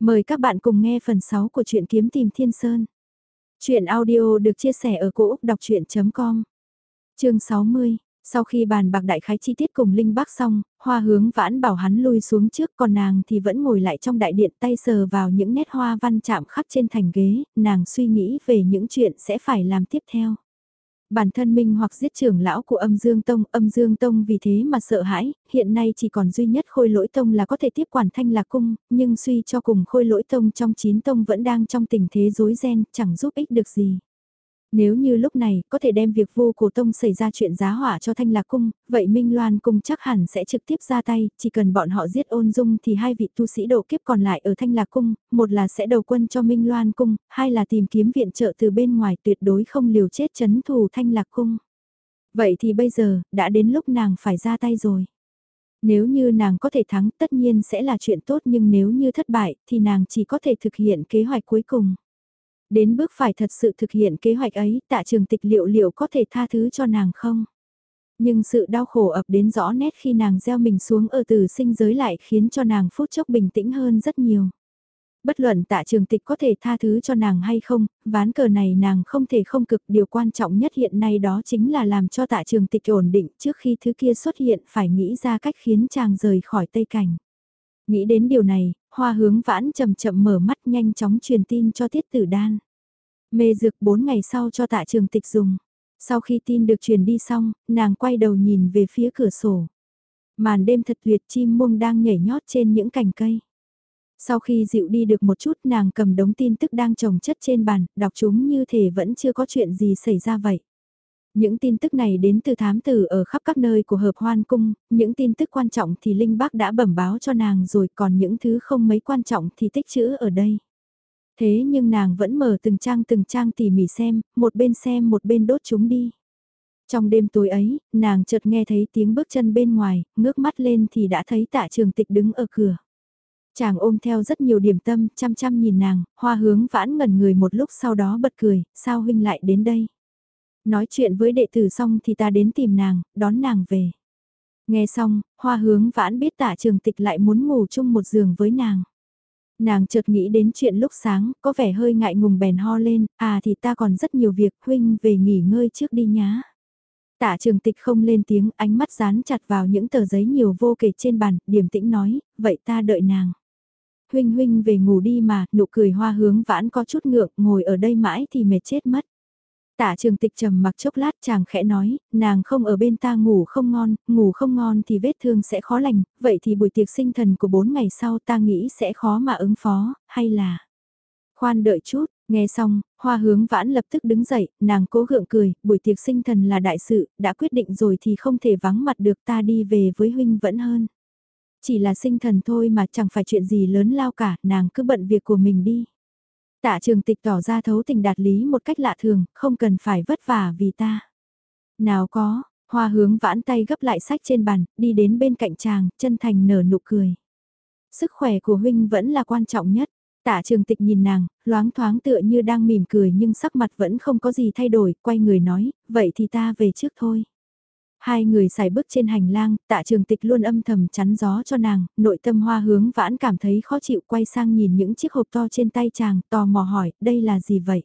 Mời các bạn cùng nghe phần 6 của truyện Kiếm Tìm Thiên Sơn. Chuyện audio được chia sẻ ở cỗ đọc chuyện.com Chương 60 Sau khi bàn bạc đại khái chi tiết cùng Linh Bắc xong, hoa hướng vãn bảo hắn lui xuống trước còn nàng thì vẫn ngồi lại trong đại điện tay sờ vào những nét hoa văn chạm khắc trên thành ghế, nàng suy nghĩ về những chuyện sẽ phải làm tiếp theo bản thân minh hoặc giết trưởng lão của âm dương tông, âm dương tông vì thế mà sợ hãi, hiện nay chỉ còn duy nhất khôi lỗi tông là có thể tiếp quản thanh lạc cung, nhưng suy cho cùng khôi lỗi tông trong chín tông vẫn đang trong tình thế rối ren, chẳng giúp ích được gì. Nếu như lúc này có thể đem việc vô cổ tông xảy ra chuyện giá hỏa cho thanh lạc cung, vậy Minh Loan cung chắc hẳn sẽ trực tiếp ra tay, chỉ cần bọn họ giết ôn dung thì hai vị tu sĩ độ kiếp còn lại ở thanh lạc cung, một là sẽ đầu quân cho Minh Loan cung, hai là tìm kiếm viện trợ từ bên ngoài tuyệt đối không liều chết chấn thù thanh lạc cung. Vậy thì bây giờ, đã đến lúc nàng phải ra tay rồi. Nếu như nàng có thể thắng tất nhiên sẽ là chuyện tốt nhưng nếu như thất bại thì nàng chỉ có thể thực hiện kế hoạch cuối cùng. Đến bước phải thật sự thực hiện kế hoạch ấy, tạ trường tịch liệu liệu có thể tha thứ cho nàng không? Nhưng sự đau khổ ập đến rõ nét khi nàng gieo mình xuống ở từ sinh giới lại khiến cho nàng phút chốc bình tĩnh hơn rất nhiều. Bất luận tạ trường tịch có thể tha thứ cho nàng hay không, ván cờ này nàng không thể không cực. Điều quan trọng nhất hiện nay đó chính là làm cho tạ trường tịch ổn định trước khi thứ kia xuất hiện phải nghĩ ra cách khiến chàng rời khỏi Tây Cảnh. Nghĩ đến điều này, hoa hướng vãn chậm chậm mở mắt nhanh chóng truyền tin cho tiết tử đan. Mê dược 4 ngày sau cho tạ trường tịch dùng. Sau khi tin được truyền đi xong, nàng quay đầu nhìn về phía cửa sổ. Màn đêm thật tuyệt chim muông đang nhảy nhót trên những cành cây. Sau khi dịu đi được một chút nàng cầm đống tin tức đang trồng chất trên bàn, đọc chúng như thể vẫn chưa có chuyện gì xảy ra vậy. Những tin tức này đến từ thám tử ở khắp các nơi của hợp hoan cung, những tin tức quan trọng thì Linh Bác đã bẩm báo cho nàng rồi còn những thứ không mấy quan trọng thì tích chữ ở đây. Thế nhưng nàng vẫn mở từng trang từng trang tỉ mỉ xem, một bên xem một bên đốt chúng đi. Trong đêm tối ấy, nàng chợt nghe thấy tiếng bước chân bên ngoài, ngước mắt lên thì đã thấy tạ trường tịch đứng ở cửa. Chàng ôm theo rất nhiều điểm tâm, chăm chăm nhìn nàng, hoa hướng vãn ngẩn người một lúc sau đó bật cười, sao huynh lại đến đây? Nói chuyện với đệ tử xong thì ta đến tìm nàng, đón nàng về. Nghe xong, hoa hướng vãn biết tạ trường tịch lại muốn ngủ chung một giường với nàng. Nàng chợt nghĩ đến chuyện lúc sáng, có vẻ hơi ngại ngùng bèn ho lên, à thì ta còn rất nhiều việc, huynh về nghỉ ngơi trước đi nhá. Tạ trường tịch không lên tiếng, ánh mắt dán chặt vào những tờ giấy nhiều vô kể trên bàn, điềm tĩnh nói, vậy ta đợi nàng. Huynh huynh về ngủ đi mà, nụ cười hoa hướng vãn có chút ngượng, ngồi ở đây mãi thì mệt chết mất. Tạ trường tịch trầm mặc chốc lát chàng khẽ nói, nàng không ở bên ta ngủ không ngon, ngủ không ngon thì vết thương sẽ khó lành, vậy thì buổi tiệc sinh thần của bốn ngày sau ta nghĩ sẽ khó mà ứng phó, hay là... Khoan đợi chút, nghe xong, hoa hướng vãn lập tức đứng dậy, nàng cố gượng cười, buổi tiệc sinh thần là đại sự, đã quyết định rồi thì không thể vắng mặt được ta đi về với huynh vẫn hơn. Chỉ là sinh thần thôi mà chẳng phải chuyện gì lớn lao cả, nàng cứ bận việc của mình đi. Tạ trường tịch tỏ ra thấu tình đạt lý một cách lạ thường, không cần phải vất vả vì ta. Nào có, hoa hướng vãn tay gấp lại sách trên bàn, đi đến bên cạnh chàng, chân thành nở nụ cười. Sức khỏe của huynh vẫn là quan trọng nhất. Tạ trường tịch nhìn nàng, loáng thoáng tựa như đang mỉm cười nhưng sắc mặt vẫn không có gì thay đổi, quay người nói, vậy thì ta về trước thôi. Hai người xài bước trên hành lang, tạ trường tịch luôn âm thầm chắn gió cho nàng, nội tâm hoa hướng vãn cảm thấy khó chịu quay sang nhìn những chiếc hộp to trên tay chàng, tò mò hỏi, đây là gì vậy?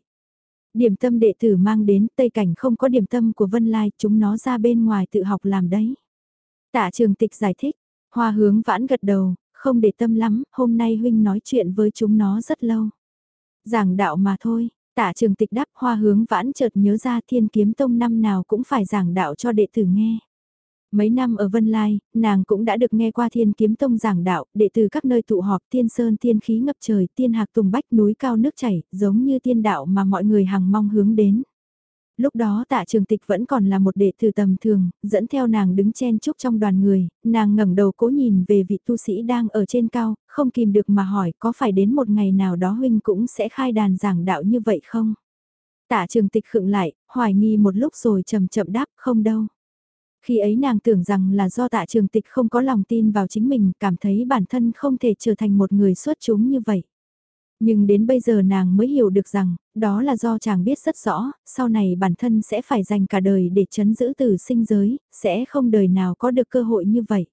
Điểm tâm đệ tử mang đến, tây cảnh không có điểm tâm của Vân Lai, chúng nó ra bên ngoài tự học làm đấy. Tạ trường tịch giải thích, hoa hướng vãn gật đầu, không để tâm lắm, hôm nay huynh nói chuyện với chúng nó rất lâu. Giảng đạo mà thôi, Tạ trường tịch đáp hoa hướng vãn chợt nhớ ra thiên kiếm tông năm nào cũng phải giảng đạo cho đệ tử nghe. Mấy năm ở Vân Lai, nàng cũng đã được nghe qua thiên kiếm tông giảng đạo, đệ tử các nơi tụ họp tiên sơn tiên khí ngập trời, tiên hạc tùng bách núi cao nước chảy, giống như tiên đạo mà mọi người hằng mong hướng đến lúc đó tạ trường tịch vẫn còn là một đệ tử tầm thường, dẫn theo nàng đứng chen chúc trong đoàn người, nàng ngẩng đầu cố nhìn về vị tu sĩ đang ở trên cao, không kìm được mà hỏi có phải đến một ngày nào đó huynh cũng sẽ khai đàn giảng đạo như vậy không? Tạ trường tịch khựng lại, hoài nghi một lúc rồi chậm chậm đáp không đâu. Khi ấy nàng tưởng rằng là do tạ trường tịch không có lòng tin vào chính mình, cảm thấy bản thân không thể trở thành một người xuất chúng như vậy. Nhưng đến bây giờ nàng mới hiểu được rằng, đó là do chàng biết rất rõ, sau này bản thân sẽ phải dành cả đời để chấn giữ từ sinh giới, sẽ không đời nào có được cơ hội như vậy.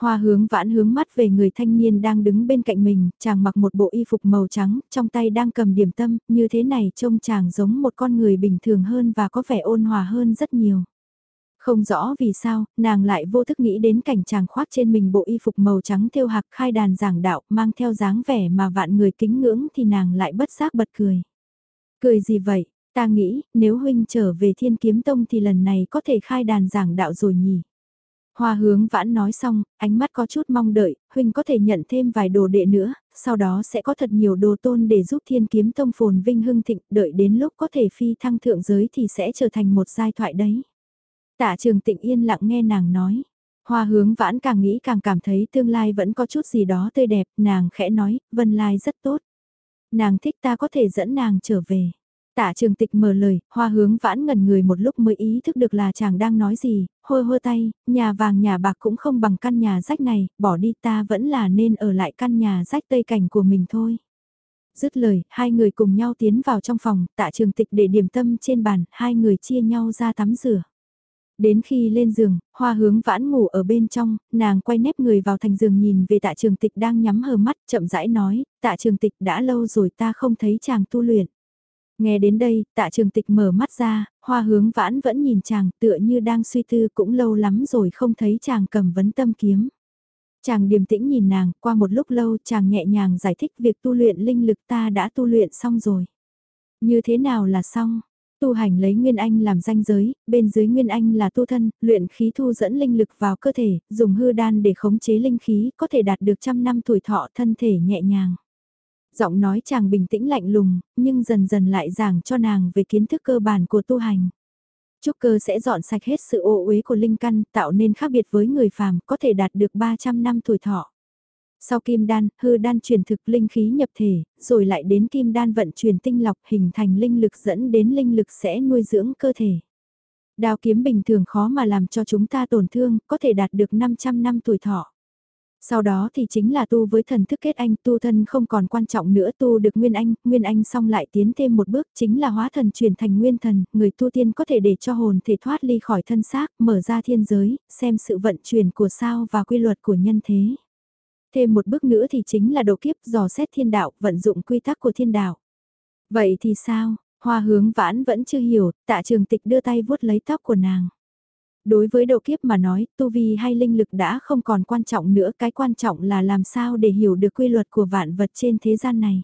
Hoa hướng vãn hướng mắt về người thanh niên đang đứng bên cạnh mình, chàng mặc một bộ y phục màu trắng, trong tay đang cầm điểm tâm, như thế này trông chàng giống một con người bình thường hơn và có vẻ ôn hòa hơn rất nhiều. Không rõ vì sao, nàng lại vô thức nghĩ đến cảnh chàng khoác trên mình bộ y phục màu trắng thêu hạc khai đàn giảng đạo mang theo dáng vẻ mà vạn người kính ngưỡng thì nàng lại bất giác bật cười. Cười gì vậy, ta nghĩ nếu huynh trở về thiên kiếm tông thì lần này có thể khai đàn giảng đạo rồi nhỉ. Hoa hướng vãn nói xong, ánh mắt có chút mong đợi, huynh có thể nhận thêm vài đồ đệ nữa, sau đó sẽ có thật nhiều đồ tôn để giúp thiên kiếm tông phồn vinh hưng thịnh, đợi đến lúc có thể phi thăng thượng giới thì sẽ trở thành một giai thoại đấy. Tạ trường tịnh yên lặng nghe nàng nói. Hoa hướng vãn càng nghĩ càng cảm thấy tương lai vẫn có chút gì đó tươi đẹp, nàng khẽ nói, vân lai rất tốt. Nàng thích ta có thể dẫn nàng trở về. Tạ trường tịch mở lời, hoa hướng vãn ngần người một lúc mới ý thức được là chàng đang nói gì, hôi hôi tay, nhà vàng nhà bạc cũng không bằng căn nhà rách này, bỏ đi ta vẫn là nên ở lại căn nhà rách tây cảnh của mình thôi. Dứt lời, hai người cùng nhau tiến vào trong phòng, tạ trường tịch để điểm tâm trên bàn, hai người chia nhau ra tắm rửa. Đến khi lên giường, hoa hướng vãn ngủ ở bên trong, nàng quay nép người vào thành giường nhìn về tạ trường tịch đang nhắm hờ mắt chậm rãi nói, tạ trường tịch đã lâu rồi ta không thấy chàng tu luyện. Nghe đến đây, tạ trường tịch mở mắt ra, hoa hướng vãn vẫn nhìn chàng tựa như đang suy tư cũng lâu lắm rồi không thấy chàng cầm vấn tâm kiếm. Chàng điềm tĩnh nhìn nàng, qua một lúc lâu chàng nhẹ nhàng giải thích việc tu luyện linh lực ta đã tu luyện xong rồi. Như thế nào là xong? Tu hành lấy Nguyên Anh làm danh giới, bên dưới Nguyên Anh là tu thân, luyện khí thu dẫn linh lực vào cơ thể, dùng hư đan để khống chế linh khí, có thể đạt được trăm năm tuổi thọ thân thể nhẹ nhàng. Giọng nói chàng bình tĩnh lạnh lùng, nhưng dần dần lại giảng cho nàng về kiến thức cơ bản của tu hành. Trúc cơ sẽ dọn sạch hết sự ô uế của linh căn, tạo nên khác biệt với người phàm, có thể đạt được 300 năm tuổi thọ. Sau kim đan, hư đan truyền thực linh khí nhập thể, rồi lại đến kim đan vận chuyển tinh lọc hình thành linh lực dẫn đến linh lực sẽ nuôi dưỡng cơ thể. Đao kiếm bình thường khó mà làm cho chúng ta tổn thương, có thể đạt được 500 năm tuổi thọ. Sau đó thì chính là tu với thần thức kết anh, tu thân không còn quan trọng nữa tu được nguyên anh, nguyên anh xong lại tiến thêm một bước chính là hóa thần chuyển thành nguyên thần, người tu tiên có thể để cho hồn thể thoát ly khỏi thân xác, mở ra thiên giới, xem sự vận chuyển của sao và quy luật của nhân thế. Thêm một bước nữa thì chính là độ kiếp dò xét thiên đạo, vận dụng quy tắc của thiên đạo. Vậy thì sao, hoa hướng vãn vẫn chưa hiểu, tạ trường tịch đưa tay vuốt lấy tóc của nàng. Đối với độ kiếp mà nói, tu vi hay linh lực đã không còn quan trọng nữa, cái quan trọng là làm sao để hiểu được quy luật của vạn vật trên thế gian này.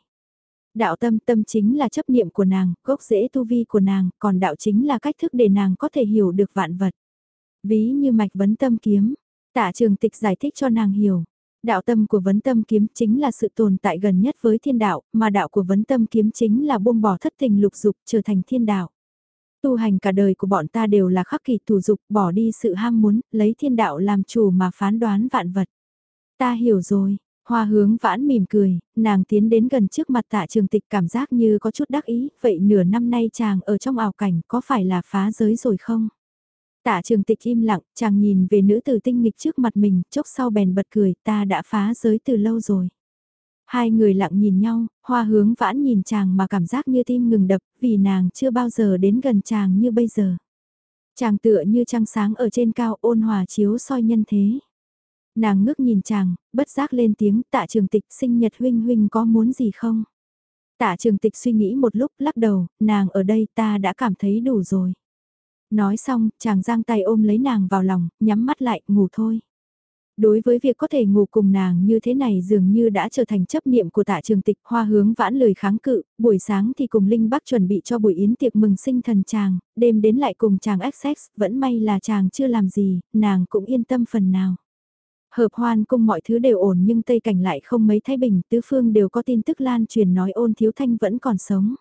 Đạo tâm tâm chính là chấp niệm của nàng, gốc rễ tu vi của nàng, còn đạo chính là cách thức để nàng có thể hiểu được vạn vật. Ví như mạch vấn tâm kiếm, tạ trường tịch giải thích cho nàng hiểu. Đạo tâm của vấn tâm kiếm chính là sự tồn tại gần nhất với thiên đạo, mà đạo của vấn tâm kiếm chính là buông bỏ thất tình lục dục trở thành thiên đạo. Tu hành cả đời của bọn ta đều là khắc kỷ thủ dục, bỏ đi sự ham muốn, lấy thiên đạo làm chủ mà phán đoán vạn vật. Ta hiểu rồi, hoa hướng vãn mỉm cười, nàng tiến đến gần trước mặt tạ trường tịch cảm giác như có chút đắc ý, vậy nửa năm nay chàng ở trong ảo cảnh có phải là phá giới rồi không? Tạ trường tịch im lặng, chàng nhìn về nữ tử tinh nghịch trước mặt mình, chốc sau bèn bật cười, ta đã phá giới từ lâu rồi. Hai người lặng nhìn nhau, hoa hướng vãn nhìn chàng mà cảm giác như tim ngừng đập, vì nàng chưa bao giờ đến gần chàng như bây giờ. Chàng tựa như trăng sáng ở trên cao ôn hòa chiếu soi nhân thế. Nàng ngước nhìn chàng, bất giác lên tiếng tạ trường tịch sinh nhật huynh huynh có muốn gì không? Tạ trường tịch suy nghĩ một lúc lắc đầu, nàng ở đây ta đã cảm thấy đủ rồi. Nói xong, chàng giang tay ôm lấy nàng vào lòng, nhắm mắt lại, ngủ thôi. Đối với việc có thể ngủ cùng nàng như thế này dường như đã trở thành chấp niệm của tạ trường tịch hoa hướng vãn lời kháng cự, buổi sáng thì cùng Linh Bắc chuẩn bị cho buổi yến tiệc mừng sinh thần chàng, đêm đến lại cùng chàng XX, vẫn may là chàng chưa làm gì, nàng cũng yên tâm phần nào. Hợp hoan cung mọi thứ đều ổn nhưng Tây Cảnh lại không mấy thái bình, tứ phương đều có tin tức lan truyền nói ôn thiếu thanh vẫn còn sống.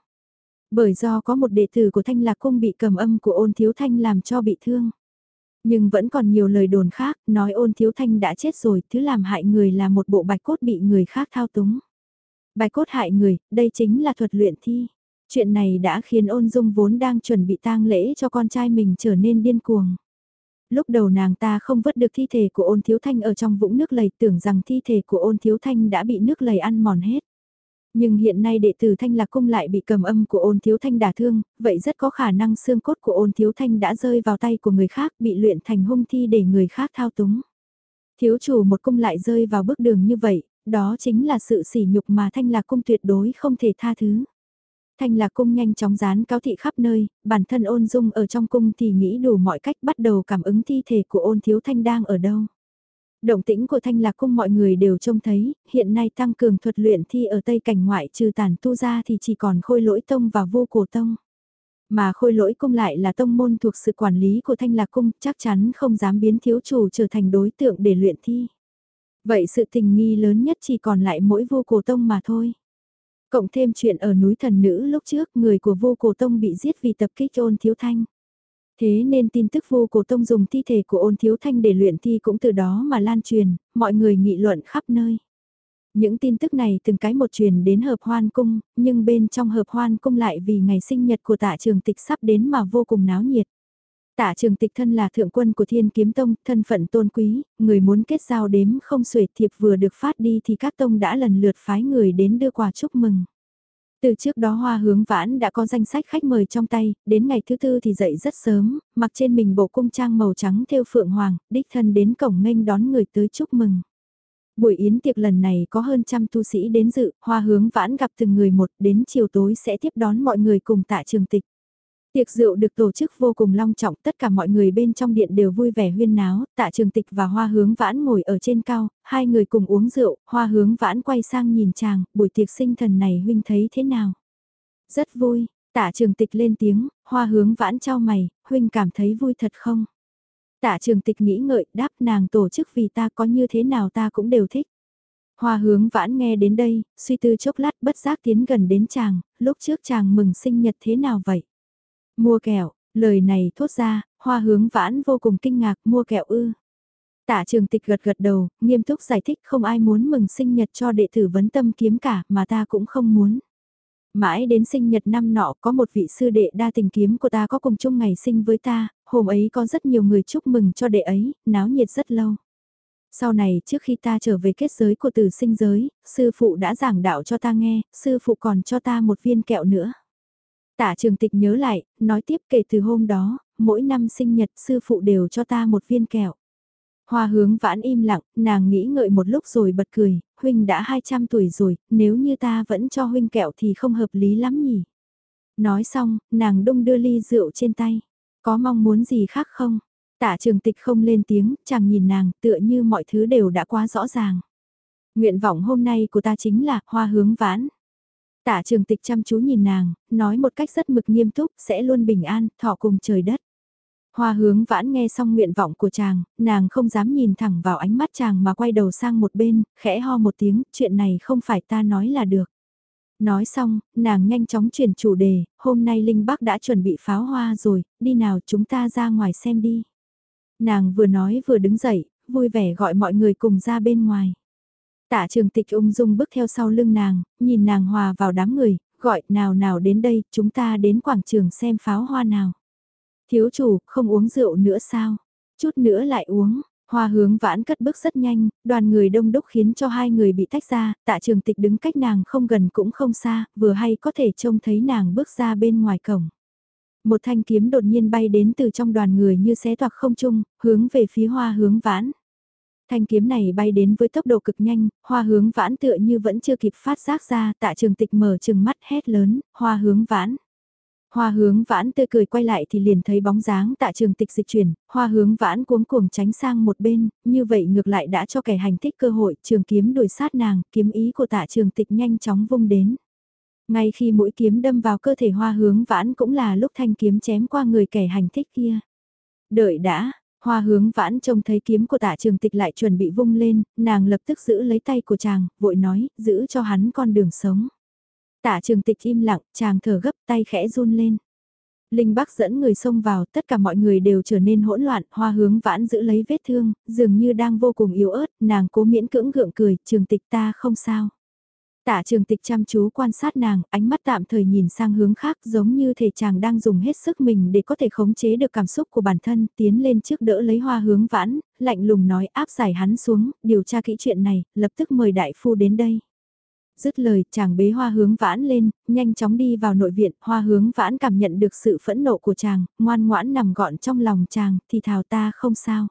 Bởi do có một đệ tử của thanh lạc cung bị cầm âm của ôn thiếu thanh làm cho bị thương. Nhưng vẫn còn nhiều lời đồn khác, nói ôn thiếu thanh đã chết rồi, thứ làm hại người là một bộ bạch cốt bị người khác thao túng. Bạch cốt hại người, đây chính là thuật luyện thi. Chuyện này đã khiến ôn dung vốn đang chuẩn bị tang lễ cho con trai mình trở nên điên cuồng. Lúc đầu nàng ta không vớt được thi thể của ôn thiếu thanh ở trong vũng nước lầy tưởng rằng thi thể của ôn thiếu thanh đã bị nước lầy ăn mòn hết. Nhưng hiện nay đệ tử Thanh Lạc Cung lại bị cầm âm của ôn thiếu thanh đả thương, vậy rất có khả năng xương cốt của ôn thiếu thanh đã rơi vào tay của người khác bị luyện thành hung thi để người khác thao túng. Thiếu chủ một cung lại rơi vào bước đường như vậy, đó chính là sự sỉ nhục mà thanh lạc cung tuyệt đối không thể tha thứ. Thanh lạc cung nhanh chóng dán cáo thị khắp nơi, bản thân ôn dung ở trong cung thì nghĩ đủ mọi cách bắt đầu cảm ứng thi thể của ôn thiếu thanh đang ở đâu. Động tĩnh của thanh lạc cung mọi người đều trông thấy, hiện nay tăng cường thuật luyện thi ở Tây Cảnh ngoại trừ tàn tu ra thì chỉ còn khôi lỗi tông và vô cổ tông. Mà khôi lỗi cung lại là tông môn thuộc sự quản lý của thanh lạc cung, chắc chắn không dám biến thiếu chủ trở thành đối tượng để luyện thi. Vậy sự tình nghi lớn nhất chỉ còn lại mỗi vô cổ tông mà thôi. Cộng thêm chuyện ở núi thần nữ lúc trước người của vô cổ tông bị giết vì tập kích ôn thiếu thanh. Thế nên tin tức vô cổ tông dùng thi thể của ôn thiếu thanh để luyện thi cũng từ đó mà lan truyền, mọi người nghị luận khắp nơi. Những tin tức này từng cái một truyền đến hợp hoan cung, nhưng bên trong hợp hoan cung lại vì ngày sinh nhật của tạ trường tịch sắp đến mà vô cùng náo nhiệt. Tạ trường tịch thân là thượng quân của thiên kiếm tông, thân phận tôn quý, người muốn kết giao đếm không xuể thiệp vừa được phát đi thì các tông đã lần lượt phái người đến đưa quà chúc mừng. Từ trước đó hoa hướng vãn đã có danh sách khách mời trong tay, đến ngày thứ tư thì dậy rất sớm, mặc trên mình bộ cung trang màu trắng theo phượng hoàng, đích thân đến cổng nghênh đón người tới chúc mừng. Buổi yến tiệc lần này có hơn trăm tu sĩ đến dự, hoa hướng vãn gặp từng người một, đến chiều tối sẽ tiếp đón mọi người cùng tạ trường tịch. Tiệc rượu được tổ chức vô cùng long trọng, tất cả mọi người bên trong điện đều vui vẻ huyên náo, tạ trường tịch và hoa hướng vãn ngồi ở trên cao, hai người cùng uống rượu, hoa hướng vãn quay sang nhìn chàng, buổi tiệc sinh thần này huynh thấy thế nào? Rất vui, tạ trường tịch lên tiếng, hoa hướng vãn trao mày, huynh cảm thấy vui thật không? Tạ trường tịch nghĩ ngợi, đáp nàng tổ chức vì ta có như thế nào ta cũng đều thích. Hoa hướng vãn nghe đến đây, suy tư chốc lát bất giác tiến gần đến chàng, lúc trước chàng mừng sinh nhật thế nào vậy? Mua kẹo, lời này thốt ra, hoa hướng vãn vô cùng kinh ngạc mua kẹo ư. Tạ trường tịch gật gật đầu, nghiêm túc giải thích không ai muốn mừng sinh nhật cho đệ tử vấn tâm kiếm cả mà ta cũng không muốn. Mãi đến sinh nhật năm nọ có một vị sư đệ đa tình kiếm của ta có cùng chung ngày sinh với ta, hôm ấy có rất nhiều người chúc mừng cho đệ ấy, náo nhiệt rất lâu. Sau này trước khi ta trở về kết giới của tử sinh giới, sư phụ đã giảng đạo cho ta nghe, sư phụ còn cho ta một viên kẹo nữa. Tạ trường tịch nhớ lại, nói tiếp kể từ hôm đó, mỗi năm sinh nhật sư phụ đều cho ta một viên kẹo. Hoa hướng vãn im lặng, nàng nghĩ ngợi một lúc rồi bật cười, huynh đã 200 tuổi rồi, nếu như ta vẫn cho huynh kẹo thì không hợp lý lắm nhỉ. Nói xong, nàng đung đưa ly rượu trên tay. Có mong muốn gì khác không? tả trường tịch không lên tiếng, chàng nhìn nàng tựa như mọi thứ đều đã quá rõ ràng. Nguyện vọng hôm nay của ta chính là hoa hướng vãn. Tạ trường tịch chăm chú nhìn nàng, nói một cách rất mực nghiêm túc, sẽ luôn bình an, thọ cùng trời đất. Hoa hướng vãn nghe xong nguyện vọng của chàng, nàng không dám nhìn thẳng vào ánh mắt chàng mà quay đầu sang một bên, khẽ ho một tiếng, chuyện này không phải ta nói là được. Nói xong, nàng nhanh chóng chuyển chủ đề, hôm nay Linh Bắc đã chuẩn bị pháo hoa rồi, đi nào chúng ta ra ngoài xem đi. Nàng vừa nói vừa đứng dậy, vui vẻ gọi mọi người cùng ra bên ngoài. Tạ trường tịch ung dung bước theo sau lưng nàng, nhìn nàng hòa vào đám người, gọi nào nào đến đây, chúng ta đến quảng trường xem pháo hoa nào. Thiếu chủ, không uống rượu nữa sao? Chút nữa lại uống. Hoa hướng vãn cất bước rất nhanh, đoàn người đông đúc khiến cho hai người bị tách ra, tạ trường tịch đứng cách nàng không gần cũng không xa, vừa hay có thể trông thấy nàng bước ra bên ngoài cổng. Một thanh kiếm đột nhiên bay đến từ trong đoàn người như xé toạc không trung, hướng về phía hoa hướng vãn. Thanh kiếm này bay đến với tốc độ cực nhanh, hoa hướng vãn tựa như vẫn chưa kịp phát giác ra, tạ trường tịch mở trừng mắt hét lớn, hoa hướng vãn. Hoa hướng vãn tươi cười quay lại thì liền thấy bóng dáng tạ trường tịch dịch chuyển, hoa hướng vãn cuống cuồng tránh sang một bên, như vậy ngược lại đã cho kẻ hành thích cơ hội, trường kiếm đuổi sát nàng, kiếm ý của tạ trường tịch nhanh chóng vung đến. Ngay khi mũi kiếm đâm vào cơ thể hoa hướng vãn cũng là lúc thanh kiếm chém qua người kẻ hành thích kia. Đợi đã, hoa hướng vãn trông thấy kiếm của tạ trường tịch lại chuẩn bị vung lên, nàng lập tức giữ lấy tay của chàng, vội nói, giữ cho hắn con đường sống. Tạ trường tịch im lặng, chàng thở gấp tay khẽ run lên. Linh Bắc dẫn người xông vào, tất cả mọi người đều trở nên hỗn loạn, hoa hướng vãn giữ lấy vết thương, dường như đang vô cùng yếu ớt, nàng cố miễn cưỡng gượng cười, trường tịch ta không sao. Tạ trường tịch chăm chú quan sát nàng, ánh mắt tạm thời nhìn sang hướng khác giống như thể chàng đang dùng hết sức mình để có thể khống chế được cảm xúc của bản thân, tiến lên trước đỡ lấy hoa hướng vãn, lạnh lùng nói áp giải hắn xuống, điều tra kỹ chuyện này, lập tức mời đại phu đến đây. Dứt lời, chàng bế hoa hướng vãn lên, nhanh chóng đi vào nội viện, hoa hướng vãn cảm nhận được sự phẫn nộ của chàng, ngoan ngoãn nằm gọn trong lòng chàng, thì thào ta không sao.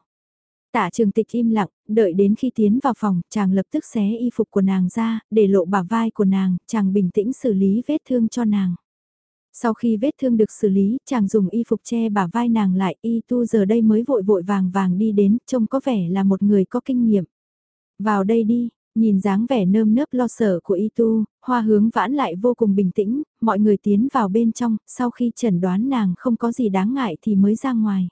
Tạ trường tịch im lặng, đợi đến khi tiến vào phòng, chàng lập tức xé y phục của nàng ra, để lộ bả vai của nàng, chàng bình tĩnh xử lý vết thương cho nàng. Sau khi vết thương được xử lý, chàng dùng y phục che bả vai nàng lại, y tu giờ đây mới vội vội vàng vàng đi đến, trông có vẻ là một người có kinh nghiệm. Vào đây đi, nhìn dáng vẻ nơm nớp lo sợ của y tu, hoa hướng vãn lại vô cùng bình tĩnh, mọi người tiến vào bên trong, sau khi chẩn đoán nàng không có gì đáng ngại thì mới ra ngoài.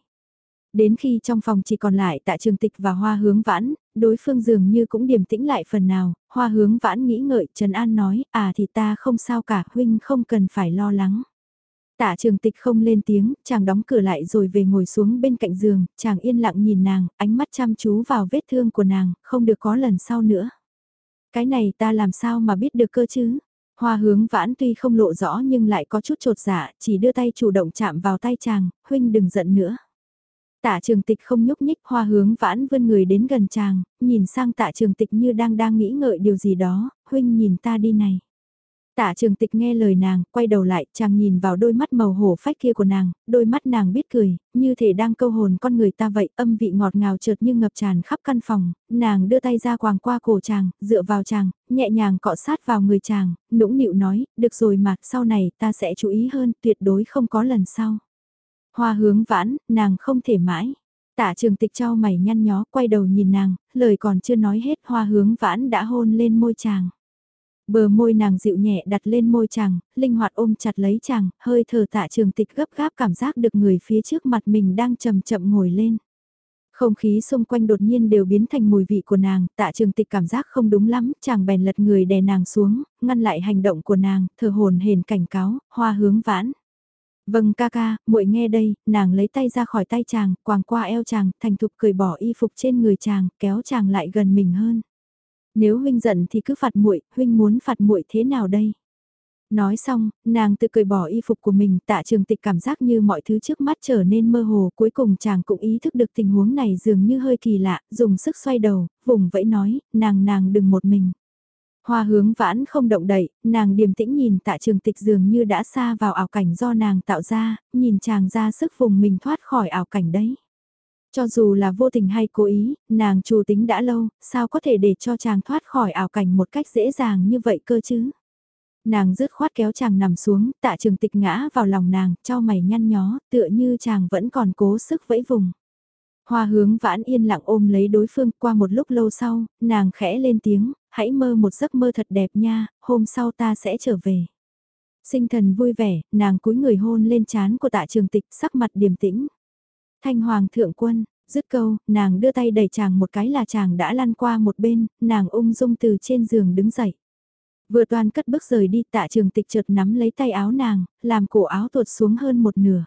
Đến khi trong phòng chỉ còn lại tạ trường tịch và hoa hướng vãn, đối phương dường như cũng điềm tĩnh lại phần nào, hoa hướng vãn nghĩ ngợi Trần An nói, à thì ta không sao cả, huynh không cần phải lo lắng. Tạ trường tịch không lên tiếng, chàng đóng cửa lại rồi về ngồi xuống bên cạnh giường, chàng yên lặng nhìn nàng, ánh mắt chăm chú vào vết thương của nàng, không được có lần sau nữa. Cái này ta làm sao mà biết được cơ chứ? Hoa hướng vãn tuy không lộ rõ nhưng lại có chút trột dạ, chỉ đưa tay chủ động chạm vào tay chàng, huynh đừng giận nữa. Tạ trường tịch không nhúc nhích hoa hướng vãn vươn người đến gần chàng, nhìn sang tạ trường tịch như đang đang nghĩ ngợi điều gì đó, huynh nhìn ta đi này. Tạ trường tịch nghe lời nàng, quay đầu lại, chàng nhìn vào đôi mắt màu hổ phách kia của nàng, đôi mắt nàng biết cười, như thể đang câu hồn con người ta vậy, âm vị ngọt ngào chợt như ngập tràn khắp căn phòng, nàng đưa tay ra quàng qua cổ chàng, dựa vào chàng, nhẹ nhàng cọ sát vào người chàng, nũng nịu nói, được rồi mà, sau này ta sẽ chú ý hơn, tuyệt đối không có lần sau. Hoa hướng vãn, nàng không thể mãi. Tạ trường tịch cho mày nhăn nhó, quay đầu nhìn nàng, lời còn chưa nói hết hoa hướng vãn đã hôn lên môi chàng. Bờ môi nàng dịu nhẹ đặt lên môi chàng, linh hoạt ôm chặt lấy chàng, hơi thở tạ trường tịch gấp gáp cảm giác được người phía trước mặt mình đang chậm chậm ngồi lên. Không khí xung quanh đột nhiên đều biến thành mùi vị của nàng, tạ trường tịch cảm giác không đúng lắm, chàng bèn lật người đè nàng xuống, ngăn lại hành động của nàng, thờ hồn hền cảnh cáo, hoa hướng vãn. Vâng ca ca, muội nghe đây, nàng lấy tay ra khỏi tay chàng, quàng qua eo chàng, thành thục cười bỏ y phục trên người chàng, kéo chàng lại gần mình hơn. Nếu huynh giận thì cứ phạt muội, huynh muốn phạt muội thế nào đây? Nói xong, nàng tự cười bỏ y phục của mình, tạ trường tịch cảm giác như mọi thứ trước mắt trở nên mơ hồ, cuối cùng chàng cũng ý thức được tình huống này dường như hơi kỳ lạ, dùng sức xoay đầu, vùng vẫy nói, nàng nàng đừng một mình. Hoa hướng vãn không động đậy, nàng điềm tĩnh nhìn tạ trường tịch dường như đã xa vào ảo cảnh do nàng tạo ra, nhìn chàng ra sức vùng mình thoát khỏi ảo cảnh đấy. Cho dù là vô tình hay cố ý, nàng chủ tính đã lâu, sao có thể để cho chàng thoát khỏi ảo cảnh một cách dễ dàng như vậy cơ chứ? Nàng rứt khoát kéo chàng nằm xuống, tạ trường tịch ngã vào lòng nàng, cho mày nhăn nhó, tựa như chàng vẫn còn cố sức vẫy vùng. Hoa hướng vãn yên lặng ôm lấy đối phương qua một lúc lâu sau, nàng khẽ lên tiếng, hãy mơ một giấc mơ thật đẹp nha, hôm sau ta sẽ trở về. Sinh thần vui vẻ, nàng cúi người hôn lên trán của tạ trường tịch sắc mặt điềm tĩnh. Thanh hoàng thượng quân, dứt câu, nàng đưa tay đẩy chàng một cái là chàng đã lăn qua một bên, nàng ung dung từ trên giường đứng dậy. Vừa toàn cất bước rời đi tạ trường tịch chợt nắm lấy tay áo nàng, làm cổ áo tuột xuống hơn một nửa.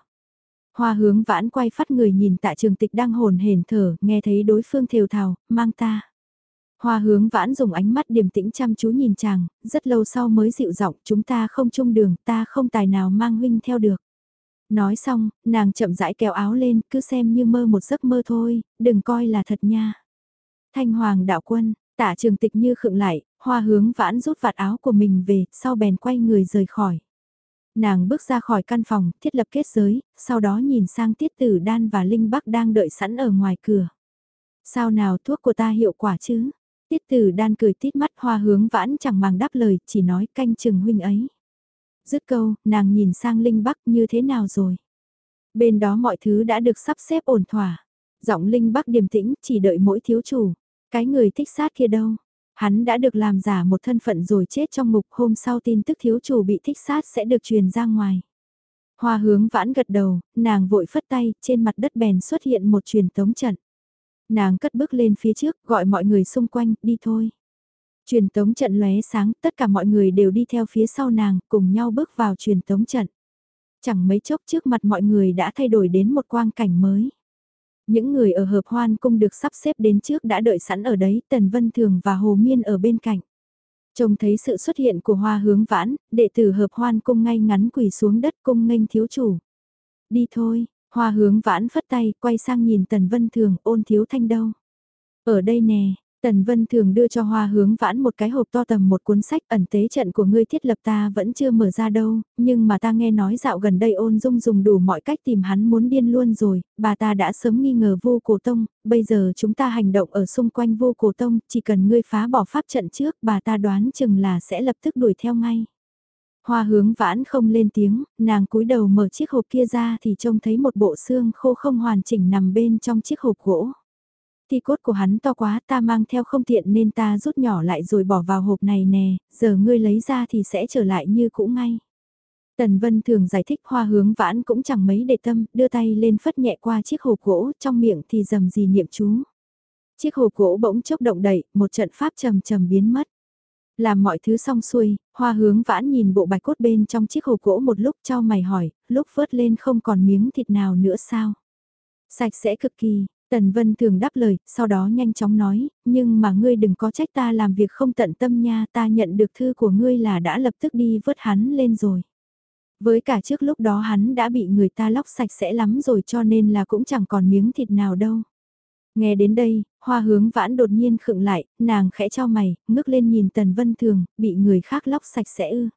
Hoa hướng vãn quay phát người nhìn tạ trường tịch đang hồn hển thở, nghe thấy đối phương thều thào, mang ta. Hoa hướng vãn dùng ánh mắt điềm tĩnh chăm chú nhìn chàng, rất lâu sau mới dịu giọng chúng ta không chung đường, ta không tài nào mang huynh theo được. Nói xong, nàng chậm rãi kéo áo lên, cứ xem như mơ một giấc mơ thôi, đừng coi là thật nha. Thanh hoàng đạo quân, tả trường tịch như khựng lại, hoa hướng vãn rút vạt áo của mình về, sau bèn quay người rời khỏi. Nàng bước ra khỏi căn phòng, thiết lập kết giới, sau đó nhìn sang tiết tử đan và linh bắc đang đợi sẵn ở ngoài cửa. Sao nào thuốc của ta hiệu quả chứ? Tiết tử đan cười tít mắt hoa hướng vãn chẳng màng đáp lời, chỉ nói canh chừng huynh ấy. Dứt câu, nàng nhìn sang Linh Bắc như thế nào rồi? Bên đó mọi thứ đã được sắp xếp ổn thỏa. Giọng Linh Bắc điềm tĩnh, chỉ đợi mỗi thiếu chủ. Cái người thích sát kia đâu? Hắn đã được làm giả một thân phận rồi chết trong ngục hôm sau tin tức thiếu chủ bị thích sát sẽ được truyền ra ngoài. Hoa hướng vãn gật đầu, nàng vội phất tay, trên mặt đất bèn xuất hiện một truyền tống trận. Nàng cất bước lên phía trước, gọi mọi người xung quanh, đi thôi. Truyền tống trận lóe sáng, tất cả mọi người đều đi theo phía sau nàng, cùng nhau bước vào truyền tống trận. Chẳng mấy chốc trước mặt mọi người đã thay đổi đến một quang cảnh mới. Những người ở hợp hoan cung được sắp xếp đến trước đã đợi sẵn ở đấy, Tần Vân Thường và Hồ Miên ở bên cạnh. Trông thấy sự xuất hiện của hoa hướng vãn, đệ tử hợp hoan cung ngay ngắn quỳ xuống đất cung nghênh thiếu chủ. Đi thôi, hoa hướng vãn phất tay, quay sang nhìn Tần Vân Thường ôn thiếu thanh đâu. Ở đây nè, Tần Vân thường đưa cho hoa hướng vãn một cái hộp to tầm một cuốn sách ẩn tế trận của ngươi thiết lập ta vẫn chưa mở ra đâu, nhưng mà ta nghe nói dạo gần đây ôn dung dùng đủ mọi cách tìm hắn muốn điên luôn rồi, bà ta đã sớm nghi ngờ vô cổ tông, bây giờ chúng ta hành động ở xung quanh vô cổ tông, chỉ cần ngươi phá bỏ pháp trận trước bà ta đoán chừng là sẽ lập tức đuổi theo ngay. Hoa hướng vãn không lên tiếng, nàng cúi đầu mở chiếc hộp kia ra thì trông thấy một bộ xương khô không hoàn chỉnh nằm bên trong chiếc hộp gỗ. Thi cốt của hắn to quá ta mang theo không tiện nên ta rút nhỏ lại rồi bỏ vào hộp này nè, giờ ngươi lấy ra thì sẽ trở lại như cũ ngay. Tần Vân thường giải thích hoa hướng vãn cũng chẳng mấy để tâm, đưa tay lên phất nhẹ qua chiếc hộp gỗ, trong miệng thì dầm gì niệm chú. Chiếc hộp gỗ bỗng chốc động đậy, một trận pháp trầm trầm biến mất. Làm mọi thứ xong xuôi, hoa hướng vãn nhìn bộ bạch cốt bên trong chiếc hộp gỗ một lúc cho mày hỏi, lúc vớt lên không còn miếng thịt nào nữa sao? Sạch sẽ cực kỳ, Tần Vân thường đáp lời, sau đó nhanh chóng nói, nhưng mà ngươi đừng có trách ta làm việc không tận tâm nha, ta nhận được thư của ngươi là đã lập tức đi vớt hắn lên rồi. Với cả trước lúc đó hắn đã bị người ta lóc sạch sẽ lắm rồi cho nên là cũng chẳng còn miếng thịt nào đâu. Nghe đến đây, hoa hướng vãn đột nhiên khựng lại, nàng khẽ cho mày, ngước lên nhìn Tần Vân Thường, bị người khác lóc sạch sẽ ư.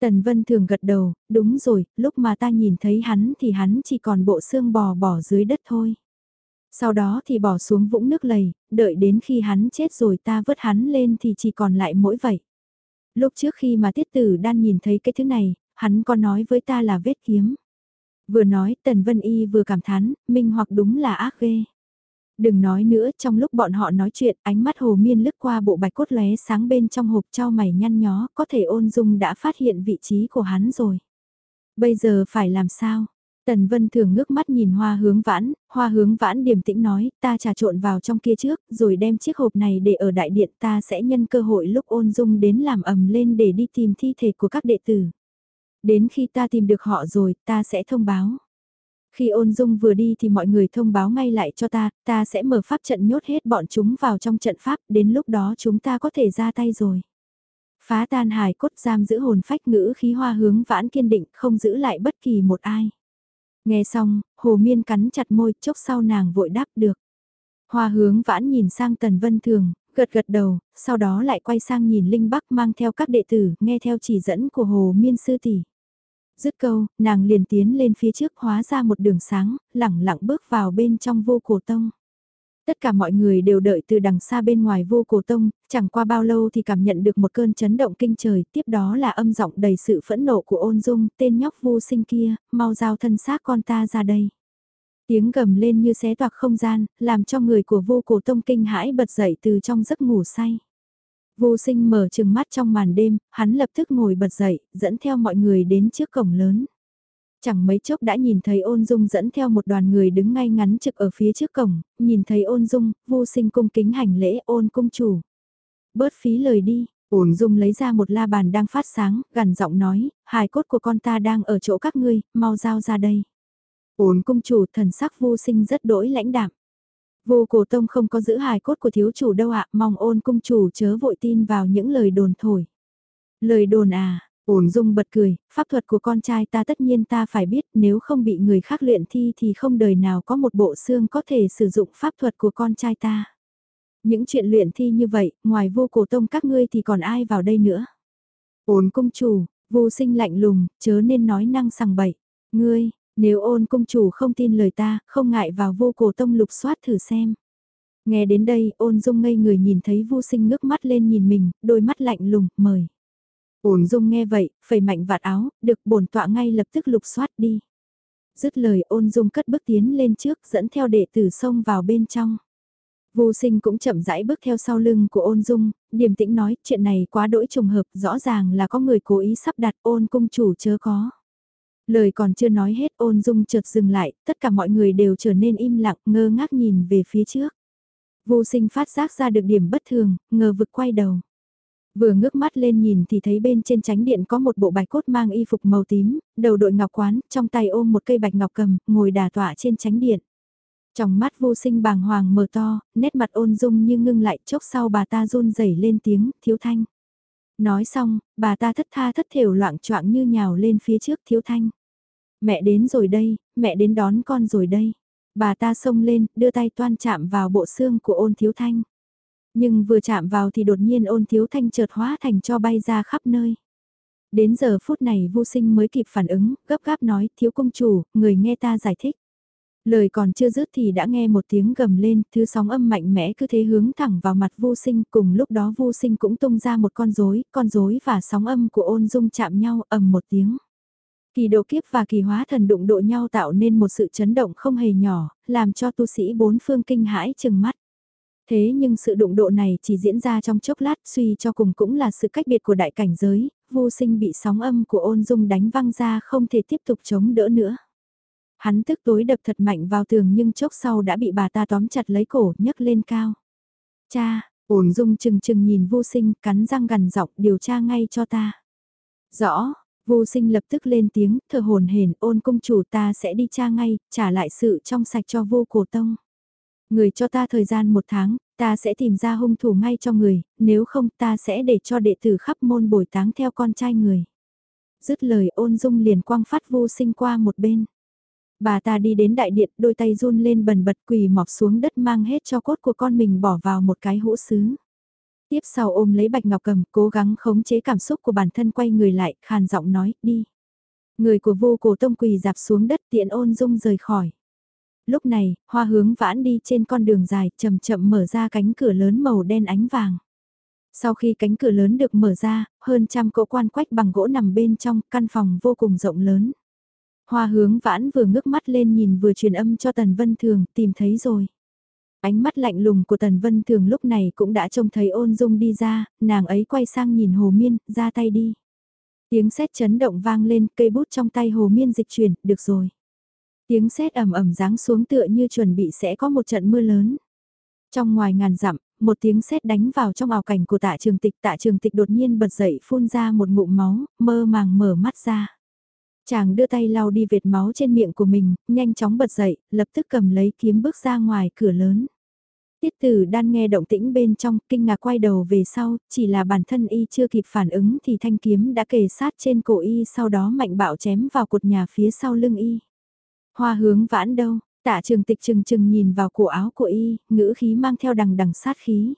Tần Vân Thường gật đầu, đúng rồi, lúc mà ta nhìn thấy hắn thì hắn chỉ còn bộ xương bò bỏ dưới đất thôi. Sau đó thì bỏ xuống vũng nước lầy, đợi đến khi hắn chết rồi ta vớt hắn lên thì chỉ còn lại mỗi vậy. Lúc trước khi mà tiết tử đan nhìn thấy cái thứ này, hắn có nói với ta là vết kiếm. Vừa nói Tần Vân Y vừa cảm thán, Minh hoặc đúng là ác ghê. Đừng nói nữa, trong lúc bọn họ nói chuyện, ánh mắt hồ miên lướt qua bộ bạch cốt lóe sáng bên trong hộp trao mày nhăn nhó, có thể ôn dung đã phát hiện vị trí của hắn rồi. Bây giờ phải làm sao? Tần Vân thường ngước mắt nhìn hoa hướng vãn, hoa hướng vãn điềm tĩnh nói, ta trà trộn vào trong kia trước, rồi đem chiếc hộp này để ở đại điện ta sẽ nhân cơ hội lúc ôn dung đến làm ầm lên để đi tìm thi thể của các đệ tử. Đến khi ta tìm được họ rồi, ta sẽ thông báo. Khi ôn dung vừa đi thì mọi người thông báo ngay lại cho ta, ta sẽ mở pháp trận nhốt hết bọn chúng vào trong trận pháp, đến lúc đó chúng ta có thể ra tay rồi. Phá tan hài cốt giam giữ hồn phách ngữ khí hoa hướng vãn kiên định không giữ lại bất kỳ một ai. Nghe xong, hồ miên cắn chặt môi, chốc sau nàng vội đáp được. Hoa hướng vãn nhìn sang tần vân thường, gật gật đầu, sau đó lại quay sang nhìn Linh Bắc mang theo các đệ tử, nghe theo chỉ dẫn của hồ miên sư tỷ. Dứt câu, nàng liền tiến lên phía trước hóa ra một đường sáng, lẳng lặng bước vào bên trong vô cổ tông. Tất cả mọi người đều đợi từ đằng xa bên ngoài vô cổ tông, chẳng qua bao lâu thì cảm nhận được một cơn chấn động kinh trời, tiếp đó là âm giọng đầy sự phẫn nộ của ôn dung, tên nhóc vô sinh kia, mau giao thân xác con ta ra đây. Tiếng gầm lên như xé toạc không gian, làm cho người của vô cổ tông kinh hãi bật dậy từ trong giấc ngủ say. Vô sinh mở trừng mắt trong màn đêm, hắn lập tức ngồi bật dậy, dẫn theo mọi người đến trước cổng lớn. Chẳng mấy chốc đã nhìn thấy ôn dung dẫn theo một đoàn người đứng ngay ngắn trực ở phía trước cổng, nhìn thấy ôn dung, vô sinh cung kính hành lễ ôn cung chủ. Bớt phí lời đi, ôn dung lấy ra một la bàn đang phát sáng, gần giọng nói, hài cốt của con ta đang ở chỗ các ngươi, mau giao ra đây. Ôn cung chủ thần sắc vô sinh rất đỗi lãnh đạm. Vô cổ tông không có giữ hài cốt của thiếu chủ đâu ạ, mong ôn cung chủ chớ vội tin vào những lời đồn thổi. Lời đồn à, ổn dung bật cười, pháp thuật của con trai ta tất nhiên ta phải biết nếu không bị người khác luyện thi thì không đời nào có một bộ xương có thể sử dụng pháp thuật của con trai ta. Những chuyện luyện thi như vậy, ngoài vô cổ tông các ngươi thì còn ai vào đây nữa. Ôn Công chủ, vô sinh lạnh lùng, chớ nên nói năng sằng bậy. Ngươi, nếu ôn Công chủ không tin lời ta, không ngại vào vô cổ tông lục soát thử xem. Nghe đến đây, ôn dung ngây người nhìn thấy vô sinh ngước mắt lên nhìn mình, đôi mắt lạnh lùng, mời. Ôn dung nghe vậy, phẩy mạnh vạt áo, được bổn tọa ngay lập tức lục soát đi. Dứt lời ôn dung cất bước tiến lên trước dẫn theo đệ tử xông vào bên trong. Vô sinh cũng chậm rãi bước theo sau lưng của ôn dung, điềm tĩnh nói chuyện này quá đỗi trùng hợp rõ ràng là có người cố ý sắp đặt ôn cung chủ chớ có. Lời còn chưa nói hết ôn dung chợt dừng lại, tất cả mọi người đều trở nên im lặng ngơ ngác nhìn về phía trước. Vô sinh phát giác ra được điểm bất thường, ngờ vực quay đầu. Vừa ngước mắt lên nhìn thì thấy bên trên tránh điện có một bộ bạch cốt mang y phục màu tím, đầu đội ngọc quán, trong tay ôm một cây bạch ngọc cầm, ngồi đà tọa trên tránh điện. Trong mắt vô sinh bàng hoàng mờ to, nét mặt ôn dung như ngưng lại chốc sau bà ta run rẩy lên tiếng, thiếu thanh. Nói xong, bà ta thất tha thất thểu loạn choạng như nhào lên phía trước thiếu thanh. Mẹ đến rồi đây, mẹ đến đón con rồi đây. Bà ta xông lên, đưa tay toan chạm vào bộ xương của ôn thiếu thanh. Nhưng vừa chạm vào thì đột nhiên ôn thiếu thanh chợt hóa thành cho bay ra khắp nơi. Đến giờ phút này vô sinh mới kịp phản ứng, gấp gáp nói, thiếu công chủ, người nghe ta giải thích. Lời còn chưa dứt thì đã nghe một tiếng gầm lên, thứ sóng âm mạnh mẽ cứ thế hướng thẳng vào mặt vô sinh, cùng lúc đó vô sinh cũng tung ra một con rối, con rối và sóng âm của ôn dung chạm nhau ầm một tiếng. Kỳ độ kiếp và kỳ hóa thần đụng độ nhau tạo nên một sự chấn động không hề nhỏ, làm cho tu sĩ bốn phương kinh hãi chừng mắt. Thế nhưng sự đụng độ này chỉ diễn ra trong chốc lát suy cho cùng cũng là sự cách biệt của đại cảnh giới, vô sinh bị sóng âm của ôn dung đánh văng ra không thể tiếp tục chống đỡ nữa. Hắn tức tối đập thật mạnh vào tường nhưng chốc sau đã bị bà ta tóm chặt lấy cổ nhấc lên cao. Cha, ôn dung chừng chừng nhìn vô sinh cắn răng gằn giọng điều tra ngay cho ta. Rõ, vô sinh lập tức lên tiếng thờ hồn hển ôn công chủ ta sẽ đi tra ngay, trả lại sự trong sạch cho vô cổ tông. Người cho ta thời gian một tháng, ta sẽ tìm ra hung thủ ngay cho người, nếu không ta sẽ để cho đệ tử khắp môn bồi táng theo con trai người. Dứt lời ôn dung liền quang phát vô sinh qua một bên. Bà ta đi đến đại điện, đôi tay run lên bần bật quỳ mọc xuống đất mang hết cho cốt của con mình bỏ vào một cái hũ sứ. Tiếp sau ôm lấy bạch ngọc cầm, cố gắng khống chế cảm xúc của bản thân quay người lại, khàn giọng nói, đi. Người của vô cổ tông quỳ dạp xuống đất tiện ôn dung rời khỏi lúc này, hoa hướng vãn đi trên con đường dài chậm chậm mở ra cánh cửa lớn màu đen ánh vàng. Sau khi cánh cửa lớn được mở ra, hơn trăm cỗ quan quách bằng gỗ nằm bên trong căn phòng vô cùng rộng lớn. Hoa hướng vãn vừa ngước mắt lên nhìn vừa truyền âm cho Tần Vân Thường, tìm thấy rồi. Ánh mắt lạnh lùng của Tần Vân Thường lúc này cũng đã trông thấy ôn dung đi ra, nàng ấy quay sang nhìn Hồ Miên, ra tay đi. Tiếng sét chấn động vang lên, cây bút trong tay Hồ Miên dịch chuyển, được rồi. Tiếng sét ầm ầm giáng xuống tựa như chuẩn bị sẽ có một trận mưa lớn. Trong ngoài ngàn dặm, một tiếng sét đánh vào trong ảo cảnh của tạ trường tịch. Tạ trường tịch đột nhiên bật dậy phun ra một ngụm máu, mơ màng mở mắt ra. Chàng đưa tay lau đi vệt máu trên miệng của mình, nhanh chóng bật dậy, lập tức cầm lấy kiếm bước ra ngoài cửa lớn. Tiết tử đan nghe động tĩnh bên trong, kinh ngạc quay đầu về sau, chỉ là bản thân y chưa kịp phản ứng thì thanh kiếm đã kề sát trên cổ y sau đó mạnh bạo chém vào cột nhà phía sau lưng y. Hoa hướng vãn đâu, tạ trường tịch trừng trừng nhìn vào cổ áo của y, ngữ khí mang theo đằng đằng sát khí.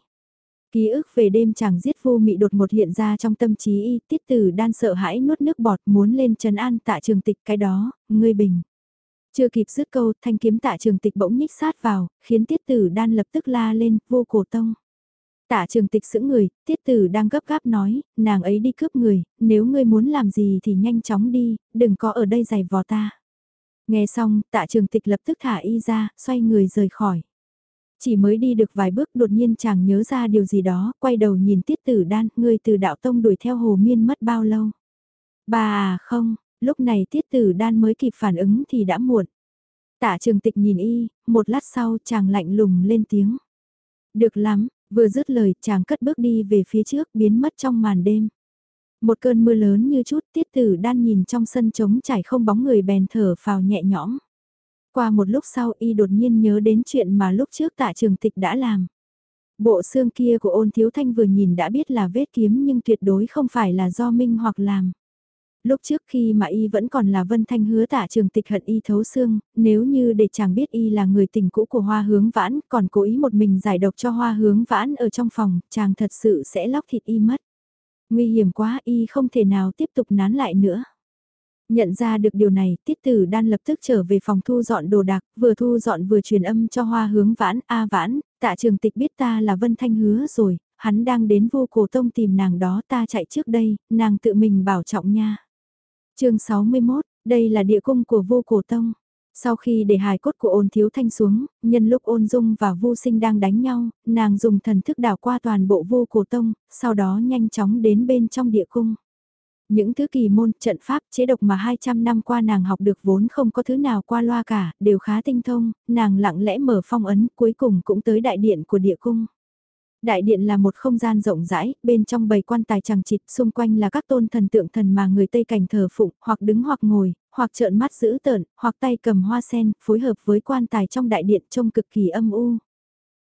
Ký ức về đêm chàng giết vô mị đột một hiện ra trong tâm trí y, tiết tử đan sợ hãi nuốt nước bọt muốn lên trấn an tạ trường tịch cái đó, ngươi bình. Chưa kịp dứt câu, thanh kiếm tạ trường tịch bỗng nhích sát vào, khiến tiết tử đan lập tức la lên, vô cổ tông. Tạ trường tịch sững người, tiết tử đang gấp gáp nói, nàng ấy đi cướp người, nếu ngươi muốn làm gì thì nhanh chóng đi, đừng có ở đây giày vò ta. Nghe xong, tạ trường tịch lập tức thả y ra, xoay người rời khỏi. Chỉ mới đi được vài bước đột nhiên chàng nhớ ra điều gì đó, quay đầu nhìn tiết tử đan, người từ đạo tông đuổi theo hồ miên mất bao lâu. Bà à không, lúc này tiết tử đan mới kịp phản ứng thì đã muộn. Tạ trường tịch nhìn y, một lát sau chàng lạnh lùng lên tiếng. Được lắm, vừa dứt lời chàng cất bước đi về phía trước biến mất trong màn đêm. Một cơn mưa lớn như chút tiết tử đan nhìn trong sân trống trải không bóng người bèn thở phào nhẹ nhõm. Qua một lúc sau y đột nhiên nhớ đến chuyện mà lúc trước tạ trường tịch đã làm. Bộ xương kia của ôn thiếu thanh vừa nhìn đã biết là vết kiếm nhưng tuyệt đối không phải là do Minh hoặc làm. Lúc trước khi mà y vẫn còn là vân thanh hứa tạ trường tịch hận y thấu xương, nếu như để chàng biết y là người tình cũ của hoa hướng vãn, còn cố ý một mình giải độc cho hoa hướng vãn ở trong phòng, chàng thật sự sẽ lóc thịt y mất. Nguy hiểm quá y không thể nào tiếp tục nán lại nữa. Nhận ra được điều này, tiết tử đan lập tức trở về phòng thu dọn đồ đạc, vừa thu dọn vừa truyền âm cho hoa hướng vãn, a vãn, tạ trường tịch biết ta là Vân Thanh hứa rồi, hắn đang đến vô cổ tông tìm nàng đó ta chạy trước đây, nàng tự mình bảo trọng nha. chương 61, đây là địa cung của vô cổ tông. Sau khi để hài cốt của ôn thiếu thanh xuống, nhân lúc ôn dung và vô sinh đang đánh nhau, nàng dùng thần thức đảo qua toàn bộ vô cổ tông, sau đó nhanh chóng đến bên trong địa cung. Những thứ kỳ môn, trận pháp, chế độc mà 200 năm qua nàng học được vốn không có thứ nào qua loa cả, đều khá tinh thông, nàng lặng lẽ mở phong ấn cuối cùng cũng tới đại điện của địa cung. Đại điện là một không gian rộng rãi, bên trong bầy quan tài chẳng chịt, xung quanh là các tôn thần tượng thần mà người Tây Cảnh thờ phụng, hoặc đứng hoặc ngồi, hoặc trợn mắt giữ tợn, hoặc tay cầm hoa sen, phối hợp với quan tài trong đại điện trông cực kỳ âm u.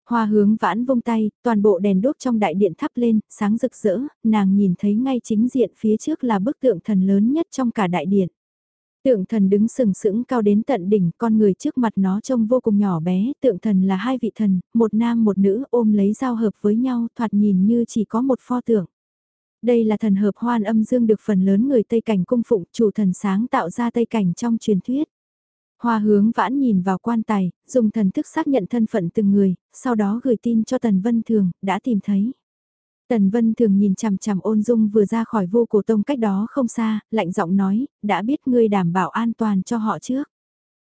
Hoa hướng vãn vung tay, toàn bộ đèn đốt trong đại điện thắp lên, sáng rực rỡ, nàng nhìn thấy ngay chính diện phía trước là bức tượng thần lớn nhất trong cả đại điện. Tượng thần đứng sừng sững cao đến tận đỉnh, con người trước mặt nó trông vô cùng nhỏ bé, tượng thần là hai vị thần, một nam một nữ ôm lấy giao hợp với nhau, thoạt nhìn như chỉ có một pho tượng. Đây là thần hợp hoan âm dương được phần lớn người Tây Cảnh cung phụng, chủ thần sáng tạo ra Tây Cảnh trong truyền thuyết. Hoa hướng vãn nhìn vào quan tài, dùng thần thức xác nhận thân phận từng người, sau đó gửi tin cho Tần Vân Thường, đã tìm thấy. Tần Vân Thường nhìn chằm chằm ôn dung vừa ra khỏi vô cổ tông cách đó không xa, lạnh giọng nói, đã biết ngươi đảm bảo an toàn cho họ trước.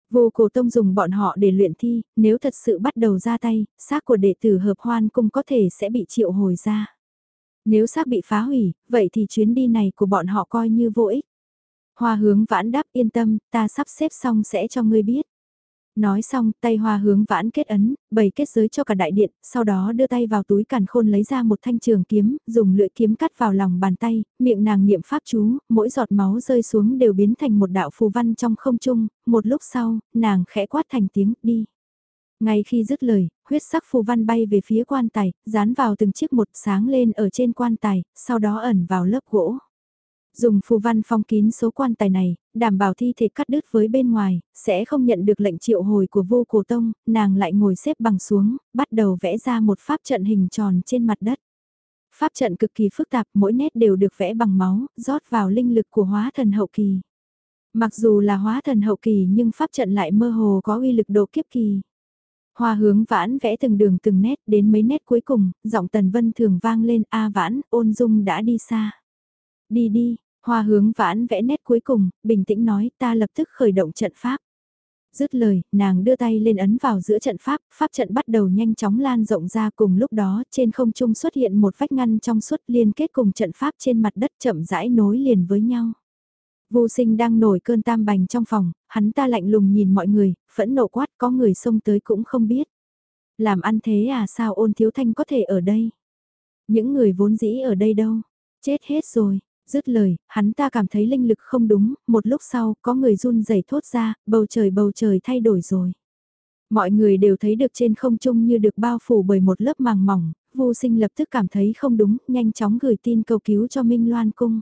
Vô cổ tông dùng bọn họ để luyện thi, nếu thật sự bắt đầu ra tay, xác của đệ tử hợp hoan cung có thể sẽ bị triệu hồi ra. Nếu xác bị phá hủy, vậy thì chuyến đi này của bọn họ coi như vô ích. Hoa hướng vãn đáp yên tâm, ta sắp xếp xong sẽ cho ngươi biết. Nói xong, tay hoa hướng vãn kết ấn, bày kết giới cho cả đại điện, sau đó đưa tay vào túi càn khôn lấy ra một thanh trường kiếm, dùng lưỡi kiếm cắt vào lòng bàn tay, miệng nàng niệm pháp chú, mỗi giọt máu rơi xuống đều biến thành một đạo phù văn trong không trung, một lúc sau, nàng khẽ quát thành tiếng, đi. Ngay khi dứt lời, huyết sắc phù văn bay về phía quan tài, dán vào từng chiếc một sáng lên ở trên quan tài, sau đó ẩn vào lớp gỗ. Dùng phù văn phong kín số quan tài này, đảm bảo thi thể cắt đứt với bên ngoài, sẽ không nhận được lệnh triệu hồi của vô cổ tông, nàng lại ngồi xếp bằng xuống, bắt đầu vẽ ra một pháp trận hình tròn trên mặt đất. Pháp trận cực kỳ phức tạp, mỗi nét đều được vẽ bằng máu, rót vào linh lực của hóa thần hậu kỳ. Mặc dù là hóa thần hậu kỳ nhưng pháp trận lại mơ hồ có uy lực độ kiếp kỳ. Hoa hướng vãn vẽ từng đường từng nét đến mấy nét cuối cùng, giọng tần vân thường vang lên A vãn, ôn dung đã đi xa. Đi đi, hoa hướng vãn vẽ nét cuối cùng, bình tĩnh nói ta lập tức khởi động trận pháp. Dứt lời, nàng đưa tay lên ấn vào giữa trận pháp, pháp trận bắt đầu nhanh chóng lan rộng ra cùng lúc đó trên không trung xuất hiện một vách ngăn trong suốt liên kết cùng trận pháp trên mặt đất chậm rãi nối liền với nhau. Vô sinh đang nổi cơn tam bành trong phòng, hắn ta lạnh lùng nhìn mọi người, phẫn nộ quát có người xông tới cũng không biết. Làm ăn thế à sao ôn thiếu thanh có thể ở đây? Những người vốn dĩ ở đây đâu? Chết hết rồi, Dứt lời, hắn ta cảm thấy linh lực không đúng, một lúc sau, có người run rẩy thốt ra, bầu trời bầu trời thay đổi rồi. Mọi người đều thấy được trên không trung như được bao phủ bởi một lớp màng mỏng, vô sinh lập tức cảm thấy không đúng, nhanh chóng gửi tin cầu cứu cho Minh Loan Cung.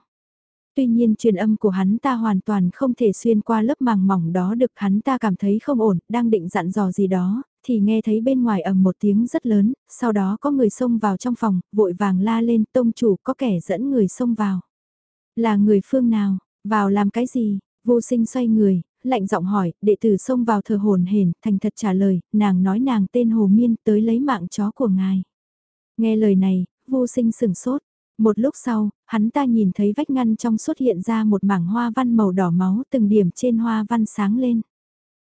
Tuy nhiên truyền âm của hắn ta hoàn toàn không thể xuyên qua lớp màng mỏng đó được hắn ta cảm thấy không ổn, đang định dặn dò gì đó, thì nghe thấy bên ngoài ầm một tiếng rất lớn, sau đó có người xông vào trong phòng, vội vàng la lên tông chủ có kẻ dẫn người xông vào. Là người phương nào, vào làm cái gì? Vô sinh xoay người, lạnh giọng hỏi, đệ tử xông vào thờ hồn hển, thành thật trả lời, nàng nói nàng tên Hồ Miên tới lấy mạng chó của ngài. Nghe lời này, vô sinh sừng sốt. Một lúc sau, hắn ta nhìn thấy vách ngăn trong xuất hiện ra một mảng hoa văn màu đỏ máu từng điểm trên hoa văn sáng lên.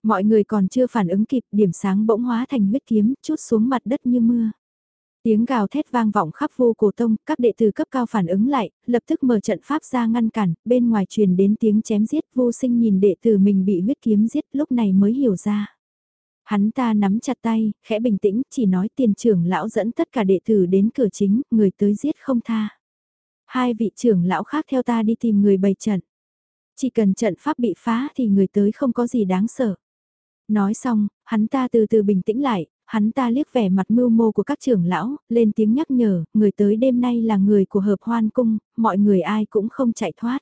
Mọi người còn chưa phản ứng kịp điểm sáng bỗng hóa thành huyết kiếm chút xuống mặt đất như mưa. Tiếng gào thét vang vọng khắp vô cổ tông, các đệ tử cấp cao phản ứng lại, lập tức mở trận pháp ra ngăn cản, bên ngoài truyền đến tiếng chém giết vô sinh nhìn đệ tử mình bị huyết kiếm giết lúc này mới hiểu ra. Hắn ta nắm chặt tay, khẽ bình tĩnh, chỉ nói tiền trưởng lão dẫn tất cả đệ tử đến cửa chính, người tới giết không tha. Hai vị trưởng lão khác theo ta đi tìm người bày trận. Chỉ cần trận pháp bị phá thì người tới không có gì đáng sợ. Nói xong, hắn ta từ từ bình tĩnh lại, hắn ta liếc vẻ mặt mưu mô của các trưởng lão, lên tiếng nhắc nhở, người tới đêm nay là người của hợp hoan cung, mọi người ai cũng không chạy thoát.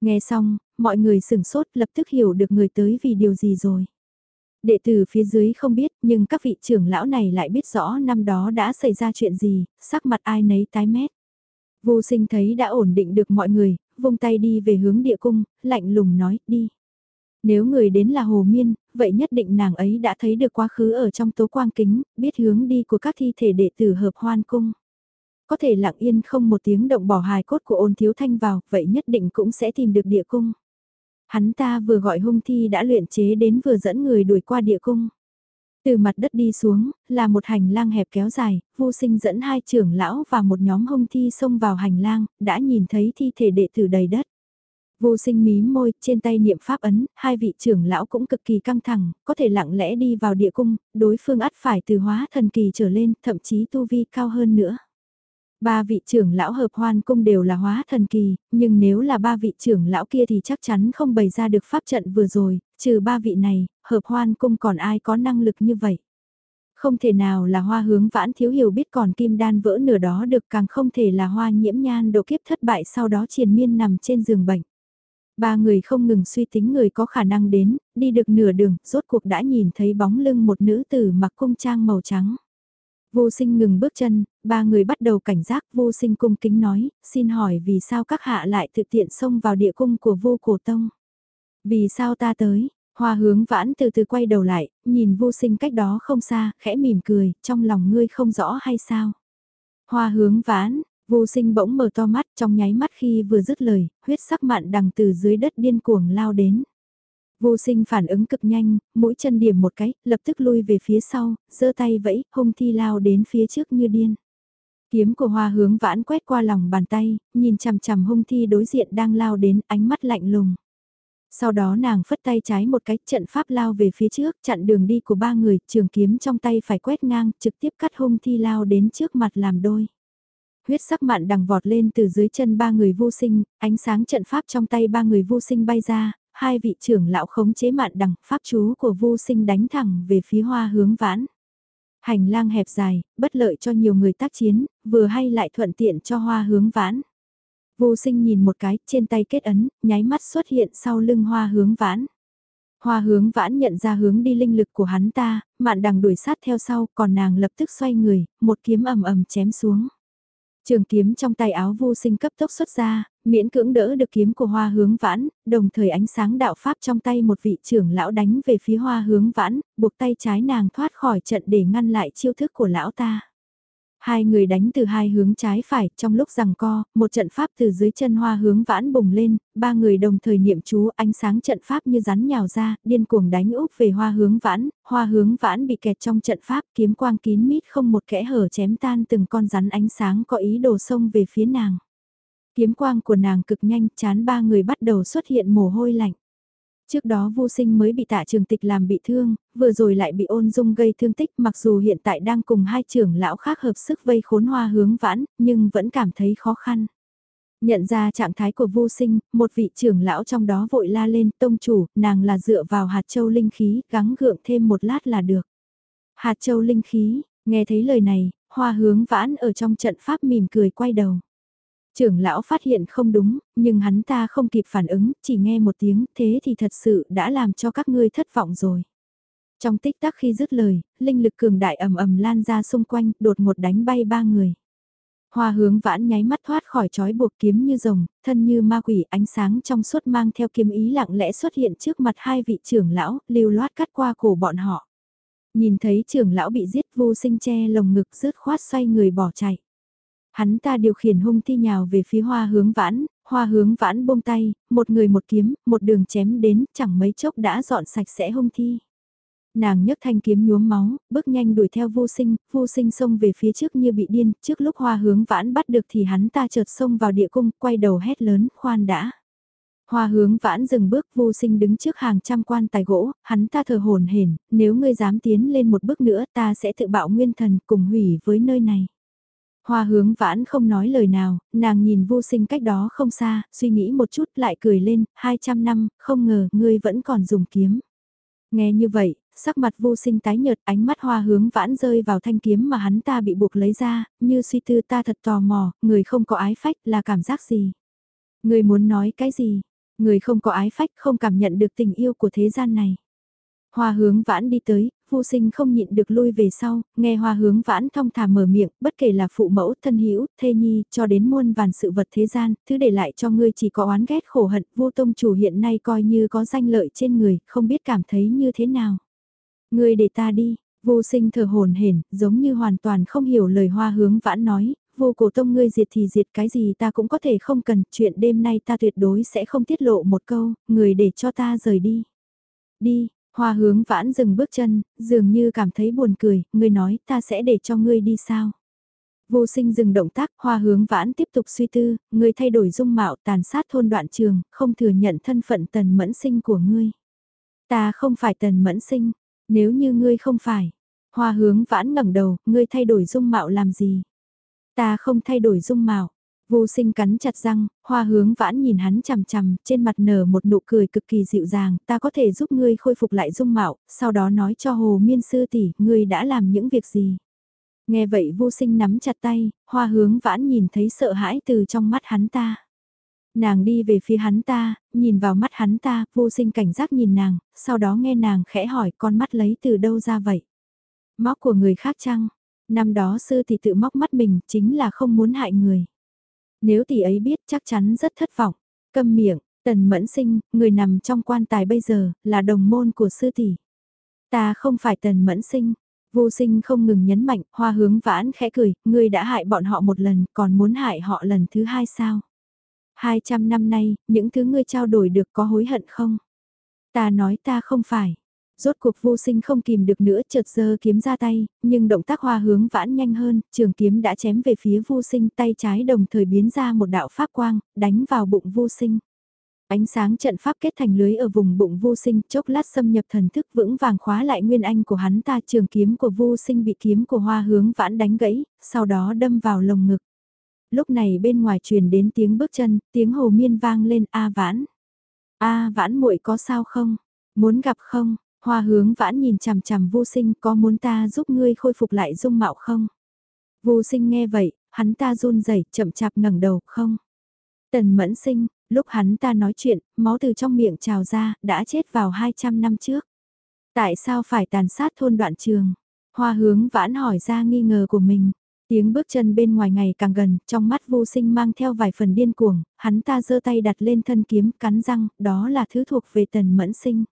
Nghe xong, mọi người sửng sốt lập tức hiểu được người tới vì điều gì rồi. Đệ tử phía dưới không biết nhưng các vị trưởng lão này lại biết rõ năm đó đã xảy ra chuyện gì, sắc mặt ai nấy tái mét. Vô sinh thấy đã ổn định được mọi người, vung tay đi về hướng địa cung, lạnh lùng nói, đi. Nếu người đến là Hồ Miên, vậy nhất định nàng ấy đã thấy được quá khứ ở trong tố quang kính, biết hướng đi của các thi thể đệ tử hợp hoan cung. Có thể lặng yên không một tiếng động bỏ hài cốt của ôn thiếu thanh vào, vậy nhất định cũng sẽ tìm được địa cung. Hắn ta vừa gọi hung thi đã luyện chế đến vừa dẫn người đuổi qua địa cung. Từ mặt đất đi xuống, là một hành lang hẹp kéo dài, vô sinh dẫn hai trưởng lão và một nhóm hung thi xông vào hành lang, đã nhìn thấy thi thể đệ tử đầy đất. Vô sinh mí môi, trên tay niệm pháp ấn, hai vị trưởng lão cũng cực kỳ căng thẳng, có thể lặng lẽ đi vào địa cung, đối phương ắt phải từ hóa thần kỳ trở lên, thậm chí tu vi cao hơn nữa. Ba vị trưởng lão hợp hoan cung đều là hóa thần kỳ, nhưng nếu là ba vị trưởng lão kia thì chắc chắn không bày ra được pháp trận vừa rồi, trừ ba vị này, hợp hoan cung còn ai có năng lực như vậy. Không thể nào là hoa hướng vãn thiếu hiểu biết còn kim đan vỡ nửa đó được càng không thể là hoa nhiễm nhan độ kiếp thất bại sau đó triền miên nằm trên giường bệnh. Ba người không ngừng suy tính người có khả năng đến, đi được nửa đường, rốt cuộc đã nhìn thấy bóng lưng một nữ tử mặc cung trang màu trắng. Vô sinh ngừng bước chân, ba người bắt đầu cảnh giác vô sinh cung kính nói, xin hỏi vì sao các hạ lại tự tiện xông vào địa cung của vô cổ tông. Vì sao ta tới, hoa hướng vãn từ từ quay đầu lại, nhìn vô sinh cách đó không xa, khẽ mỉm cười, trong lòng ngươi không rõ hay sao. Hoa hướng vãn, vô sinh bỗng mở to mắt trong nháy mắt khi vừa dứt lời, huyết sắc mạn đằng từ dưới đất điên cuồng lao đến. Vô sinh phản ứng cực nhanh, mũi chân điểm một cái, lập tức lui về phía sau, giơ tay vẫy, hung thi lao đến phía trước như điên. Kiếm của hoa hướng vãn quét qua lòng bàn tay, nhìn chằm chằm hung thi đối diện đang lao đến, ánh mắt lạnh lùng. Sau đó nàng phất tay trái một cái trận pháp lao về phía trước, chặn đường đi của ba người, trường kiếm trong tay phải quét ngang, trực tiếp cắt hung thi lao đến trước mặt làm đôi. Huyết sắc mạn đằng vọt lên từ dưới chân ba người vô sinh, ánh sáng trận pháp trong tay ba người vô sinh bay ra, hai vị trưởng lão khống chế mạn đằng, pháp chú của vô sinh đánh thẳng về phía hoa hướng vãn. Hành lang hẹp dài, bất lợi cho nhiều người tác chiến, vừa hay lại thuận tiện cho hoa hướng vãn. Vô sinh nhìn một cái, trên tay kết ấn, nháy mắt xuất hiện sau lưng hoa hướng vãn. Hoa hướng vãn nhận ra hướng đi linh lực của hắn ta, mạn đằng đuổi sát theo sau, còn nàng lập tức xoay người, một kiếm ầm ầm chém xuống. Trường kiếm trong tay áo vô sinh cấp tốc xuất ra, miễn cưỡng đỡ được kiếm của hoa hướng vãn, đồng thời ánh sáng đạo pháp trong tay một vị trưởng lão đánh về phía hoa hướng vãn, buộc tay trái nàng thoát khỏi trận để ngăn lại chiêu thức của lão ta. Hai người đánh từ hai hướng trái phải, trong lúc rằng co, một trận pháp từ dưới chân hoa hướng vãn bùng lên, ba người đồng thời niệm chú ánh sáng trận pháp như rắn nhào ra, điên cuồng đánh úp về hoa hướng vãn, hoa hướng vãn bị kẹt trong trận pháp kiếm quang kín mít không một kẽ hở chém tan từng con rắn ánh sáng có ý đồ xông về phía nàng. Kiếm quang của nàng cực nhanh chán ba người bắt đầu xuất hiện mồ hôi lạnh. Trước đó vô sinh mới bị tạ trường tịch làm bị thương, vừa rồi lại bị ôn dung gây thương tích mặc dù hiện tại đang cùng hai trưởng lão khác hợp sức vây khốn hoa hướng vãn, nhưng vẫn cảm thấy khó khăn. Nhận ra trạng thái của vô sinh, một vị trưởng lão trong đó vội la lên tông chủ, nàng là dựa vào hạt châu linh khí, gắng gượng thêm một lát là được. Hạt châu linh khí, nghe thấy lời này, hoa hướng vãn ở trong trận pháp mỉm cười quay đầu. Trưởng lão phát hiện không đúng, nhưng hắn ta không kịp phản ứng, chỉ nghe một tiếng, thế thì thật sự đã làm cho các ngươi thất vọng rồi. Trong tích tắc khi dứt lời, linh lực cường đại ầm ầm lan ra xung quanh, đột ngột đánh bay ba người. Hoa hướng vãn nháy mắt thoát khỏi trói buộc kiếm như rồng, thân như ma quỷ ánh sáng trong suốt mang theo kiếm ý lặng lẽ xuất hiện trước mặt hai vị trưởng lão, lưu loát cắt qua cổ bọn họ. Nhìn thấy trưởng lão bị giết vô sinh che lồng ngực rứt khoát xoay người bỏ chạy. Hắn ta điều khiển hung thi nhào về phía hoa hướng vãn, hoa hướng vãn buông tay, một người một kiếm, một đường chém đến, chẳng mấy chốc đã dọn sạch sẽ hung thi. Nàng nhấc thanh kiếm nhuốm máu, bước nhanh đuổi theo vô sinh, vô sinh xông về phía trước như bị điên, trước lúc hoa hướng vãn bắt được thì hắn ta chợt xông vào địa cung, quay đầu hét lớn, khoan đã. Hoa hướng vãn dừng bước vô sinh đứng trước hàng trăm quan tài gỗ, hắn ta thờ hồn hển, nếu ngươi dám tiến lên một bước nữa ta sẽ tự bạo nguyên thần cùng hủy với nơi này. Hoa hướng vãn không nói lời nào, nàng nhìn vô sinh cách đó không xa, suy nghĩ một chút lại cười lên, 200 năm, không ngờ ngươi vẫn còn dùng kiếm. Nghe như vậy, sắc mặt vô sinh tái nhợt ánh mắt hoa hướng vãn rơi vào thanh kiếm mà hắn ta bị buộc lấy ra, như suy tư ta thật tò mò, người không có ái phách là cảm giác gì? Người muốn nói cái gì? Người không có ái phách không cảm nhận được tình yêu của thế gian này. Hoa hướng vãn đi tới, vô sinh không nhịn được lui về sau, nghe hoa hướng vãn thong thả mở miệng, bất kể là phụ mẫu, thân hữu thê nhi, cho đến muôn vàn sự vật thế gian, thứ để lại cho ngươi chỉ có oán ghét khổ hận, vô tông chủ hiện nay coi như có danh lợi trên người, không biết cảm thấy như thế nào. Ngươi để ta đi, vô sinh thở hồn hển, giống như hoàn toàn không hiểu lời hoa hướng vãn nói, vô cổ tông ngươi diệt thì diệt cái gì ta cũng có thể không cần, chuyện đêm nay ta tuyệt đối sẽ không tiết lộ một câu, người để cho ta rời đi. Đi, Hoa hướng vãn dừng bước chân, dường như cảm thấy buồn cười, ngươi nói ta sẽ để cho ngươi đi sao. Vô sinh dừng động tác, hoa hướng vãn tiếp tục suy tư, ngươi thay đổi dung mạo tàn sát thôn đoạn trường, không thừa nhận thân phận tần mẫn sinh của ngươi. Ta không phải tần mẫn sinh, nếu như ngươi không phải. Hoa hướng vãn ngẩng đầu, ngươi thay đổi dung mạo làm gì? Ta không thay đổi dung mạo. Vô sinh cắn chặt răng, hoa hướng vãn nhìn hắn chằm chằm, trên mặt nở một nụ cười cực kỳ dịu dàng, ta có thể giúp ngươi khôi phục lại dung mạo, sau đó nói cho hồ miên sư tỷ, ngươi đã làm những việc gì. Nghe vậy vô sinh nắm chặt tay, hoa hướng vãn nhìn thấy sợ hãi từ trong mắt hắn ta. Nàng đi về phía hắn ta, nhìn vào mắt hắn ta, vô sinh cảnh giác nhìn nàng, sau đó nghe nàng khẽ hỏi con mắt lấy từ đâu ra vậy. Móc của người khác chăng? Năm đó sư thì tự móc mắt mình, chính là không muốn hại người. Nếu tỷ ấy biết chắc chắn rất thất vọng. Câm miệng, tần mẫn sinh, người nằm trong quan tài bây giờ, là đồng môn của sư tỷ. Ta không phải tần mẫn sinh. Vô sinh không ngừng nhấn mạnh, hoa hướng vãn khẽ cười, ngươi đã hại bọn họ một lần, còn muốn hại họ lần thứ hai sao? 200 năm nay, những thứ ngươi trao đổi được có hối hận không? Ta nói ta không phải. Rốt cuộc vô sinh không kìm được nữa chợt giơ kiếm ra tay, nhưng động tác hoa hướng vãn nhanh hơn, trường kiếm đã chém về phía vô sinh tay trái đồng thời biến ra một đạo pháp quang, đánh vào bụng vô sinh. Ánh sáng trận pháp kết thành lưới ở vùng bụng vô sinh chốc lát xâm nhập thần thức vững vàng khóa lại nguyên anh của hắn ta trường kiếm của vô sinh bị kiếm của hoa hướng vãn đánh gãy, sau đó đâm vào lồng ngực. Lúc này bên ngoài truyền đến tiếng bước chân, tiếng hồ miên vang lên A vãn. A vãn muội có sao không? Muốn gặp không? Hoa hướng vãn nhìn chằm chằm vô sinh có muốn ta giúp ngươi khôi phục lại dung mạo không? Vô sinh nghe vậy, hắn ta run rẩy chậm chạp ngẩng đầu không? Tần mẫn sinh, lúc hắn ta nói chuyện, máu từ trong miệng trào ra, đã chết vào 200 năm trước. Tại sao phải tàn sát thôn đoạn trường? Hoa hướng vãn hỏi ra nghi ngờ của mình. Tiếng bước chân bên ngoài ngày càng gần, trong mắt vô sinh mang theo vài phần điên cuồng, hắn ta giơ tay đặt lên thân kiếm cắn răng, đó là thứ thuộc về tần mẫn sinh.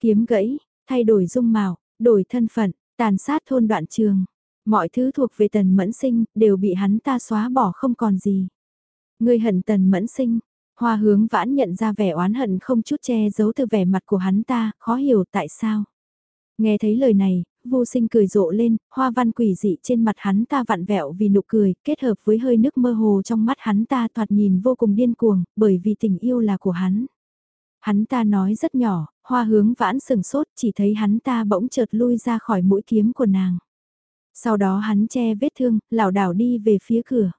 Kiếm gãy, thay đổi dung mạo, đổi thân phận, tàn sát thôn đoạn trường. Mọi thứ thuộc về tần mẫn sinh, đều bị hắn ta xóa bỏ không còn gì. Người hận tần mẫn sinh, hoa hướng vãn nhận ra vẻ oán hận không chút che giấu từ vẻ mặt của hắn ta, khó hiểu tại sao. Nghe thấy lời này, vô sinh cười rộ lên, hoa văn quỷ dị trên mặt hắn ta vặn vẹo vì nụ cười, kết hợp với hơi nước mơ hồ trong mắt hắn ta thoạt nhìn vô cùng điên cuồng, bởi vì tình yêu là của hắn. Hắn ta nói rất nhỏ, hoa hướng vãn sừng sốt chỉ thấy hắn ta bỗng chợt lui ra khỏi mũi kiếm của nàng. Sau đó hắn che vết thương, lảo đảo đi về phía cửa.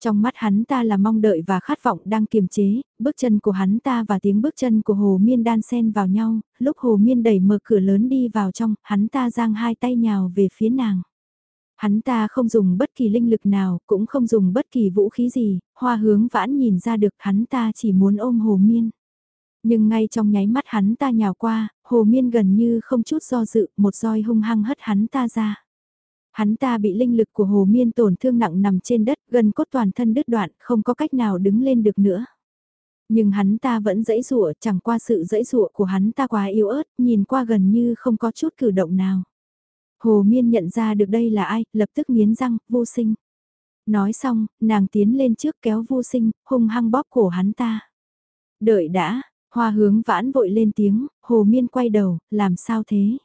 Trong mắt hắn ta là mong đợi và khát vọng đang kiềm chế, bước chân của hắn ta và tiếng bước chân của Hồ Miên đan xen vào nhau, lúc Hồ Miên đẩy mở cửa lớn đi vào trong, hắn ta giang hai tay nhào về phía nàng. Hắn ta không dùng bất kỳ linh lực nào, cũng không dùng bất kỳ vũ khí gì, hoa hướng vãn nhìn ra được hắn ta chỉ muốn ôm Hồ Miên. Nhưng ngay trong nháy mắt hắn ta nhào qua, Hồ Miên gần như không chút do dự, một roi hung hăng hất hắn ta ra. Hắn ta bị linh lực của Hồ Miên tổn thương nặng nằm trên đất, gần cốt toàn thân đứt đoạn, không có cách nào đứng lên được nữa. Nhưng hắn ta vẫn dẫy dụa, chẳng qua sự dẫy dụa của hắn ta quá yếu ớt, nhìn qua gần như không có chút cử động nào. Hồ Miên nhận ra được đây là ai, lập tức nghiến răng, vô sinh. Nói xong, nàng tiến lên trước kéo vô sinh, hung hăng bóp cổ hắn ta. Đợi đã, hoa hướng vãn vội lên tiếng, Hồ Miên quay đầu, làm sao thế?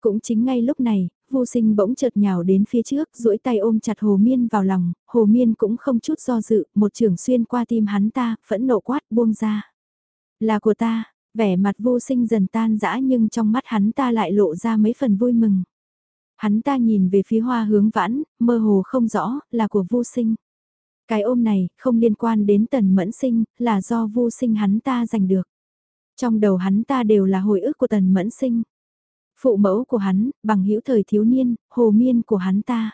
Cũng chính ngay lúc này, vô sinh bỗng chợt nhào đến phía trước, duỗi tay ôm chặt Hồ Miên vào lòng, Hồ Miên cũng không chút do dự, một trường xuyên qua tim hắn ta, phẫn nộ quát buông ra. Là của ta, vẻ mặt vô sinh dần tan dã nhưng trong mắt hắn ta lại lộ ra mấy phần vui mừng. Hắn ta nhìn về phía hoa hướng vãn, mơ hồ không rõ, là của vô sinh. Cái ôm này, không liên quan đến tần mẫn sinh, là do vô sinh hắn ta giành được. Trong đầu hắn ta đều là hồi ức của tần mẫn sinh. Phụ mẫu của hắn, bằng hữu thời thiếu niên, hồ miên của hắn ta.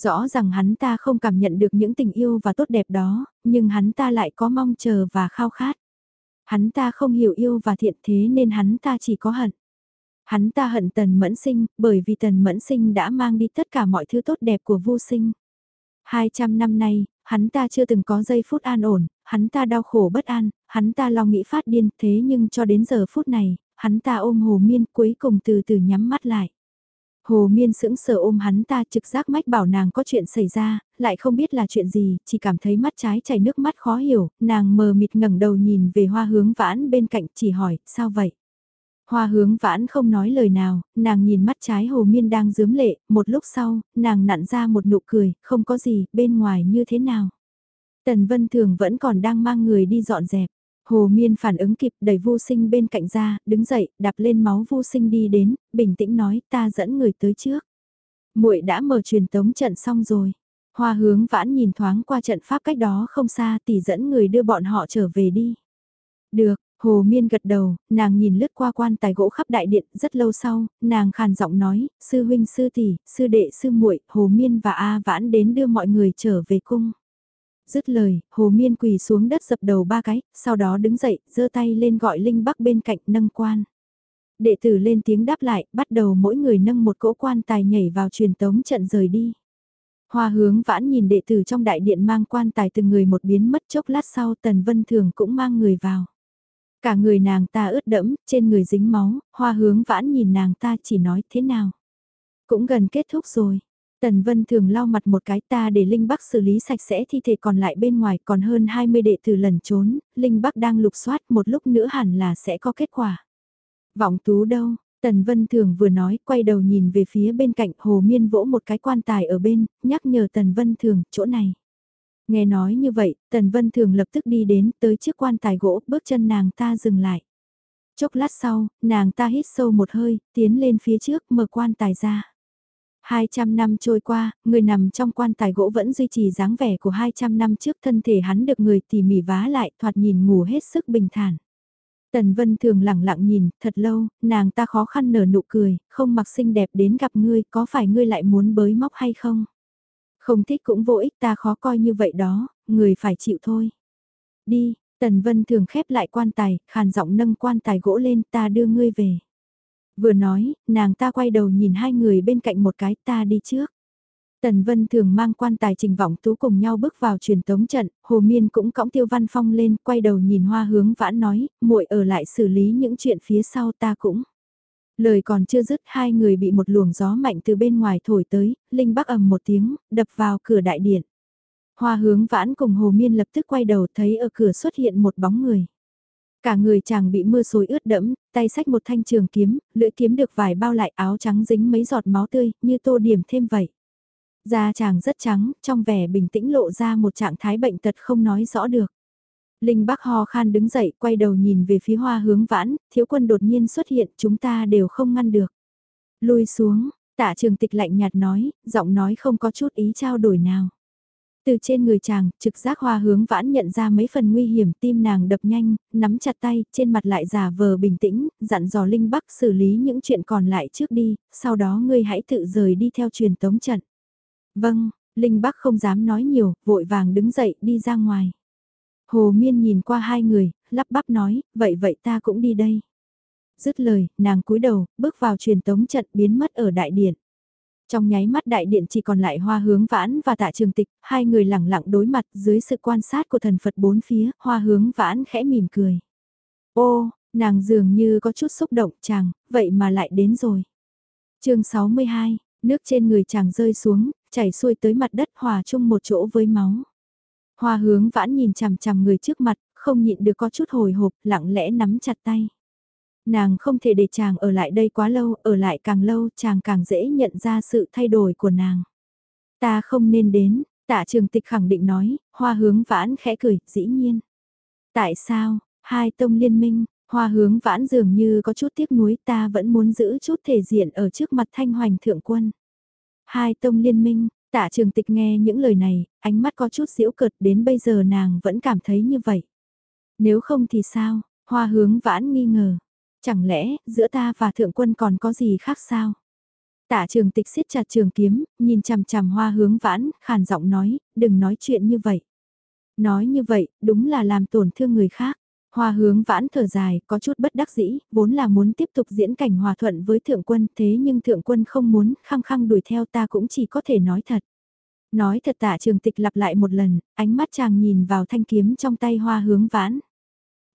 Rõ rằng hắn ta không cảm nhận được những tình yêu và tốt đẹp đó, nhưng hắn ta lại có mong chờ và khao khát. Hắn ta không hiểu yêu và thiện thế nên hắn ta chỉ có hận. Hắn ta hận tần mẫn sinh, bởi vì tần mẫn sinh đã mang đi tất cả mọi thứ tốt đẹp của vô sinh. 200 năm nay, hắn ta chưa từng có giây phút an ổn, hắn ta đau khổ bất an, hắn ta lo nghĩ phát điên thế nhưng cho đến giờ phút này, hắn ta ôm Hồ Miên cuối cùng từ từ nhắm mắt lại. Hồ Miên sững sờ ôm hắn ta trực giác mách bảo nàng có chuyện xảy ra, lại không biết là chuyện gì, chỉ cảm thấy mắt trái chảy nước mắt khó hiểu, nàng mờ mịt ngẩng đầu nhìn về hoa hướng vãn bên cạnh chỉ hỏi, sao vậy? Hoa hướng vãn không nói lời nào, nàng nhìn mắt trái hồ miên đang dướm lệ, một lúc sau, nàng nặn ra một nụ cười, không có gì, bên ngoài như thế nào. Tần Vân Thường vẫn còn đang mang người đi dọn dẹp. Hồ Miên phản ứng kịp đẩy vô sinh bên cạnh ra, đứng dậy, đạp lên máu vô sinh đi đến, bình tĩnh nói ta dẫn người tới trước. muội đã mở truyền tống trận xong rồi. Hoa hướng vãn nhìn thoáng qua trận pháp cách đó không xa tỷ dẫn người đưa bọn họ trở về đi. Được, Hồ Miên gật đầu, nàng nhìn lướt qua quan tài gỗ khắp đại điện rất lâu sau, nàng khàn giọng nói, sư huynh sư tỷ, sư đệ sư muội, Hồ Miên và A Vãn đến đưa mọi người trở về cung. Dứt lời, hồ miên quỳ xuống đất dập đầu ba cái, sau đó đứng dậy, giơ tay lên gọi Linh Bắc bên cạnh nâng quan. Đệ tử lên tiếng đáp lại, bắt đầu mỗi người nâng một cỗ quan tài nhảy vào truyền tống trận rời đi. Hoa hướng vãn nhìn đệ tử trong đại điện mang quan tài từng người một biến mất chốc lát sau Tần Vân Thường cũng mang người vào. Cả người nàng ta ướt đẫm, trên người dính máu, hoa hướng vãn nhìn nàng ta chỉ nói thế nào. Cũng gần kết thúc rồi. Tần Vân thường lau mặt một cái ta để Linh Bắc xử lý sạch sẽ thi thể còn lại bên ngoài còn hơn 20 đệ tử lần trốn, Linh Bắc đang lục soát một lúc nữa hẳn là sẽ có kết quả. Vọng tú đâu, Tần Vân Thường vừa nói, quay đầu nhìn về phía bên cạnh Hồ Miên vỗ một cái quan tài ở bên, nhắc nhở Tần Vân Thường, chỗ này. Nghe nói như vậy, Tần Vân Thường lập tức đi đến, tới chiếc quan tài gỗ, bước chân nàng ta dừng lại. Chốc lát sau, nàng ta hít sâu một hơi, tiến lên phía trước, mở quan tài ra. 200 năm trôi qua, người nằm trong quan tài gỗ vẫn duy trì dáng vẻ của 200 năm trước thân thể hắn được người tỉ mỉ vá lại thoạt nhìn ngủ hết sức bình thản. Tần Vân thường lặng lặng nhìn, thật lâu, nàng ta khó khăn nở nụ cười, không mặc xinh đẹp đến gặp ngươi, có phải ngươi lại muốn bới móc hay không? Không thích cũng vô ích ta khó coi như vậy đó, người phải chịu thôi. Đi, Tần Vân thường khép lại quan tài, khàn giọng nâng quan tài gỗ lên ta đưa ngươi về. Vừa nói, nàng ta quay đầu nhìn hai người bên cạnh một cái ta đi trước. Tần Vân thường mang quan tài trình vọng tú cùng nhau bước vào truyền tống trận, Hồ Miên cũng cõng Tiêu Văn Phong lên, quay đầu nhìn Hoa Hướng Vãn nói, muội ở lại xử lý những chuyện phía sau ta cũng. Lời còn chưa dứt hai người bị một luồng gió mạnh từ bên ngoài thổi tới, Linh Bắc ầm một tiếng, đập vào cửa đại điện. Hoa Hướng Vãn cùng Hồ Miên lập tức quay đầu thấy ở cửa xuất hiện một bóng người. Cả người chàng bị mưa xối ướt đẫm, tay sách một thanh trường kiếm, lưỡi kiếm được vải bao lại áo trắng dính mấy giọt máu tươi, như tô điểm thêm vậy. Da chàng rất trắng, trong vẻ bình tĩnh lộ ra một trạng thái bệnh tật không nói rõ được. Linh Bắc ho khan đứng dậy, quay đầu nhìn về phía hoa hướng vãn, thiếu quân đột nhiên xuất hiện, chúng ta đều không ngăn được. Lui xuống, tạ trường tịch lạnh nhạt nói, giọng nói không có chút ý trao đổi nào. Từ trên người chàng, trực giác hoa hướng vãn nhận ra mấy phần nguy hiểm tim nàng đập nhanh, nắm chặt tay, trên mặt lại giả vờ bình tĩnh, dặn dò Linh Bắc xử lý những chuyện còn lại trước đi, sau đó ngươi hãy tự rời đi theo truyền tống trận. Vâng, Linh Bắc không dám nói nhiều, vội vàng đứng dậy đi ra ngoài. Hồ Miên nhìn qua hai người, lắp bắp nói, vậy vậy ta cũng đi đây. Dứt lời, nàng cúi đầu, bước vào truyền tống trận biến mất ở đại điện. Trong nháy mắt đại điện chỉ còn lại hoa hướng vãn và tạ trường tịch, hai người lẳng lặng đối mặt dưới sự quan sát của thần Phật bốn phía, hoa hướng vãn khẽ mỉm cười. Ô, nàng dường như có chút xúc động chàng, vậy mà lại đến rồi. chương 62, nước trên người chàng rơi xuống, chảy xuôi tới mặt đất hòa chung một chỗ với máu. Hoa hướng vãn nhìn chằm chằm người trước mặt, không nhịn được có chút hồi hộp, lặng lẽ nắm chặt tay. Nàng không thể để chàng ở lại đây quá lâu, ở lại càng lâu chàng càng dễ nhận ra sự thay đổi của nàng. Ta không nên đến, tạ trường tịch khẳng định nói, hoa hướng vãn khẽ cười, dĩ nhiên. Tại sao, hai tông liên minh, hoa hướng vãn dường như có chút tiếc nuối ta vẫn muốn giữ chút thể diện ở trước mặt thanh hoành thượng quân. Hai tông liên minh, tạ trường tịch nghe những lời này, ánh mắt có chút diễu cợt đến bây giờ nàng vẫn cảm thấy như vậy. Nếu không thì sao, hoa hướng vãn nghi ngờ. Chẳng lẽ, giữa ta và thượng quân còn có gì khác sao? Tạ trường tịch siết chặt trường kiếm, nhìn chằm chằm hoa hướng vãn, khàn giọng nói, đừng nói chuyện như vậy. Nói như vậy, đúng là làm tổn thương người khác. Hoa hướng vãn thở dài, có chút bất đắc dĩ, vốn là muốn tiếp tục diễn cảnh hòa thuận với thượng quân, thế nhưng thượng quân không muốn, khăng khăng đuổi theo ta cũng chỉ có thể nói thật. Nói thật tạ trường tịch lặp lại một lần, ánh mắt chàng nhìn vào thanh kiếm trong tay hoa hướng vãn.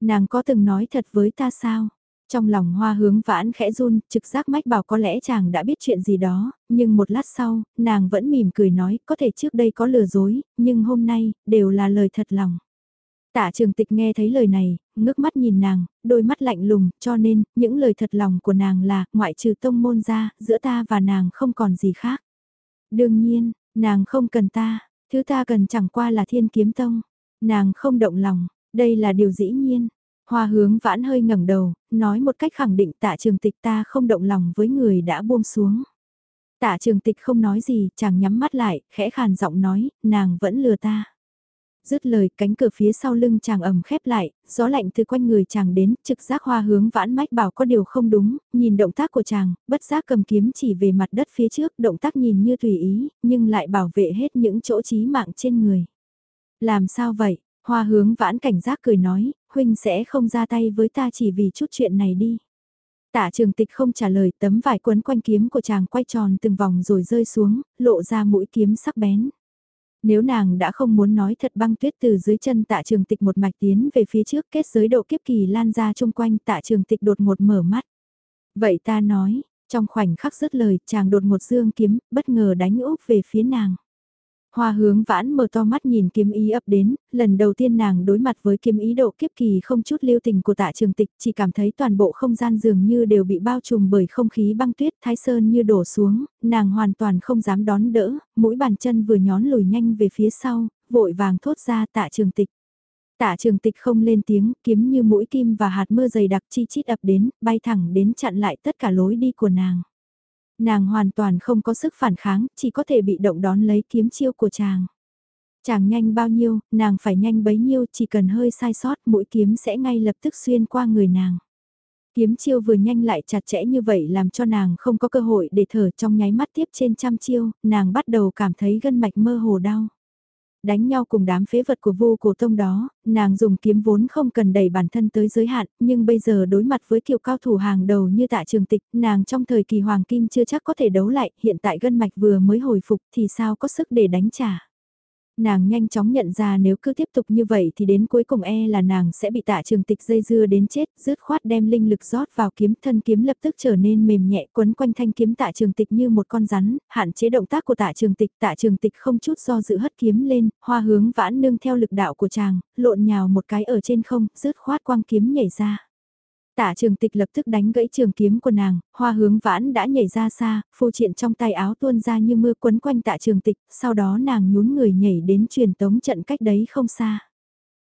Nàng có từng nói thật với ta sao? Trong lòng hoa hướng vãn khẽ run, trực giác mách bảo có lẽ chàng đã biết chuyện gì đó, nhưng một lát sau, nàng vẫn mỉm cười nói, có thể trước đây có lừa dối, nhưng hôm nay, đều là lời thật lòng. Tạ trường tịch nghe thấy lời này, ngước mắt nhìn nàng, đôi mắt lạnh lùng, cho nên, những lời thật lòng của nàng là, ngoại trừ tông môn ra, giữa ta và nàng không còn gì khác. Đương nhiên, nàng không cần ta, thứ ta cần chẳng qua là thiên kiếm tông. Nàng không động lòng, đây là điều dĩ nhiên. Hoa hướng vãn hơi ngẩng đầu, nói một cách khẳng định tạ trường tịch ta không động lòng với người đã buông xuống. Tạ trường tịch không nói gì, chàng nhắm mắt lại, khẽ khàn giọng nói, nàng vẫn lừa ta. Dứt lời cánh cửa phía sau lưng chàng ầm khép lại, gió lạnh từ quanh người chàng đến, trực giác hoa hướng vãn mách bảo có điều không đúng, nhìn động tác của chàng, bất giác cầm kiếm chỉ về mặt đất phía trước, động tác nhìn như tùy ý, nhưng lại bảo vệ hết những chỗ chí mạng trên người. Làm sao vậy? Hoa hướng vãn cảnh giác cười nói, huynh sẽ không ra tay với ta chỉ vì chút chuyện này đi. Tạ trường tịch không trả lời tấm vải quấn quanh kiếm của chàng quay tròn từng vòng rồi rơi xuống, lộ ra mũi kiếm sắc bén. Nếu nàng đã không muốn nói thật băng tuyết từ dưới chân tạ trường tịch một mạch tiến về phía trước kết giới độ kiếp kỳ lan ra chung quanh tạ trường tịch đột ngột mở mắt. Vậy ta nói, trong khoảnh khắc dứt lời chàng đột ngột dương kiếm, bất ngờ đánh úp về phía nàng. Hoa hướng vãn mở to mắt nhìn kiếm ý ập đến, lần đầu tiên nàng đối mặt với kiếm ý độ kiếp kỳ không chút lưu tình của tạ trường tịch, chỉ cảm thấy toàn bộ không gian dường như đều bị bao trùm bởi không khí băng tuyết thái sơn như đổ xuống, nàng hoàn toàn không dám đón đỡ, mũi bàn chân vừa nhón lùi nhanh về phía sau, vội vàng thốt ra tạ trường tịch. Tạ trường tịch không lên tiếng, kiếm như mũi kim và hạt mưa dày đặc chi chít ập đến, bay thẳng đến chặn lại tất cả lối đi của nàng. Nàng hoàn toàn không có sức phản kháng, chỉ có thể bị động đón lấy kiếm chiêu của chàng. Chàng nhanh bao nhiêu, nàng phải nhanh bấy nhiêu, chỉ cần hơi sai sót, mũi kiếm sẽ ngay lập tức xuyên qua người nàng. Kiếm chiêu vừa nhanh lại chặt chẽ như vậy làm cho nàng không có cơ hội để thở trong nháy mắt tiếp trên trăm chiêu, nàng bắt đầu cảm thấy gân mạch mơ hồ đau. Đánh nhau cùng đám phế vật của vô cổ tông đó, nàng dùng kiếm vốn không cần đẩy bản thân tới giới hạn, nhưng bây giờ đối mặt với kiểu cao thủ hàng đầu như tạ trường tịch, nàng trong thời kỳ hoàng kim chưa chắc có thể đấu lại, hiện tại gân mạch vừa mới hồi phục thì sao có sức để đánh trả? Nàng nhanh chóng nhận ra nếu cứ tiếp tục như vậy thì đến cuối cùng e là nàng sẽ bị tạ trường tịch dây dưa đến chết, rứt khoát đem linh lực rót vào kiếm thân kiếm lập tức trở nên mềm nhẹ quấn quanh thanh kiếm tạ trường tịch như một con rắn, hạn chế động tác của tạ trường tịch, tạ trường tịch không chút do dự hất kiếm lên, hoa hướng vãn nương theo lực đạo của chàng, lộn nhào một cái ở trên không, rứt khoát quang kiếm nhảy ra. Tạ trường tịch lập tức đánh gãy trường kiếm của nàng, hoa hướng vãn đã nhảy ra xa, phù triện trong tay áo tuôn ra như mưa quấn quanh tạ trường tịch, sau đó nàng nhún người nhảy đến truyền tống trận cách đấy không xa.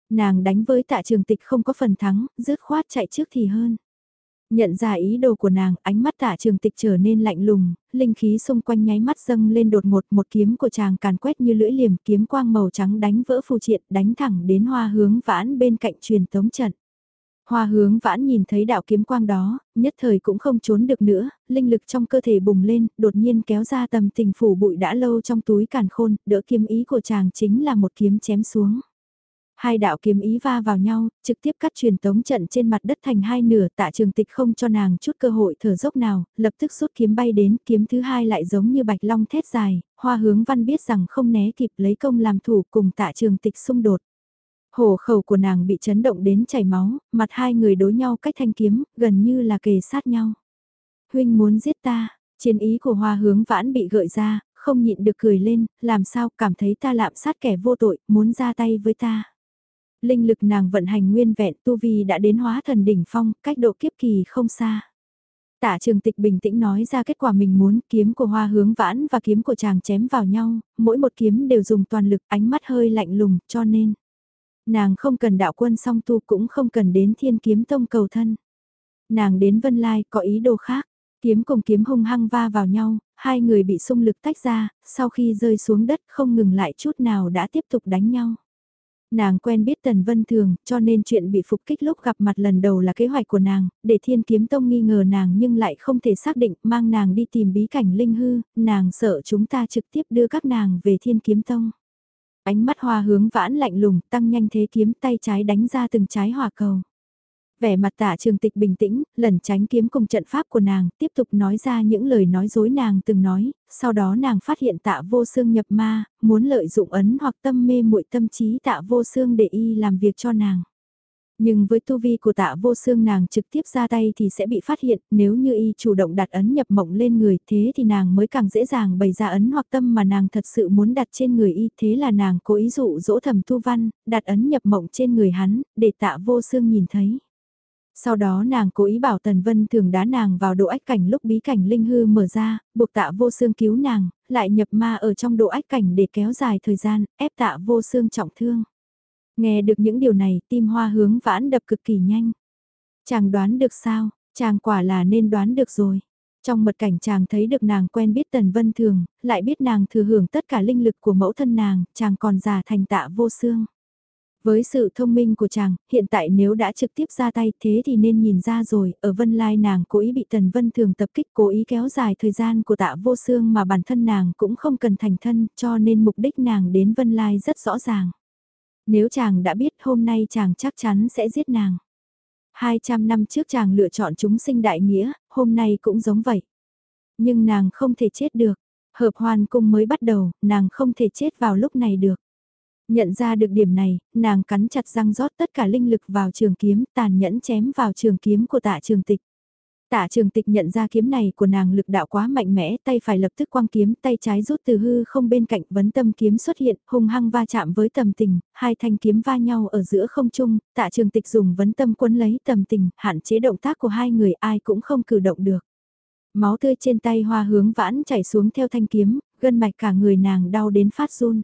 Nàng đánh với tạ trường tịch không có phần thắng, rứt khoát chạy trước thì hơn. Nhận ra ý đồ của nàng, ánh mắt tạ trường tịch trở nên lạnh lùng, linh khí xung quanh nháy mắt dâng lên đột ngột một kiếm của chàng càn quét như lưỡi liềm kiếm quang màu trắng đánh vỡ phù triện đánh thẳng đến hoa hướng vãn bên cạnh truyền tống trận. Hoa hướng vãn nhìn thấy đạo kiếm quang đó, nhất thời cũng không trốn được nữa, linh lực trong cơ thể bùng lên, đột nhiên kéo ra tầm tình phủ bụi đã lâu trong túi càn khôn, đỡ kiếm ý của chàng chính là một kiếm chém xuống. Hai đạo kiếm ý va vào nhau, trực tiếp cắt truyền tống trận trên mặt đất thành hai nửa tạ trường tịch không cho nàng chút cơ hội thở dốc nào, lập tức rút kiếm bay đến, kiếm thứ hai lại giống như bạch long thét dài, hoa hướng văn biết rằng không né kịp lấy công làm thủ cùng tạ trường tịch xung đột. Hổ khẩu của nàng bị chấn động đến chảy máu, mặt hai người đối nhau cách thanh kiếm, gần như là kề sát nhau. Huynh muốn giết ta, chiến ý của hoa hướng vãn bị gợi ra, không nhịn được cười lên, làm sao cảm thấy ta lạm sát kẻ vô tội, muốn ra tay với ta. Linh lực nàng vận hành nguyên vẹn tu vi đã đến hóa thần đỉnh phong, cách độ kiếp kỳ không xa. Tạ trường tịch bình tĩnh nói ra kết quả mình muốn kiếm của hoa hướng vãn và kiếm của chàng chém vào nhau, mỗi một kiếm đều dùng toàn lực ánh mắt hơi lạnh lùng cho nên. Nàng không cần đạo quân song tu cũng không cần đến thiên kiếm tông cầu thân. Nàng đến Vân Lai có ý đồ khác, kiếm cùng kiếm hung hăng va vào nhau, hai người bị xung lực tách ra, sau khi rơi xuống đất không ngừng lại chút nào đã tiếp tục đánh nhau. Nàng quen biết Tần Vân Thường, cho nên chuyện bị phục kích lúc gặp mặt lần đầu là kế hoạch của nàng, để Thiên Kiếm Tông nghi ngờ nàng nhưng lại không thể xác định, mang nàng đi tìm bí cảnh linh hư, nàng sợ chúng ta trực tiếp đưa các nàng về Thiên Kiếm Tông. Ánh mắt hoa hướng vãn lạnh lùng, tăng nhanh thế kiếm tay trái đánh ra từng trái hỏa cầu. Vẻ mặt tạ trường tịch bình tĩnh, lần tránh kiếm cùng trận pháp của nàng, tiếp tục nói ra những lời nói dối nàng từng nói, sau đó nàng phát hiện tạ vô xương nhập ma, muốn lợi dụng ấn hoặc tâm mê muội tâm trí tạ vô xương để y làm việc cho nàng. Nhưng với tu vi của tạ vô xương nàng trực tiếp ra tay thì sẽ bị phát hiện, nếu như y chủ động đặt ấn nhập mộng lên người thế thì nàng mới càng dễ dàng bày ra ấn hoặc tâm mà nàng thật sự muốn đặt trên người y thế là nàng cố ý dụ dỗ thầm tu văn, đặt ấn nhập mộng trên người hắn, để tạ vô xương nhìn thấy. Sau đó nàng cố ý bảo Tần Vân thường đá nàng vào độ ách cảnh lúc bí cảnh linh hư mở ra, buộc tạ vô xương cứu nàng, lại nhập ma ở trong độ ách cảnh để kéo dài thời gian, ép tạ vô xương trọng thương. Nghe được những điều này, tim hoa hướng vãn đập cực kỳ nhanh. Chàng đoán được sao, chàng quả là nên đoán được rồi. Trong mật cảnh chàng thấy được nàng quen biết Tần Vân Thường, lại biết nàng thừa hưởng tất cả linh lực của mẫu thân nàng, chàng còn già thành tạ vô xương. Với sự thông minh của chàng, hiện tại nếu đã trực tiếp ra tay thế thì nên nhìn ra rồi, ở Vân Lai nàng cố ý bị Tần Vân Thường tập kích cố ý kéo dài thời gian của tạ vô xương mà bản thân nàng cũng không cần thành thân cho nên mục đích nàng đến Vân Lai rất rõ ràng. Nếu chàng đã biết hôm nay chàng chắc chắn sẽ giết nàng. 200 năm trước chàng lựa chọn chúng sinh đại nghĩa, hôm nay cũng giống vậy. Nhưng nàng không thể chết được. Hợp hoan cung mới bắt đầu, nàng không thể chết vào lúc này được. Nhận ra được điểm này, nàng cắn chặt răng rót tất cả linh lực vào trường kiếm, tàn nhẫn chém vào trường kiếm của tạ trường tịch. Tạ trường tịch nhận ra kiếm này của nàng lực đạo quá mạnh mẽ, tay phải lập tức quang kiếm, tay trái rút từ hư không bên cạnh vấn tâm kiếm xuất hiện, hung hăng va chạm với tầm tình, hai thanh kiếm va nhau ở giữa không trung, tạ trường tịch dùng vấn tâm quấn lấy tầm tình, hạn chế động tác của hai người ai cũng không cử động được. Máu tươi trên tay hoa hướng vãn chảy xuống theo thanh kiếm, gân mạch cả người nàng đau đến phát run.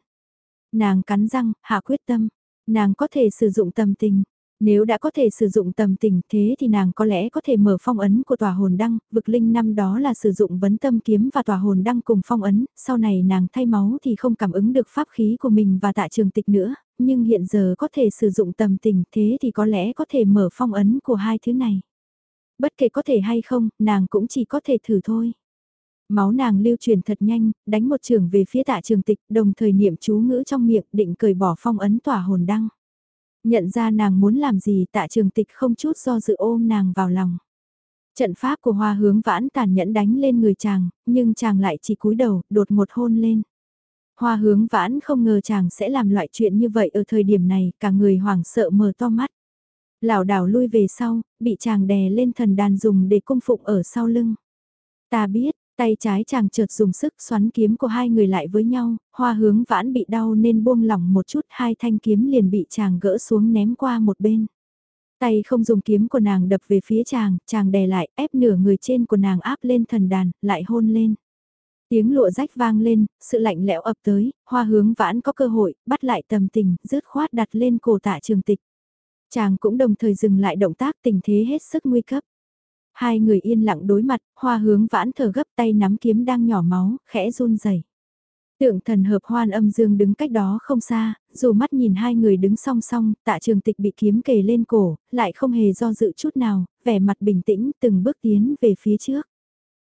Nàng cắn răng, hạ quyết tâm, nàng có thể sử dụng tầm tình, nếu đã có thể sử dụng tầm tình thế thì nàng có lẽ có thể mở phong ấn của tòa hồn đăng, vực linh năm đó là sử dụng vấn tâm kiếm và tòa hồn đăng cùng phong ấn, sau này nàng thay máu thì không cảm ứng được pháp khí của mình và tạ trường tịch nữa, nhưng hiện giờ có thể sử dụng tầm tình thế thì có lẽ có thể mở phong ấn của hai thứ này. Bất kể có thể hay không, nàng cũng chỉ có thể thử thôi. Máu nàng lưu truyền thật nhanh, đánh một trường về phía tạ trường tịch, đồng thời niệm chú ngữ trong miệng định cởi bỏ phong ấn tỏa hồn đăng. Nhận ra nàng muốn làm gì tạ trường tịch không chút do dự ôm nàng vào lòng. Trận pháp của hoa hướng vãn tàn nhẫn đánh lên người chàng, nhưng chàng lại chỉ cúi đầu, đột một hôn lên. Hoa hướng vãn không ngờ chàng sẽ làm loại chuyện như vậy ở thời điểm này, cả người hoảng sợ mở to mắt. lảo đảo lui về sau, bị chàng đè lên thần đàn dùng để cung phụng ở sau lưng. Ta biết, Tay trái chàng chợt dùng sức xoắn kiếm của hai người lại với nhau, hoa hướng vãn bị đau nên buông lỏng một chút hai thanh kiếm liền bị chàng gỡ xuống ném qua một bên. Tay không dùng kiếm của nàng đập về phía chàng, chàng đè lại ép nửa người trên của nàng áp lên thần đàn, lại hôn lên. Tiếng lụa rách vang lên, sự lạnh lẽo ập tới, hoa hướng vãn có cơ hội, bắt lại tầm tình, rớt khoát đặt lên cổ tạ trường tịch. Chàng cũng đồng thời dừng lại động tác tình thế hết sức nguy cấp. Hai người yên lặng đối mặt, hoa hướng vãn thở gấp tay nắm kiếm đang nhỏ máu, khẽ run rẩy. Tượng thần hợp hoan âm dương đứng cách đó không xa, dù mắt nhìn hai người đứng song song, tạ trường tịch bị kiếm kề lên cổ, lại không hề do dự chút nào, vẻ mặt bình tĩnh từng bước tiến về phía trước.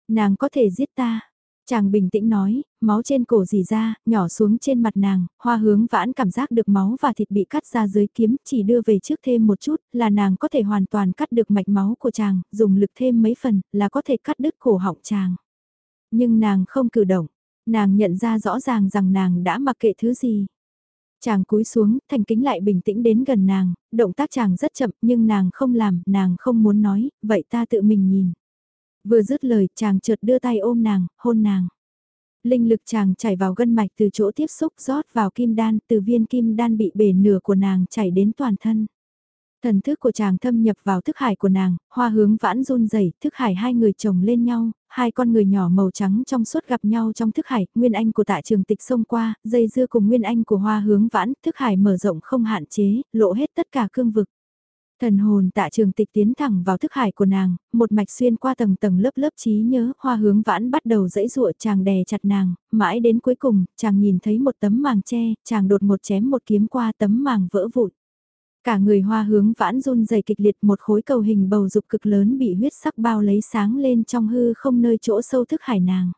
Nàng có thể giết ta, Chàng bình tĩnh nói, máu trên cổ dì ra, nhỏ xuống trên mặt nàng, hoa hướng vãn cảm giác được máu và thịt bị cắt ra dưới kiếm, chỉ đưa về trước thêm một chút, là nàng có thể hoàn toàn cắt được mạch máu của chàng, dùng lực thêm mấy phần, là có thể cắt đứt cổ họng chàng. Nhưng nàng không cử động, nàng nhận ra rõ ràng rằng nàng đã mặc kệ thứ gì. Chàng cúi xuống, thành kính lại bình tĩnh đến gần nàng, động tác chàng rất chậm nhưng nàng không làm, nàng không muốn nói, vậy ta tự mình nhìn. Vừa dứt lời chàng chợt đưa tay ôm nàng, hôn nàng. Linh lực chàng chảy vào gân mạch từ chỗ tiếp xúc rót vào kim đan, từ viên kim đan bị bể nửa của nàng chảy đến toàn thân. Thần thức của chàng thâm nhập vào thức hải của nàng, hoa hướng vãn run rẩy thức hải hai người chồng lên nhau, hai con người nhỏ màu trắng trong suốt gặp nhau trong thức hải, nguyên anh của tạ trường tịch xông qua, dây dưa cùng nguyên anh của hoa hướng vãn, thức hải mở rộng không hạn chế, lộ hết tất cả cương vực. Thần hồn tạ trường tịch tiến thẳng vào thức hải của nàng, một mạch xuyên qua tầng tầng lớp lớp trí nhớ, hoa hướng vãn bắt đầu dãy dụa chàng đè chặt nàng, mãi đến cuối cùng, chàng nhìn thấy một tấm màng che, chàng đột một chém một kiếm qua tấm màng vỡ vụn. Cả người hoa hướng vãn run dày kịch liệt một khối cầu hình bầu dục cực lớn bị huyết sắc bao lấy sáng lên trong hư không nơi chỗ sâu thức hải nàng.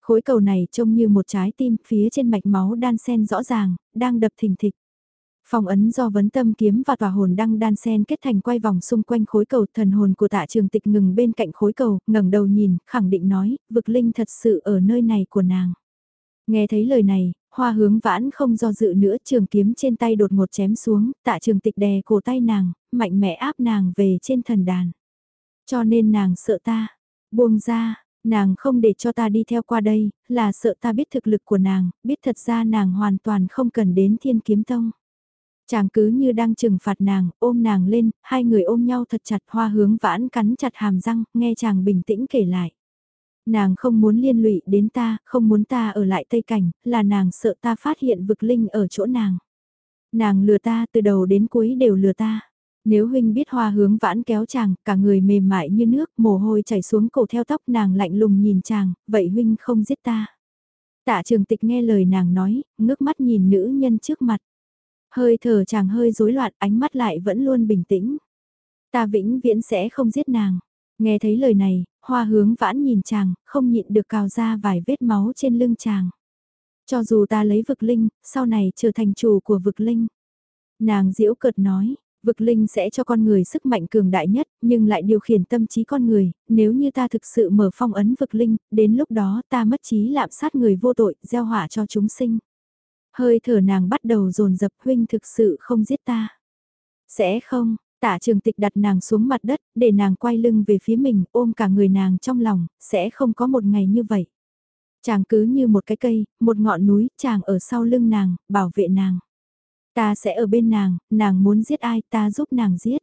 Khối cầu này trông như một trái tim phía trên mạch máu đan sen rõ ràng, đang đập thình thịch. Phong ấn do vấn tâm kiếm và tòa hồn đăng đan sen kết thành quay vòng xung quanh khối cầu thần hồn của tạ trường tịch ngừng bên cạnh khối cầu, ngẩng đầu nhìn, khẳng định nói, vực linh thật sự ở nơi này của nàng. Nghe thấy lời này, hoa hướng vãn không do dự nữa trường kiếm trên tay đột ngột chém xuống, tạ trường tịch đè cổ tay nàng, mạnh mẽ áp nàng về trên thần đàn. Cho nên nàng sợ ta, buông ra, nàng không để cho ta đi theo qua đây, là sợ ta biết thực lực của nàng, biết thật ra nàng hoàn toàn không cần đến thiên kiếm tông. Chàng cứ như đang trừng phạt nàng, ôm nàng lên, hai người ôm nhau thật chặt hoa hướng vãn cắn chặt hàm răng, nghe chàng bình tĩnh kể lại. Nàng không muốn liên lụy đến ta, không muốn ta ở lại Tây Cảnh, là nàng sợ ta phát hiện vực linh ở chỗ nàng. Nàng lừa ta từ đầu đến cuối đều lừa ta. Nếu huynh biết hoa hướng vãn kéo chàng, cả người mềm mại như nước, mồ hôi chảy xuống cổ theo tóc nàng lạnh lùng nhìn chàng, vậy huynh không giết ta. Tạ trường tịch nghe lời nàng nói, ngước mắt nhìn nữ nhân trước mặt. Hơi thở chàng hơi rối loạn ánh mắt lại vẫn luôn bình tĩnh. Ta vĩnh viễn sẽ không giết nàng. Nghe thấy lời này, hoa hướng vãn nhìn chàng, không nhịn được cào ra vài vết máu trên lưng chàng. Cho dù ta lấy vực linh, sau này trở thành chủ của vực linh. Nàng diễu cợt nói, vực linh sẽ cho con người sức mạnh cường đại nhất, nhưng lại điều khiển tâm trí con người, nếu như ta thực sự mở phong ấn vực linh, đến lúc đó ta mất trí lạm sát người vô tội, gieo hỏa cho chúng sinh. Hơi thở nàng bắt đầu dồn dập huynh thực sự không giết ta. Sẽ không, Tạ trường tịch đặt nàng xuống mặt đất, để nàng quay lưng về phía mình, ôm cả người nàng trong lòng, sẽ không có một ngày như vậy. Chàng cứ như một cái cây, một ngọn núi, chàng ở sau lưng nàng, bảo vệ nàng. Ta sẽ ở bên nàng, nàng muốn giết ai ta giúp nàng giết.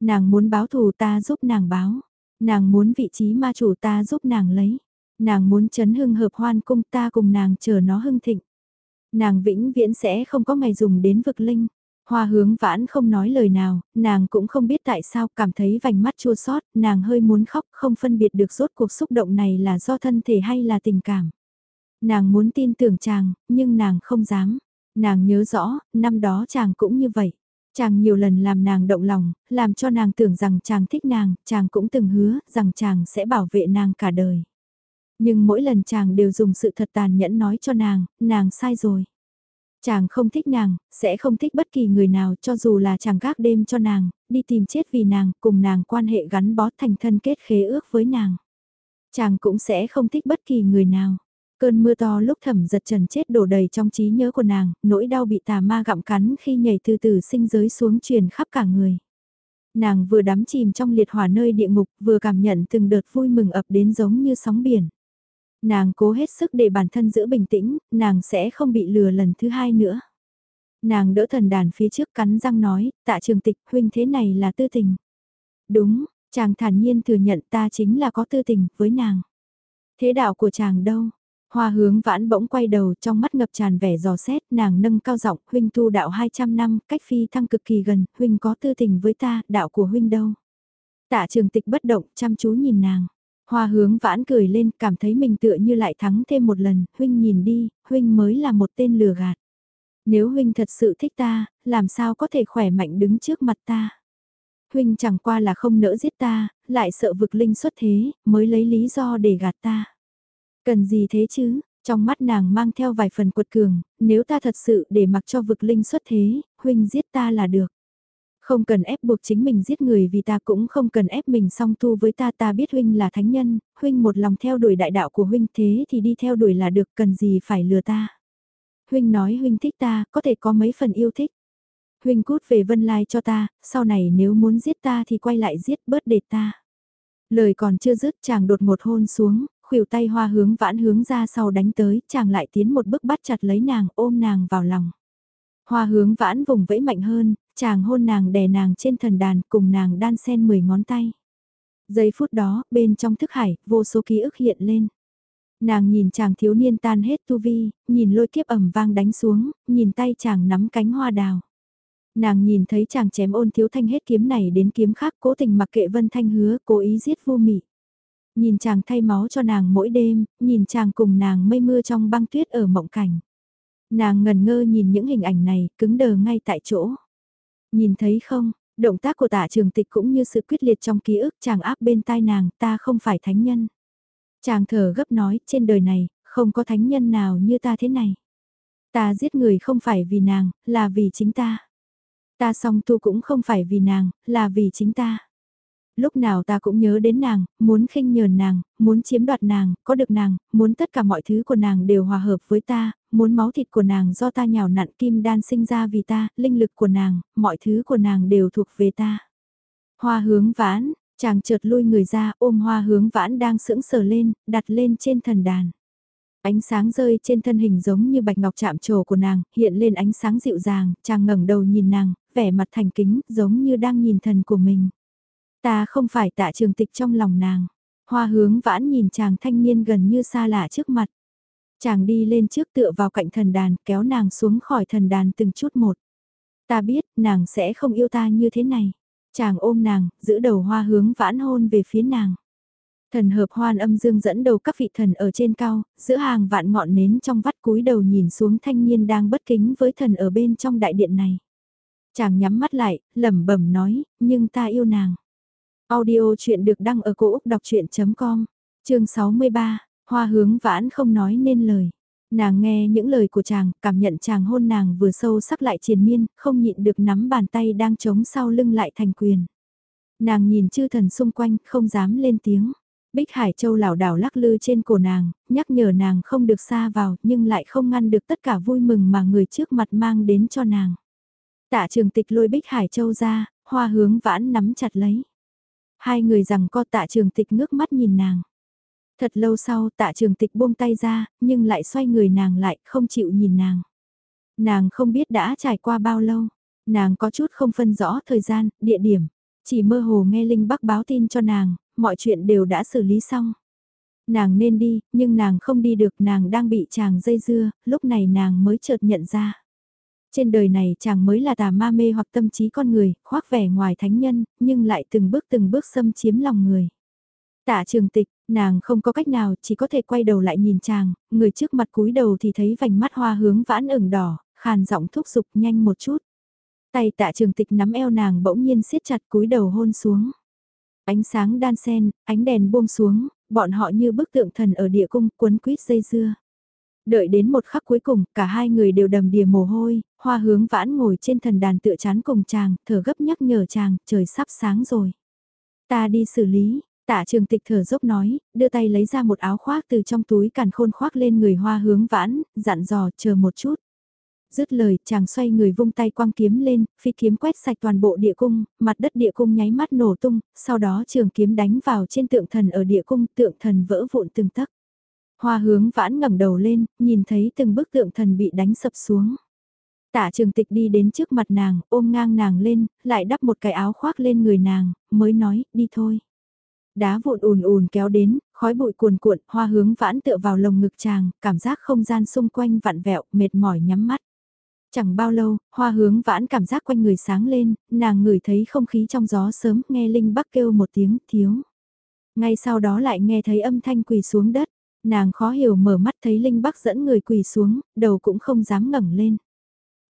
Nàng muốn báo thù ta giúp nàng báo. Nàng muốn vị trí ma chủ ta giúp nàng lấy. Nàng muốn chấn hưng hợp hoan cung ta cùng nàng chờ nó hưng thịnh. Nàng vĩnh viễn sẽ không có ngày dùng đến vực linh. Hoa hướng vãn không nói lời nào, nàng cũng không biết tại sao cảm thấy vành mắt chua xót, nàng hơi muốn khóc không phân biệt được rốt cuộc xúc động này là do thân thể hay là tình cảm. Nàng muốn tin tưởng chàng, nhưng nàng không dám. Nàng nhớ rõ, năm đó chàng cũng như vậy. Chàng nhiều lần làm nàng động lòng, làm cho nàng tưởng rằng chàng thích nàng, chàng cũng từng hứa rằng chàng sẽ bảo vệ nàng cả đời. Nhưng mỗi lần chàng đều dùng sự thật tàn nhẫn nói cho nàng, nàng sai rồi. Chàng không thích nàng, sẽ không thích bất kỳ người nào cho dù là chàng gác đêm cho nàng, đi tìm chết vì nàng, cùng nàng quan hệ gắn bó thành thân kết khế ước với nàng. Chàng cũng sẽ không thích bất kỳ người nào. Cơn mưa to lúc thẩm giật trần chết đổ đầy trong trí nhớ của nàng, nỗi đau bị tà ma gặm cắn khi nhảy từ từ sinh giới xuống truyền khắp cả người. Nàng vừa đắm chìm trong liệt hỏa nơi địa ngục, vừa cảm nhận từng đợt vui mừng ập đến giống như sóng biển. Nàng cố hết sức để bản thân giữ bình tĩnh, nàng sẽ không bị lừa lần thứ hai nữa. Nàng đỡ thần đàn phía trước cắn răng nói, tạ trường tịch huynh thế này là tư tình. Đúng, chàng thản nhiên thừa nhận ta chính là có tư tình với nàng. Thế đạo của chàng đâu? Hoa hướng vãn bỗng quay đầu trong mắt ngập tràn vẻ giò xét, nàng nâng cao giọng, huynh tu đạo 200 năm, cách phi thăng cực kỳ gần, huynh có tư tình với ta, đạo của huynh đâu? Tạ trường tịch bất động, chăm chú nhìn nàng. Hoa hướng vãn cười lên, cảm thấy mình tựa như lại thắng thêm một lần, huynh nhìn đi, huynh mới là một tên lừa gạt. Nếu huynh thật sự thích ta, làm sao có thể khỏe mạnh đứng trước mặt ta? Huynh chẳng qua là không nỡ giết ta, lại sợ vực linh xuất thế, mới lấy lý do để gạt ta. Cần gì thế chứ? Trong mắt nàng mang theo vài phần quật cường, nếu ta thật sự để mặc cho vực linh xuất thế, huynh giết ta là được. Không cần ép buộc chính mình giết người vì ta cũng không cần ép mình song tu với ta ta biết huynh là thánh nhân, huynh một lòng theo đuổi đại đạo của huynh thế thì đi theo đuổi là được cần gì phải lừa ta. Huynh nói huynh thích ta, có thể có mấy phần yêu thích. Huynh cút về Vân Lai cho ta, sau này nếu muốn giết ta thì quay lại giết bớt để ta. Lời còn chưa dứt chàng đột một hôn xuống, khuỷu tay hoa hướng vãn hướng ra sau đánh tới, chàng lại tiến một bước bắt chặt lấy nàng ôm nàng vào lòng. Hoa hướng vãn vùng vẫy mạnh hơn, chàng hôn nàng đè nàng trên thần đàn cùng nàng đan sen 10 ngón tay. Giây phút đó, bên trong thức hải, vô số ký ức hiện lên. Nàng nhìn chàng thiếu niên tan hết tu vi, nhìn lôi kiếp ẩm vang đánh xuống, nhìn tay chàng nắm cánh hoa đào. Nàng nhìn thấy chàng chém ôn thiếu thanh hết kiếm này đến kiếm khác cố tình mặc kệ vân thanh hứa, cố ý giết vô mị. Nhìn chàng thay máu cho nàng mỗi đêm, nhìn chàng cùng nàng mây mưa trong băng tuyết ở mộng cảnh. Nàng ngần ngơ nhìn những hình ảnh này, cứng đờ ngay tại chỗ. Nhìn thấy không, động tác của tạ trường tịch cũng như sự quyết liệt trong ký ức chàng áp bên tai nàng, ta không phải thánh nhân. Chàng thở gấp nói, trên đời này, không có thánh nhân nào như ta thế này. Ta giết người không phải vì nàng, là vì chính ta. Ta song tu cũng không phải vì nàng, là vì chính ta. Lúc nào ta cũng nhớ đến nàng, muốn khinh nhờn nàng, muốn chiếm đoạt nàng, có được nàng, muốn tất cả mọi thứ của nàng đều hòa hợp với ta, muốn máu thịt của nàng do ta nhào nặn kim đan sinh ra vì ta, linh lực của nàng, mọi thứ của nàng đều thuộc về ta. Hoa hướng vãn, chàng chợt lui người ra ôm hoa hướng vãn đang sững sờ lên, đặt lên trên thần đàn. Ánh sáng rơi trên thân hình giống như bạch ngọc chạm trổ của nàng, hiện lên ánh sáng dịu dàng, chàng ngẩng đầu nhìn nàng, vẻ mặt thành kính, giống như đang nhìn thần của mình. Ta không phải tạ trường tịch trong lòng nàng. Hoa hướng vãn nhìn chàng thanh niên gần như xa lạ trước mặt. Chàng đi lên trước tựa vào cạnh thần đàn, kéo nàng xuống khỏi thần đàn từng chút một. Ta biết, nàng sẽ không yêu ta như thế này. Chàng ôm nàng, giữ đầu hoa hướng vãn hôn về phía nàng. Thần hợp hoan âm dương dẫn đầu các vị thần ở trên cao, giữa hàng vạn ngọn nến trong vắt cúi đầu nhìn xuống thanh niên đang bất kính với thần ở bên trong đại điện này. Chàng nhắm mắt lại, lẩm bẩm nói, nhưng ta yêu nàng. Audio chuyện được đăng ở cổ Úc đọc chuyện.com, chương 63, hoa hướng vãn không nói nên lời. Nàng nghe những lời của chàng, cảm nhận chàng hôn nàng vừa sâu sắc lại triền miên, không nhịn được nắm bàn tay đang chống sau lưng lại thành quyền. Nàng nhìn chư thần xung quanh, không dám lên tiếng. Bích Hải Châu lảo đảo lắc lư trên cổ nàng, nhắc nhở nàng không được xa vào, nhưng lại không ngăn được tất cả vui mừng mà người trước mặt mang đến cho nàng. Tạ trường tịch lôi Bích Hải Châu ra, hoa hướng vãn nắm chặt lấy. Hai người rằng co tạ trường tịch ngước mắt nhìn nàng. Thật lâu sau tạ trường tịch buông tay ra, nhưng lại xoay người nàng lại, không chịu nhìn nàng. Nàng không biết đã trải qua bao lâu, nàng có chút không phân rõ thời gian, địa điểm, chỉ mơ hồ nghe Linh Bắc báo tin cho nàng, mọi chuyện đều đã xử lý xong. Nàng nên đi, nhưng nàng không đi được, nàng đang bị chàng dây dưa, lúc này nàng mới chợt nhận ra. Trên đời này chàng mới là tà ma mê hoặc tâm trí con người, khoác vẻ ngoài thánh nhân, nhưng lại từng bước từng bước xâm chiếm lòng người. Tạ trường tịch, nàng không có cách nào, chỉ có thể quay đầu lại nhìn chàng, người trước mặt cúi đầu thì thấy vành mắt hoa hướng vãn ửng đỏ, khàn giọng thúc giục nhanh một chút. Tay tạ trường tịch nắm eo nàng bỗng nhiên siết chặt cúi đầu hôn xuống. Ánh sáng đan sen, ánh đèn buông xuống, bọn họ như bức tượng thần ở địa cung cuốn quýt dây dưa. Đợi đến một khắc cuối cùng, cả hai người đều đầm đìa mồ hôi, hoa hướng vãn ngồi trên thần đàn tựa chán cùng chàng, thở gấp nhắc nhở chàng, trời sắp sáng rồi. Ta đi xử lý, tạ trường tịch thở dốc nói, đưa tay lấy ra một áo khoác từ trong túi càn khôn khoác lên người hoa hướng vãn, dặn dò chờ một chút. Dứt lời, chàng xoay người vung tay quang kiếm lên, phi kiếm quét sạch toàn bộ địa cung, mặt đất địa cung nháy mắt nổ tung, sau đó trường kiếm đánh vào trên tượng thần ở địa cung, tượng thần vỡ vụn từng tấc. Hoa hướng vãn ngẩng đầu lên, nhìn thấy từng bức tượng thần bị đánh sập xuống. Tạ trường tịch đi đến trước mặt nàng, ôm ngang nàng lên, lại đắp một cái áo khoác lên người nàng, mới nói, đi thôi. Đá vụn ùn ùn kéo đến, khói bụi cuồn cuộn, hoa hướng vãn tựa vào lồng ngực chàng, cảm giác không gian xung quanh vặn vẹo, mệt mỏi nhắm mắt. Chẳng bao lâu, hoa hướng vãn cảm giác quanh người sáng lên, nàng ngửi thấy không khí trong gió sớm, nghe Linh Bắc kêu một tiếng thiếu. Ngay sau đó lại nghe thấy âm thanh quỳ xuống đất, nàng khó hiểu mở mắt thấy Linh Bắc dẫn người quỳ xuống, đầu cũng không dám ngẩng lên.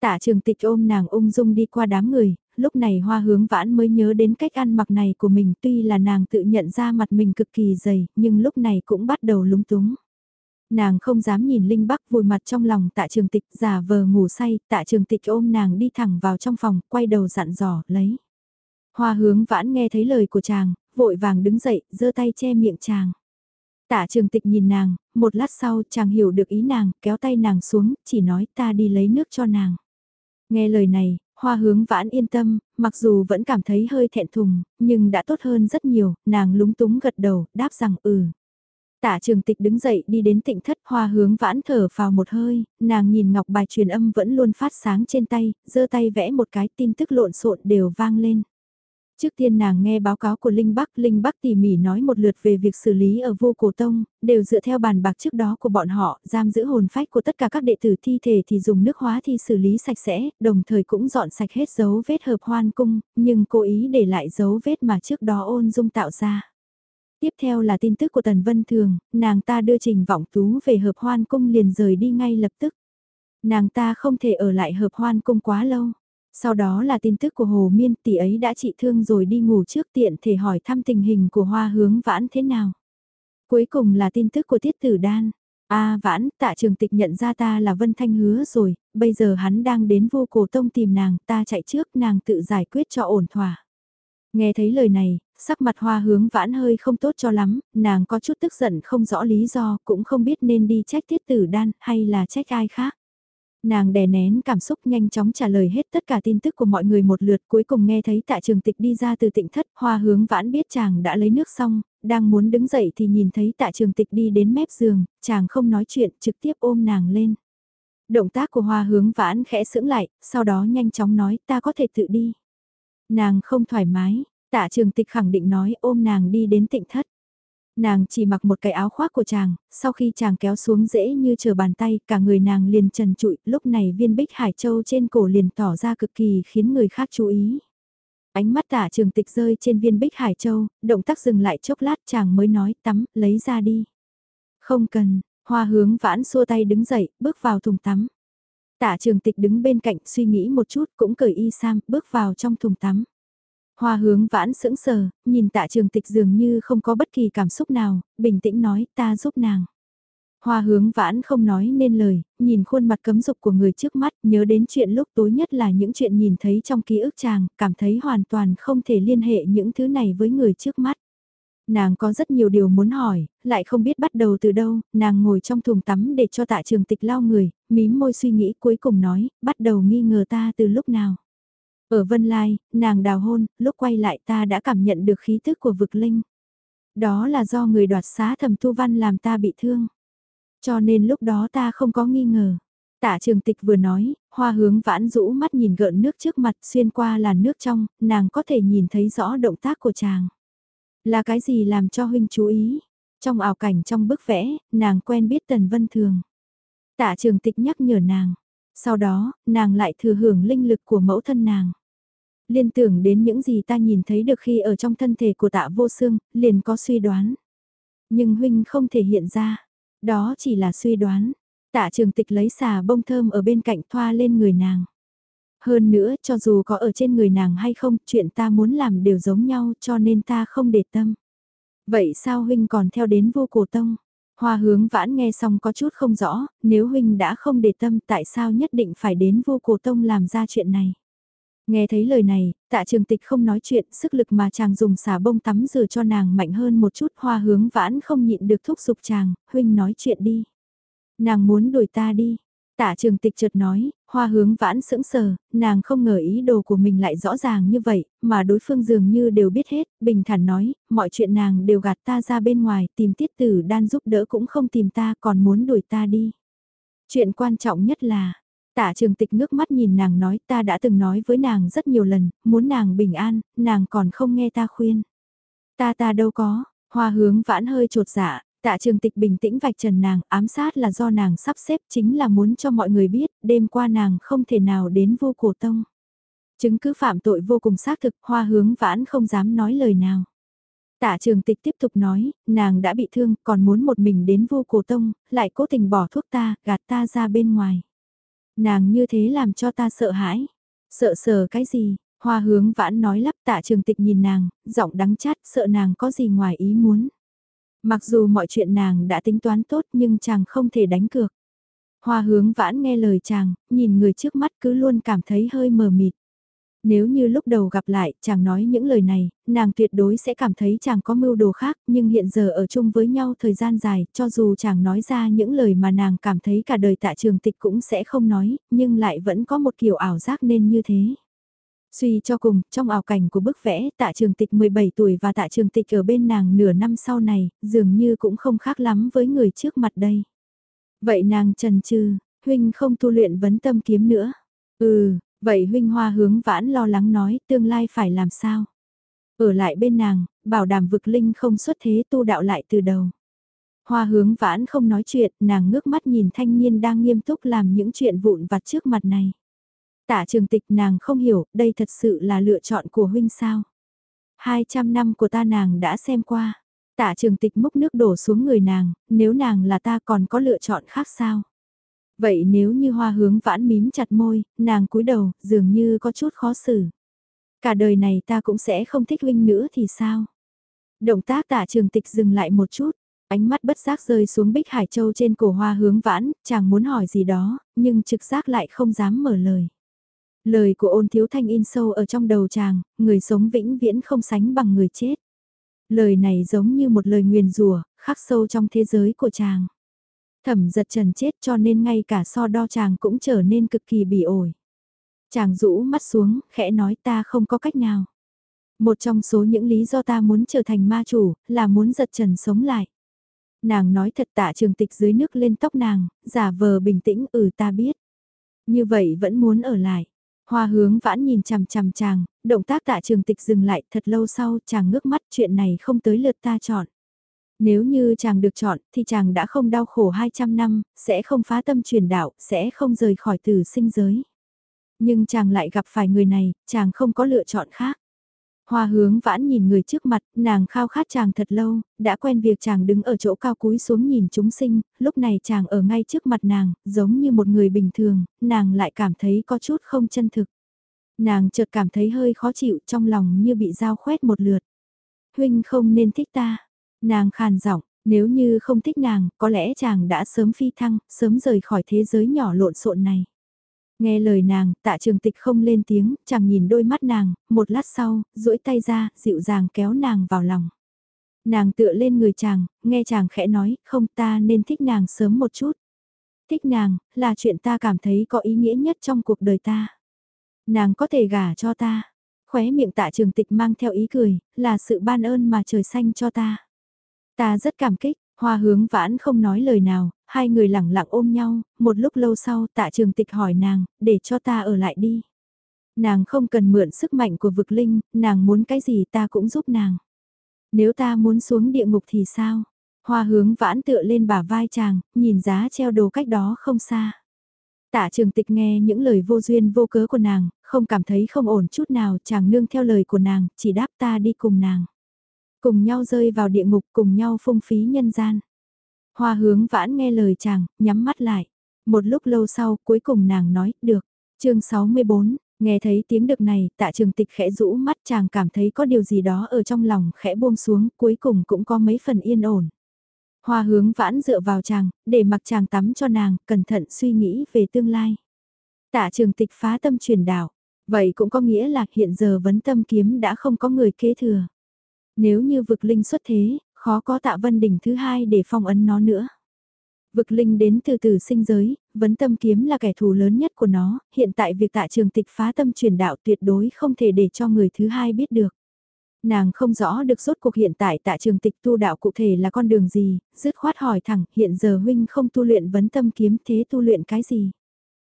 Tạ trường tịch ôm nàng ung dung đi qua đám người, lúc này hoa hướng vãn mới nhớ đến cách ăn mặc này của mình tuy là nàng tự nhận ra mặt mình cực kỳ dày, nhưng lúc này cũng bắt đầu lúng túng. Nàng không dám nhìn Linh Bắc vùi mặt trong lòng tạ trường tịch giả vờ ngủ say, tạ trường tịch ôm nàng đi thẳng vào trong phòng, quay đầu dặn dò, lấy. Hoa hướng vãn nghe thấy lời của chàng, vội vàng đứng dậy, giơ tay che miệng chàng. Tạ trường tịch nhìn nàng, một lát sau chàng hiểu được ý nàng, kéo tay nàng xuống, chỉ nói ta đi lấy nước cho nàng. Nghe lời này, hoa hướng vãn yên tâm, mặc dù vẫn cảm thấy hơi thẹn thùng, nhưng đã tốt hơn rất nhiều, nàng lúng túng gật đầu, đáp rằng ừ. Tả trường tịch đứng dậy đi đến tịnh thất hoa hướng vãn thở vào một hơi, nàng nhìn ngọc bài truyền âm vẫn luôn phát sáng trên tay, giơ tay vẽ một cái tin tức lộn xộn đều vang lên. Trước tiên nàng nghe báo cáo của Linh Bắc, Linh Bắc tỉ mỉ nói một lượt về việc xử lý ở vô cổ tông, đều dựa theo bàn bạc trước đó của bọn họ, giam giữ hồn phách của tất cả các đệ tử thi thể thì dùng nước hóa thi xử lý sạch sẽ, đồng thời cũng dọn sạch hết dấu vết hợp hoan cung, nhưng cố ý để lại dấu vết mà trước đó ôn dung tạo ra. Tiếp theo là tin tức của Tần Vân Thường, nàng ta đưa trình vọng tú về hợp hoan cung liền rời đi ngay lập tức. Nàng ta không thể ở lại hợp hoan cung quá lâu. Sau đó là tin tức của Hồ Miên tỷ ấy đã trị thương rồi đi ngủ trước tiện thể hỏi thăm tình hình của hoa hướng vãn thế nào. Cuối cùng là tin tức của Tiết Tử Đan. a vãn, tạ trường tịch nhận ra ta là Vân Thanh hứa rồi, bây giờ hắn đang đến vô cổ tông tìm nàng, ta chạy trước nàng tự giải quyết cho ổn thỏa. Nghe thấy lời này, sắc mặt hoa hướng vãn hơi không tốt cho lắm, nàng có chút tức giận không rõ lý do, cũng không biết nên đi trách tiết tử đan hay là trách ai khác. Nàng đè nén cảm xúc nhanh chóng trả lời hết tất cả tin tức của mọi người một lượt cuối cùng nghe thấy tạ trường tịch đi ra từ tịnh thất hoa hướng vãn biết chàng đã lấy nước xong, đang muốn đứng dậy thì nhìn thấy tạ trường tịch đi đến mép giường, chàng không nói chuyện trực tiếp ôm nàng lên. Động tác của hoa hướng vãn khẽ sững lại, sau đó nhanh chóng nói ta có thể tự đi. Nàng không thoải mái, tạ trường tịch khẳng định nói ôm nàng đi đến tịnh thất. Nàng chỉ mặc một cái áo khoác của chàng, sau khi chàng kéo xuống dễ như chờ bàn tay, cả người nàng liền trần trụi, lúc này viên bích hải châu trên cổ liền tỏ ra cực kỳ khiến người khác chú ý. Ánh mắt tả trường tịch rơi trên viên bích hải châu, động tác dừng lại chốc lát chàng mới nói tắm, lấy ra đi. Không cần, hoa hướng vãn xua tay đứng dậy, bước vào thùng tắm. Tạ trường tịch đứng bên cạnh suy nghĩ một chút cũng cởi y sam, bước vào trong thùng tắm. Hoa hướng vãn sững sờ, nhìn tạ trường tịch dường như không có bất kỳ cảm xúc nào, bình tĩnh nói ta giúp nàng. Hoa hướng vãn không nói nên lời, nhìn khuôn mặt cấm dục của người trước mắt, nhớ đến chuyện lúc tối nhất là những chuyện nhìn thấy trong ký ức chàng, cảm thấy hoàn toàn không thể liên hệ những thứ này với người trước mắt. Nàng có rất nhiều điều muốn hỏi, lại không biết bắt đầu từ đâu, nàng ngồi trong thùng tắm để cho tạ trường tịch lau người, mím môi suy nghĩ cuối cùng nói, bắt đầu nghi ngờ ta từ lúc nào. Ở Vân Lai, nàng đào hôn, lúc quay lại ta đã cảm nhận được khí thức của vực linh. Đó là do người đoạt xá thầm tu văn làm ta bị thương. Cho nên lúc đó ta không có nghi ngờ. Tạ trường tịch vừa nói, hoa hướng vãn rũ mắt nhìn gợn nước trước mặt xuyên qua làn nước trong, nàng có thể nhìn thấy rõ động tác của chàng. Là cái gì làm cho huynh chú ý? Trong ảo cảnh trong bức vẽ, nàng quen biết Tần Vân Thường. Tạ trường tịch nhắc nhở nàng. Sau đó, nàng lại thừa hưởng linh lực của mẫu thân nàng. Liên tưởng đến những gì ta nhìn thấy được khi ở trong thân thể của tạ vô xương, liền có suy đoán. Nhưng huynh không thể hiện ra. Đó chỉ là suy đoán. Tạ trường tịch lấy xà bông thơm ở bên cạnh thoa lên người nàng. Hơn nữa, cho dù có ở trên người nàng hay không, chuyện ta muốn làm đều giống nhau cho nên ta không để tâm. Vậy sao huynh còn theo đến vô cổ tông? Hoa hướng vãn nghe xong có chút không rõ, nếu huynh đã không để tâm tại sao nhất định phải đến vô cổ tông làm ra chuyện này? Nghe thấy lời này, tạ trường tịch không nói chuyện, sức lực mà chàng dùng xả bông tắm rửa cho nàng mạnh hơn một chút hoa hướng vãn không nhịn được thúc giục chàng, huynh nói chuyện đi. Nàng muốn đuổi ta đi. Tạ trường tịch chợt nói, hoa hướng vãn sững sờ, nàng không ngờ ý đồ của mình lại rõ ràng như vậy, mà đối phương dường như đều biết hết, bình thản nói, mọi chuyện nàng đều gạt ta ra bên ngoài, tìm tiết tử đan giúp đỡ cũng không tìm ta còn muốn đuổi ta đi. Chuyện quan trọng nhất là, Tạ trường tịch ngước mắt nhìn nàng nói ta đã từng nói với nàng rất nhiều lần, muốn nàng bình an, nàng còn không nghe ta khuyên. Ta ta đâu có, hoa hướng vãn hơi trột dạ, tạ trường tịch bình tĩnh vạch trần nàng, ám sát là do nàng sắp xếp chính là muốn cho mọi người biết, đêm qua nàng không thể nào đến vô cổ tông. Chứng cứ phạm tội vô cùng xác thực, hoa hướng vãn không dám nói lời nào. Tạ trường tịch tiếp tục nói, nàng đã bị thương, còn muốn một mình đến vô cổ tông, lại cố tình bỏ thuốc ta, gạt ta ra bên ngoài. Nàng như thế làm cho ta sợ hãi. Sợ sờ cái gì? Hoa hướng vãn nói lắp tạ trường tịch nhìn nàng, giọng đắng chát sợ nàng có gì ngoài ý muốn. Mặc dù mọi chuyện nàng đã tính toán tốt nhưng chàng không thể đánh cược. Hoa hướng vãn nghe lời chàng, nhìn người trước mắt cứ luôn cảm thấy hơi mờ mịt. Nếu như lúc đầu gặp lại, chàng nói những lời này, nàng tuyệt đối sẽ cảm thấy chàng có mưu đồ khác, nhưng hiện giờ ở chung với nhau thời gian dài, cho dù chàng nói ra những lời mà nàng cảm thấy cả đời tạ trường tịch cũng sẽ không nói, nhưng lại vẫn có một kiểu ảo giác nên như thế. Suy cho cùng, trong ảo cảnh của bức vẽ, tạ trường tịch 17 tuổi và tạ trường tịch ở bên nàng nửa năm sau này, dường như cũng không khác lắm với người trước mặt đây. Vậy nàng trần trừ, huynh không tu luyện vấn tâm kiếm nữa. Ừ, Vậy huynh hoa hướng vãn lo lắng nói tương lai phải làm sao? Ở lại bên nàng, bảo đảm vực linh không xuất thế tu đạo lại từ đầu. Hoa hướng vãn không nói chuyện, nàng ngước mắt nhìn thanh niên đang nghiêm túc làm những chuyện vụn vặt trước mặt này. Tạ trường tịch nàng không hiểu, đây thật sự là lựa chọn của huynh sao. 200 năm của ta nàng đã xem qua. Tạ trường tịch múc nước đổ xuống người nàng, nếu nàng là ta còn có lựa chọn khác sao? Vậy nếu như hoa hướng vãn mím chặt môi, nàng cúi đầu, dường như có chút khó xử. Cả đời này ta cũng sẽ không thích huynh nữa thì sao? Động tác tạ trường tịch dừng lại một chút, ánh mắt bất giác rơi xuống bích hải châu trên cổ hoa hướng vãn, chàng muốn hỏi gì đó, nhưng trực giác lại không dám mở lời. Lời của ôn thiếu thanh in sâu ở trong đầu chàng, người sống vĩnh viễn không sánh bằng người chết. Lời này giống như một lời nguyền rủa khắc sâu trong thế giới của chàng. Thẩm giật trần chết cho nên ngay cả so đo chàng cũng trở nên cực kỳ bỉ ổi. Chàng rũ mắt xuống, khẽ nói ta không có cách nào. Một trong số những lý do ta muốn trở thành ma chủ, là muốn giật trần sống lại. Nàng nói thật tạ trường tịch dưới nước lên tóc nàng, giả vờ bình tĩnh ừ ta biết. Như vậy vẫn muốn ở lại. Hoa hướng vãn nhìn chằm chằm chàng, động tác tạ trường tịch dừng lại thật lâu sau chàng ngước mắt chuyện này không tới lượt ta chọn. Nếu như chàng được chọn thì chàng đã không đau khổ 200 năm, sẽ không phá tâm truyền đạo, sẽ không rời khỏi tử sinh giới. Nhưng chàng lại gặp phải người này, chàng không có lựa chọn khác. Hoa hướng vãn nhìn người trước mặt, nàng khao khát chàng thật lâu, đã quen việc chàng đứng ở chỗ cao cúi xuống nhìn chúng sinh, lúc này chàng ở ngay trước mặt nàng, giống như một người bình thường, nàng lại cảm thấy có chút không chân thực. Nàng chợt cảm thấy hơi khó chịu trong lòng như bị dao khoét một lượt. Huynh không nên thích ta, Nàng khàn giọng, Nếu như không thích nàng, có lẽ chàng đã sớm phi thăng, sớm rời khỏi thế giới nhỏ lộn xộn này. Nghe lời nàng, tạ trường tịch không lên tiếng, chàng nhìn đôi mắt nàng, một lát sau, duỗi tay ra, dịu dàng kéo nàng vào lòng. Nàng tựa lên người chàng, nghe chàng khẽ nói, không ta nên thích nàng sớm một chút. Thích nàng, là chuyện ta cảm thấy có ý nghĩa nhất trong cuộc đời ta. Nàng có thể gả cho ta. Khóe miệng tạ trường tịch mang theo ý cười, là sự ban ơn mà trời xanh cho ta. Ta rất cảm kích, hoa hướng vãn không nói lời nào, hai người lặng lặng ôm nhau, một lúc lâu sau tạ trường tịch hỏi nàng, để cho ta ở lại đi. Nàng không cần mượn sức mạnh của vực linh, nàng muốn cái gì ta cũng giúp nàng. Nếu ta muốn xuống địa ngục thì sao? Hoa hướng vãn tựa lên bả vai chàng, nhìn giá treo đồ cách đó không xa. Tạ trường tịch nghe những lời vô duyên vô cớ của nàng, không cảm thấy không ổn chút nào chàng nương theo lời của nàng, chỉ đáp ta đi cùng nàng. Cùng nhau rơi vào địa ngục cùng nhau phung phí nhân gian. Hoa hướng vãn nghe lời chàng, nhắm mắt lại. Một lúc lâu sau, cuối cùng nàng nói, được. chương 64, nghe thấy tiếng được này, tạ trường tịch khẽ rũ mắt chàng cảm thấy có điều gì đó ở trong lòng khẽ buông xuống, cuối cùng cũng có mấy phần yên ổn. Hoa hướng vãn dựa vào chàng, để mặc chàng tắm cho nàng, cẩn thận suy nghĩ về tương lai. Tạ trường tịch phá tâm truyền đạo, vậy cũng có nghĩa là hiện giờ vấn tâm kiếm đã không có người kế thừa. Nếu như vực linh xuất thế, khó có tạ vân đỉnh thứ hai để phong ấn nó nữa. Vực linh đến từ từ sinh giới, vấn tâm kiếm là kẻ thù lớn nhất của nó, hiện tại việc tạ trường tịch phá tâm truyền đạo tuyệt đối không thể để cho người thứ hai biết được. Nàng không rõ được rốt cuộc hiện tại tạ trường tịch tu đạo cụ thể là con đường gì, dứt khoát hỏi thẳng hiện giờ huynh không tu luyện vấn tâm kiếm thế tu luyện cái gì.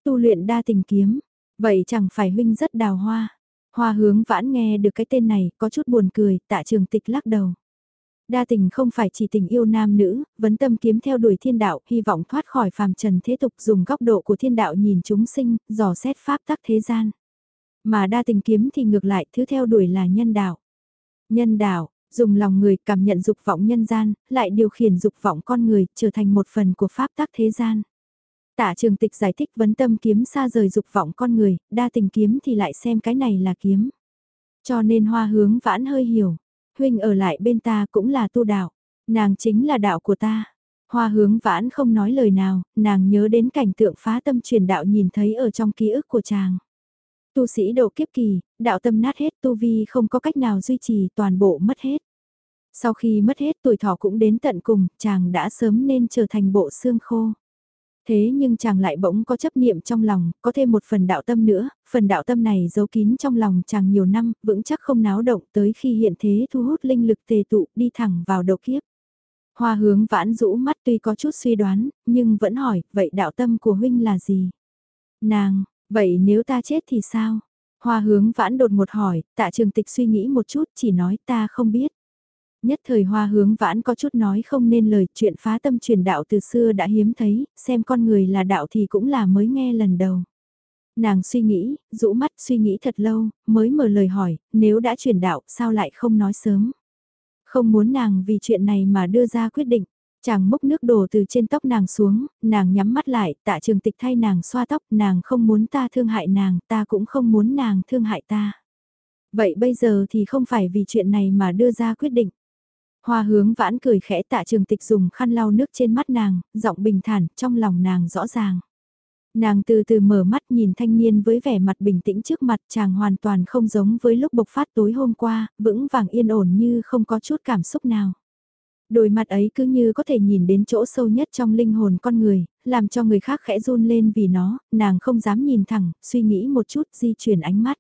Tu luyện đa tình kiếm, vậy chẳng phải huynh rất đào hoa. Hoa hướng vãn nghe được cái tên này có chút buồn cười, tạ trường tịch lắc đầu. Đa tình không phải chỉ tình yêu nam nữ, vấn tâm kiếm theo đuổi thiên đạo, hy vọng thoát khỏi phàm trần thế tục dùng góc độ của thiên đạo nhìn chúng sinh, dò xét pháp tắc thế gian. Mà đa tình kiếm thì ngược lại thứ theo đuổi là nhân đạo. Nhân đạo, dùng lòng người cảm nhận dục vọng nhân gian, lại điều khiển dục vọng con người trở thành một phần của pháp tắc thế gian. Tạ trường tịch giải thích vấn tâm kiếm xa rời dục vọng con người, đa tình kiếm thì lại xem cái này là kiếm. Cho nên hoa hướng vãn hơi hiểu, huynh ở lại bên ta cũng là tu đạo, nàng chính là đạo của ta. Hoa hướng vãn không nói lời nào, nàng nhớ đến cảnh tượng phá tâm truyền đạo nhìn thấy ở trong ký ức của chàng. Tu sĩ độ kiếp kỳ, đạo tâm nát hết tu vi không có cách nào duy trì toàn bộ mất hết. Sau khi mất hết tuổi thọ cũng đến tận cùng, chàng đã sớm nên trở thành bộ xương khô. Thế nhưng chàng lại bỗng có chấp niệm trong lòng, có thêm một phần đạo tâm nữa, phần đạo tâm này giấu kín trong lòng chàng nhiều năm, vững chắc không náo động tới khi hiện thế thu hút linh lực tề tụ đi thẳng vào đầu kiếp. Hoa hướng vãn rũ mắt tuy có chút suy đoán, nhưng vẫn hỏi, vậy đạo tâm của huynh là gì? Nàng, vậy nếu ta chết thì sao? Hoa hướng vãn đột một hỏi, tạ trường tịch suy nghĩ một chút chỉ nói ta không biết nhất thời hoa hướng vãn có chút nói không nên lời chuyện phá tâm truyền đạo từ xưa đã hiếm thấy, xem con người là đạo thì cũng là mới nghe lần đầu. Nàng suy nghĩ, rũ mắt suy nghĩ thật lâu, mới mở lời hỏi, nếu đã truyền đạo sao lại không nói sớm. Không muốn nàng vì chuyện này mà đưa ra quyết định. Chàng múc nước đổ từ trên tóc nàng xuống, nàng nhắm mắt lại, tạ trường tịch thay nàng xoa tóc, nàng không muốn ta thương hại nàng, ta cũng không muốn nàng thương hại ta. Vậy bây giờ thì không phải vì chuyện này mà đưa ra quyết định. Hoa hướng vãn cười khẽ tạ trường tịch dùng khăn lau nước trên mắt nàng, giọng bình thản, trong lòng nàng rõ ràng. Nàng từ từ mở mắt nhìn thanh niên với vẻ mặt bình tĩnh trước mặt chàng hoàn toàn không giống với lúc bộc phát tối hôm qua, vững vàng yên ổn như không có chút cảm xúc nào. Đôi mặt ấy cứ như có thể nhìn đến chỗ sâu nhất trong linh hồn con người, làm cho người khác khẽ run lên vì nó, nàng không dám nhìn thẳng, suy nghĩ một chút di chuyển ánh mắt.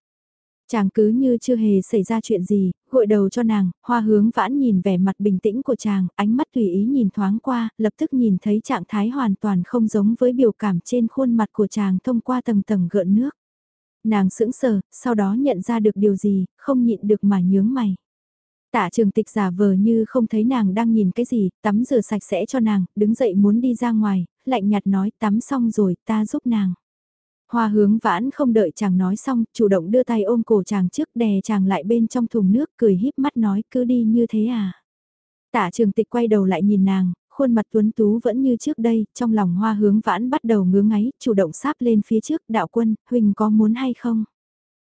Chàng cứ như chưa hề xảy ra chuyện gì, gội đầu cho nàng, hoa hướng vãn nhìn vẻ mặt bình tĩnh của chàng, ánh mắt tùy ý nhìn thoáng qua, lập tức nhìn thấy trạng thái hoàn toàn không giống với biểu cảm trên khuôn mặt của chàng thông qua tầng tầng gợn nước. Nàng sững sờ, sau đó nhận ra được điều gì, không nhịn được mà nhướng mày. Tạ trường tịch giả vờ như không thấy nàng đang nhìn cái gì, tắm rửa sạch sẽ cho nàng, đứng dậy muốn đi ra ngoài, lạnh nhạt nói tắm xong rồi ta giúp nàng. Hoa hướng vãn không đợi chàng nói xong, chủ động đưa tay ôm cổ chàng trước đè chàng lại bên trong thùng nước cười híp mắt nói cứ đi như thế à. Tả trường tịch quay đầu lại nhìn nàng, khuôn mặt tuấn tú vẫn như trước đây, trong lòng hoa hướng vãn bắt đầu ngứa ngáy, chủ động sáp lên phía trước, đạo quân, huynh có muốn hay không?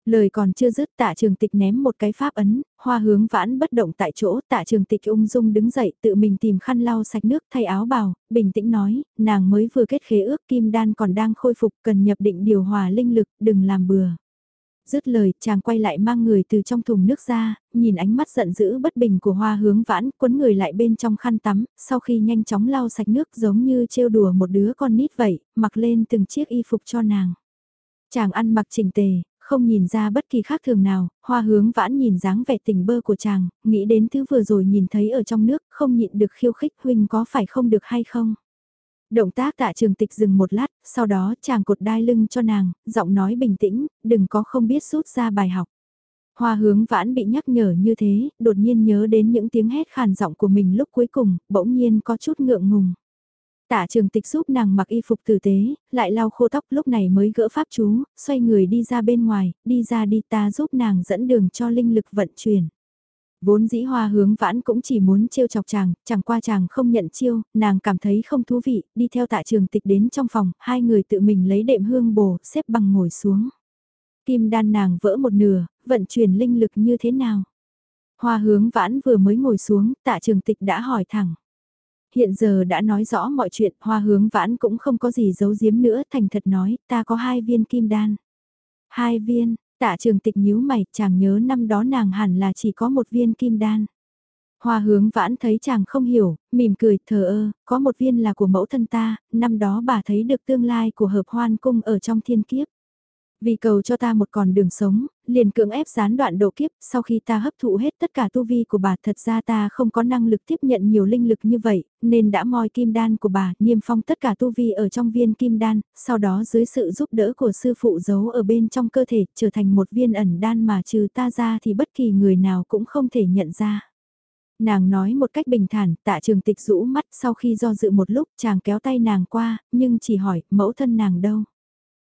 Lời còn chưa dứt tạ trường tịch ném một cái pháp ấn, hoa hướng vãn bất động tại chỗ tạ trường tịch ung dung đứng dậy tự mình tìm khăn lau sạch nước thay áo bào, bình tĩnh nói, nàng mới vừa kết khế ước kim đan còn đang khôi phục cần nhập định điều hòa linh lực, đừng làm bừa. Dứt lời, chàng quay lại mang người từ trong thùng nước ra, nhìn ánh mắt giận dữ bất bình của hoa hướng vãn, quấn người lại bên trong khăn tắm, sau khi nhanh chóng lau sạch nước giống như trêu đùa một đứa con nít vậy, mặc lên từng chiếc y phục cho nàng. Chàng ăn mặc chỉnh tề, không nhìn ra bất kỳ khác thường nào, hoa hướng vãn nhìn dáng vẻ tình bơ của chàng, nghĩ đến thứ vừa rồi nhìn thấy ở trong nước, không nhịn được khiêu khích huynh có phải không được hay không. Động tác tạ trường tịch dừng một lát, sau đó chàng cột đai lưng cho nàng, giọng nói bình tĩnh, đừng có không biết rút ra bài học. Hoa hướng vãn bị nhắc nhở như thế, đột nhiên nhớ đến những tiếng hét khàn giọng của mình lúc cuối cùng, bỗng nhiên có chút ngượng ngùng. Tạ trường tịch giúp nàng mặc y phục tử tế, lại lau khô tóc lúc này mới gỡ pháp chú, xoay người đi ra bên ngoài, đi ra đi ta giúp nàng dẫn đường cho linh lực vận chuyển. Vốn dĩ hoa hướng vãn cũng chỉ muốn trêu chọc chàng, chẳng qua chàng không nhận chiêu, nàng cảm thấy không thú vị, đi theo tạ trường tịch đến trong phòng, hai người tự mình lấy đệm hương bồ, xếp bằng ngồi xuống. Kim đan nàng vỡ một nửa, vận chuyển linh lực như thế nào? Hoa hướng vãn vừa mới ngồi xuống, tạ trường tịch đã hỏi thẳng. Hiện giờ đã nói rõ mọi chuyện, hoa hướng vãn cũng không có gì giấu giếm nữa, thành thật nói, ta có hai viên kim đan. Hai viên, tạ trường tịch nhíu mày, chàng nhớ năm đó nàng hẳn là chỉ có một viên kim đan. Hoa hướng vãn thấy chàng không hiểu, mỉm cười, thờ ơ, có một viên là của mẫu thân ta, năm đó bà thấy được tương lai của hợp hoan cung ở trong thiên kiếp. Vì cầu cho ta một con đường sống, liền cưỡng ép gián đoạn độ kiếp, sau khi ta hấp thụ hết tất cả tu vi của bà thật ra ta không có năng lực tiếp nhận nhiều linh lực như vậy, nên đã moi kim đan của bà, niêm phong tất cả tu vi ở trong viên kim đan, sau đó dưới sự giúp đỡ của sư phụ giấu ở bên trong cơ thể, trở thành một viên ẩn đan mà trừ ta ra thì bất kỳ người nào cũng không thể nhận ra. Nàng nói một cách bình thản, tạ trường tịch rũ mắt sau khi do dự một lúc chàng kéo tay nàng qua, nhưng chỉ hỏi, mẫu thân nàng đâu?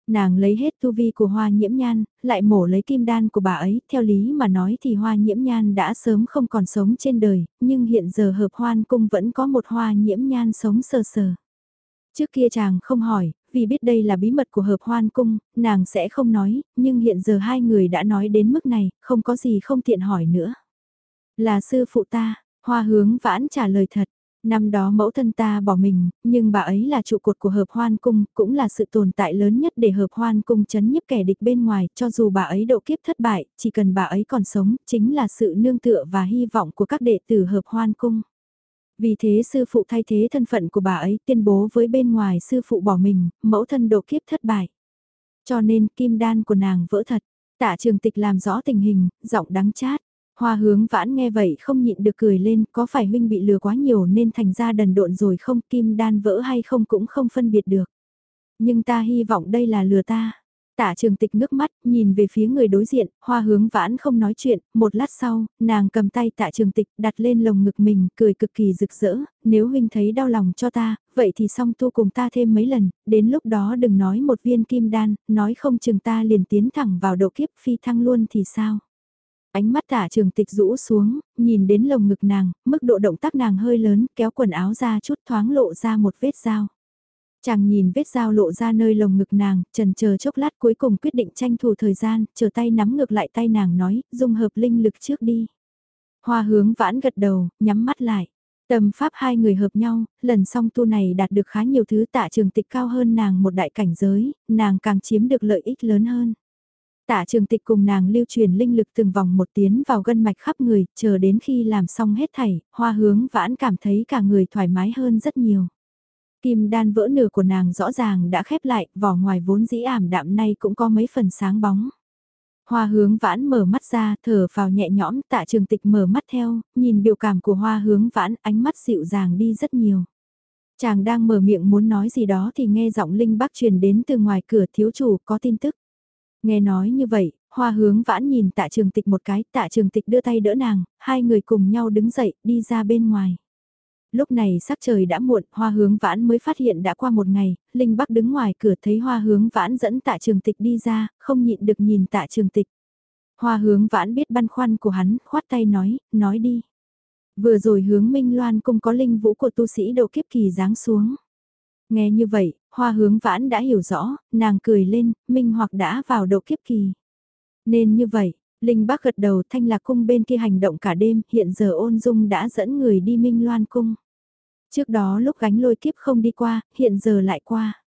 Nàng lấy hết tu vi của hoa nhiễm nhan, lại mổ lấy kim đan của bà ấy, theo lý mà nói thì hoa nhiễm nhan đã sớm không còn sống trên đời, nhưng hiện giờ hợp hoan cung vẫn có một hoa nhiễm nhan sống sờ sờ. Trước kia chàng không hỏi, vì biết đây là bí mật của hợp hoan cung, nàng sẽ không nói, nhưng hiện giờ hai người đã nói đến mức này, không có gì không tiện hỏi nữa. Là sư phụ ta, hoa hướng vãn trả lời thật, Năm đó mẫu thân ta bỏ mình, nhưng bà ấy là trụ cột của hợp hoan cung, cũng là sự tồn tại lớn nhất để hợp hoan cung chấn nhiếp kẻ địch bên ngoài, cho dù bà ấy độ kiếp thất bại, chỉ cần bà ấy còn sống, chính là sự nương tựa và hy vọng của các đệ tử hợp hoan cung. Vì thế sư phụ thay thế thân phận của bà ấy tuyên bố với bên ngoài sư phụ bỏ mình, mẫu thân độ kiếp thất bại. Cho nên kim đan của nàng vỡ thật, tạ trường tịch làm rõ tình hình, giọng đắng chát. Hoa hướng vãn nghe vậy không nhịn được cười lên, có phải huynh bị lừa quá nhiều nên thành ra đần độn rồi không, kim đan vỡ hay không cũng không phân biệt được. Nhưng ta hy vọng đây là lừa ta. Tả trường tịch ngước mắt, nhìn về phía người đối diện, hoa hướng vãn không nói chuyện, một lát sau, nàng cầm tay tạ trường tịch đặt lên lồng ngực mình, cười cực kỳ rực rỡ, nếu huynh thấy đau lòng cho ta, vậy thì song tu cùng ta thêm mấy lần, đến lúc đó đừng nói một viên kim đan, nói không chừng ta liền tiến thẳng vào độ kiếp phi thăng luôn thì sao. Ánh mắt tả trường tịch rũ xuống, nhìn đến lồng ngực nàng, mức độ động tác nàng hơi lớn, kéo quần áo ra chút thoáng lộ ra một vết dao. Chàng nhìn vết dao lộ ra nơi lồng ngực nàng, trần chờ chốc lát cuối cùng quyết định tranh thủ thời gian, chờ tay nắm ngược lại tay nàng nói, dung hợp linh lực trước đi. Hoa hướng vãn gật đầu, nhắm mắt lại. Tâm pháp hai người hợp nhau, lần song tu này đạt được khá nhiều thứ tạ trường tịch cao hơn nàng một đại cảnh giới, nàng càng chiếm được lợi ích lớn hơn. Tạ trường tịch cùng nàng lưu truyền linh lực từng vòng một tiến vào gân mạch khắp người, chờ đến khi làm xong hết thảy, hoa hướng vãn cảm thấy cả người thoải mái hơn rất nhiều. Kim đan vỡ nửa của nàng rõ ràng đã khép lại, vỏ ngoài vốn dĩ ảm đạm nay cũng có mấy phần sáng bóng. Hoa hướng vãn mở mắt ra, thở vào nhẹ nhõm, tạ trường tịch mở mắt theo, nhìn biểu cảm của hoa hướng vãn, ánh mắt dịu dàng đi rất nhiều. Chàng đang mở miệng muốn nói gì đó thì nghe giọng Linh Bắc truyền đến từ ngoài cửa thiếu chủ có tin tức. Nghe nói như vậy, hoa hướng vãn nhìn tạ trường tịch một cái, tạ trường tịch đưa tay đỡ nàng, hai người cùng nhau đứng dậy, đi ra bên ngoài. Lúc này sắc trời đã muộn, hoa hướng vãn mới phát hiện đã qua một ngày, Linh Bắc đứng ngoài cửa thấy hoa hướng vãn dẫn tạ trường tịch đi ra, không nhịn được nhìn tạ trường tịch. Hoa hướng vãn biết băn khoăn của hắn, khoát tay nói, nói đi. Vừa rồi hướng Minh Loan cũng có linh vũ của tu sĩ độ kiếp kỳ giáng xuống. Nghe như vậy, hoa hướng vãn đã hiểu rõ, nàng cười lên, minh hoặc đã vào độ kiếp kỳ. Nên như vậy, Linh Bắc gật đầu thanh lạc cung bên kia hành động cả đêm, hiện giờ ôn dung đã dẫn người đi Minh Loan cung. Trước đó lúc gánh lôi kiếp không đi qua, hiện giờ lại qua.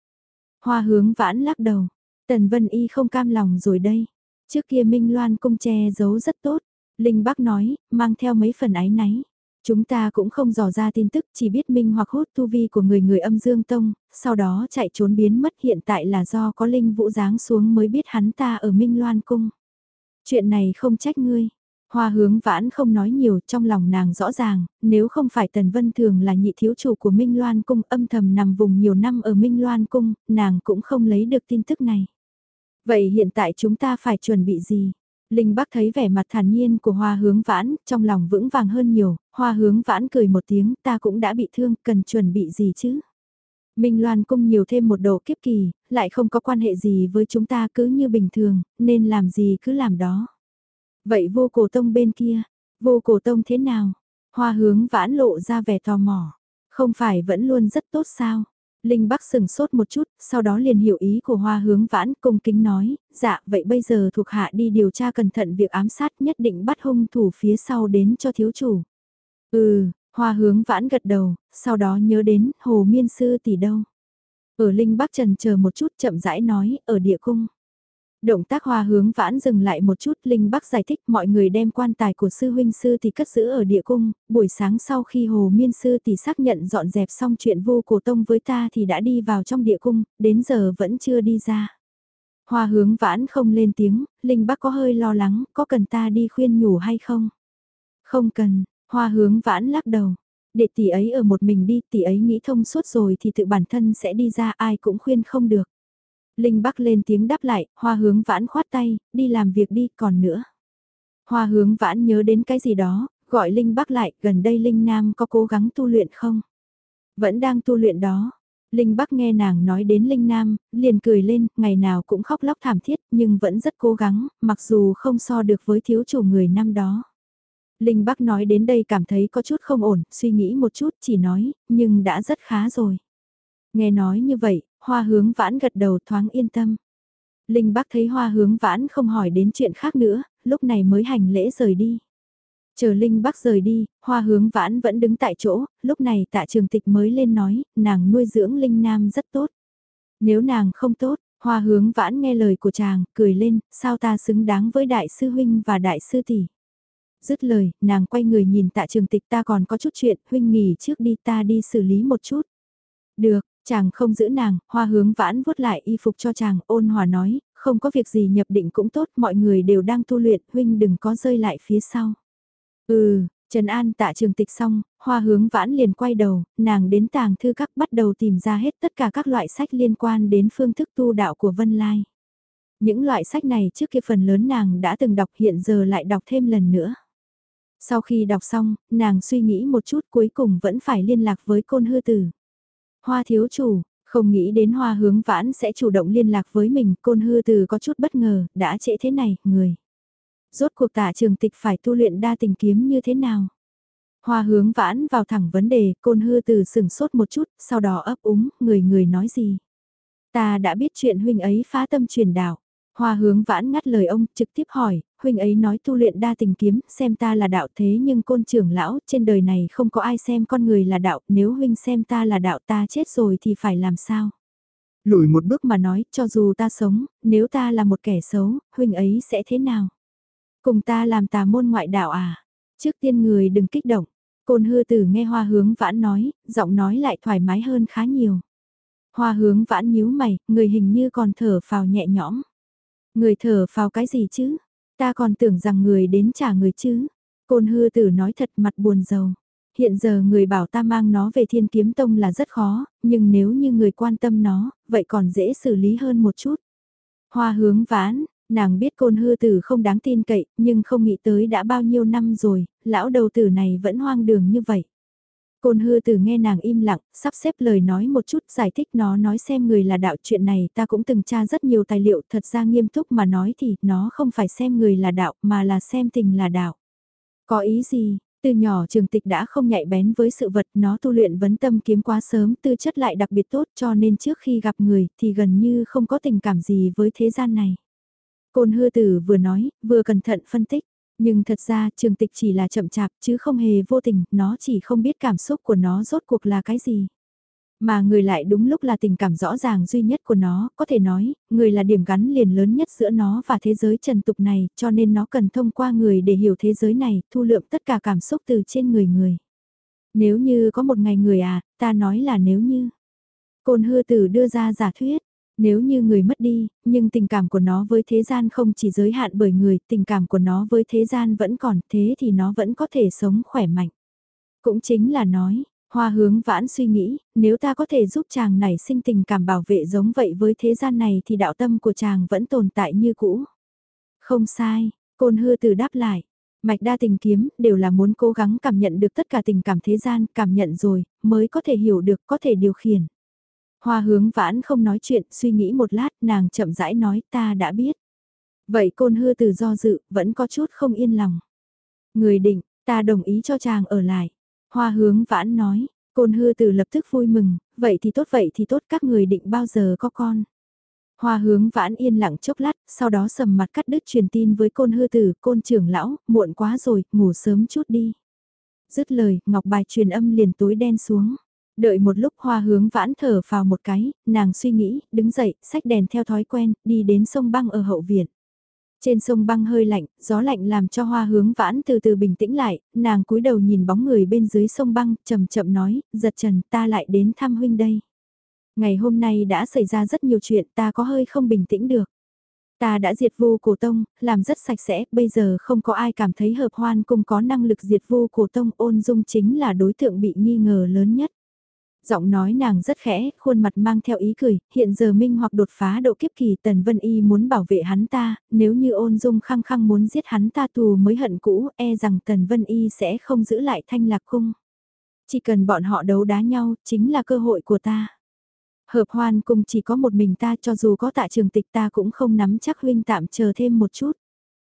Hoa hướng vãn lắc đầu, Tần Vân Y không cam lòng rồi đây. Trước kia Minh Loan cung che giấu rất tốt, Linh Bắc nói, mang theo mấy phần ái náy. Chúng ta cũng không dò ra tin tức, chỉ biết Minh hoặc hút tu vi của người người âm dương tông, sau đó chạy trốn biến mất hiện tại là do có Linh Vũ giáng xuống mới biết hắn ta ở Minh Loan cung. Chuyện này không trách ngươi. Hoa hướng vãn không nói nhiều trong lòng nàng rõ ràng, nếu không phải Tần Vân Thường là nhị thiếu chủ của Minh Loan Cung âm thầm nằm vùng nhiều năm ở Minh Loan Cung, nàng cũng không lấy được tin tức này. Vậy hiện tại chúng ta phải chuẩn bị gì? Linh Bắc thấy vẻ mặt thản nhiên của hoa hướng vãn, trong lòng vững vàng hơn nhiều, hoa hướng vãn cười một tiếng, ta cũng đã bị thương, cần chuẩn bị gì chứ? Minh Loan cung nhiều thêm một độ kiếp kỳ, lại không có quan hệ gì với chúng ta cứ như bình thường, nên làm gì cứ làm đó. Vậy vô cổ tông bên kia, vô cổ tông thế nào? Hoa hướng vãn lộ ra vẻ tò mò, không phải vẫn luôn rất tốt sao? Linh Bắc sừng sốt một chút, sau đó liền hiểu ý của hoa hướng vãn cung kính nói, dạ vậy bây giờ thuộc hạ đi điều tra cẩn thận việc ám sát nhất định bắt hung thủ phía sau đến cho thiếu chủ. Ừ, hoa hướng vãn gật đầu, sau đó nhớ đến hồ miên sư tỷ đâu. Ở Linh Bắc trần chờ một chút chậm rãi nói, ở địa cung. Động tác hòa hướng vãn dừng lại một chút, Linh Bắc giải thích mọi người đem quan tài của sư huynh sư thì cất giữ ở địa cung, buổi sáng sau khi hồ miên sư thì xác nhận dọn dẹp xong chuyện vô cổ tông với ta thì đã đi vào trong địa cung, đến giờ vẫn chưa đi ra. Hoa hướng vãn không lên tiếng, Linh Bắc có hơi lo lắng, có cần ta đi khuyên nhủ hay không? Không cần, hoa hướng vãn lắc đầu. Để tỷ ấy ở một mình đi, tỷ ấy nghĩ thông suốt rồi thì tự bản thân sẽ đi ra ai cũng khuyên không được. Linh Bắc lên tiếng đáp lại, hoa hướng vãn khoát tay, đi làm việc đi, còn nữa. Hoa hướng vãn nhớ đến cái gì đó, gọi Linh Bắc lại, gần đây Linh Nam có cố gắng tu luyện không? Vẫn đang tu luyện đó. Linh Bắc nghe nàng nói đến Linh Nam, liền cười lên, ngày nào cũng khóc lóc thảm thiết, nhưng vẫn rất cố gắng, mặc dù không so được với thiếu chủ người năm đó. Linh Bắc nói đến đây cảm thấy có chút không ổn, suy nghĩ một chút, chỉ nói, nhưng đã rất khá rồi. Nghe nói như vậy, hoa hướng vãn gật đầu thoáng yên tâm. Linh Bắc thấy hoa hướng vãn không hỏi đến chuyện khác nữa, lúc này mới hành lễ rời đi. Chờ Linh Bắc rời đi, hoa hướng vãn vẫn đứng tại chỗ, lúc này tạ trường tịch mới lên nói, nàng nuôi dưỡng Linh Nam rất tốt. Nếu nàng không tốt, hoa hướng vãn nghe lời của chàng, cười lên, sao ta xứng đáng với đại sư huynh và đại sư tỷ. Dứt lời, nàng quay người nhìn tạ trường tịch ta còn có chút chuyện, huynh nghỉ trước đi ta đi xử lý một chút. Được, Chàng không giữ nàng, hoa hướng vãn vuốt lại y phục cho chàng, ôn hòa nói, không có việc gì nhập định cũng tốt, mọi người đều đang tu luyện, huynh đừng có rơi lại phía sau. Ừ, Trần An tạ trường tịch xong, hoa hướng vãn liền quay đầu, nàng đến tàng thư các bắt đầu tìm ra hết tất cả các loại sách liên quan đến phương thức tu đạo của Vân Lai. Những loại sách này trước kia phần lớn nàng đã từng đọc hiện giờ lại đọc thêm lần nữa. Sau khi đọc xong, nàng suy nghĩ một chút cuối cùng vẫn phải liên lạc với côn hư tử. Hoa thiếu chủ, không nghĩ đến hoa hướng vãn sẽ chủ động liên lạc với mình, côn hư từ có chút bất ngờ, đã trễ thế này, người. Rốt cuộc tạ trường tịch phải tu luyện đa tình kiếm như thế nào? Hoa hướng vãn vào thẳng vấn đề, côn hư từ sừng sốt một chút, sau đó ấp úng, người người nói gì? Ta đã biết chuyện huynh ấy phá tâm truyền đạo. Hoa hướng vãn ngắt lời ông, trực tiếp hỏi, huynh ấy nói tu luyện đa tình kiếm, xem ta là đạo thế nhưng côn trưởng lão, trên đời này không có ai xem con người là đạo, nếu huynh xem ta là đạo ta chết rồi thì phải làm sao? Lùi một bước mà nói, cho dù ta sống, nếu ta là một kẻ xấu, huynh ấy sẽ thế nào? Cùng ta làm tà môn ngoại đạo à? Trước tiên người đừng kích động. Côn hư tử nghe hoa hướng vãn nói, giọng nói lại thoải mái hơn khá nhiều. Hoa hướng vãn nhíu mày, người hình như còn thở phào nhẹ nhõm. Người thở phào cái gì chứ? Ta còn tưởng rằng người đến trả người chứ. Côn hư tử nói thật mặt buồn rầu. Hiện giờ người bảo ta mang nó về thiên kiếm tông là rất khó, nhưng nếu như người quan tâm nó, vậy còn dễ xử lý hơn một chút. Hoa hướng vãn, nàng biết côn hư tử không đáng tin cậy, nhưng không nghĩ tới đã bao nhiêu năm rồi, lão đầu tử này vẫn hoang đường như vậy. Côn hư từ nghe nàng im lặng, sắp xếp lời nói một chút giải thích nó nói xem người là đạo chuyện này ta cũng từng tra rất nhiều tài liệu thật ra nghiêm túc mà nói thì nó không phải xem người là đạo mà là xem tình là đạo. Có ý gì? Từ nhỏ trường tịch đã không nhạy bén với sự vật nó tu luyện vấn tâm kiếm quá sớm tư chất lại đặc biệt tốt cho nên trước khi gặp người thì gần như không có tình cảm gì với thế gian này. Côn hư tử vừa nói, vừa cẩn thận phân tích. Nhưng thật ra trường tịch chỉ là chậm chạp chứ không hề vô tình, nó chỉ không biết cảm xúc của nó rốt cuộc là cái gì. Mà người lại đúng lúc là tình cảm rõ ràng duy nhất của nó, có thể nói, người là điểm gắn liền lớn nhất giữa nó và thế giới trần tục này, cho nên nó cần thông qua người để hiểu thế giới này, thu lượm tất cả cảm xúc từ trên người người. Nếu như có một ngày người à, ta nói là nếu như. Côn hư tử đưa ra giả thuyết, nếu như người mất đi, nhưng tình cảm của nó với thế gian không chỉ giới hạn bởi người, tình cảm của nó với thế gian vẫn còn, thế thì nó vẫn có thể sống khỏe mạnh. Cũng chính là nói, hoa hướng vãn suy nghĩ, nếu ta có thể giúp chàng nảy sinh tình cảm bảo vệ giống vậy với thế gian này thì đạo tâm của chàng vẫn tồn tại như cũ. Không sai, côn hư từ đáp lại. Mạch đa tình kiếm đều là muốn cố gắng cảm nhận được tất cả tình cảm thế gian, cảm nhận rồi, mới có thể hiểu được, có thể điều khiển. Hoa hướng vãn không nói chuyện, suy nghĩ một lát, nàng chậm rãi nói ta đã biết. Vậy côn hư từ do dự, vẫn có chút không yên lòng. Người định, ta đồng ý cho chàng ở lại. Hoa hướng vãn nói, côn hư từ lập tức vui mừng, vậy thì tốt vậy thì tốt các người định bao giờ có con. Hoa hướng vãn yên lặng chốc lát, sau đó sầm mặt cắt đứt truyền tin với côn hư tử, côn trưởng lão, muộn quá rồi, ngủ sớm chút đi. Dứt lời, ngọc bài truyền âm liền tối đen xuống. Đợi một lúc hoa hướng vãn thở vào một cái, nàng suy nghĩ, đứng dậy, sách đèn theo thói quen, đi đến sông băng ở hậu viện. Trên sông băng hơi lạnh, gió lạnh làm cho hoa hướng vãn từ từ bình tĩnh lại, nàng cúi đầu nhìn bóng người bên dưới sông băng, chậm chậm nói, giật trần ta lại đến thăm huynh đây. Ngày hôm nay đã xảy ra rất nhiều chuyện ta có hơi không bình tĩnh được. Ta đã diệt vô cổ tông, làm rất sạch sẽ, bây giờ không có ai cảm thấy hợp hoan cùng có năng lực diệt vô cổ tông ôn dung chính là đối tượng bị nghi ngờ lớn nhất giọng nói nàng rất khẽ, khuôn mặt mang theo ý cười, hiện giờ Minh hoặc đột phá độ kiếp kỳ Tần Vân Y muốn bảo vệ hắn ta, nếu như ôn dung khăng khăng muốn giết hắn ta tù mới hận cũ, e rằng Tần Vân Y sẽ không giữ lại thanh lạc cung. Chỉ cần bọn họ đấu đá nhau, chính là cơ hội của ta. Hợp hoan cung chỉ có một mình ta cho dù có tạ trường tịch ta cũng không nắm chắc huynh tạm chờ thêm một chút.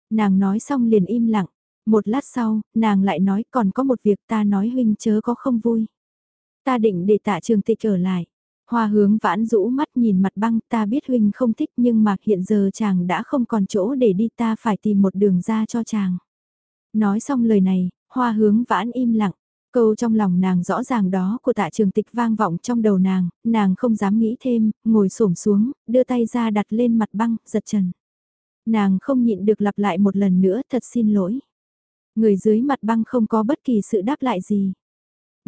Nàng nói xong liền im lặng, một lát sau, nàng lại nói còn có một việc ta nói huynh chớ có không vui. Ta định để tạ trường tịch ở lại. Hoa hướng vãn rũ mắt nhìn mặt băng ta biết huynh không thích nhưng mà hiện giờ chàng đã không còn chỗ để đi ta phải tìm một đường ra cho chàng. Nói xong lời này, hoa hướng vãn im lặng. Câu trong lòng nàng rõ ràng đó của tạ trường tịch vang vọng trong đầu nàng, nàng không dám nghĩ thêm, ngồi xổm xuống, đưa tay ra đặt lên mặt băng, giật trần. Nàng không nhịn được lặp lại một lần nữa thật xin lỗi. Người dưới mặt băng không có bất kỳ sự đáp lại gì.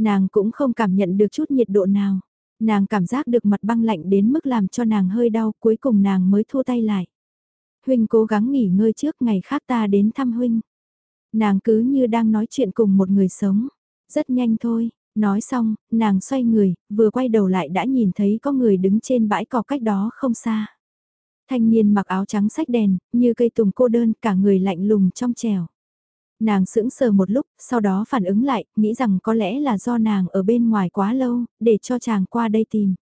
Nàng cũng không cảm nhận được chút nhiệt độ nào. Nàng cảm giác được mặt băng lạnh đến mức làm cho nàng hơi đau, cuối cùng nàng mới thua tay lại. Huynh cố gắng nghỉ ngơi trước ngày khác ta đến thăm Huynh. Nàng cứ như đang nói chuyện cùng một người sống. Rất nhanh thôi, nói xong, nàng xoay người, vừa quay đầu lại đã nhìn thấy có người đứng trên bãi cỏ cách đó không xa. Thanh niên mặc áo trắng sách đèn, như cây tùng cô đơn, cả người lạnh lùng trong trèo. Nàng sững sờ một lúc, sau đó phản ứng lại, nghĩ rằng có lẽ là do nàng ở bên ngoài quá lâu, để cho chàng qua đây tìm.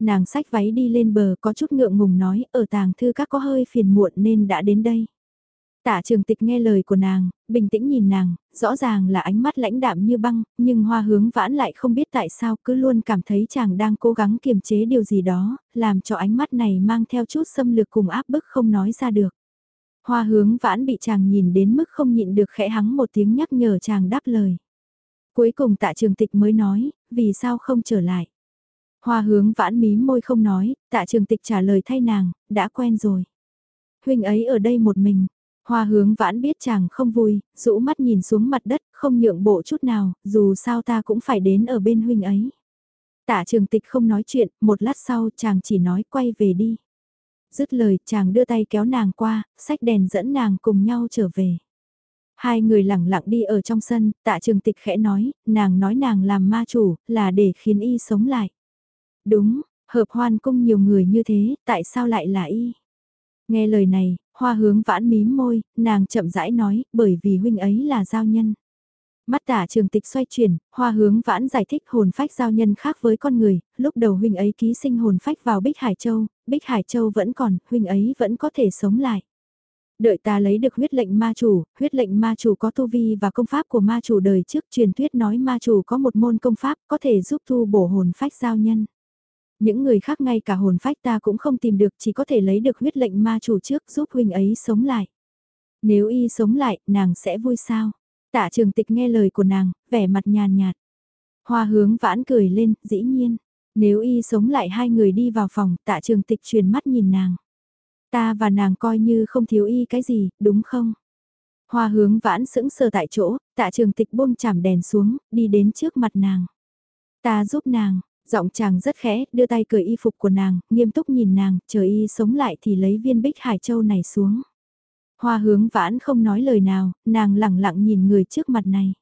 Nàng sách váy đi lên bờ có chút ngượng ngùng nói, ở tàng thư các có hơi phiền muộn nên đã đến đây. Tạ trường tịch nghe lời của nàng, bình tĩnh nhìn nàng, rõ ràng là ánh mắt lãnh đạm như băng, nhưng hoa hướng vãn lại không biết tại sao cứ luôn cảm thấy chàng đang cố gắng kiềm chế điều gì đó, làm cho ánh mắt này mang theo chút xâm lược cùng áp bức không nói ra được. Hoa hướng vãn bị chàng nhìn đến mức không nhịn được khẽ hắng một tiếng nhắc nhở chàng đáp lời. Cuối cùng tạ trường tịch mới nói, vì sao không trở lại. Hoa hướng vãn mí môi không nói, tạ trường tịch trả lời thay nàng, đã quen rồi. Huynh ấy ở đây một mình. Hoa hướng vãn biết chàng không vui, rũ mắt nhìn xuống mặt đất, không nhượng bộ chút nào, dù sao ta cũng phải đến ở bên huynh ấy. Tạ trường tịch không nói chuyện, một lát sau chàng chỉ nói quay về đi. Dứt lời chàng đưa tay kéo nàng qua, sách đèn dẫn nàng cùng nhau trở về. Hai người lặng lặng đi ở trong sân, tạ trường tịch khẽ nói, nàng nói nàng làm ma chủ, là để khiến y sống lại. Đúng, hợp hoan cung nhiều người như thế, tại sao lại là y? Nghe lời này, hoa hướng vãn mím môi, nàng chậm rãi nói, bởi vì huynh ấy là giao nhân. Mắt tả trường tịch xoay chuyển, hoa hướng vãn giải thích hồn phách giao nhân khác với con người, lúc đầu huynh ấy ký sinh hồn phách vào Bích Hải Châu, Bích Hải Châu vẫn còn, huynh ấy vẫn có thể sống lại. Đợi ta lấy được huyết lệnh ma chủ, huyết lệnh ma chủ có tu vi và công pháp của ma chủ đời trước truyền thuyết nói ma chủ có một môn công pháp có thể giúp thu bổ hồn phách giao nhân. Những người khác ngay cả hồn phách ta cũng không tìm được chỉ có thể lấy được huyết lệnh ma chủ trước giúp huynh ấy sống lại. Nếu y sống lại, nàng sẽ vui sao? Tạ trường tịch nghe lời của nàng, vẻ mặt nhàn nhạt. Hoa hướng vãn cười lên, dĩ nhiên. Nếu y sống lại hai người đi vào phòng, tạ trường tịch truyền mắt nhìn nàng. Ta và nàng coi như không thiếu y cái gì, đúng không? Hoa hướng vãn sững sờ tại chỗ, tạ trường tịch buông chảm đèn xuống, đi đến trước mặt nàng. Ta giúp nàng, giọng chàng rất khẽ, đưa tay cởi y phục của nàng, nghiêm túc nhìn nàng, chờ y sống lại thì lấy viên bích hải châu này xuống. Hoa hướng vãn không nói lời nào, nàng lặng lặng nhìn người trước mặt này.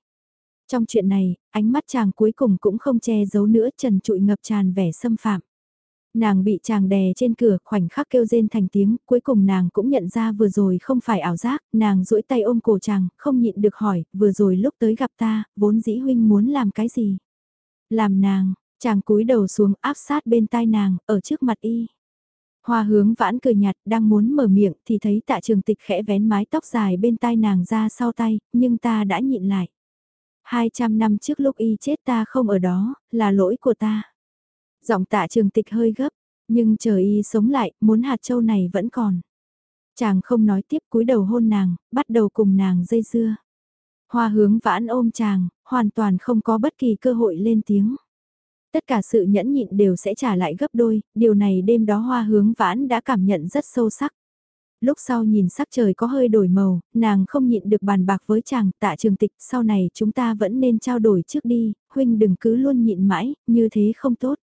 Trong chuyện này, ánh mắt chàng cuối cùng cũng không che giấu nữa trần trụi ngập tràn vẻ xâm phạm. Nàng bị chàng đè trên cửa khoảnh khắc kêu rên thành tiếng, cuối cùng nàng cũng nhận ra vừa rồi không phải ảo giác, nàng duỗi tay ôm cổ chàng, không nhịn được hỏi, vừa rồi lúc tới gặp ta, vốn dĩ huynh muốn làm cái gì? Làm nàng, chàng cúi đầu xuống áp sát bên tai nàng, ở trước mặt y. Hoa hướng vãn cười nhạt, đang muốn mở miệng thì thấy tạ trường tịch khẽ vén mái tóc dài bên tai nàng ra sau tay, nhưng ta đã nhịn lại. 200 năm trước lúc y chết ta không ở đó, là lỗi của ta. Giọng tạ trường tịch hơi gấp, nhưng chờ y sống lại, muốn hạt châu này vẫn còn. Chàng không nói tiếp cúi đầu hôn nàng, bắt đầu cùng nàng dây dưa. Hoa hướng vãn ôm chàng, hoàn toàn không có bất kỳ cơ hội lên tiếng. Tất cả sự nhẫn nhịn đều sẽ trả lại gấp đôi, điều này đêm đó hoa hướng vãn đã cảm nhận rất sâu sắc. Lúc sau nhìn sắc trời có hơi đổi màu, nàng không nhịn được bàn bạc với chàng tạ trường tịch sau này chúng ta vẫn nên trao đổi trước đi, huynh đừng cứ luôn nhịn mãi, như thế không tốt.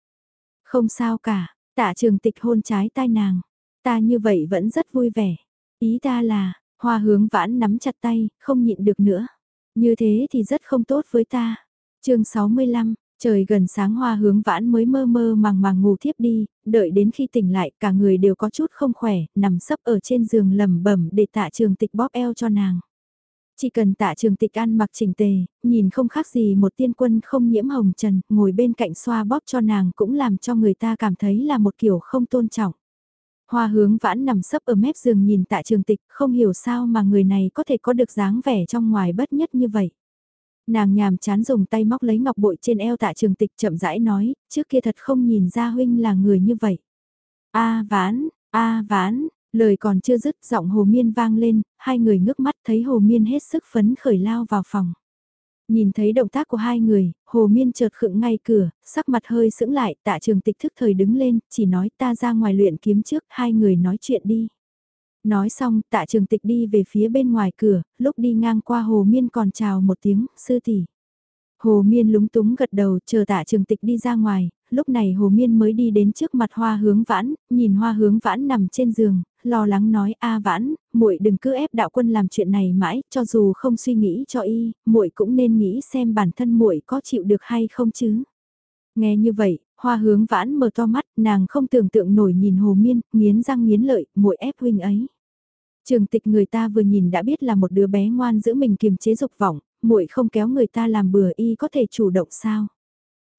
Không sao cả, tạ trường tịch hôn trái tai nàng, ta như vậy vẫn rất vui vẻ. Ý ta là, hoa hướng vãn nắm chặt tay, không nhịn được nữa. Như thế thì rất không tốt với ta. chương 65, Trời gần sáng hoa hướng vãn mới mơ mơ màng màng ngủ thiếp đi, đợi đến khi tỉnh lại cả người đều có chút không khỏe, nằm sấp ở trên giường lầm bẩm để tạ trường tịch bóp eo cho nàng. Chỉ cần tạ trường tịch ăn mặc chỉnh tề, nhìn không khác gì một tiên quân không nhiễm hồng trần, ngồi bên cạnh xoa bóp cho nàng cũng làm cho người ta cảm thấy là một kiểu không tôn trọng. Hoa hướng vãn nằm sấp ở mép giường nhìn tạ trường tịch, không hiểu sao mà người này có thể có được dáng vẻ trong ngoài bất nhất như vậy. Nàng nhàm chán dùng tay móc lấy ngọc bội trên eo tạ trường tịch chậm rãi nói, trước kia thật không nhìn ra huynh là người như vậy. A vãn, a vãn, lời còn chưa dứt giọng hồ miên vang lên, hai người ngước mắt thấy hồ miên hết sức phấn khởi lao vào phòng. Nhìn thấy động tác của hai người, hồ miên chợt khựng ngay cửa, sắc mặt hơi sững lại, tạ trường tịch thức thời đứng lên, chỉ nói ta ra ngoài luyện kiếm trước, hai người nói chuyện đi. Nói xong, tạ trường tịch đi về phía bên ngoài cửa, lúc đi ngang qua hồ miên còn chào một tiếng, sư tỷ. Hồ miên lúng túng gật đầu chờ tạ trường tịch đi ra ngoài, lúc này hồ miên mới đi đến trước mặt hoa hướng vãn, nhìn hoa hướng vãn nằm trên giường, lo lắng nói a vãn, muội đừng cứ ép đạo quân làm chuyện này mãi, cho dù không suy nghĩ cho y, muội cũng nên nghĩ xem bản thân muội có chịu được hay không chứ. Nghe như vậy, hoa hướng vãn mở to mắt, nàng không tưởng tượng nổi nhìn hồ miên, nghiến răng nghiến lợi, muội ép huynh ấy. Trường tịch người ta vừa nhìn đã biết là một đứa bé ngoan giữ mình kiềm chế dục vọng, muội không kéo người ta làm bừa y có thể chủ động sao.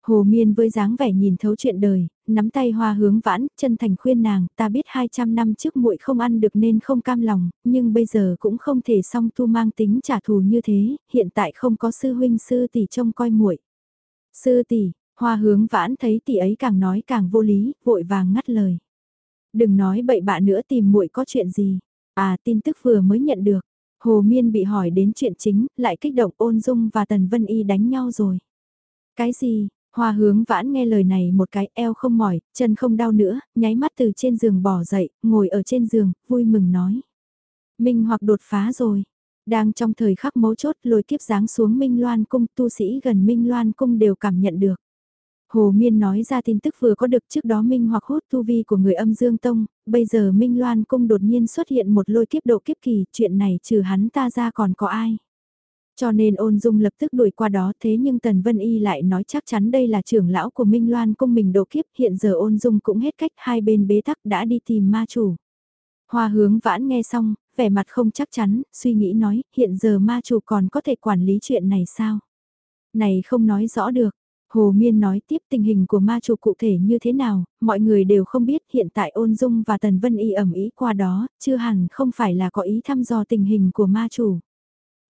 Hồ Miên với dáng vẻ nhìn thấu chuyện đời, nắm tay hoa hướng vãn, chân thành khuyên nàng, ta biết 200 năm trước muội không ăn được nên không cam lòng, nhưng bây giờ cũng không thể song tu mang tính trả thù như thế, hiện tại không có sư huynh sư tỷ trông coi muội. Sư tỷ, hoa hướng vãn thấy tỷ ấy càng nói càng vô lý, vội vàng ngắt lời. Đừng nói bậy bạ nữa tìm muội có chuyện gì. À tin tức vừa mới nhận được. Hồ Miên bị hỏi đến chuyện chính, lại kích động ôn dung và Tần Vân Y đánh nhau rồi. Cái gì, Hoa hướng vãn nghe lời này một cái eo không mỏi, chân không đau nữa, nháy mắt từ trên giường bỏ dậy, ngồi ở trên giường, vui mừng nói. Minh hoặc đột phá rồi. Đang trong thời khắc mấu chốt lôi kiếp giáng xuống Minh Loan Cung, tu sĩ gần Minh Loan Cung đều cảm nhận được. Hồ Miên nói ra tin tức vừa có được trước đó Minh hoặc hút tu vi của người âm Dương Tông, bây giờ Minh Loan Cung đột nhiên xuất hiện một lôi kiếp độ kiếp kỳ, chuyện này trừ hắn ta ra còn có ai. Cho nên ôn dung lập tức đuổi qua đó thế nhưng Tần Vân Y lại nói chắc chắn đây là trưởng lão của Minh Loan cung mình độ kiếp hiện giờ ôn dung cũng hết cách hai bên bế tắc đã đi tìm ma chủ. Hoa hướng vãn nghe xong, vẻ mặt không chắc chắn, suy nghĩ nói hiện giờ ma chủ còn có thể quản lý chuyện này sao? Này không nói rõ được. Hồ Miên nói tiếp tình hình của ma chủ cụ thể như thế nào, mọi người đều không biết hiện tại ôn dung và Tần Vân Y ẩm ý qua đó, chưa hẳn không phải là có ý thăm dò tình hình của ma chủ.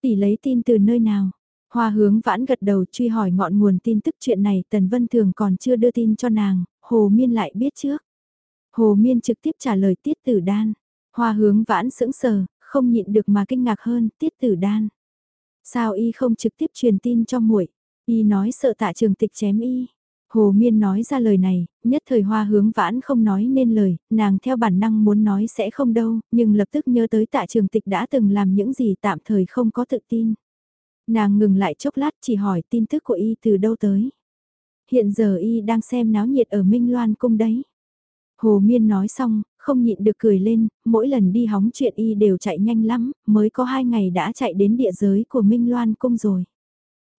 Tỷ lấy tin từ nơi nào? Hoa hướng vãn gật đầu truy hỏi ngọn nguồn tin tức chuyện này Tần Vân Thường còn chưa đưa tin cho nàng, Hồ Miên lại biết trước. Hồ Miên trực tiếp trả lời tiết tử đan. Hoa hướng vãn sững sờ, không nhịn được mà kinh ngạc hơn, tiết tử đan. Sao y không trực tiếp truyền tin cho muội Y nói sợ tạ trường tịch chém y. Hồ Miên nói ra lời này, nhất thời hoa hướng vãn không nói nên lời, nàng theo bản năng muốn nói sẽ không đâu, nhưng lập tức nhớ tới tạ trường tịch đã từng làm những gì tạm thời không có tự tin. Nàng ngừng lại chốc lát chỉ hỏi tin tức của y từ đâu tới. Hiện giờ y đang xem náo nhiệt ở Minh Loan cung đấy. Hồ Miên nói xong, không nhịn được cười lên, mỗi lần đi hóng chuyện y đều chạy nhanh lắm, mới có hai ngày đã chạy đến địa giới của Minh Loan cung rồi.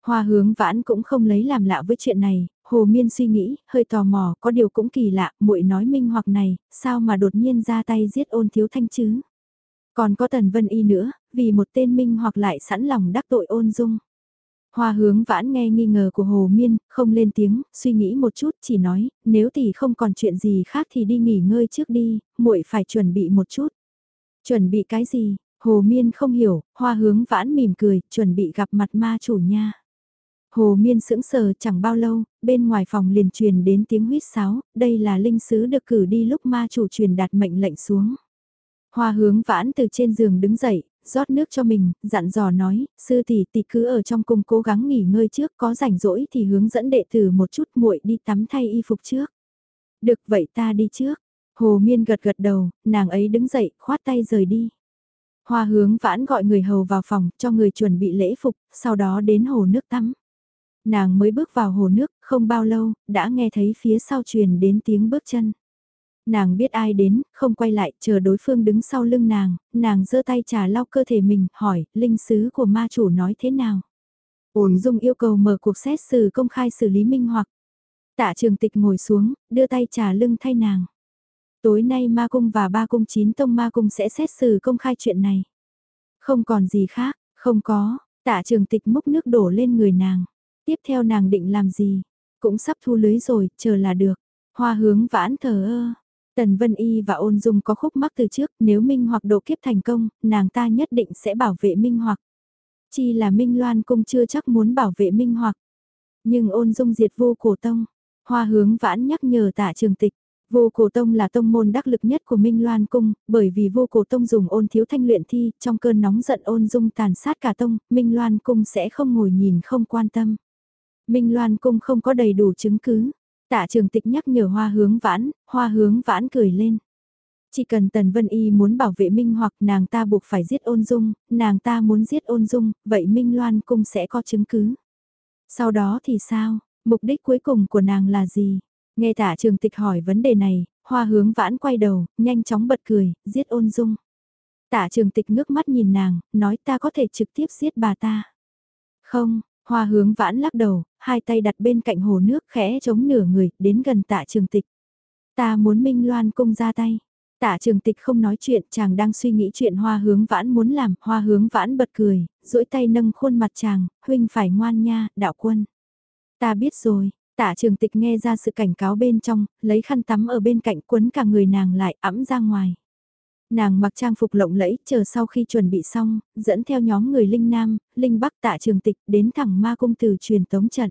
Hoa hướng vãn cũng không lấy làm lạ với chuyện này, Hồ Miên suy nghĩ, hơi tò mò, có điều cũng kỳ lạ, muội nói minh hoặc này, sao mà đột nhiên ra tay giết ôn thiếu thanh chứ? Còn có Tần Vân Y nữa, vì một tên minh hoặc lại sẵn lòng đắc tội ôn dung. Hoa hướng vãn nghe nghi ngờ của Hồ Miên, không lên tiếng, suy nghĩ một chút, chỉ nói, nếu tỷ không còn chuyện gì khác thì đi nghỉ ngơi trước đi, muội phải chuẩn bị một chút. Chuẩn bị cái gì? Hồ Miên không hiểu, hoa hướng vãn mỉm cười, chuẩn bị gặp mặt ma chủ nha. Hồ Miên sững sờ chẳng bao lâu, bên ngoài phòng liền truyền đến tiếng huýt sáo, đây là linh sứ được cử đi lúc ma chủ truyền đạt mệnh lệnh xuống. Hoa hướng vãn từ trên giường đứng dậy, rót nước cho mình, dặn dò nói, sư tỷ tỷ cứ ở trong cung cố gắng nghỉ ngơi trước, có rảnh rỗi thì hướng dẫn đệ tử một chút muội đi tắm thay y phục trước. Được vậy ta đi trước. Hồ Miên gật gật đầu, nàng ấy đứng dậy, khoát tay rời đi. Hoa hướng vãn gọi người hầu vào phòng, cho người chuẩn bị lễ phục, sau đó đến hồ nước tắm. Nàng mới bước vào hồ nước, không bao lâu, đã nghe thấy phía sau truyền đến tiếng bước chân. Nàng biết ai đến, không quay lại, chờ đối phương đứng sau lưng nàng, nàng giơ tay trà lau cơ thể mình, hỏi, linh sứ của ma chủ nói thế nào? Ổn dung yêu cầu mở cuộc xét xử công khai xử lý minh hoặc. Tạ trường tịch ngồi xuống, đưa tay trà lưng thay nàng. Tối nay ma cung và ba cung chín tông ma cung sẽ xét xử công khai chuyện này. Không còn gì khác, không có, tạ trường tịch múc nước đổ lên người nàng. Tiếp theo nàng định làm gì? Cũng sắp thu lưới rồi, chờ là được. Hoa hướng vãn thờ ơ. Tần Vân Y và ôn dung có khúc mắc từ trước, nếu Minh hoặc độ kiếp thành công, nàng ta nhất định sẽ bảo vệ Minh hoặc. Chi là Minh Loan cung chưa chắc muốn bảo vệ Minh hoặc. Nhưng ôn dung diệt vô cổ tông. Hoa hướng vãn nhắc nhở tạ trường tịch. Vô Cổ Tông là tông môn đắc lực nhất của Minh Loan Cung, bởi vì Vô Cổ Tông dùng ôn thiếu thanh luyện thi, trong cơn nóng giận ôn dung tàn sát cả tông, Minh Loan Cung sẽ không ngồi nhìn không quan tâm. Minh Loan Cung không có đầy đủ chứng cứ. Tạ trường tịch nhắc nhở hoa hướng vãn, hoa hướng vãn cười lên. Chỉ cần Tần Vân Y muốn bảo vệ Minh hoặc nàng ta buộc phải giết ôn dung, nàng ta muốn giết ôn dung, vậy Minh Loan Cung sẽ có chứng cứ. Sau đó thì sao, mục đích cuối cùng của nàng là gì? Nghe tạ trường tịch hỏi vấn đề này, hoa hướng vãn quay đầu, nhanh chóng bật cười, giết ôn dung. Tạ trường tịch ngước mắt nhìn nàng, nói ta có thể trực tiếp giết bà ta. Không, Hoa hướng vãn lắc đầu, hai tay đặt bên cạnh hồ nước khẽ chống nửa người, đến gần tạ trường tịch. Ta muốn Minh Loan cung ra tay. Tạ trường tịch không nói chuyện, chàng đang suy nghĩ chuyện hoa hướng vãn muốn làm, hoa hướng vãn bật cười, duỗi tay nâng khuôn mặt chàng, huynh phải ngoan nha, đạo quân. Ta biết rồi, tạ trường tịch nghe ra sự cảnh cáo bên trong, lấy khăn tắm ở bên cạnh quấn cả người nàng lại ẵm ra ngoài. Nàng mặc trang phục lộng lẫy, chờ sau khi chuẩn bị xong, dẫn theo nhóm người Linh Nam, Linh Bắc tạ trường tịch đến thẳng ma cung từ truyền tống trận.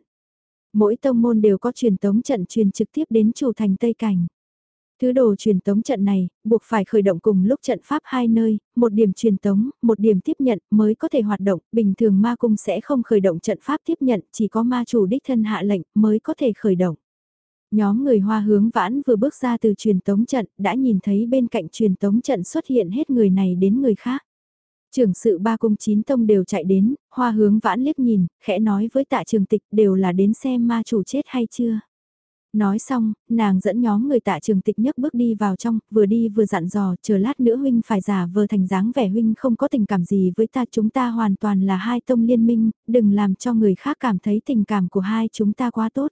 Mỗi tông môn đều có truyền tống trận truyền trực tiếp đến chủ thành Tây Cảnh. Thứ đồ truyền tống trận này, buộc phải khởi động cùng lúc trận pháp hai nơi, một điểm truyền tống, một điểm tiếp nhận mới có thể hoạt động, bình thường ma cung sẽ không khởi động trận pháp tiếp nhận, chỉ có ma chủ đích thân hạ lệnh mới có thể khởi động. Nhóm người hoa hướng vãn vừa bước ra từ truyền tống trận, đã nhìn thấy bên cạnh truyền tống trận xuất hiện hết người này đến người khác. Trưởng sự ba cung chín tông đều chạy đến, hoa hướng vãn liếc nhìn, khẽ nói với tạ trường tịch đều là đến xem ma chủ chết hay chưa. Nói xong, nàng dẫn nhóm người tạ trường tịch nhấc bước đi vào trong, vừa đi vừa dặn dò, chờ lát nữa huynh phải giả vờ thành dáng vẻ huynh không có tình cảm gì với ta chúng ta hoàn toàn là hai tông liên minh, đừng làm cho người khác cảm thấy tình cảm của hai chúng ta quá tốt.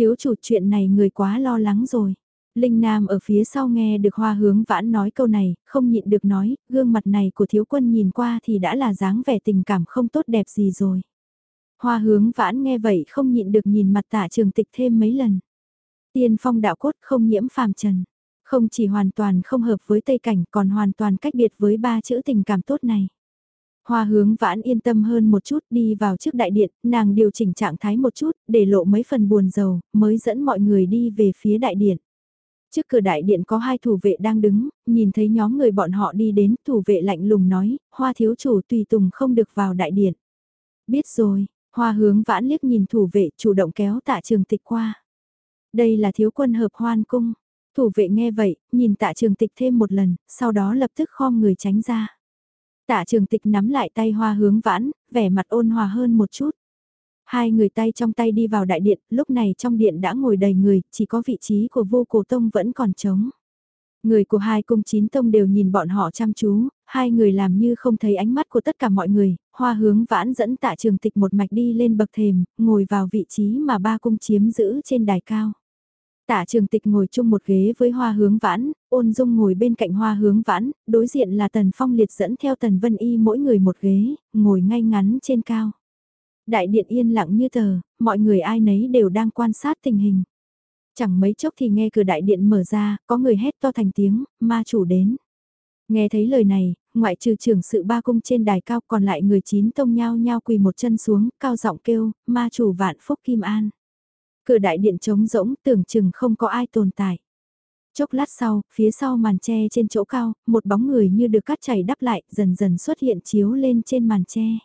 Thiếu chủ chuyện này người quá lo lắng rồi. Linh Nam ở phía sau nghe được hoa hướng vãn nói câu này, không nhịn được nói, gương mặt này của thiếu quân nhìn qua thì đã là dáng vẻ tình cảm không tốt đẹp gì rồi. Hoa hướng vãn nghe vậy không nhịn được nhìn mặt tạ trường tịch thêm mấy lần. Tiên phong đạo cốt không nhiễm phàm trần. Không chỉ hoàn toàn không hợp với Tây Cảnh còn hoàn toàn cách biệt với ba chữ tình cảm tốt này. Hoa hướng vãn yên tâm hơn một chút đi vào trước đại điện, nàng điều chỉnh trạng thái một chút, để lộ mấy phần buồn dầu, mới dẫn mọi người đi về phía đại điện. Trước cửa đại điện có hai thủ vệ đang đứng, nhìn thấy nhóm người bọn họ đi đến, thủ vệ lạnh lùng nói, hoa thiếu chủ tùy tùng không được vào đại điện. Biết rồi, hoa hướng vãn liếc nhìn thủ vệ chủ động kéo tạ trường tịch qua. Đây là thiếu quân hợp hoan cung. Thủ vệ nghe vậy, nhìn tạ trường tịch thêm một lần, sau đó lập tức khom người tránh ra. Tạ trường tịch nắm lại tay hoa hướng vãn, vẻ mặt ôn hòa hơn một chút. Hai người tay trong tay đi vào đại điện, lúc này trong điện đã ngồi đầy người, chỉ có vị trí của vô cổ tông vẫn còn trống. Người của hai cung chín tông đều nhìn bọn họ chăm chú, hai người làm như không thấy ánh mắt của tất cả mọi người, hoa hướng vãn dẫn tạ trường tịch một mạch đi lên bậc thềm, ngồi vào vị trí mà ba cung chiếm giữ trên đài cao. Tạ trường tịch ngồi chung một ghế với hoa hướng vãn, ôn dung ngồi bên cạnh hoa hướng vãn, đối diện là tần phong liệt dẫn theo tần vân y mỗi người một ghế, ngồi ngay ngắn trên cao. Đại điện yên lặng như tờ, mọi người ai nấy đều đang quan sát tình hình. Chẳng mấy chốc thì nghe cửa đại điện mở ra, có người hét to thành tiếng, ma chủ đến. Nghe thấy lời này, ngoại trừ trưởng sự ba cung trên đài cao còn lại người chín tông nhao nhao quỳ một chân xuống, cao giọng kêu, ma chủ vạn phúc kim an. Cửa đại điện trống rỗng, tưởng chừng không có ai tồn tại. Chốc lát sau, phía sau màn tre trên chỗ cao, một bóng người như được cắt chảy đắp lại, dần dần xuất hiện chiếu lên trên màn tre.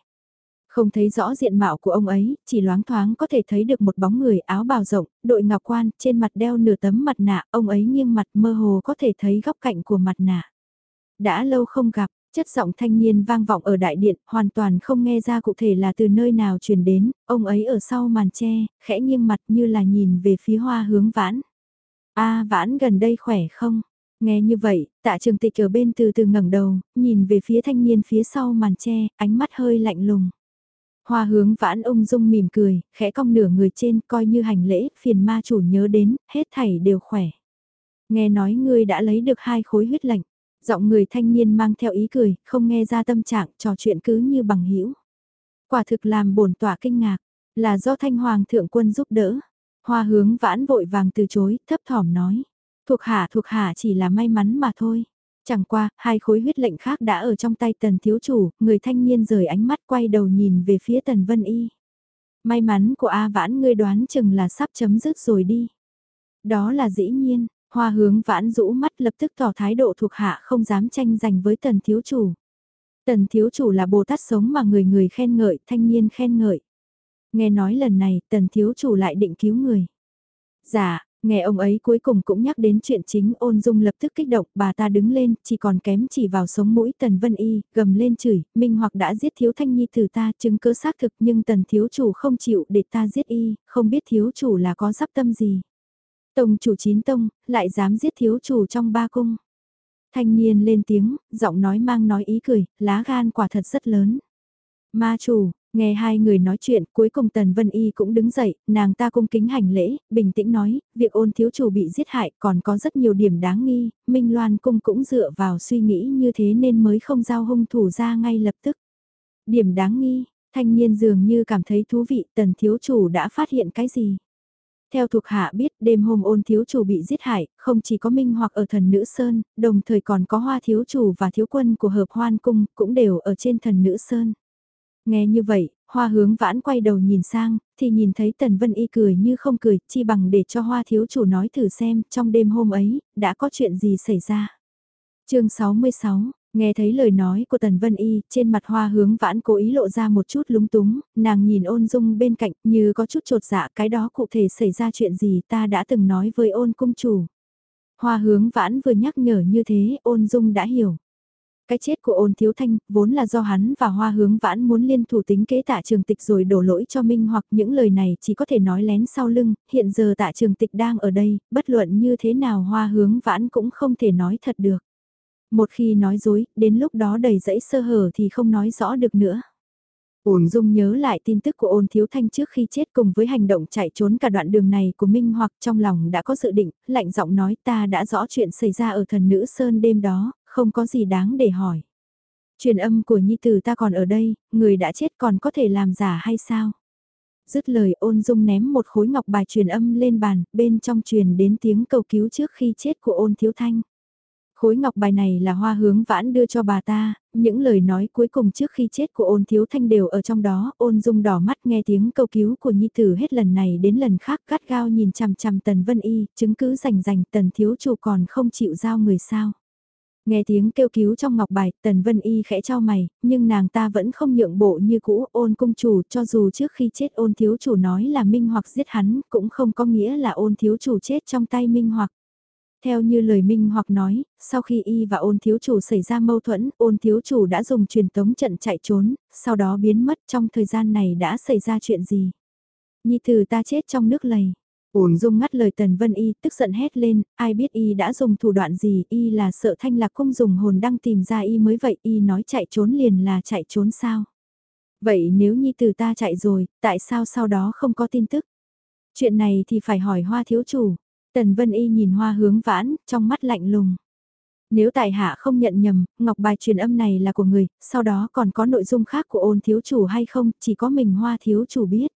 Không thấy rõ diện mạo của ông ấy, chỉ loáng thoáng có thể thấy được một bóng người áo bào rộng, đội ngọc quan, trên mặt đeo nửa tấm mặt nạ, ông ấy nghiêng mặt mơ hồ có thể thấy góc cạnh của mặt nạ. Đã lâu không gặp, chất giọng thanh niên vang vọng ở đại điện, hoàn toàn không nghe ra cụ thể là từ nơi nào truyền đến, ông ấy ở sau màn tre, khẽ nghiêng mặt như là nhìn về phía hoa hướng vãn. a vãn gần đây khỏe không? Nghe như vậy, tạ trường tịch ở bên từ từ ngẩng đầu, nhìn về phía thanh niên phía sau màn tre, ánh mắt hơi lạnh lùng. Hoa hướng vãn ung dung mỉm cười, khẽ cong nửa người trên coi như hành lễ, phiền ma chủ nhớ đến, hết thảy đều khỏe. Nghe nói ngươi đã lấy được hai khối huyết lạnh giọng người thanh niên mang theo ý cười, không nghe ra tâm trạng, trò chuyện cứ như bằng hữu Quả thực làm bổn tỏa kinh ngạc, là do thanh hoàng thượng quân giúp đỡ. Hoa hướng vãn vội vàng từ chối, thấp thỏm nói. Thuộc hạ thuộc hạ chỉ là may mắn mà thôi. Chẳng qua, hai khối huyết lệnh khác đã ở trong tay tần thiếu chủ, người thanh niên rời ánh mắt quay đầu nhìn về phía tần vân y. May mắn của A vãn ngươi đoán chừng là sắp chấm dứt rồi đi. Đó là dĩ nhiên, hoa hướng vãn rũ mắt lập tức tỏ thái độ thuộc hạ không dám tranh giành với tần thiếu chủ. Tần thiếu chủ là Bồ Tát sống mà người người khen ngợi, thanh niên khen ngợi. Nghe nói lần này, tần thiếu chủ lại định cứu người. Dạ, Nghe ông ấy cuối cùng cũng nhắc đến chuyện chính ôn dung lập tức kích động, bà ta đứng lên, chỉ còn kém chỉ vào sống mũi Tần Vân Y, gầm lên chửi, Minh hoặc đã giết thiếu thanh nhi từ ta chứng cứ xác thực nhưng Tần thiếu chủ không chịu để ta giết Y, không biết thiếu chủ là có sắp tâm gì. Tông chủ chín tông, lại dám giết thiếu chủ trong ba cung. Thanh niên lên tiếng, giọng nói mang nói ý cười, lá gan quả thật rất lớn. Ma chủ, Nghe hai người nói chuyện, cuối cùng Tần Vân Y cũng đứng dậy, nàng ta cung kính hành lễ, bình tĩnh nói, việc ôn thiếu chủ bị giết hại còn có rất nhiều điểm đáng nghi, Minh Loan cung cũng dựa vào suy nghĩ như thế nên mới không giao hung thủ ra ngay lập tức. Điểm đáng nghi, thanh niên dường như cảm thấy thú vị, Tần thiếu chủ đã phát hiện cái gì? Theo thuộc hạ biết đêm hôm ôn thiếu chủ bị giết hại, không chỉ có Minh hoặc ở thần nữ Sơn, đồng thời còn có hoa thiếu chủ và thiếu quân của hợp hoan cung cũng đều ở trên thần nữ Sơn. Nghe như vậy, hoa hướng vãn quay đầu nhìn sang, thì nhìn thấy Tần Vân Y cười như không cười, chi bằng để cho hoa thiếu chủ nói thử xem trong đêm hôm ấy, đã có chuyện gì xảy ra. chương 66, nghe thấy lời nói của Tần Vân Y, trên mặt hoa hướng vãn cố ý lộ ra một chút lúng túng, nàng nhìn ôn dung bên cạnh như có chút trột dạ cái đó cụ thể xảy ra chuyện gì ta đã từng nói với ôn cung chủ. Hoa hướng vãn vừa nhắc nhở như thế ôn dung đã hiểu. Cái chết của ôn thiếu thanh, vốn là do hắn và hoa hướng vãn muốn liên thủ tính kế tạ trường tịch rồi đổ lỗi cho Minh hoặc những lời này chỉ có thể nói lén sau lưng, hiện giờ tạ trường tịch đang ở đây, bất luận như thế nào hoa hướng vãn cũng không thể nói thật được. Một khi nói dối, đến lúc đó đầy dẫy sơ hở thì không nói rõ được nữa. Ôn dung nhớ lại tin tức của ôn thiếu thanh trước khi chết cùng với hành động chạy trốn cả đoạn đường này của Minh hoặc trong lòng đã có dự định, lạnh giọng nói ta đã rõ chuyện xảy ra ở thần nữ Sơn đêm đó, không có gì đáng để hỏi. Truyền âm của nhi tử ta còn ở đây, người đã chết còn có thể làm giả hay sao? Dứt lời ôn dung ném một khối ngọc bài truyền âm lên bàn, bên trong truyền đến tiếng cầu cứu trước khi chết của ôn thiếu thanh. Khối ngọc bài này là hoa hướng vãn đưa cho bà ta, những lời nói cuối cùng trước khi chết của ôn thiếu thanh đều ở trong đó, ôn dung đỏ mắt nghe tiếng cầu cứu của nhi tử hết lần này đến lần khác cắt gao nhìn chằm chằm tần vân y, chứng cứ rành rành tần thiếu chủ còn không chịu giao người sao. Nghe tiếng kêu cứu trong ngọc bài, Tần Vân Y khẽ cho mày, nhưng nàng ta vẫn không nhượng bộ như cũ ôn cung chủ cho dù trước khi chết ôn thiếu chủ nói là Minh hoặc giết hắn, cũng không có nghĩa là ôn thiếu chủ chết trong tay Minh hoặc. Theo như lời Minh hoặc nói, sau khi Y và ôn thiếu chủ xảy ra mâu thuẫn, ôn thiếu chủ đã dùng truyền tống trận chạy trốn, sau đó biến mất trong thời gian này đã xảy ra chuyện gì. Nhi tử ta chết trong nước lầy. Ôn dung ngắt lời Tần Vân Y tức giận hét lên, ai biết Y đã dùng thủ đoạn gì, Y là sợ thanh lạc cung dùng hồn đăng tìm ra Y mới vậy, Y nói chạy trốn liền là chạy trốn sao. Vậy nếu Nhi từ ta chạy rồi, tại sao sau đó không có tin tức? Chuyện này thì phải hỏi hoa thiếu chủ. Tần Vân Y nhìn hoa hướng vãn, trong mắt lạnh lùng. Nếu tại hạ không nhận nhầm, ngọc bài truyền âm này là của người, sau đó còn có nội dung khác của ôn thiếu chủ hay không, chỉ có mình hoa thiếu chủ biết.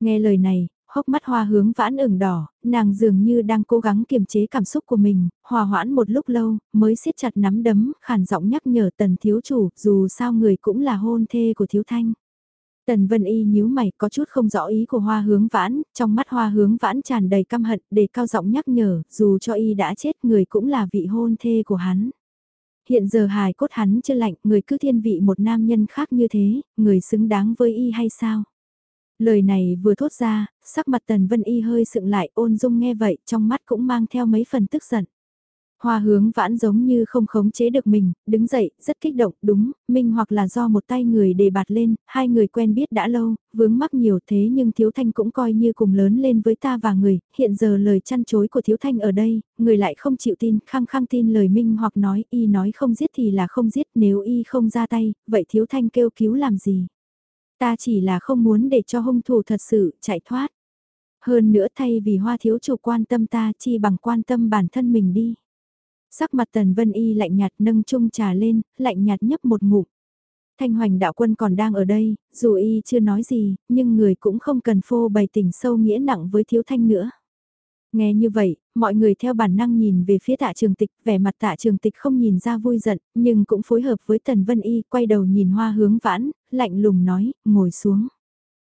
Nghe lời này, hốc mắt hoa hướng vãn ửng đỏ, nàng dường như đang cố gắng kiềm chế cảm xúc của mình, hòa hoãn một lúc lâu, mới siết chặt nắm đấm, khản giọng nhắc nhở tần thiếu chủ, dù sao người cũng là hôn thê của thiếu thanh. Tần Vân Y nhíu mày có chút không rõ ý của hoa hướng vãn, trong mắt hoa hướng vãn tràn đầy căm hận để cao giọng nhắc nhở, dù cho Y đã chết người cũng là vị hôn thê của hắn. Hiện giờ hài cốt hắn chưa lạnh, người cứ thiên vị một nam nhân khác như thế, người xứng đáng với Y hay sao? Lời này vừa thốt ra, sắc mặt Tần Vân Y hơi sượng lại ôn dung nghe vậy, trong mắt cũng mang theo mấy phần tức giận. Hoa hướng vãn giống như không khống chế được mình, đứng dậy, rất kích động, đúng, minh hoặc là do một tay người đề bạt lên, hai người quen biết đã lâu, vướng mắc nhiều thế nhưng Thiếu Thanh cũng coi như cùng lớn lên với ta và người, hiện giờ lời chăn chối của Thiếu Thanh ở đây, người lại không chịu tin, khăng khăng tin lời minh hoặc nói, y nói không giết thì là không giết, nếu y không ra tay, vậy Thiếu Thanh kêu cứu làm gì? Ta chỉ là không muốn để cho hung thủ thật sự chạy thoát. Hơn nữa thay vì hoa thiếu chủ quan tâm ta chi bằng quan tâm bản thân mình đi. Sắc mặt tần vân y lạnh nhạt nâng chung trà lên, lạnh nhạt nhấp một ngụm. Thanh hoành đạo quân còn đang ở đây, dù y chưa nói gì, nhưng người cũng không cần phô bày tình sâu nghĩa nặng với thiếu thanh nữa. Nghe như vậy, mọi người theo bản năng nhìn về phía tạ trường tịch, vẻ mặt tạ trường tịch không nhìn ra vui giận, nhưng cũng phối hợp với Tần Vân Y, quay đầu nhìn hoa hướng vãn, lạnh lùng nói, ngồi xuống.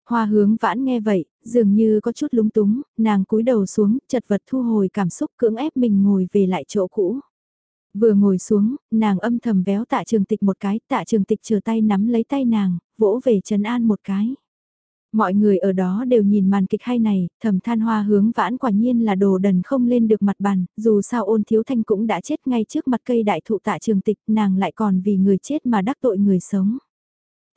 Hoa hướng vãn nghe vậy, dường như có chút lúng túng, nàng cúi đầu xuống, chật vật thu hồi cảm xúc cưỡng ép mình ngồi về lại chỗ cũ. Vừa ngồi xuống, nàng âm thầm véo tạ trường tịch một cái, tạ trường tịch chờ tay nắm lấy tay nàng, vỗ về trấn an một cái. Mọi người ở đó đều nhìn màn kịch hay này, thầm than hoa hướng vãn quả nhiên là đồ đần không lên được mặt bàn, dù sao ôn thiếu thanh cũng đã chết ngay trước mặt cây đại thụ tạ trường tịch, nàng lại còn vì người chết mà đắc tội người sống.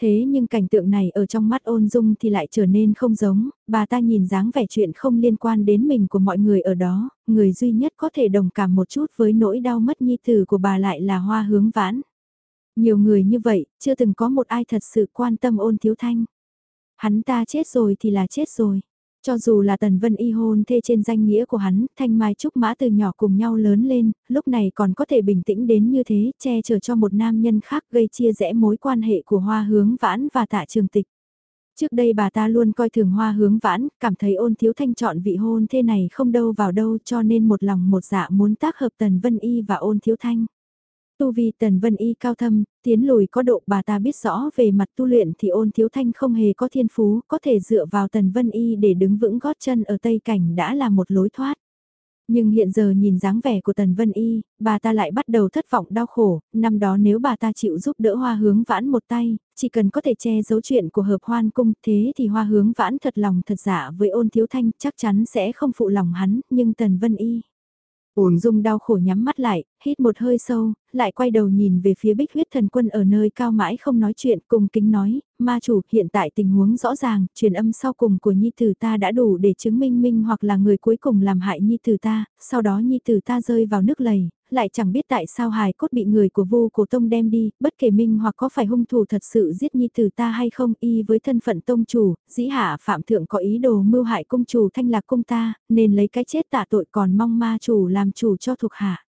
Thế nhưng cảnh tượng này ở trong mắt ôn dung thì lại trở nên không giống, bà ta nhìn dáng vẻ chuyện không liên quan đến mình của mọi người ở đó, người duy nhất có thể đồng cảm một chút với nỗi đau mất nhi tử của bà lại là hoa hướng vãn. Nhiều người như vậy, chưa từng có một ai thật sự quan tâm ôn thiếu thanh. Hắn ta chết rồi thì là chết rồi. Cho dù là Tần Vân y hôn thê trên danh nghĩa của hắn, Thanh Mai Trúc Mã từ nhỏ cùng nhau lớn lên, lúc này còn có thể bình tĩnh đến như thế, che chở cho một nam nhân khác gây chia rẽ mối quan hệ của Hoa Hướng Vãn và Tạ Trường Tịch. Trước đây bà ta luôn coi thường Hoa Hướng Vãn, cảm thấy ôn thiếu thanh chọn vị hôn thê này không đâu vào đâu cho nên một lòng một dạ muốn tác hợp Tần Vân y và ôn thiếu thanh. Tu vi Tần Vân Y cao thâm, tiến lùi có độ bà ta biết rõ về mặt tu luyện thì ôn thiếu thanh không hề có thiên phú, có thể dựa vào Tần Vân Y để đứng vững gót chân ở Tây Cảnh đã là một lối thoát. Nhưng hiện giờ nhìn dáng vẻ của Tần Vân Y, bà ta lại bắt đầu thất vọng đau khổ, năm đó nếu bà ta chịu giúp đỡ hoa hướng vãn một tay, chỉ cần có thể che giấu chuyện của hợp hoan cung thế thì hoa hướng vãn thật lòng thật giả với ôn thiếu thanh chắc chắn sẽ không phụ lòng hắn, nhưng Tần Vân Y Ổn dung đau khổ nhắm mắt lại, hít một hơi sâu, lại quay đầu nhìn về phía bích huyết thần quân ở nơi cao mãi không nói chuyện cùng kính nói, ma chủ hiện tại tình huống rõ ràng, truyền âm sau cùng của nhi tử ta đã đủ để chứng minh minh hoặc là người cuối cùng làm hại nhi tử ta, sau đó nhi tử ta rơi vào nước lầy, lại chẳng biết tại sao hài cốt bị người của vô cổ tông đem đi, bất kể minh hoặc có phải hung thủ thật sự giết nhi tử ta hay không y với thân phận tông chủ, dĩ hạ phạm thượng có ý đồ mưu hại công chủ thanh lạc công ta, nên lấy cái chết tạ tội còn mong ma chủ làm chủ cho thuộc hạ.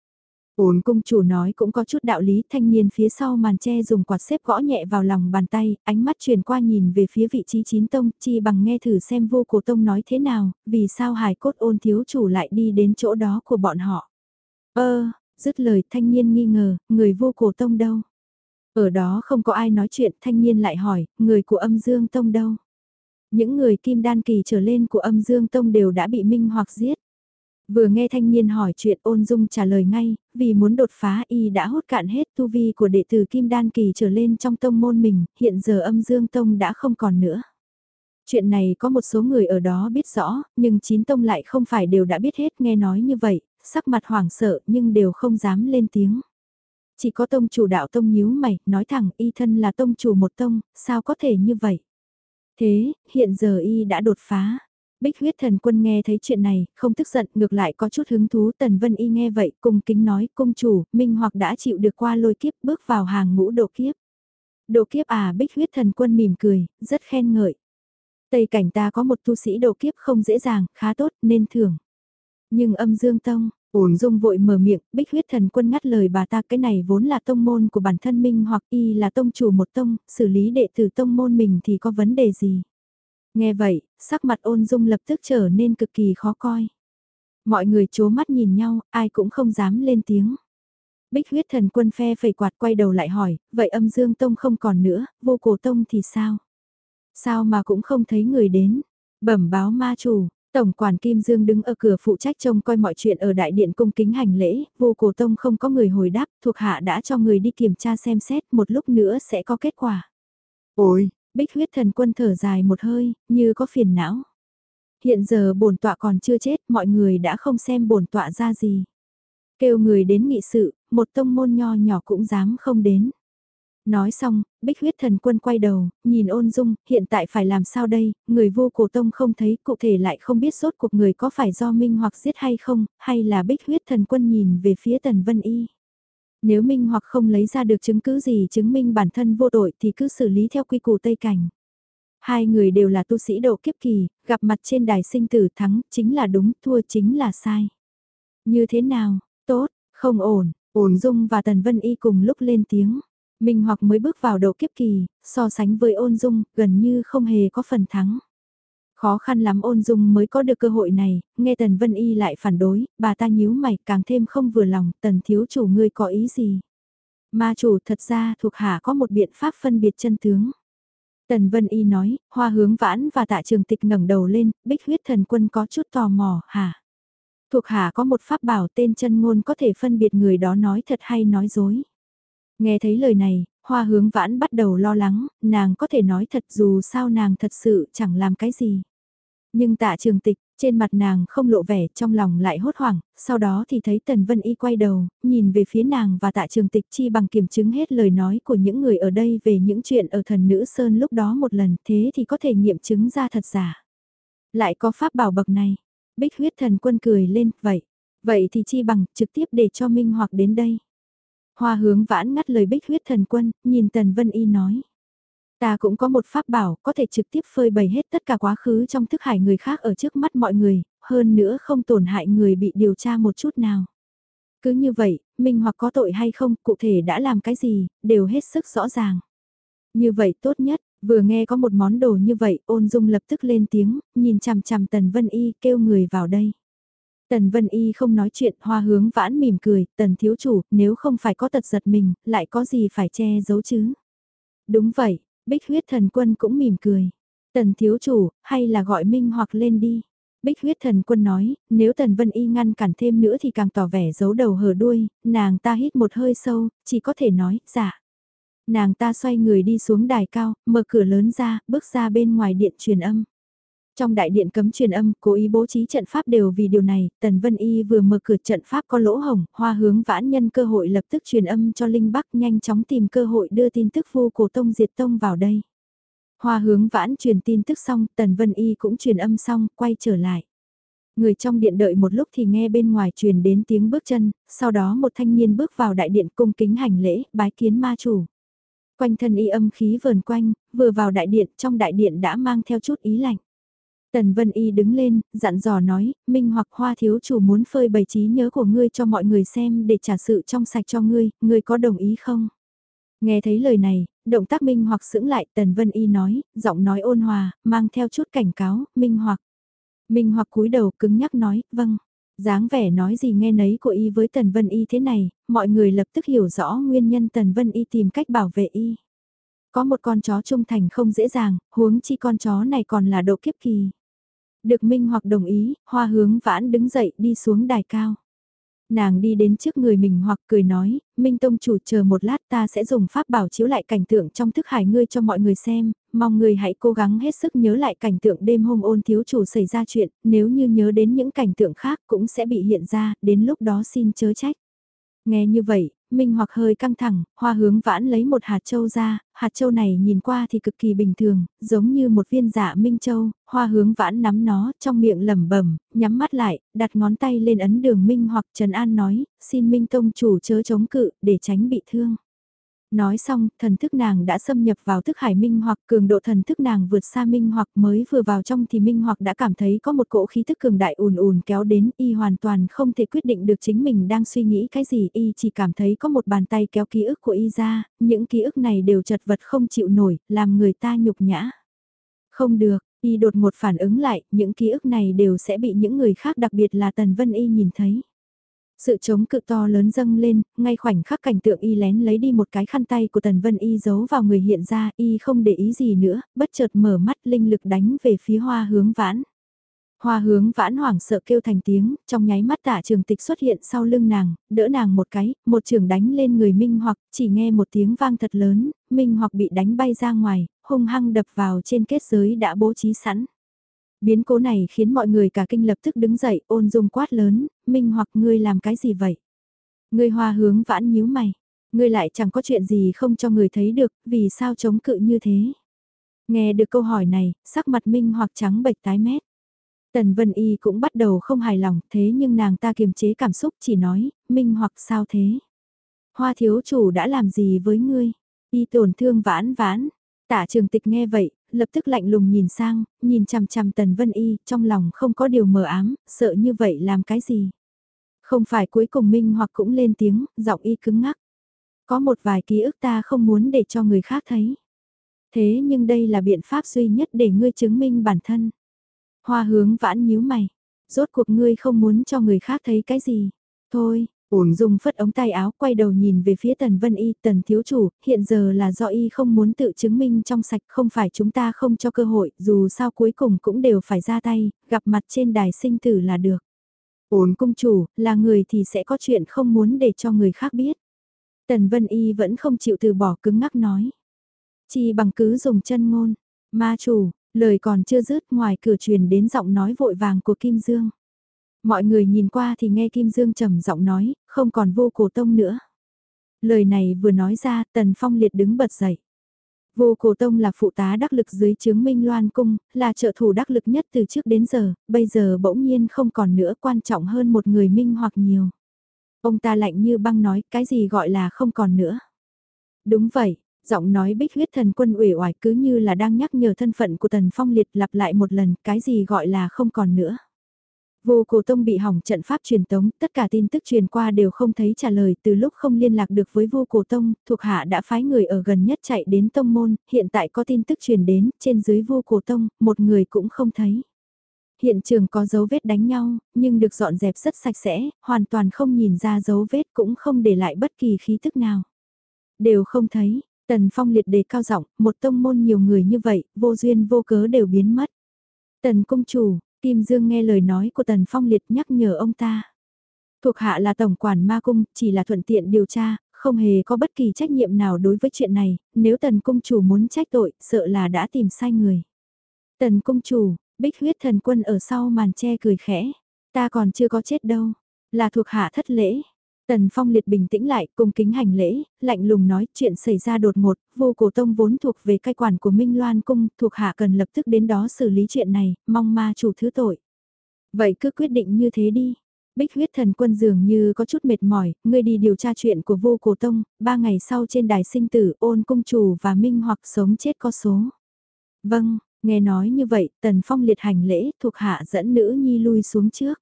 Ổn cung chủ nói cũng có chút đạo lý thanh niên phía sau màn che dùng quạt xếp gõ nhẹ vào lòng bàn tay, ánh mắt truyền qua nhìn về phía vị trí chín tông, chi bằng nghe thử xem vô cổ tông nói thế nào, vì sao hài cốt ôn thiếu chủ lại đi đến chỗ đó của bọn họ. Ơ, Dứt lời thanh niên nghi ngờ, người vô cổ tông đâu? Ở đó không có ai nói chuyện, thanh niên lại hỏi, người của âm dương tông đâu? Những người kim đan kỳ trở lên của âm dương tông đều đã bị minh hoặc giết. Vừa nghe thanh niên hỏi chuyện ôn dung trả lời ngay, vì muốn đột phá y đã hốt cạn hết tu vi của đệ tử Kim Đan Kỳ trở lên trong tông môn mình, hiện giờ âm dương tông đã không còn nữa. Chuyện này có một số người ở đó biết rõ, nhưng chín tông lại không phải đều đã biết hết nghe nói như vậy, sắc mặt hoảng sợ nhưng đều không dám lên tiếng. Chỉ có tông chủ đạo tông nhíu mày, nói thẳng y thân là tông chủ một tông, sao có thể như vậy? Thế, hiện giờ y đã đột phá. Bích huyết thần quân nghe thấy chuyện này, không tức giận, ngược lại có chút hứng thú. Tần Vân Y nghe vậy, cung kính nói, cung chủ, Minh hoặc đã chịu được qua lôi kiếp bước vào hàng ngũ độ kiếp. Độ kiếp à, bích huyết thần quân mỉm cười, rất khen ngợi. Tây cảnh ta có một tu sĩ độ kiếp không dễ dàng, khá tốt, nên thưởng. Nhưng âm dương tông, ổn dung vội mở miệng, bích huyết thần quân ngắt lời bà ta cái này vốn là tông môn của bản thân minh hoặc y là tông chủ một tông, xử lý đệ tử tông môn mình thì có vấn đề gì. Nghe vậy, sắc mặt ôn dung lập tức trở nên cực kỳ khó coi. Mọi người chố mắt nhìn nhau, ai cũng không dám lên tiếng. Bích huyết thần quân phe phẩy quạt quay đầu lại hỏi, vậy âm dương tông không còn nữa, vô cổ tông thì sao? Sao mà cũng không thấy người đến? Bẩm báo ma chủ, Tổng quản Kim Dương đứng ở cửa phụ trách trông coi mọi chuyện ở đại điện cung kính hành lễ, vô cổ tông không có người hồi đáp, thuộc hạ đã cho người đi kiểm tra xem xét, một lúc nữa sẽ có kết quả. Ôi, bích huyết thần quân thở dài một hơi, như có phiền não. Hiện giờ bổn tọa còn chưa chết, mọi người đã không xem bổn tọa ra gì. Kêu người đến nghị sự, một tông môn nho nhỏ cũng dám không đến. Nói xong, bích huyết thần quân quay đầu, nhìn ôn dung, hiện tại phải làm sao đây, người vô cổ tông không thấy, cụ thể lại không biết sốt cuộc người có phải do Minh hoặc giết hay không, hay là bích huyết thần quân nhìn về phía tần vân y. Nếu Minh hoặc không lấy ra được chứng cứ gì chứng minh bản thân vô tội thì cứ xử lý theo quy củ Tây Cảnh. Hai người đều là tu sĩ độ kiếp kỳ, gặp mặt trên đài sinh tử thắng chính là đúng, thua chính là sai. Như thế nào, tốt, không ổn, ổn dung và Tần Vân Y cùng lúc lên tiếng mình hoặc mới bước vào đầu kiếp kỳ, so sánh với ôn dung, gần như không hề có phần thắng. Khó khăn lắm ôn dung mới có được cơ hội này, nghe Tần Vân Y lại phản đối, bà ta nhíu mày càng thêm không vừa lòng, Tần thiếu chủ ngươi có ý gì? Ma chủ thật ra thuộc hạ có một biện pháp phân biệt chân tướng. Tần Vân Y nói, hoa hướng vãn và tạ trường tịch ngẩng đầu lên, bích huyết thần quân có chút tò mò, hả? Thuộc hạ có một pháp bảo tên chân ngôn có thể phân biệt người đó nói thật hay nói dối. Nghe thấy lời này, hoa hướng vãn bắt đầu lo lắng, nàng có thể nói thật dù sao nàng thật sự chẳng làm cái gì. Nhưng tạ trường tịch, trên mặt nàng không lộ vẻ trong lòng lại hốt hoảng, sau đó thì thấy Tần Vân Y quay đầu, nhìn về phía nàng và tạ trường tịch chi bằng kiểm chứng hết lời nói của những người ở đây về những chuyện ở thần nữ Sơn lúc đó một lần thế thì có thể nghiệm chứng ra thật giả. Lại có pháp bảo bậc này, bích huyết thần quân cười lên, vậy, vậy thì chi bằng trực tiếp để cho Minh hoặc đến đây. Hoa hướng vãn ngắt lời bích huyết thần quân, nhìn Tần Vân Y nói. Ta cũng có một pháp bảo có thể trực tiếp phơi bày hết tất cả quá khứ trong thức hải người khác ở trước mắt mọi người, hơn nữa không tổn hại người bị điều tra một chút nào. Cứ như vậy, mình hoặc có tội hay không, cụ thể đã làm cái gì, đều hết sức rõ ràng. Như vậy tốt nhất, vừa nghe có một món đồ như vậy, ôn dung lập tức lên tiếng, nhìn chằm chằm Tần Vân Y kêu người vào đây. Tần Vân Y không nói chuyện, hoa hướng vãn mỉm cười, tần thiếu chủ, nếu không phải có tật giật mình, lại có gì phải che giấu chứ? Đúng vậy, bích huyết thần quân cũng mỉm cười. Tần thiếu chủ, hay là gọi Minh hoặc lên đi. Bích huyết thần quân nói, nếu Tần Vân Y ngăn cản thêm nữa thì càng tỏ vẻ giấu đầu hở đuôi, nàng ta hít một hơi sâu, chỉ có thể nói, dạ. Nàng ta xoay người đi xuống đài cao, mở cửa lớn ra, bước ra bên ngoài điện truyền âm. Trong đại điện cấm truyền âm, cố ý bố trí trận pháp đều vì điều này, Tần Vân Y vừa mở cửa trận pháp có lỗ hồng, hoa hướng vãn nhân cơ hội lập tức truyền âm cho Linh Bắc nhanh chóng tìm cơ hội đưa tin tức vô cổ tông diệt tông vào đây. Hoa hướng vãn truyền tin tức xong, Tần Vân Y cũng truyền âm xong, quay trở lại. Người trong điện đợi một lúc thì nghe bên ngoài truyền đến tiếng bước chân, sau đó một thanh niên bước vào đại điện cung kính hành lễ, bái kiến ma chủ. Quanh thân y âm khí vờn quanh, vừa vào đại điện, trong đại điện đã mang theo chút ý lạnh. Tần Vân Y đứng lên, dặn dò nói, Minh hoặc hoa thiếu chủ muốn phơi bày trí nhớ của ngươi cho mọi người xem để trả sự trong sạch cho ngươi, ngươi có đồng ý không? Nghe thấy lời này, động tác Minh hoặc sững lại, Tần Vân Y nói, giọng nói ôn hòa, mang theo chút cảnh cáo, Minh hoặc. Minh hoặc cúi đầu cứng nhắc nói, vâng. dáng vẻ nói gì nghe nấy của y với Tần Vân Y thế này, mọi người lập tức hiểu rõ nguyên nhân Tần Vân Y tìm cách bảo vệ y. Có một con chó trung thành không dễ dàng, huống chi con chó này còn là độ kiếp kỳ. Được Minh hoặc đồng ý, hoa hướng vãn đứng dậy đi xuống đài cao. Nàng đi đến trước người mình hoặc cười nói, Minh Tông chủ chờ một lát ta sẽ dùng pháp bảo chiếu lại cảnh tượng trong thức hải ngươi cho mọi người xem, mong người hãy cố gắng hết sức nhớ lại cảnh tượng đêm hôm ôn thiếu chủ xảy ra chuyện, nếu như nhớ đến những cảnh tượng khác cũng sẽ bị hiện ra, đến lúc đó xin chớ trách. Nghe như vậy, Minh hoặc hơi căng thẳng, hoa hướng vãn lấy một hạt châu ra, hạt châu này nhìn qua thì cực kỳ bình thường, giống như một viên dạ Minh Châu, hoa hướng vãn nắm nó, trong miệng lẩm bẩm nhắm mắt lại, đặt ngón tay lên ấn đường Minh hoặc Trần An nói, xin Minh Tông chủ chớ chống cự, để tránh bị thương. Nói xong, thần thức nàng đã xâm nhập vào thức hải minh hoặc cường độ thần thức nàng vượt xa minh hoặc mới vừa vào trong thì minh hoặc đã cảm thấy có một cỗ khí thức cường đại ùn ùn kéo đến y hoàn toàn không thể quyết định được chính mình đang suy nghĩ cái gì y chỉ cảm thấy có một bàn tay kéo ký ức của y ra, những ký ức này đều chật vật không chịu nổi, làm người ta nhục nhã. Không được, y đột một phản ứng lại, những ký ức này đều sẽ bị những người khác đặc biệt là Tần Vân Y nhìn thấy. Sự chống cự to lớn dâng lên, ngay khoảnh khắc cảnh tượng y lén lấy đi một cái khăn tay của Tần Vân y giấu vào người hiện ra, y không để ý gì nữa, bất chợt mở mắt linh lực đánh về phía hoa hướng vãn. Hoa hướng vãn hoảng sợ kêu thành tiếng, trong nháy mắt tạ trường tịch xuất hiện sau lưng nàng, đỡ nàng một cái, một trường đánh lên người Minh hoặc chỉ nghe một tiếng vang thật lớn, Minh hoặc bị đánh bay ra ngoài, hung hăng đập vào trên kết giới đã bố trí sẵn. Biến cố này khiến mọi người cả kinh lập tức đứng dậy ôn dung quát lớn, Minh hoặc ngươi làm cái gì vậy? Ngươi hoa hướng vãn nhíu mày, ngươi lại chẳng có chuyện gì không cho người thấy được, vì sao chống cự như thế? Nghe được câu hỏi này, sắc mặt Minh hoặc trắng bệch tái mét. Tần Vân Y cũng bắt đầu không hài lòng, thế nhưng nàng ta kiềm chế cảm xúc chỉ nói, Minh hoặc sao thế? Hoa thiếu chủ đã làm gì với ngươi? Y tổn thương vãn vãn. Tả trường tịch nghe vậy, lập tức lạnh lùng nhìn sang, nhìn chằm chằm Tần Vân Y, trong lòng không có điều mờ ám, sợ như vậy làm cái gì. Không phải cuối cùng Minh hoặc cũng lên tiếng, giọng y cứng ngắc. Có một vài ký ức ta không muốn để cho người khác thấy. Thế nhưng đây là biện pháp duy nhất để ngươi chứng minh bản thân. Hoa hướng vãn nhíu mày. Rốt cuộc ngươi không muốn cho người khác thấy cái gì. Thôi, Ổn dùng phất ống tay áo quay đầu nhìn về phía Tần Vân Y, Tần Thiếu Chủ, hiện giờ là do Y không muốn tự chứng minh trong sạch, không phải chúng ta không cho cơ hội, dù sao cuối cùng cũng đều phải ra tay, gặp mặt trên đài sinh tử là được. Ổn cung chủ, là người thì sẽ có chuyện không muốn để cho người khác biết. Tần Vân Y vẫn không chịu từ bỏ cứng ngắc nói. Chỉ bằng cứ dùng chân ngôn. Ma chủ, lời còn chưa dứt ngoài cửa truyền đến giọng nói vội vàng của Kim Dương. Mọi người nhìn qua thì nghe Kim Dương trầm giọng nói, không còn vô cổ tông nữa. Lời này vừa nói ra, Tần Phong liệt đứng bật dậy. Vô Cổ Tông là phụ tá đắc lực dưới chướng Minh Loan Cung, là trợ thủ đắc lực nhất từ trước đến giờ, bây giờ bỗng nhiên không còn nữa quan trọng hơn một người Minh hoặc nhiều. Ông ta lạnh như băng nói cái gì gọi là không còn nữa. Đúng vậy, giọng nói bích huyết thần quân uể oải cứ như là đang nhắc nhở thân phận của Tần Phong liệt lặp lại một lần cái gì gọi là không còn nữa. Vô cổ tông bị hỏng trận pháp truyền tống, tất cả tin tức truyền qua đều không thấy trả lời từ lúc không liên lạc được với vô cổ tông, thuộc hạ đã phái người ở gần nhất chạy đến tông môn, hiện tại có tin tức truyền đến, trên dưới vô cổ tông, một người cũng không thấy. Hiện trường có dấu vết đánh nhau, nhưng được dọn dẹp rất sạch sẽ, hoàn toàn không nhìn ra dấu vết cũng không để lại bất kỳ khí tức nào. Đều không thấy, Tần Phong liệt đề cao giọng, một tông môn nhiều người như vậy, vô duyên vô cớ đều biến mất. Tần công chủ, Kim Dương nghe lời nói của Tần Phong Liệt nhắc nhở ông ta. Thuộc hạ là tổng quản ma cung, chỉ là thuận tiện điều tra, không hề có bất kỳ trách nhiệm nào đối với chuyện này, nếu tần cung chủ muốn trách tội, sợ là đã tìm sai người. Tần cung chủ, bích huyết thần quân ở sau màn che cười khẽ, ta còn chưa có chết đâu, là thuộc hạ thất lễ. Tần Phong liệt bình tĩnh lại, cung kính hành lễ, lạnh lùng nói chuyện xảy ra đột ngột, vô cổ tông vốn thuộc về cai quản của Minh Loan Cung, thuộc hạ cần lập tức đến đó xử lý chuyện này, mong ma chủ thứ tội. Vậy cứ quyết định như thế đi. Bích huyết thần quân dường như có chút mệt mỏi, ngươi đi điều tra chuyện của vô cổ tông, ba ngày sau trên đài sinh tử ôn cung chủ và minh hoặc sống chết có số. Vâng, nghe nói như vậy, tần phong liệt hành lễ, thuộc hạ dẫn nữ nhi lui xuống trước.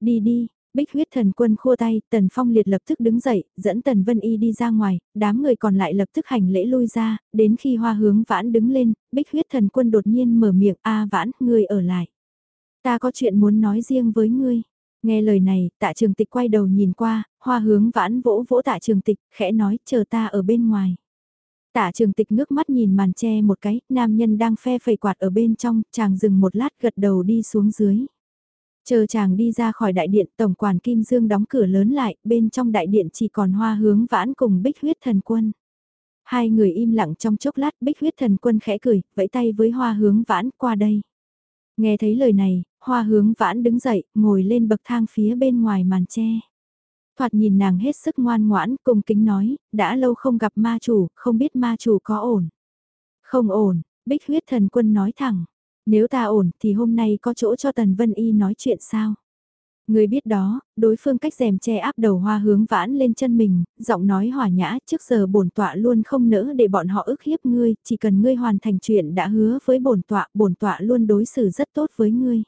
Đi đi, Bích huyết thần quân khua tay, Tần Phong liệt lập tức đứng dậy, dẫn Tần Vân Y đi ra ngoài, đám người còn lại lập tức hành lễ lui ra, đến khi hoa hướng vãn đứng lên, Bích huyết thần quân đột nhiên mở miệng, a vãn, ngươi ở lại. Ta có chuyện muốn nói riêng với ngươi. Nghe lời này, tạ trường tịch quay đầu nhìn qua, hoa hướng vãn vỗ vỗ tạ trường tịch, khẽ nói, chờ ta ở bên ngoài. Tạ trường tịch ngước mắt nhìn màn tre một cái, nam nhân đang phe phẩy quạt ở bên trong, chàng dừng một lát gật đầu đi xuống dưới. Chờ chàng đi ra khỏi đại điện, tổng quản Kim Dương đóng cửa lớn lại, bên trong đại điện chỉ còn hoa hướng vãn cùng bích huyết thần quân. Hai người im lặng trong chốc lát bích huyết thần quân khẽ cười, vẫy tay với hoa hướng vãn qua đây. Nghe thấy lời này, hoa hướng vãn đứng dậy, ngồi lên bậc thang phía bên ngoài màn tre. Thoạt nhìn nàng hết sức ngoan ngoãn, cùng kính nói, đã lâu không gặp ma chủ, không biết ma chủ có ổn. Không ổn, bích huyết thần quân nói thẳng. Nếu ta ổn thì hôm nay có chỗ cho Tần Vân Y nói chuyện sao? Người biết đó, đối phương cách rèm che áp đầu hoa hướng vãn lên chân mình, giọng nói hòa nhã trước giờ bổn tọa luôn không nỡ để bọn họ ức hiếp ngươi, chỉ cần ngươi hoàn thành chuyện đã hứa với bổn tọa, bổn tọa luôn đối xử rất tốt với ngươi.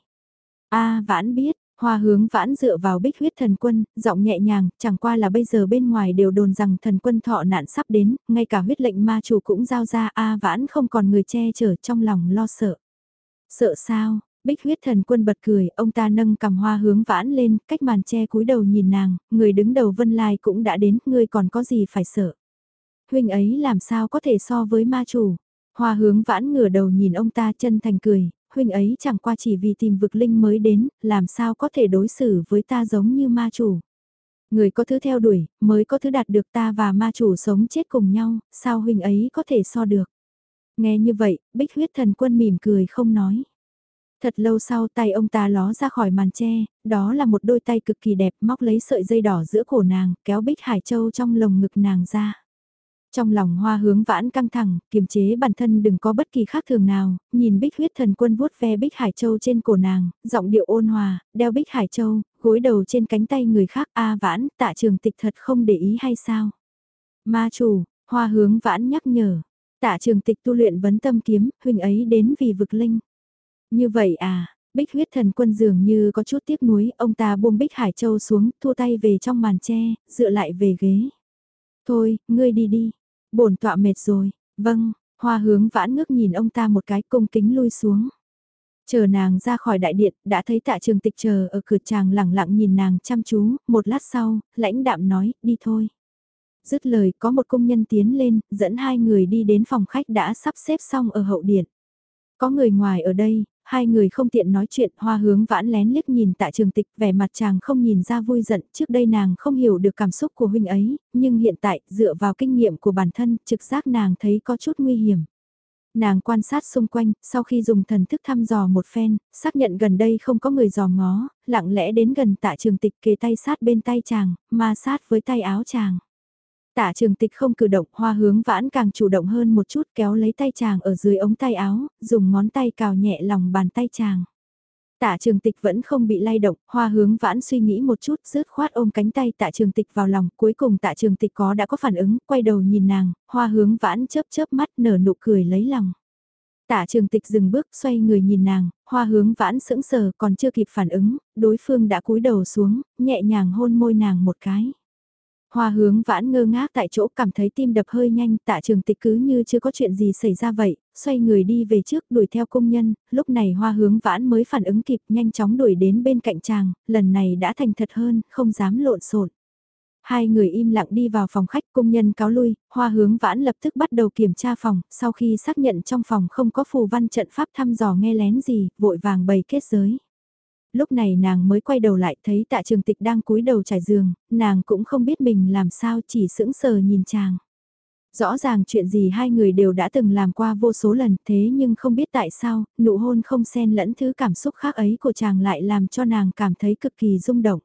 a vãn biết, Hoa hướng vãn dựa vào bích huyết thần quân, giọng nhẹ nhàng, chẳng qua là bây giờ bên ngoài đều đồn rằng thần quân thọ nạn sắp đến, ngay cả huyết lệnh ma chủ cũng giao ra a vãn không còn người che chở trong lòng lo sợ. Sợ sao, Bích huyết thần quân bật cười, ông ta nâng cầm hoa hướng vãn lên, cách màn che cúi đầu nhìn nàng, người đứng đầu vân lai cũng đã đến, ngươi còn có gì phải sợ. Huynh ấy làm sao có thể so với ma chủ. Hoa hướng vãn ngửa đầu nhìn ông ta chân thành cười, huynh ấy chẳng qua chỉ vì tìm vực linh mới đến, làm sao có thể đối xử với ta giống như ma chủ. Người có thứ theo đuổi, mới có thứ đạt được ta và ma chủ sống chết cùng nhau, sao huynh ấy có thể so được. Nghe như vậy, bích huyết thần quân mỉm cười không nói. Thật lâu sau tay ông ta ló ra khỏi màn tre, đó là một đôi tay cực kỳ đẹp móc lấy sợi dây đỏ giữa cổ nàng, kéo Bích Hải Châu trong lồng ngực nàng ra. Trong lòng hoa hướng vãn căng thẳng, kiềm chế bản thân đừng có bất kỳ khác thường nào, nhìn Bích huyết thần quân vuốt ve Bích Hải Châu trên cổ nàng, giọng điệu ôn hòa, đeo Bích Hải Châu, gối đầu trên cánh tay người khác A vãn, tạ trường tịch thật không để ý hay sao? Ma chủ, hoa hướng vãn nhắc nhở, tạ trường tịch tu luyện vấn tâm kiếm, huynh ấy đến vì vực linh. Như vậy à, bích huyết thần quân dường như có chút tiếc nuối, ông ta buông bích hải châu xuống, thua tay về trong màn tre, dựa lại về ghế. Thôi, ngươi đi đi, bổn tọa mệt rồi, vâng, hoa hướng vãn ngước nhìn ông ta một cái cung kính lui xuống. Chờ nàng ra khỏi đại điện, đã thấy tạ trường tịch chờ ở cửa chàng lẳng lặng nhìn nàng chăm chú, một lát sau, lãnh đạm nói, đi thôi. Dứt lời, có một công nhân tiến lên, dẫn hai người đi đến phòng khách đã sắp xếp xong ở hậu điện. Có người ngoài ở đây, hai người không tiện nói chuyện, hoa hướng vãn lén liếc nhìn tạ trường tịch, vẻ mặt chàng không nhìn ra vui giận, trước đây nàng không hiểu được cảm xúc của huynh ấy, nhưng hiện tại, dựa vào kinh nghiệm của bản thân, trực giác nàng thấy có chút nguy hiểm. Nàng quan sát xung quanh, sau khi dùng thần thức thăm dò một phen, xác nhận gần đây không có người dò ngó, lặng lẽ đến gần tạ trường tịch kề tay sát bên tay chàng, ma sát với tay áo chàng. Tạ trường tịch không cử động, hoa hướng vãn càng chủ động hơn một chút kéo lấy tay chàng ở dưới ống tay áo, dùng ngón tay cào nhẹ lòng bàn tay chàng. Tạ trường tịch vẫn không bị lay động, hoa hướng vãn suy nghĩ một chút, rớt khoát ôm cánh tay tạ trường tịch vào lòng, cuối cùng tạ trường tịch có đã có phản ứng, quay đầu nhìn nàng, hoa hướng vãn chớp chớp mắt nở nụ cười lấy lòng. Tạ trường tịch dừng bước xoay người nhìn nàng, hoa hướng vãn sững sờ còn chưa kịp phản ứng, đối phương đã cúi đầu xuống, nhẹ nhàng hôn môi nàng một cái. Hoa hướng vãn ngơ ngác tại chỗ cảm thấy tim đập hơi nhanh tạ trường tịch cứ như chưa có chuyện gì xảy ra vậy, xoay người đi về trước đuổi theo công nhân, lúc này hoa hướng vãn mới phản ứng kịp nhanh chóng đuổi đến bên cạnh chàng, lần này đã thành thật hơn, không dám lộn xộn. Hai người im lặng đi vào phòng khách công nhân cáo lui, hoa hướng vãn lập tức bắt đầu kiểm tra phòng, sau khi xác nhận trong phòng không có phù văn trận pháp thăm dò nghe lén gì, vội vàng bày kết giới. Lúc này nàng mới quay đầu lại thấy tạ trường tịch đang cúi đầu trải giường, nàng cũng không biết mình làm sao chỉ sững sờ nhìn chàng. Rõ ràng chuyện gì hai người đều đã từng làm qua vô số lần thế nhưng không biết tại sao, nụ hôn không xen lẫn thứ cảm xúc khác ấy của chàng lại làm cho nàng cảm thấy cực kỳ rung động.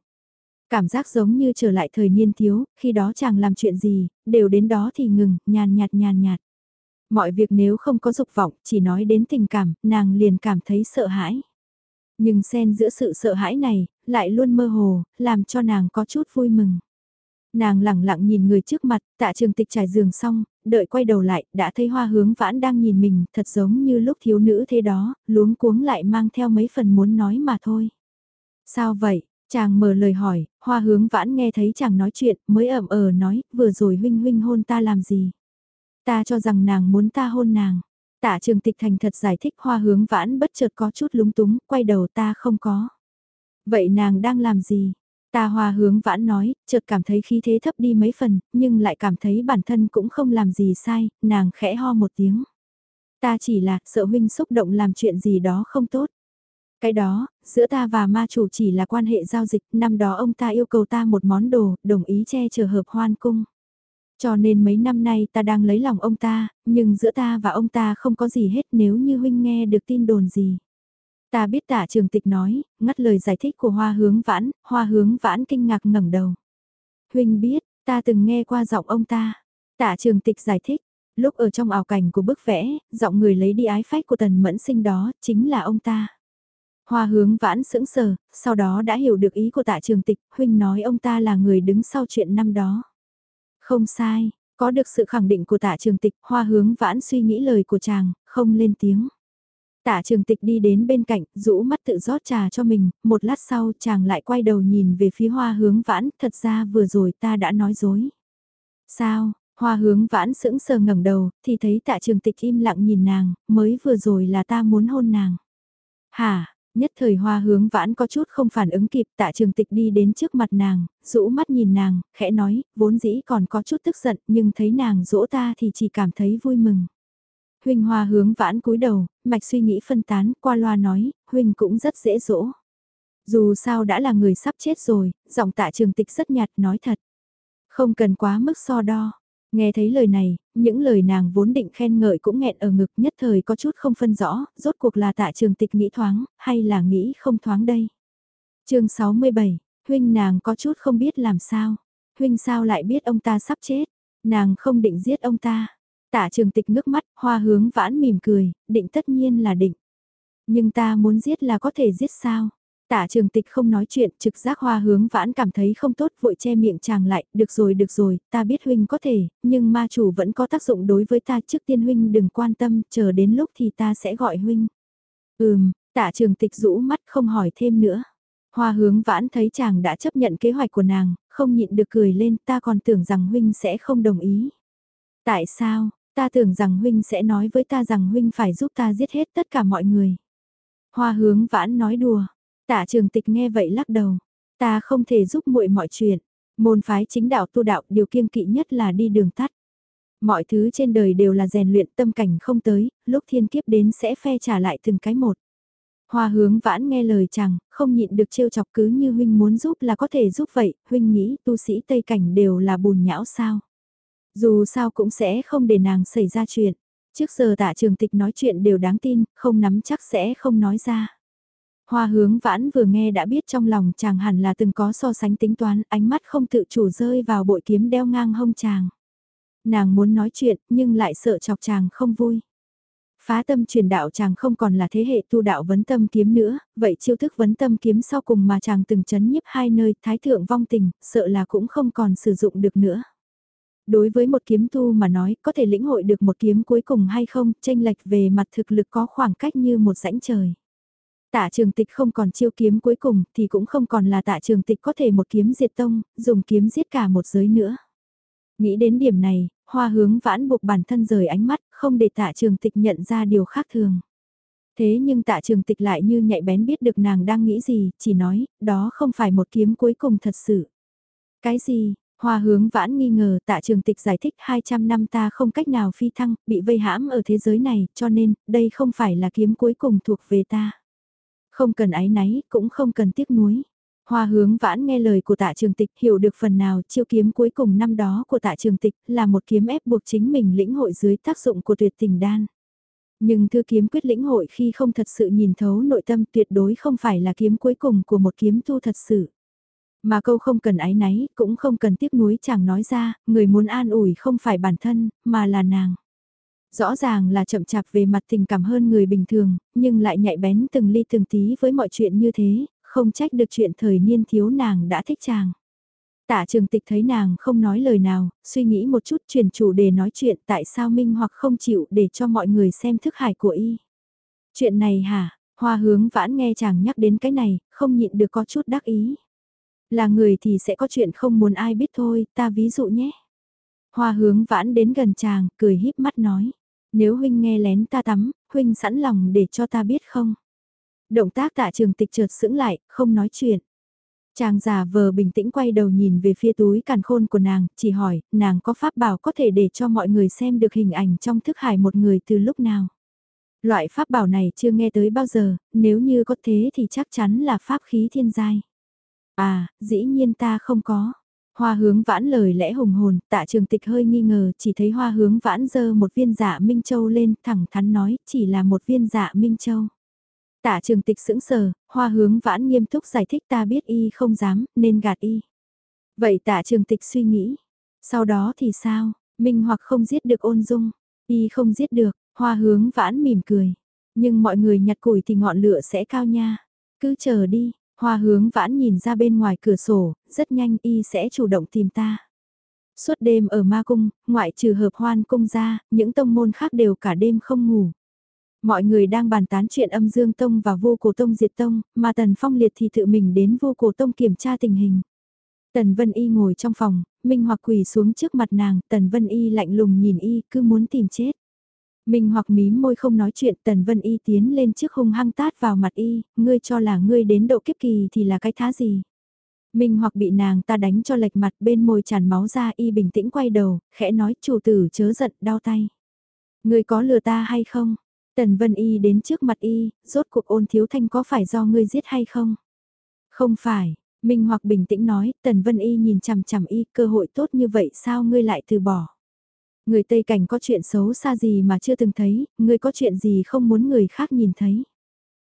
Cảm giác giống như trở lại thời niên thiếu, khi đó chàng làm chuyện gì, đều đến đó thì ngừng, nhàn nhạt nhàn nhạt. Mọi việc nếu không có dục vọng, chỉ nói đến tình cảm, nàng liền cảm thấy sợ hãi. Nhưng xen giữa sự sợ hãi này, lại luôn mơ hồ, làm cho nàng có chút vui mừng. Nàng lẳng lặng nhìn người trước mặt, tạ trường tịch trải giường xong, đợi quay đầu lại, đã thấy hoa hướng vãn đang nhìn mình, thật giống như lúc thiếu nữ thế đó, luống cuống lại mang theo mấy phần muốn nói mà thôi. Sao vậy? Chàng mở lời hỏi, hoa hướng vãn nghe thấy chàng nói chuyện, mới ẩm ờ nói, vừa rồi huynh huynh hôn ta làm gì? Ta cho rằng nàng muốn ta hôn nàng. Tạ trường tịch thành thật giải thích hoa hướng vãn bất chợt có chút lúng túng, quay đầu ta không có. Vậy nàng đang làm gì? Ta hoa hướng vãn nói, chợt cảm thấy khí thế thấp đi mấy phần, nhưng lại cảm thấy bản thân cũng không làm gì sai, nàng khẽ ho một tiếng. Ta chỉ là sợ huynh xúc động làm chuyện gì đó không tốt. Cái đó, giữa ta và ma chủ chỉ là quan hệ giao dịch, năm đó ông ta yêu cầu ta một món đồ, đồng ý che chở hợp hoan cung. Cho nên mấy năm nay ta đang lấy lòng ông ta, nhưng giữa ta và ông ta không có gì hết nếu như huynh nghe được tin đồn gì. Ta biết tạ trường tịch nói, ngắt lời giải thích của hoa hướng vãn, hoa hướng vãn kinh ngạc ngẩng đầu. Huynh biết, ta từng nghe qua giọng ông ta. Tạ trường tịch giải thích, lúc ở trong ảo cảnh của bức vẽ, giọng người lấy đi ái phách của tần mẫn sinh đó, chính là ông ta. Hoa hướng vãn sững sờ, sau đó đã hiểu được ý của tạ trường tịch, huynh nói ông ta là người đứng sau chuyện năm đó. Không sai, có được sự khẳng định của tạ trường tịch, hoa hướng vãn suy nghĩ lời của chàng, không lên tiếng. Tạ trường tịch đi đến bên cạnh, rũ mắt tự rót trà cho mình, một lát sau chàng lại quay đầu nhìn về phía hoa hướng vãn, thật ra vừa rồi ta đã nói dối. Sao, hoa hướng vãn sững sờ ngẩng đầu, thì thấy tạ trường tịch im lặng nhìn nàng, mới vừa rồi là ta muốn hôn nàng. Hả, nhất thời hoa hướng vãn có chút không phản ứng kịp tạ trường tịch đi đến trước mặt nàng, rũ mắt nhìn nàng, khẽ nói, vốn dĩ còn có chút tức giận nhưng thấy nàng dỗ ta thì chỉ cảm thấy vui mừng. Huynh Hoa hướng vãn cúi đầu, mạch suy nghĩ phân tán, qua loa nói, Huynh cũng rất dễ dỗ. Dù sao đã là người sắp chết rồi, giọng tạ trường tịch rất nhạt nói thật. Không cần quá mức so đo. Nghe thấy lời này, những lời nàng vốn định khen ngợi cũng nghẹn ở ngực nhất thời có chút không phân rõ, rốt cuộc là tạ trường tịch nghĩ thoáng, hay là nghĩ không thoáng đây. chương 67, huynh nàng có chút không biết làm sao. Huynh sao lại biết ông ta sắp chết, nàng không định giết ông ta. Tạ trường tịch ngước mắt, hoa hướng vãn mỉm cười, định tất nhiên là định. Nhưng ta muốn giết là có thể giết sao? Tạ trường tịch không nói chuyện, trực giác hoa hướng vãn cảm thấy không tốt, vội che miệng chàng lại, được rồi được rồi, ta biết huynh có thể, nhưng ma chủ vẫn có tác dụng đối với ta trước tiên huynh đừng quan tâm, chờ đến lúc thì ta sẽ gọi huynh. Ừm, tạ trường tịch rũ mắt không hỏi thêm nữa. Hoa hướng vãn thấy chàng đã chấp nhận kế hoạch của nàng, không nhịn được cười lên ta còn tưởng rằng huynh sẽ không đồng ý. Tại sao, Ta tưởng rằng huynh sẽ nói với ta rằng huynh phải giúp ta giết hết tất cả mọi người. Hoa hướng vãn nói đùa. Tạ trường tịch nghe vậy lắc đầu. Ta không thể giúp muội mọi chuyện. Môn phái chính đạo tu đạo điều kiêng kỵ nhất là đi đường tắt. Mọi thứ trên đời đều là rèn luyện tâm cảnh không tới, lúc thiên kiếp đến sẽ phe trả lại từng cái một. Hoa hướng vãn nghe lời chàng, không nhịn được trêu chọc cứ như huynh muốn giúp là có thể giúp vậy, huynh nghĩ tu sĩ Tây Cảnh đều là bùn nhão sao. Dù sao cũng sẽ không để nàng xảy ra chuyện. Trước giờ tạ trường tịch nói chuyện đều đáng tin, không nắm chắc sẽ không nói ra. Hoa hướng vãn vừa nghe đã biết trong lòng chàng hẳn là từng có so sánh tính toán, ánh mắt không tự chủ rơi vào bội kiếm đeo ngang hông chàng. Nàng muốn nói chuyện nhưng lại sợ chọc chàng không vui. Phá tâm truyền đạo chàng không còn là thế hệ tu đạo vấn tâm kiếm nữa, vậy chiêu thức vấn tâm kiếm sau cùng mà chàng từng chấn nhiếp hai nơi thái thượng vong tình, sợ là cũng không còn sử dụng được nữa. Đối với một kiếm tu mà nói, có thể lĩnh hội được một kiếm cuối cùng hay không, tranh lệch về mặt thực lực có khoảng cách như một rãnh trời. Tạ trường tịch không còn chiêu kiếm cuối cùng thì cũng không còn là tạ trường tịch có thể một kiếm diệt tông, dùng kiếm giết cả một giới nữa. Nghĩ đến điểm này, hoa hướng vãn buộc bản thân rời ánh mắt, không để tạ trường tịch nhận ra điều khác thường. Thế nhưng tạ trường tịch lại như nhạy bén biết được nàng đang nghĩ gì, chỉ nói, đó không phải một kiếm cuối cùng thật sự. Cái gì, Hoa hướng vãn nghi ngờ tạ trường tịch giải thích 200 năm ta không cách nào phi thăng, bị vây hãm ở thế giới này, cho nên, đây không phải là kiếm cuối cùng thuộc về ta. Không cần ái náy, cũng không cần tiếc nuối. Hoa hướng vãn nghe lời của tạ trường tịch hiểu được phần nào chiêu kiếm cuối cùng năm đó của tạ trường tịch là một kiếm ép buộc chính mình lĩnh hội dưới tác dụng của tuyệt tình đan. Nhưng thư kiếm quyết lĩnh hội khi không thật sự nhìn thấu nội tâm tuyệt đối không phải là kiếm cuối cùng của một kiếm tu thật sự. Mà câu không cần ái náy, cũng không cần tiếc nuối chẳng nói ra, người muốn an ủi không phải bản thân, mà là nàng. Rõ ràng là chậm chạp về mặt tình cảm hơn người bình thường, nhưng lại nhạy bén từng ly từng tí với mọi chuyện như thế, không trách được chuyện thời niên thiếu nàng đã thích chàng. Tạ trường tịch thấy nàng không nói lời nào, suy nghĩ một chút chuyển chủ đề nói chuyện tại sao Minh hoặc không chịu để cho mọi người xem thức hải của y. Chuyện này hả, hoa hướng vãn nghe chàng nhắc đến cái này, không nhịn được có chút đắc ý. Là người thì sẽ có chuyện không muốn ai biết thôi, ta ví dụ nhé. Hoa hướng vãn đến gần chàng, cười híp mắt nói. Nếu huynh nghe lén ta tắm, huynh sẵn lòng để cho ta biết không? Động tác tạ trường tịch trượt sững lại, không nói chuyện. Chàng già vờ bình tĩnh quay đầu nhìn về phía túi càn khôn của nàng, chỉ hỏi, nàng có pháp bảo có thể để cho mọi người xem được hình ảnh trong thức hải một người từ lúc nào. Loại pháp bảo này chưa nghe tới bao giờ, nếu như có thế thì chắc chắn là pháp khí thiên giai. À, dĩ nhiên ta không có. Hoa hướng vãn lời lẽ hùng hồn, tạ trường tịch hơi nghi ngờ, chỉ thấy hoa hướng vãn dơ một viên dạ Minh Châu lên, thẳng thắn nói, chỉ là một viên dạ Minh Châu. Tạ trường tịch sững sờ, hoa hướng vãn nghiêm túc giải thích ta biết y không dám, nên gạt y. Vậy tạ trường tịch suy nghĩ, sau đó thì sao, Minh hoặc không giết được ôn dung, y không giết được, hoa hướng vãn mỉm cười. Nhưng mọi người nhặt củi thì ngọn lửa sẽ cao nha, cứ chờ đi, Hoa hướng vãn nhìn ra bên ngoài cửa sổ, rất nhanh y sẽ chủ động tìm ta. Suốt đêm ở ma cung, ngoại trừ hợp hoan cung ra, những tông môn khác đều cả đêm không ngủ. Mọi người đang bàn tán chuyện âm dương tông và vô cổ tông diệt tông, mà tần phong liệt thì tự mình đến vô cổ tông kiểm tra tình hình. Tần Vân Y ngồi trong phòng, Minh Hoặc quỳ xuống trước mặt nàng, Tần Vân Y lạnh lùng nhìn Y, cứ muốn tìm chết. Minh hoặc mím môi không nói chuyện Tần Vân Y tiến lên trước hung hăng tát vào mặt Y, ngươi cho là ngươi đến độ kiếp kỳ thì là cái thá gì. Minh hoặc bị nàng ta đánh cho lệch mặt bên môi tràn máu ra Y bình tĩnh quay đầu, khẽ nói chủ tử chớ giận đau tay. Ngươi có lừa ta hay không? Tần Vân Y đến trước mặt Y, rốt cuộc ôn thiếu thanh có phải do ngươi giết hay không? Không phải, Minh hoặc bình tĩnh nói, Tần Vân Y nhìn chằm chằm Y, cơ hội tốt như vậy sao ngươi lại từ bỏ? Người Tây Cảnh có chuyện xấu xa gì mà chưa từng thấy, người có chuyện gì không muốn người khác nhìn thấy.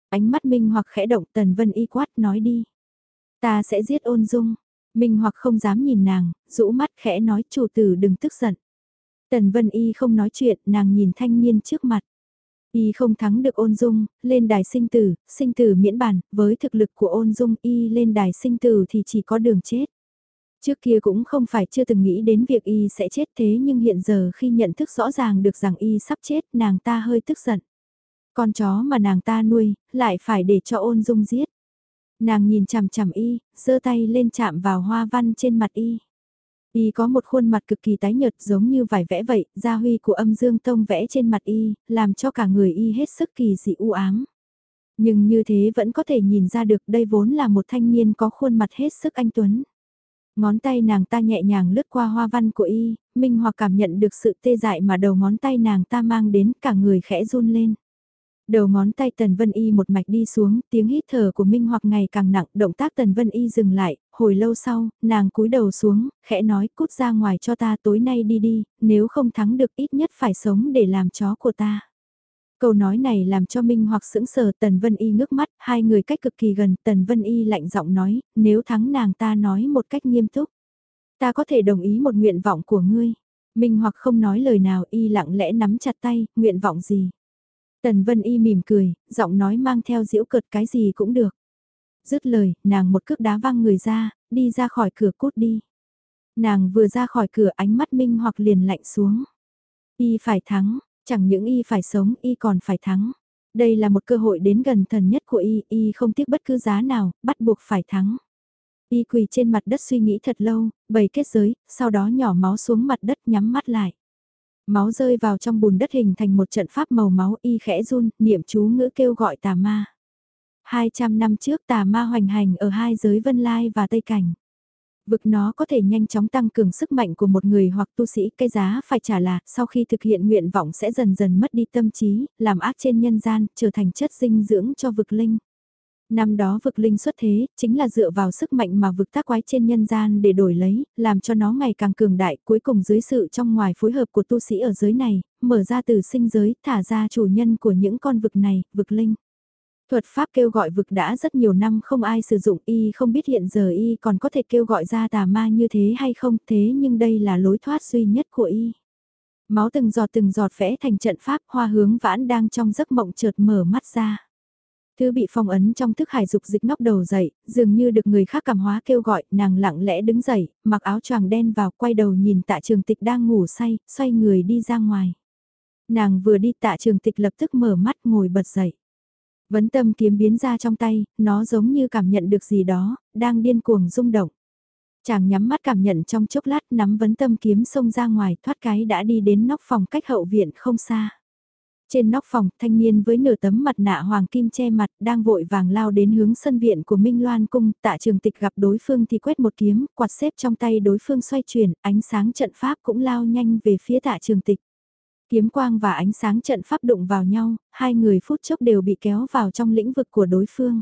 Ánh mắt Minh hoặc khẽ động Tần Vân Y quát nói đi. Ta sẽ giết ôn dung. Minh hoặc không dám nhìn nàng, rũ mắt khẽ nói chủ tử đừng tức giận. Tần Vân Y không nói chuyện, nàng nhìn thanh niên trước mặt. Y không thắng được ôn dung, lên đài sinh tử, sinh tử miễn bản, với thực lực của ôn dung Y lên đài sinh tử thì chỉ có đường chết. Trước kia cũng không phải chưa từng nghĩ đến việc y sẽ chết thế nhưng hiện giờ khi nhận thức rõ ràng được rằng y sắp chết nàng ta hơi tức giận. Con chó mà nàng ta nuôi, lại phải để cho ôn dung giết. Nàng nhìn chằm chằm y, giơ tay lên chạm vào hoa văn trên mặt y. Y có một khuôn mặt cực kỳ tái nhợt giống như vải vẽ vậy, gia huy của âm dương tông vẽ trên mặt y, làm cho cả người y hết sức kỳ dị u ám. Nhưng như thế vẫn có thể nhìn ra được đây vốn là một thanh niên có khuôn mặt hết sức anh Tuấn. Ngón tay nàng ta nhẹ nhàng lướt qua hoa văn của y, Minh Hoặc cảm nhận được sự tê dại mà đầu ngón tay nàng ta mang đến cả người khẽ run lên. Đầu ngón tay Tần Vân Y một mạch đi xuống, tiếng hít thở của Minh Hoặc ngày càng nặng, động tác Tần Vân Y dừng lại, hồi lâu sau, nàng cúi đầu xuống, khẽ nói cút ra ngoài cho ta tối nay đi đi, nếu không thắng được ít nhất phải sống để làm chó của ta. Câu nói này làm cho Minh hoặc sững sờ Tần Vân Y ngước mắt, hai người cách cực kỳ gần, Tần Vân Y lạnh giọng nói, nếu thắng nàng ta nói một cách nghiêm túc. Ta có thể đồng ý một nguyện vọng của ngươi. Minh hoặc không nói lời nào y lặng lẽ nắm chặt tay, nguyện vọng gì. Tần Vân Y mỉm cười, giọng nói mang theo diễu cợt cái gì cũng được. Dứt lời, nàng một cước đá văng người ra, đi ra khỏi cửa cút đi. Nàng vừa ra khỏi cửa ánh mắt Minh hoặc liền lạnh xuống. Y phải thắng, Chẳng những y phải sống, y còn phải thắng. Đây là một cơ hội đến gần thần nhất của y, y không tiếc bất cứ giá nào, bắt buộc phải thắng. Y quỳ trên mặt đất suy nghĩ thật lâu, bày kết giới, sau đó nhỏ máu xuống mặt đất nhắm mắt lại. Máu rơi vào trong bùn đất hình thành một trận pháp màu máu y khẽ run, niệm chú ngữ kêu gọi tà ma. 200 năm trước tà ma hoành hành ở hai giới Vân Lai và Tây Cảnh. Vực nó có thể nhanh chóng tăng cường sức mạnh của một người hoặc tu sĩ, cái giá phải trả là, sau khi thực hiện nguyện vọng sẽ dần dần mất đi tâm trí, làm ác trên nhân gian, trở thành chất dinh dưỡng cho vực linh. Năm đó vực linh xuất thế, chính là dựa vào sức mạnh mà vực tác quái trên nhân gian để đổi lấy, làm cho nó ngày càng cường đại, cuối cùng dưới sự trong ngoài phối hợp của tu sĩ ở giới này, mở ra từ sinh giới, thả ra chủ nhân của những con vực này, vực linh. Thuật pháp kêu gọi vực đã rất nhiều năm không ai sử dụng y không biết hiện giờ y còn có thể kêu gọi ra tà ma như thế hay không thế nhưng đây là lối thoát duy nhất của y. Máu từng giọt từng giọt vẽ thành trận pháp hoa hướng vãn đang trong giấc mộng chợt mở mắt ra. Thứ bị phong ấn trong thức hải dục dịch ngóc đầu dậy, dường như được người khác cảm hóa kêu gọi, nàng lặng lẽ đứng dậy, mặc áo choàng đen vào, quay đầu nhìn tạ trường tịch đang ngủ say, xoay người đi ra ngoài. Nàng vừa đi tạ trường tịch lập tức mở mắt ngồi bật dậy. Vấn tâm kiếm biến ra trong tay, nó giống như cảm nhận được gì đó, đang điên cuồng rung động. Chàng nhắm mắt cảm nhận trong chốc lát nắm vấn tâm kiếm xông ra ngoài thoát cái đã đi đến nóc phòng cách hậu viện không xa. Trên nóc phòng, thanh niên với nửa tấm mặt nạ hoàng kim che mặt đang vội vàng lao đến hướng sân viện của Minh Loan Cung, tạ trường tịch gặp đối phương thì quét một kiếm, quạt xếp trong tay đối phương xoay chuyển, ánh sáng trận pháp cũng lao nhanh về phía tạ trường tịch. Kiếm quang và ánh sáng trận pháp đụng vào nhau, hai người phút chốc đều bị kéo vào trong lĩnh vực của đối phương.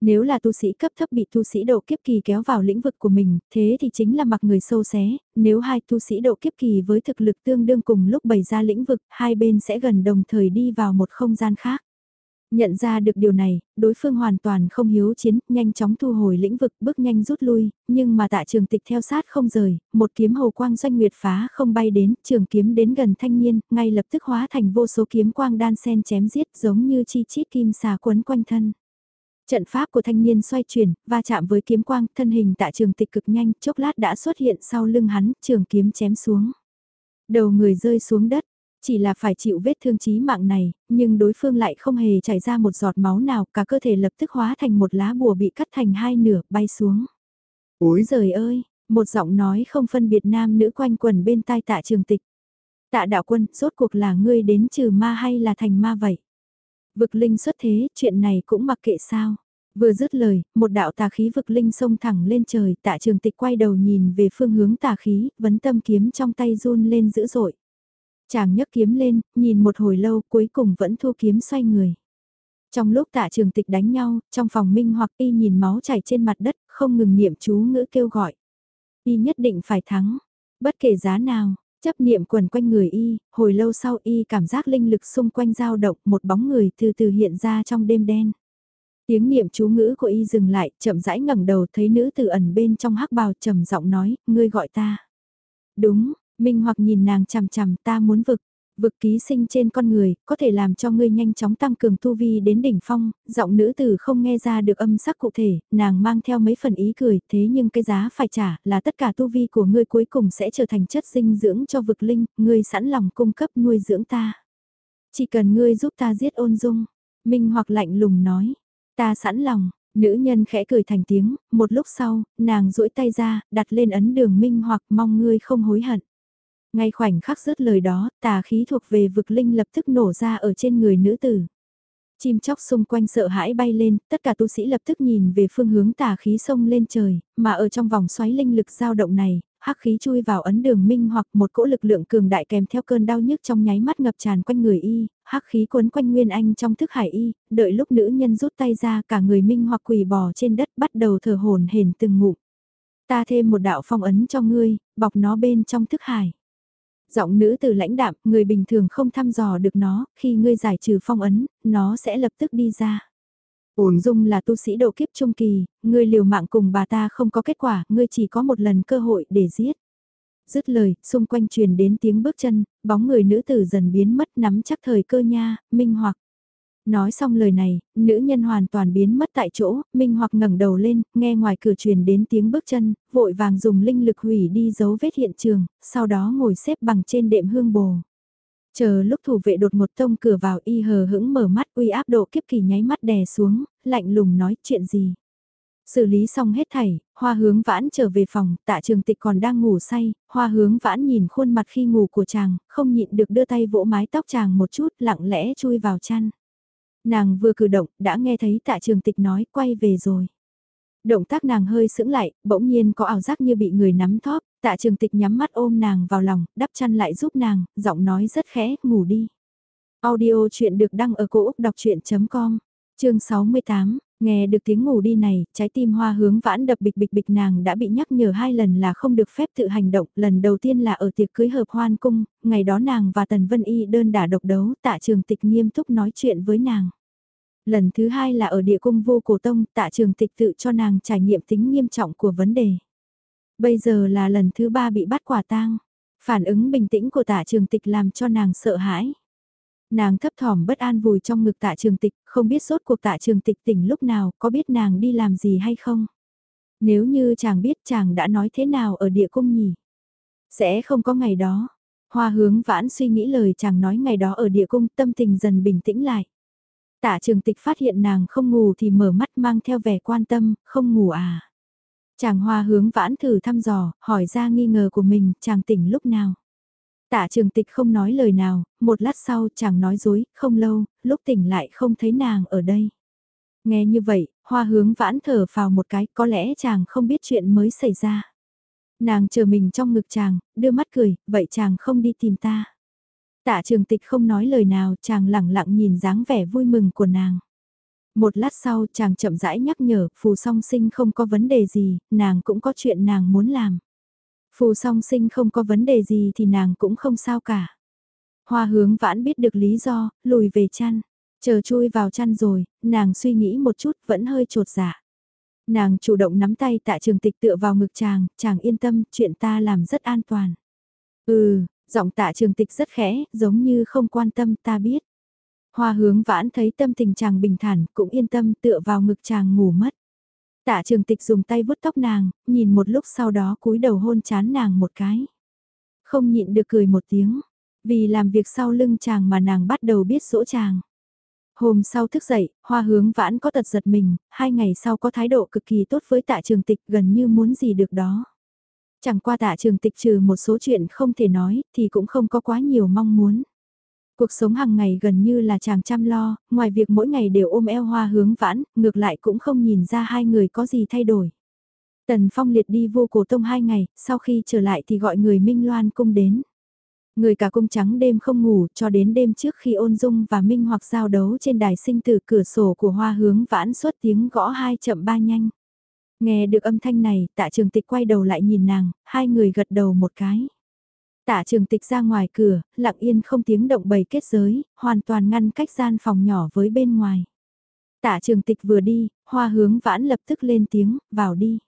Nếu là tu sĩ cấp thấp bị tu sĩ độ kiếp kỳ kéo vào lĩnh vực của mình, thế thì chính là mặc người sâu xé, nếu hai tu sĩ độ kiếp kỳ với thực lực tương đương cùng lúc bày ra lĩnh vực, hai bên sẽ gần đồng thời đi vào một không gian khác. Nhận ra được điều này, đối phương hoàn toàn không hiếu chiến, nhanh chóng thu hồi lĩnh vực, bước nhanh rút lui, nhưng mà tạ trường tịch theo sát không rời, một kiếm hồ quang doanh nguyệt phá không bay đến, trường kiếm đến gần thanh niên, ngay lập tức hóa thành vô số kiếm quang đan sen chém giết giống như chi chít kim xà quấn quanh thân. Trận pháp của thanh niên xoay chuyển, va chạm với kiếm quang, thân hình tạ trường tịch cực nhanh, chốc lát đã xuất hiện sau lưng hắn, trường kiếm chém xuống. Đầu người rơi xuống đất, chỉ là phải chịu vết thương chí mạng này, nhưng đối phương lại không hề chảy ra một giọt máu nào, cả cơ thể lập tức hóa thành một lá bùa bị cắt thành hai nửa, bay xuống. Ôi giời ơi, một giọng nói không phân biệt nam nữ quanh quần bên tai tạ trường tịch. Tạ đạo quân, rốt cuộc là ngươi đến trừ ma hay là thành ma vậy? Vực linh xuất thế, chuyện này cũng mặc kệ sao. Vừa dứt lời, một đạo tà khí vực linh xông thẳng lên trời, tạ trường tịch quay đầu nhìn về phương hướng tà khí, vấn tâm kiếm trong tay run lên dữ dội. Chàng nhấc kiếm lên, nhìn một hồi lâu cuối cùng vẫn thu kiếm xoay người. Trong lúc tạ trường tịch đánh nhau, trong phòng minh hoặc y nhìn máu chảy trên mặt đất, không ngừng niệm chú ngữ kêu gọi. Y nhất định phải thắng, bất kể giá nào, Chấp niệm quần quanh người y, hồi lâu sau y cảm giác linh lực xung quanh dao động một bóng người từ từ hiện ra trong đêm đen. Tiếng niệm chú ngữ của y dừng lại, chậm rãi ngẩng đầu thấy nữ tử ẩn bên trong hắc bào trầm giọng nói, ngươi gọi ta. Đúng, Minh hoặc nhìn nàng chằm chằm ta muốn vực. Vực ký sinh trên con người, có thể làm cho ngươi nhanh chóng tăng cường tu vi đến đỉnh phong, giọng nữ tử không nghe ra được âm sắc cụ thể, nàng mang theo mấy phần ý cười, thế nhưng cái giá phải trả là tất cả tu vi của ngươi cuối cùng sẽ trở thành chất dinh dưỡng cho vực linh, ngươi sẵn lòng cung cấp nuôi dưỡng ta. Chỉ cần ngươi giúp ta giết ôn dung, Minh hoặc lạnh lùng nói, ta sẵn lòng, nữ nhân khẽ cười thành tiếng, một lúc sau, nàng duỗi tay ra, đặt lên ấn đường Minh hoặc mong ngươi không hối hận. Ngay khoảnh khắc dứt lời đó, tà khí thuộc về vực linh lập tức nổ ra ở trên người nữ tử. Chim chóc xung quanh sợ hãi bay lên, tất cả tu sĩ lập tức nhìn về phương hướng tà khí sông lên trời, mà ở trong vòng xoáy linh lực dao động này, hắc khí chui vào ấn đường minh hoặc một cỗ lực lượng cường đại kèm theo cơn đau nhức trong nháy mắt ngập tràn quanh người y, hắc khí cuốn quanh nguyên anh trong thức hải y, đợi lúc nữ nhân rút tay ra cả người minh hoặc quỳ bò trên đất bắt đầu thở hồn hển từng ngụm. Ta thêm một đạo phong ấn cho ngươi, bọc nó bên trong thức hải. Giọng nữ từ lãnh đạm, người bình thường không thăm dò được nó, khi ngươi giải trừ phong ấn, nó sẽ lập tức đi ra. Ổn dung là tu sĩ độ kiếp trung kỳ, ngươi liều mạng cùng bà ta không có kết quả, ngươi chỉ có một lần cơ hội để giết. Dứt lời, xung quanh truyền đến tiếng bước chân, bóng người nữ tử dần biến mất nắm chắc thời cơ nha, minh hoặc. Nói xong lời này, nữ nhân hoàn toàn biến mất tại chỗ, Minh hoặc ngẩng đầu lên, nghe ngoài cửa truyền đến tiếng bước chân, vội vàng dùng linh lực hủy đi dấu vết hiện trường, sau đó ngồi xếp bằng trên đệm hương bồ. Chờ lúc thủ vệ đột một tông cửa vào y hờ hững mở mắt uy áp độ kiếp kỳ nháy mắt đè xuống, lạnh lùng nói chuyện gì. Xử lý xong hết thảy, hoa hướng vãn trở về phòng, tạ trường tịch còn đang ngủ say, hoa hướng vãn nhìn khuôn mặt khi ngủ của chàng, không nhịn được đưa tay vỗ mái tóc chàng một chút lặng lẽ chui vào chăn. Nàng vừa cử động, đã nghe thấy tạ trường tịch nói quay về rồi. Động tác nàng hơi sững lại, bỗng nhiên có ảo giác như bị người nắm thóp, tạ trường tịch nhắm mắt ôm nàng vào lòng, đắp chăn lại giúp nàng, giọng nói rất khẽ, ngủ đi. Audio chuyện được đăng ở cổ Úc đọc chuyện.com, chương 68, nghe được tiếng ngủ đi này, trái tim hoa hướng vãn đập bịch bịch bịch nàng đã bị nhắc nhở hai lần là không được phép tự hành động, lần đầu tiên là ở tiệc cưới hợp hoan cung, ngày đó nàng và Tần Vân Y đơn đả độc đấu, tạ trường tịch nghiêm túc nói chuyện với nàng. Lần thứ hai là ở địa cung vô cổ tông, tạ trường tịch tự cho nàng trải nghiệm tính nghiêm trọng của vấn đề. Bây giờ là lần thứ ba bị bắt quả tang. Phản ứng bình tĩnh của tạ trường tịch làm cho nàng sợ hãi. Nàng thấp thỏm bất an vùi trong ngực tạ trường tịch, không biết sốt cuộc tạ trường tịch tỉnh lúc nào, có biết nàng đi làm gì hay không. Nếu như chàng biết chàng đã nói thế nào ở địa cung nhỉ? Sẽ không có ngày đó. Hoa hướng vãn suy nghĩ lời chàng nói ngày đó ở địa cung tâm tình dần bình tĩnh lại. Tạ trường tịch phát hiện nàng không ngủ thì mở mắt mang theo vẻ quan tâm, không ngủ à. Chàng hoa hướng vãn thử thăm dò, hỏi ra nghi ngờ của mình, chàng tỉnh lúc nào. Tạ trường tịch không nói lời nào, một lát sau chàng nói dối, không lâu, lúc tỉnh lại không thấy nàng ở đây. Nghe như vậy, hoa hướng vãn thở vào một cái, có lẽ chàng không biết chuyện mới xảy ra. Nàng chờ mình trong ngực chàng, đưa mắt cười, vậy chàng không đi tìm ta. Tạ trường tịch không nói lời nào, chàng lặng lặng nhìn dáng vẻ vui mừng của nàng. Một lát sau chàng chậm rãi nhắc nhở, phù song sinh không có vấn đề gì, nàng cũng có chuyện nàng muốn làm. Phù song sinh không có vấn đề gì thì nàng cũng không sao cả. Hoa hướng vãn biết được lý do, lùi về chăn. Chờ chui vào chăn rồi, nàng suy nghĩ một chút vẫn hơi trột dạ. Nàng chủ động nắm tay tạ trường tịch tựa vào ngực chàng, chàng yên tâm, chuyện ta làm rất an toàn. Ừ, giọng tạ trường tịch rất khẽ, giống như không quan tâm ta biết. Hoa hướng vãn thấy tâm tình chàng bình thản, cũng yên tâm tựa vào ngực chàng ngủ mất. Tạ trường tịch dùng tay vuốt tóc nàng, nhìn một lúc sau đó cúi đầu hôn chán nàng một cái. Không nhịn được cười một tiếng, vì làm việc sau lưng chàng mà nàng bắt đầu biết dỗ chàng. Hôm sau thức dậy, hoa hướng vãn có tật giật mình, hai ngày sau có thái độ cực kỳ tốt với tạ trường tịch gần như muốn gì được đó. Chẳng qua tạ trường tịch trừ một số chuyện không thể nói thì cũng không có quá nhiều mong muốn. Cuộc sống hàng ngày gần như là chàng chăm lo, ngoài việc mỗi ngày đều ôm eo hoa hướng vãn, ngược lại cũng không nhìn ra hai người có gì thay đổi. Tần Phong liệt đi vô cổ tông hai ngày, sau khi trở lại thì gọi người Minh Loan cung đến. Người cả cung trắng đêm không ngủ cho đến đêm trước khi ôn dung và Minh hoặc giao đấu trên đài sinh tử cửa sổ của hoa hướng vãn suốt tiếng gõ hai chậm ba nhanh. Nghe được âm thanh này, tạ trường tịch quay đầu lại nhìn nàng, hai người gật đầu một cái. Tạ trường tịch ra ngoài cửa, lặng yên không tiếng động bầy kết giới, hoàn toàn ngăn cách gian phòng nhỏ với bên ngoài. Tạ trường tịch vừa đi, hoa hướng vãn lập tức lên tiếng, vào đi.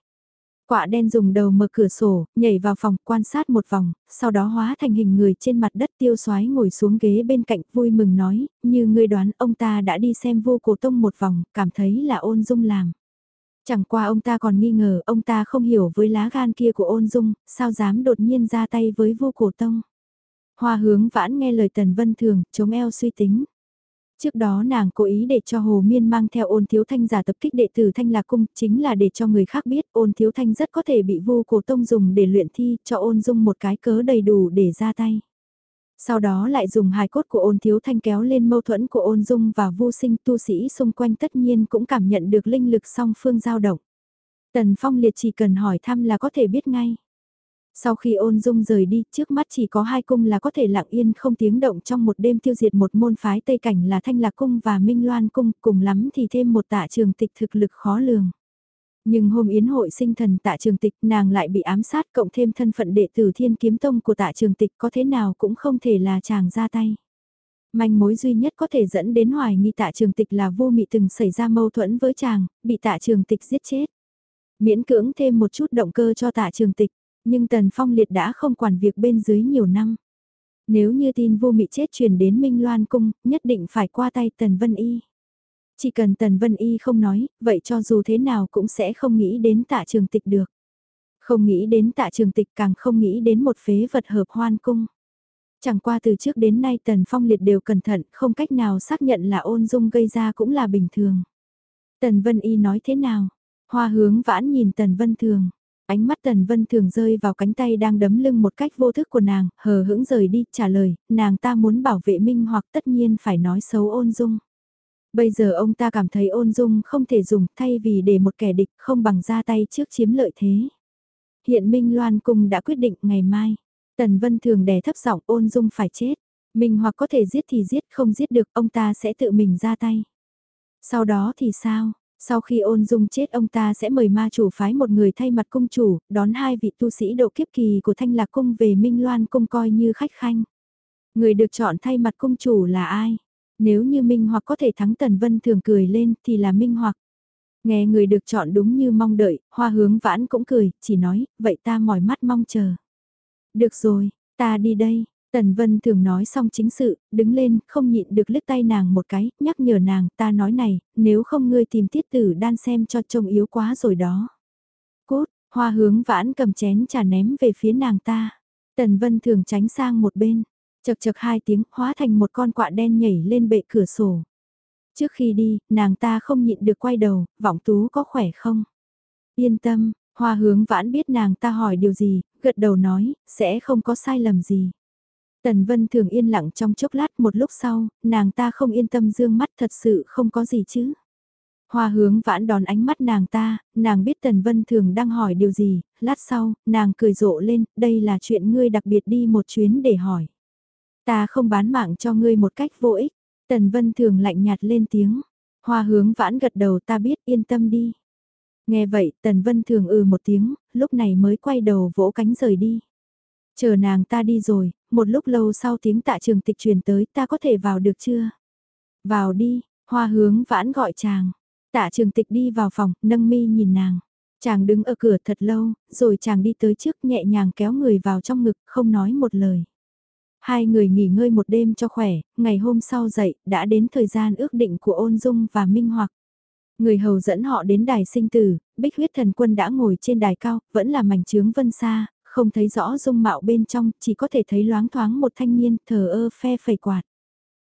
Quạ đen dùng đầu mở cửa sổ, nhảy vào phòng quan sát một vòng, sau đó hóa thành hình người trên mặt đất tiêu xoái ngồi xuống ghế bên cạnh vui mừng nói, như ngươi đoán ông ta đã đi xem vô cổ tông một vòng, cảm thấy là ôn dung làm. Chẳng qua ông ta còn nghi ngờ ông ta không hiểu với lá gan kia của ôn dung, sao dám đột nhiên ra tay với vô cổ tông. Hoa hướng vãn nghe lời Tần Vân Thường, chống eo suy tính. Trước đó nàng cố ý để cho Hồ Miên mang theo ôn thiếu thanh giả tập kích đệ tử thanh lạc cung, chính là để cho người khác biết ôn thiếu thanh rất có thể bị vô cổ tông dùng để luyện thi, cho ôn dung một cái cớ đầy đủ để ra tay. Sau đó lại dùng hài cốt của ôn thiếu thanh kéo lên mâu thuẫn của ôn dung và vô sinh tu sĩ xung quanh tất nhiên cũng cảm nhận được linh lực song phương giao động. Tần Phong Liệt chỉ cần hỏi thăm là có thể biết ngay. Sau khi ôn dung rời đi, trước mắt chỉ có hai cung là có thể lặng yên không tiếng động trong một đêm tiêu diệt một môn phái Tây Cảnh là Thanh Lạc Cung và Minh Loan Cung, cùng lắm thì thêm một tạ trường tịch thực lực khó lường. Nhưng hôm yến hội sinh thần tạ trường tịch nàng lại bị ám sát cộng thêm thân phận đệ tử thiên kiếm tông của tạ trường tịch có thế nào cũng không thể là chàng ra tay. Manh mối duy nhất có thể dẫn đến hoài nghi tạ trường tịch là vô mị từng xảy ra mâu thuẫn với chàng, bị tạ trường tịch giết chết. Miễn cưỡng thêm một chút động cơ cho tạ trường tịch, nhưng Tần Phong Liệt đã không quản việc bên dưới nhiều năm. Nếu như tin vô mị chết truyền đến Minh Loan Cung, nhất định phải qua tay Tần Vân Y. Chỉ cần Tần Vân Y không nói, vậy cho dù thế nào cũng sẽ không nghĩ đến tạ trường tịch được. Không nghĩ đến tạ trường tịch càng không nghĩ đến một phế vật hợp hoan cung. Chẳng qua từ trước đến nay Tần Phong Liệt đều cẩn thận, không cách nào xác nhận là ôn dung gây ra cũng là bình thường. Tần Vân Y nói thế nào? Hoa hướng vãn nhìn Tần Vân Thường. Ánh mắt Tần Vân Thường rơi vào cánh tay đang đấm lưng một cách vô thức của nàng, hờ hững rời đi, trả lời, nàng ta muốn bảo vệ Minh hoặc tất nhiên phải nói xấu ôn dung. Bây giờ ông ta cảm thấy ôn dung không thể dùng thay vì để một kẻ địch không bằng ra tay trước chiếm lợi thế. Hiện Minh Loan Cung đã quyết định ngày mai. Tần Vân Thường đè thấp giọng ôn dung phải chết. Mình hoặc có thể giết thì giết không giết được ông ta sẽ tự mình ra tay. Sau đó thì sao? Sau khi ôn dung chết ông ta sẽ mời ma chủ phái một người thay mặt cung chủ, đón hai vị tu sĩ độ kiếp kỳ của Thanh Lạc Cung về Minh Loan Cung coi như khách khanh. Người được chọn thay mặt cung chủ là ai? Nếu như Minh Hoặc có thể thắng Tần Vân thường cười lên thì là Minh Hoặc. Nghe người được chọn đúng như mong đợi, hoa hướng vãn cũng cười, chỉ nói, vậy ta mỏi mắt mong chờ. Được rồi, ta đi đây. Tần Vân thường nói xong chính sự, đứng lên, không nhịn được liếc tay nàng một cái, nhắc nhở nàng, ta nói này, nếu không ngươi tìm tiết tử đan xem cho trông yếu quá rồi đó. Cốt, hoa hướng vãn cầm chén trà ném về phía nàng ta. Tần Vân thường tránh sang một bên. Chật chật hai tiếng hóa thành một con quạ đen nhảy lên bệ cửa sổ. Trước khi đi, nàng ta không nhịn được quay đầu, vọng tú có khỏe không? Yên tâm, hoa hướng vãn biết nàng ta hỏi điều gì, gật đầu nói, sẽ không có sai lầm gì. Tần Vân thường yên lặng trong chốc lát một lúc sau, nàng ta không yên tâm dương mắt thật sự không có gì chứ. Hoa hướng vãn đón ánh mắt nàng ta, nàng biết Tần Vân thường đang hỏi điều gì, lát sau, nàng cười rộ lên, đây là chuyện ngươi đặc biệt đi một chuyến để hỏi. Ta không bán mạng cho ngươi một cách vô ích, Tần Vân thường lạnh nhạt lên tiếng. Hoa hướng vãn gật đầu ta biết yên tâm đi. Nghe vậy Tần Vân thường ừ một tiếng, lúc này mới quay đầu vỗ cánh rời đi. Chờ nàng ta đi rồi, một lúc lâu sau tiếng tạ trường tịch truyền tới ta có thể vào được chưa? Vào đi, hoa hướng vãn gọi chàng. Tạ trường tịch đi vào phòng, nâng mi nhìn nàng. Chàng đứng ở cửa thật lâu, rồi chàng đi tới trước nhẹ nhàng kéo người vào trong ngực, không nói một lời. Hai người nghỉ ngơi một đêm cho khỏe, ngày hôm sau dậy, đã đến thời gian ước định của ôn dung và minh hoặc. Người hầu dẫn họ đến đài sinh tử, bích huyết thần quân đã ngồi trên đài cao, vẫn là mảnh trướng vân xa, không thấy rõ dung mạo bên trong, chỉ có thể thấy loáng thoáng một thanh niên thờ ơ phe phẩy quạt.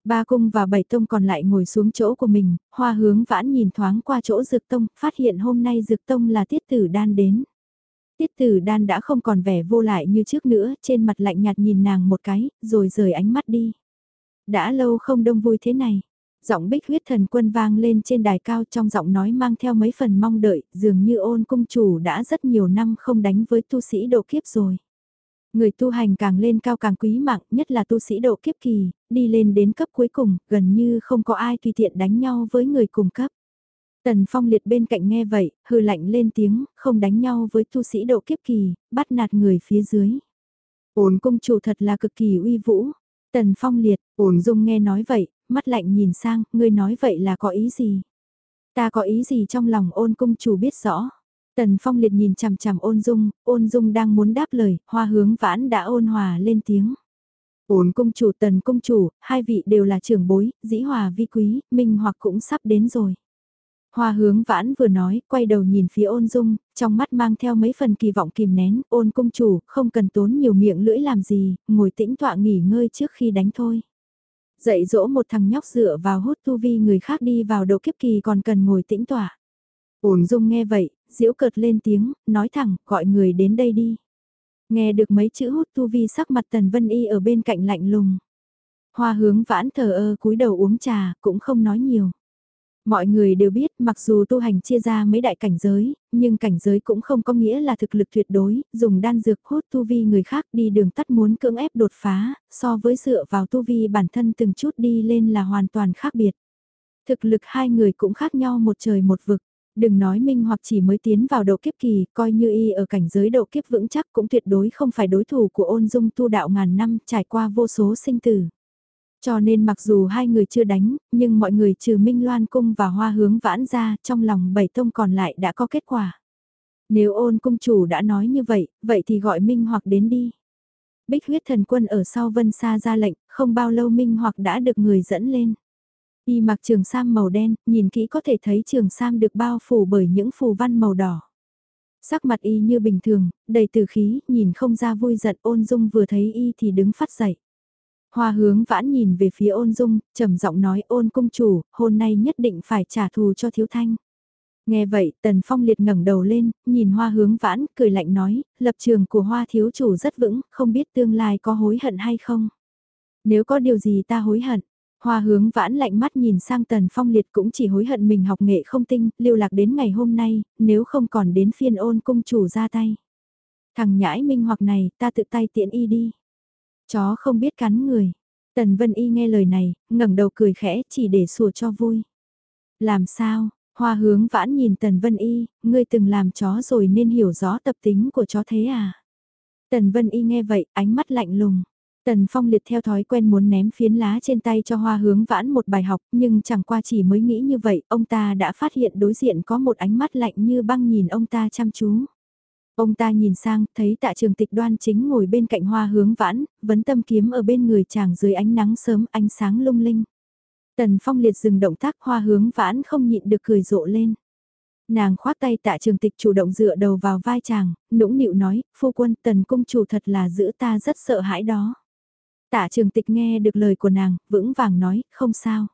Ba cung và bảy tông còn lại ngồi xuống chỗ của mình, hoa hướng vãn nhìn thoáng qua chỗ dược tông, phát hiện hôm nay dược tông là tiết tử đan đến. Tiết tử đan đã không còn vẻ vô lại như trước nữa, trên mặt lạnh nhạt nhìn nàng một cái, rồi rời ánh mắt đi. Đã lâu không đông vui thế này. Giọng bích huyết thần quân vang lên trên đài cao trong giọng nói mang theo mấy phần mong đợi, dường như ôn cung chủ đã rất nhiều năm không đánh với tu sĩ độ kiếp rồi. Người tu hành càng lên cao càng quý mạng, nhất là tu sĩ độ kiếp kỳ, đi lên đến cấp cuối cùng, gần như không có ai tùy tiện đánh nhau với người cùng cấp. Tần Phong liệt bên cạnh nghe vậy, hư lạnh lên tiếng, không đánh nhau với tu sĩ độ kiếp kỳ, bắt nạt người phía dưới. Ổn cung chủ thật là cực kỳ uy vũ. Tần Phong liệt, ổn dung nghe nói vậy, mắt lạnh nhìn sang, ngươi nói vậy là có ý gì? Ta có ý gì trong lòng ôn cung chủ biết rõ. Tần Phong liệt nhìn chằm chằm ôn dung, ôn dung đang muốn đáp lời, hoa hướng vãn đã ôn hòa lên tiếng. Ôn cung chủ tần cung chủ, hai vị đều là trưởng bối, dĩ hòa vi quý, minh hoặc cũng sắp đến rồi. Hoa hướng vãn vừa nói, quay đầu nhìn phía ôn dung, trong mắt mang theo mấy phần kỳ vọng kìm nén, ôn cung chủ, không cần tốn nhiều miệng lưỡi làm gì, ngồi tĩnh tọa nghỉ ngơi trước khi đánh thôi. Dạy dỗ một thằng nhóc dựa vào hút tu vi người khác đi vào đầu kiếp kỳ còn cần ngồi tĩnh tọa. Ôn dung nghe vậy, diễu cợt lên tiếng, nói thẳng, gọi người đến đây đi. Nghe được mấy chữ hút tu vi sắc mặt tần vân y ở bên cạnh lạnh lùng. Hoa hướng vãn thờ ơ cúi đầu uống trà, cũng không nói nhiều. Mọi người đều biết mặc dù tu hành chia ra mấy đại cảnh giới, nhưng cảnh giới cũng không có nghĩa là thực lực tuyệt đối, dùng đan dược hút tu vi người khác đi đường tắt muốn cưỡng ép đột phá, so với dựa vào tu vi bản thân từng chút đi lên là hoàn toàn khác biệt. Thực lực hai người cũng khác nhau một trời một vực. Đừng nói minh hoặc chỉ mới tiến vào độ kiếp kỳ, coi như y ở cảnh giới độ kiếp vững chắc cũng tuyệt đối không phải đối thủ của ôn dung tu đạo ngàn năm trải qua vô số sinh tử. Cho nên mặc dù hai người chưa đánh, nhưng mọi người trừ Minh Loan Cung và Hoa Hướng vãn ra trong lòng bảy tông còn lại đã có kết quả. Nếu ôn cung chủ đã nói như vậy, vậy thì gọi Minh hoặc đến đi. Bích huyết thần quân ở sau vân xa ra lệnh, không bao lâu Minh hoặc đã được người dẫn lên. Y mặc trường sam màu đen, nhìn kỹ có thể thấy trường sam được bao phủ bởi những phù văn màu đỏ. Sắc mặt y như bình thường, đầy từ khí, nhìn không ra vui giận ôn dung vừa thấy y thì đứng phát dậy. Hoa hướng vãn nhìn về phía ôn dung, trầm giọng nói ôn cung chủ, hôm nay nhất định phải trả thù cho thiếu thanh. Nghe vậy, tần phong liệt ngẩng đầu lên, nhìn hoa hướng vãn, cười lạnh nói, lập trường của hoa thiếu chủ rất vững, không biết tương lai có hối hận hay không. Nếu có điều gì ta hối hận, hoa hướng vãn lạnh mắt nhìn sang tần phong liệt cũng chỉ hối hận mình học nghệ không tinh, lưu lạc đến ngày hôm nay, nếu không còn đến phiên ôn cung chủ ra tay. Thằng nhãi minh hoặc này, ta tự tay tiện y đi. Chó không biết cắn người. Tần Vân Y nghe lời này, ngẩng đầu cười khẽ chỉ để sủa cho vui. Làm sao, hoa hướng vãn nhìn Tần Vân Y, ngươi từng làm chó rồi nên hiểu rõ tập tính của chó thế à? Tần Vân Y nghe vậy, ánh mắt lạnh lùng. Tần Phong liệt theo thói quen muốn ném phiến lá trên tay cho hoa hướng vãn một bài học, nhưng chẳng qua chỉ mới nghĩ như vậy, ông ta đã phát hiện đối diện có một ánh mắt lạnh như băng nhìn ông ta chăm chú. Ông ta nhìn sang, thấy tạ trường tịch đoan chính ngồi bên cạnh hoa hướng vãn, vấn tâm kiếm ở bên người chàng dưới ánh nắng sớm ánh sáng lung linh. Tần phong liệt dừng động tác hoa hướng vãn không nhịn được cười rộ lên. Nàng khoát tay tạ trường tịch chủ động dựa đầu vào vai chàng, nũng nịu nói, phu quân tần cung chủ thật là giữ ta rất sợ hãi đó. Tạ trường tịch nghe được lời của nàng, vững vàng nói, không sao.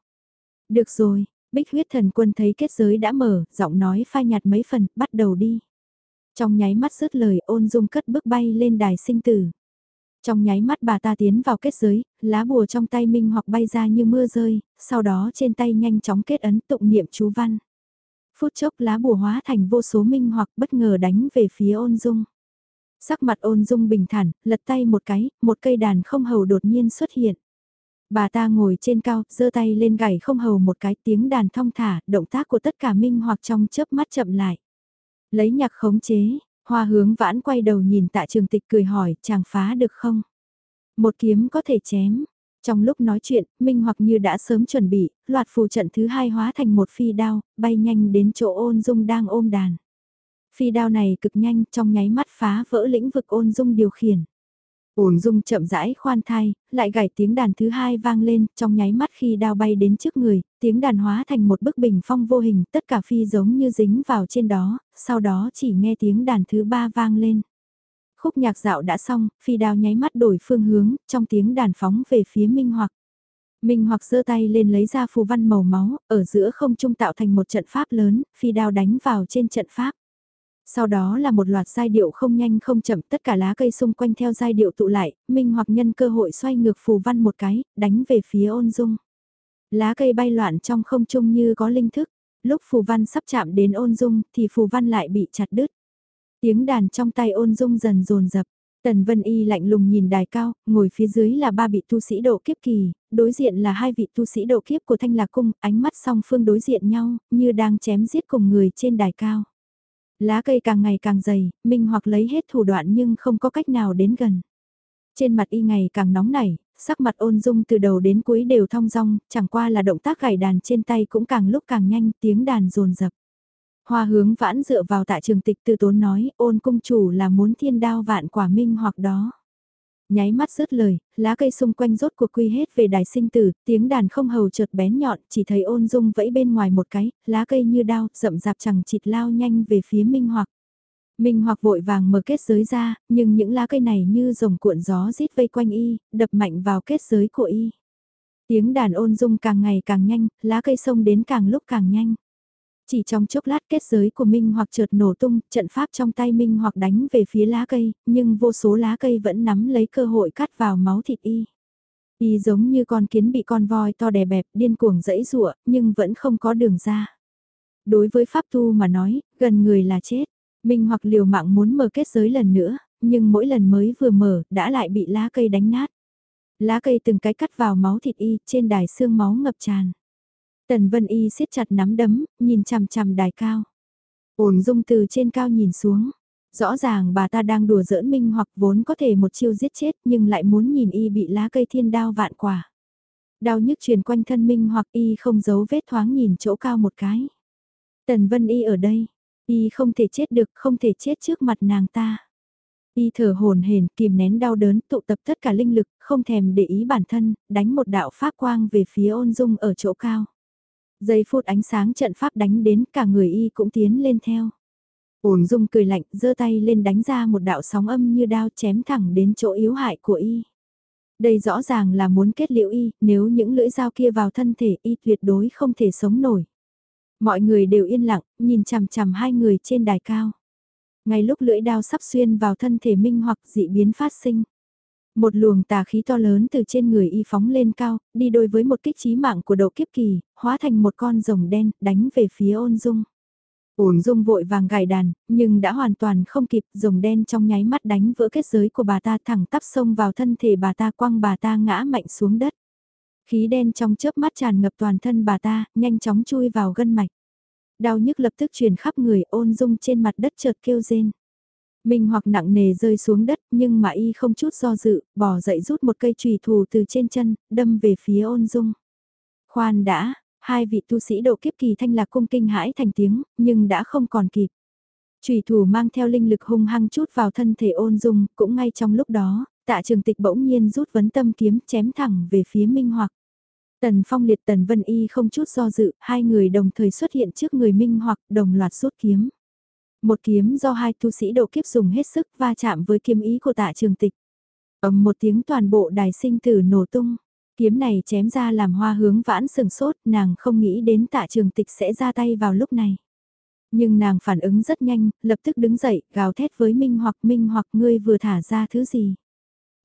Được rồi, bích huyết thần quân thấy kết giới đã mở, giọng nói phai nhạt mấy phần, bắt đầu đi. Trong nháy mắt rớt lời ôn dung cất bước bay lên đài sinh tử. Trong nháy mắt bà ta tiến vào kết giới, lá bùa trong tay Minh hoặc bay ra như mưa rơi, sau đó trên tay nhanh chóng kết ấn tụng niệm chú văn. Phút chốc lá bùa hóa thành vô số Minh hoặc bất ngờ đánh về phía ôn dung. Sắc mặt ôn dung bình thản, lật tay một cái, một cây đàn không hầu đột nhiên xuất hiện. Bà ta ngồi trên cao, giơ tay lên gảy không hầu một cái tiếng đàn thong thả, động tác của tất cả minh hoặc trong chớp mắt chậm lại. Lấy nhạc khống chế, hoa hướng vãn quay đầu nhìn tạ trường tịch cười hỏi, chàng phá được không? Một kiếm có thể chém. Trong lúc nói chuyện, Minh hoặc như đã sớm chuẩn bị, loạt phù trận thứ hai hóa thành một phi đao, bay nhanh đến chỗ ôn dung đang ôm đàn. Phi đao này cực nhanh trong nháy mắt phá vỡ lĩnh vực ôn dung điều khiển. Ôn dung chậm rãi khoan thai, lại gảy tiếng đàn thứ hai vang lên, trong nháy mắt khi đao bay đến trước người, tiếng đàn hóa thành một bức bình phong vô hình, tất cả phi giống như dính vào trên đó, sau đó chỉ nghe tiếng đàn thứ ba vang lên. Khúc nhạc dạo đã xong, phi đao nháy mắt đổi phương hướng, trong tiếng đàn phóng về phía Minh Hoặc. Minh Hoặc giơ tay lên lấy ra phù văn màu máu, ở giữa không trung tạo thành một trận pháp lớn, phi đao đánh vào trên trận pháp. Sau đó là một loạt giai điệu không nhanh không chậm tất cả lá cây xung quanh theo giai điệu tụ lại, Minh hoặc nhân cơ hội xoay ngược phù văn một cái, đánh về phía ôn dung. Lá cây bay loạn trong không trung như có linh thức, lúc phù văn sắp chạm đến ôn dung thì phù văn lại bị chặt đứt. Tiếng đàn trong tay ôn dung dần dồn dập Tần Vân Y lạnh lùng nhìn đài cao, ngồi phía dưới là ba vị tu sĩ độ kiếp kỳ, đối diện là hai vị tu sĩ độ kiếp của Thanh Lạc Cung, ánh mắt song phương đối diện nhau, như đang chém giết cùng người trên đài cao. Lá cây càng ngày càng dày, Minh hoặc lấy hết thủ đoạn nhưng không có cách nào đến gần. Trên mặt y ngày càng nóng nảy, sắc mặt ôn dung từ đầu đến cuối đều thong dong, chẳng qua là động tác gảy đàn trên tay cũng càng lúc càng nhanh, tiếng đàn rồn rập. Hoa hướng vãn dựa vào tại trường tịch từ tốn nói, ôn cung chủ là muốn thiên đao vạn quả minh hoặc đó nháy mắt rớt lời, lá cây xung quanh rốt cuộc quy hết về đài sinh tử, tiếng đàn không hầu chợt bén nhọn, chỉ thấy ôn dung vẫy bên ngoài một cái, lá cây như đao, rậm rạp chẳng chịt lao nhanh về phía Minh Hoặc. Minh Hoặc vội vàng mở kết giới ra, nhưng những lá cây này như rồng cuộn gió rít vây quanh y, đập mạnh vào kết giới của y. Tiếng đàn ôn dung càng ngày càng nhanh, lá cây sông đến càng lúc càng nhanh. Chỉ trong chốc lát kết giới của Minh hoặc chợt nổ tung, trận pháp trong tay Minh hoặc đánh về phía lá cây, nhưng vô số lá cây vẫn nắm lấy cơ hội cắt vào máu thịt y. Y giống như con kiến bị con voi to đè bẹp, điên cuồng dẫy rụa, nhưng vẫn không có đường ra. Đối với Pháp Tu mà nói, gần người là chết. Minh hoặc liều mạng muốn mở kết giới lần nữa, nhưng mỗi lần mới vừa mở, đã lại bị lá cây đánh nát. Lá cây từng cái cắt vào máu thịt y, trên đài xương máu ngập tràn. Tần Vân Y siết chặt nắm đấm, nhìn chằm chằm đài cao. Ổn dung từ trên cao nhìn xuống. Rõ ràng bà ta đang đùa giỡn minh hoặc vốn có thể một chiêu giết chết nhưng lại muốn nhìn y bị lá cây thiên đao vạn quả. Đau nhức truyền quanh thân minh hoặc y không giấu vết thoáng nhìn chỗ cao một cái. Tần Vân Y ở đây, y không thể chết được, không thể chết trước mặt nàng ta. Y thở hồn hển kìm nén đau đớn tụ tập tất cả linh lực, không thèm để ý bản thân, đánh một đạo pháp quang về phía ôn dung ở chỗ cao. Giây phút ánh sáng trận pháp đánh đến cả người y cũng tiến lên theo. Ổn dung cười lạnh, giơ tay lên đánh ra một đạo sóng âm như đao chém thẳng đến chỗ yếu hại của y. Đây rõ ràng là muốn kết liễu y, nếu những lưỡi dao kia vào thân thể y tuyệt đối không thể sống nổi. Mọi người đều yên lặng, nhìn chằm chằm hai người trên đài cao. Ngay lúc lưỡi đao sắp xuyên vào thân thể minh hoặc dị biến phát sinh. Một luồng tà khí to lớn từ trên người y phóng lên cao, đi đôi với một kích trí mạng của độ kiếp kỳ, hóa thành một con rồng đen, đánh về phía ôn dung. Ôn dung vội vàng gài đàn, nhưng đã hoàn toàn không kịp, rồng đen trong nháy mắt đánh vỡ kết giới của bà ta thẳng tắp sông vào thân thể bà ta quăng bà ta ngã mạnh xuống đất. Khí đen trong chớp mắt tràn ngập toàn thân bà ta, nhanh chóng chui vào gân mạch. Đau nhức lập tức truyền khắp người ôn dung trên mặt đất chợt kêu rên. Minh hoặc nặng nề rơi xuống đất nhưng mà y không chút do dự, bỏ dậy rút một cây trùy thủ từ trên chân, đâm về phía ôn dung. Khoan đã, hai vị tu sĩ độ kiếp kỳ thanh lạc cung kinh hãi thành tiếng, nhưng đã không còn kịp. Trùy thủ mang theo linh lực hung hăng chút vào thân thể ôn dung, cũng ngay trong lúc đó, tạ trường tịch bỗng nhiên rút vấn tâm kiếm chém thẳng về phía Minh hoặc. Tần Phong liệt Tần Vân Y không chút do dự, hai người đồng thời xuất hiện trước người Minh hoặc đồng loạt rút kiếm. Một kiếm do hai tu sĩ độ kiếp dùng hết sức va chạm với kiếm ý của tạ trường tịch. ầm một tiếng toàn bộ đài sinh tử nổ tung. Kiếm này chém ra làm hoa hướng vãn sừng sốt, nàng không nghĩ đến tạ trường tịch sẽ ra tay vào lúc này. Nhưng nàng phản ứng rất nhanh, lập tức đứng dậy, gào thét với Minh hoặc Minh hoặc ngươi vừa thả ra thứ gì.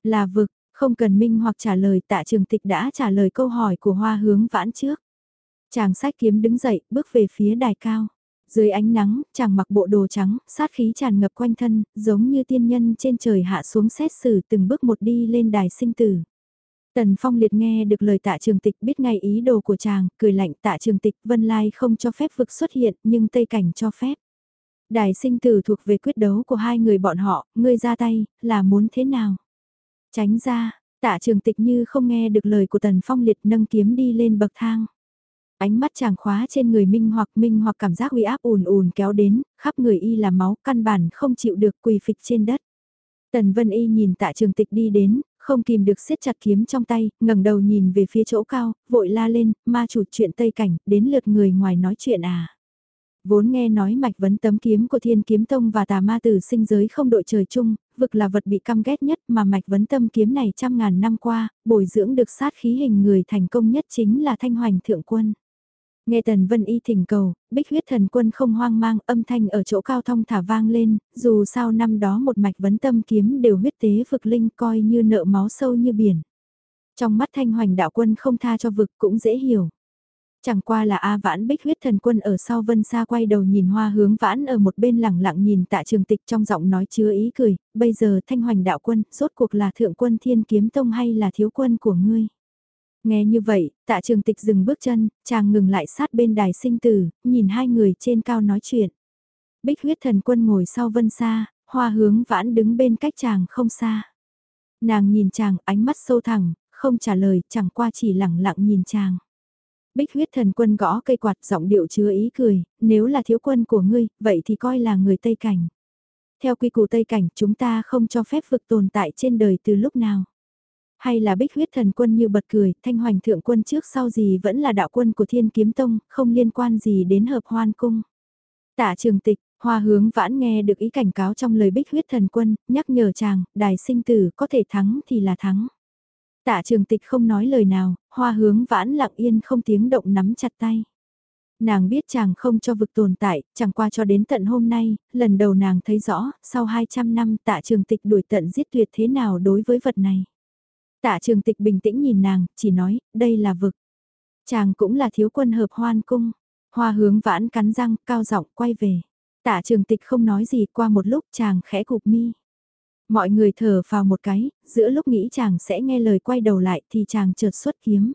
Là vực, không cần minh hoặc trả lời tạ trường tịch đã trả lời câu hỏi của hoa hướng vãn trước. Chàng sách kiếm đứng dậy, bước về phía đài cao. Dưới ánh nắng, chàng mặc bộ đồ trắng, sát khí tràn ngập quanh thân, giống như tiên nhân trên trời hạ xuống xét xử từng bước một đi lên đài sinh tử. Tần Phong liệt nghe được lời tạ trường tịch biết ngay ý đồ của chàng, cười lạnh tạ trường tịch Vân Lai không cho phép vực xuất hiện nhưng Tây Cảnh cho phép. Đài sinh tử thuộc về quyết đấu của hai người bọn họ, ngươi ra tay, là muốn thế nào? Tránh ra, tạ trường tịch như không nghe được lời của Tần Phong liệt nâng kiếm đi lên bậc thang. Ánh mắt chàng khóa trên người Minh hoặc Minh hoặc cảm giác uy áp ùn ùn kéo đến, khắp người y là máu, căn bản không chịu được quỳ phịch trên đất. Tần Vân Y nhìn tạ trường tịch đi đến, không kìm được siết chặt kiếm trong tay, ngẩng đầu nhìn về phía chỗ cao, vội la lên, ma chủ chuyện Tây Cảnh, đến lượt người ngoài nói chuyện à. Vốn nghe nói mạch vấn tấm kiếm của thiên kiếm tông và tà ma tử sinh giới không đội trời chung, vực là vật bị căm ghét nhất mà mạch vấn tâm kiếm này trăm ngàn năm qua, bồi dưỡng được sát khí hình người thành công nhất chính là thanh hoành thượng quân. Nghe Tần Vân Y thỉnh cầu, bích huyết thần quân không hoang mang âm thanh ở chỗ cao thông thả vang lên, dù sao năm đó một mạch vấn tâm kiếm đều huyết tế vực linh coi như nợ máu sâu như biển. Trong mắt thanh hoành đạo quân không tha cho vực cũng dễ hiểu. Chẳng qua là A vãn bích huyết thần quân ở sau vân xa quay đầu nhìn hoa hướng vãn ở một bên lẳng lặng nhìn tạ trường tịch trong giọng nói chứa ý cười, bây giờ thanh hoành đạo quân, rốt cuộc là thượng quân thiên kiếm tông hay là thiếu quân của ngươi. Nghe như vậy, tạ trường tịch dừng bước chân, chàng ngừng lại sát bên đài sinh tử, nhìn hai người trên cao nói chuyện. Bích huyết thần quân ngồi sau vân xa, hoa hướng vãn đứng bên cách chàng không xa. Nàng nhìn chàng ánh mắt sâu thẳng, không trả lời, chẳng qua chỉ lẳng lặng nhìn chàng. Bích huyết thần quân gõ cây quạt giọng điệu chứa ý cười, nếu là thiếu quân của ngươi, vậy thì coi là người Tây Cảnh. Theo quy củ Tây Cảnh chúng ta không cho phép vực tồn tại trên đời từ lúc nào. Hay là bích huyết thần quân như bật cười, thanh hoành thượng quân trước sau gì vẫn là đạo quân của thiên kiếm tông, không liên quan gì đến hợp hoan cung. Tạ trường tịch, hoa hướng vãn nghe được ý cảnh cáo trong lời bích huyết thần quân, nhắc nhở chàng, đài sinh tử có thể thắng thì là thắng. Tạ trường tịch không nói lời nào, hoa hướng vãn lặng yên không tiếng động nắm chặt tay. Nàng biết chàng không cho vực tồn tại, chẳng qua cho đến tận hôm nay, lần đầu nàng thấy rõ, sau 200 năm tạ trường tịch đuổi tận giết tuyệt thế nào đối với vật này. Tạ trường tịch bình tĩnh nhìn nàng, chỉ nói, đây là vực. Chàng cũng là thiếu quân hợp hoan cung. Hoa hướng vãn cắn răng, cao giọng quay về. Tạ trường tịch không nói gì qua một lúc chàng khẽ cục mi. Mọi người thở vào một cái, giữa lúc nghĩ chàng sẽ nghe lời quay đầu lại thì chàng chợt xuất kiếm.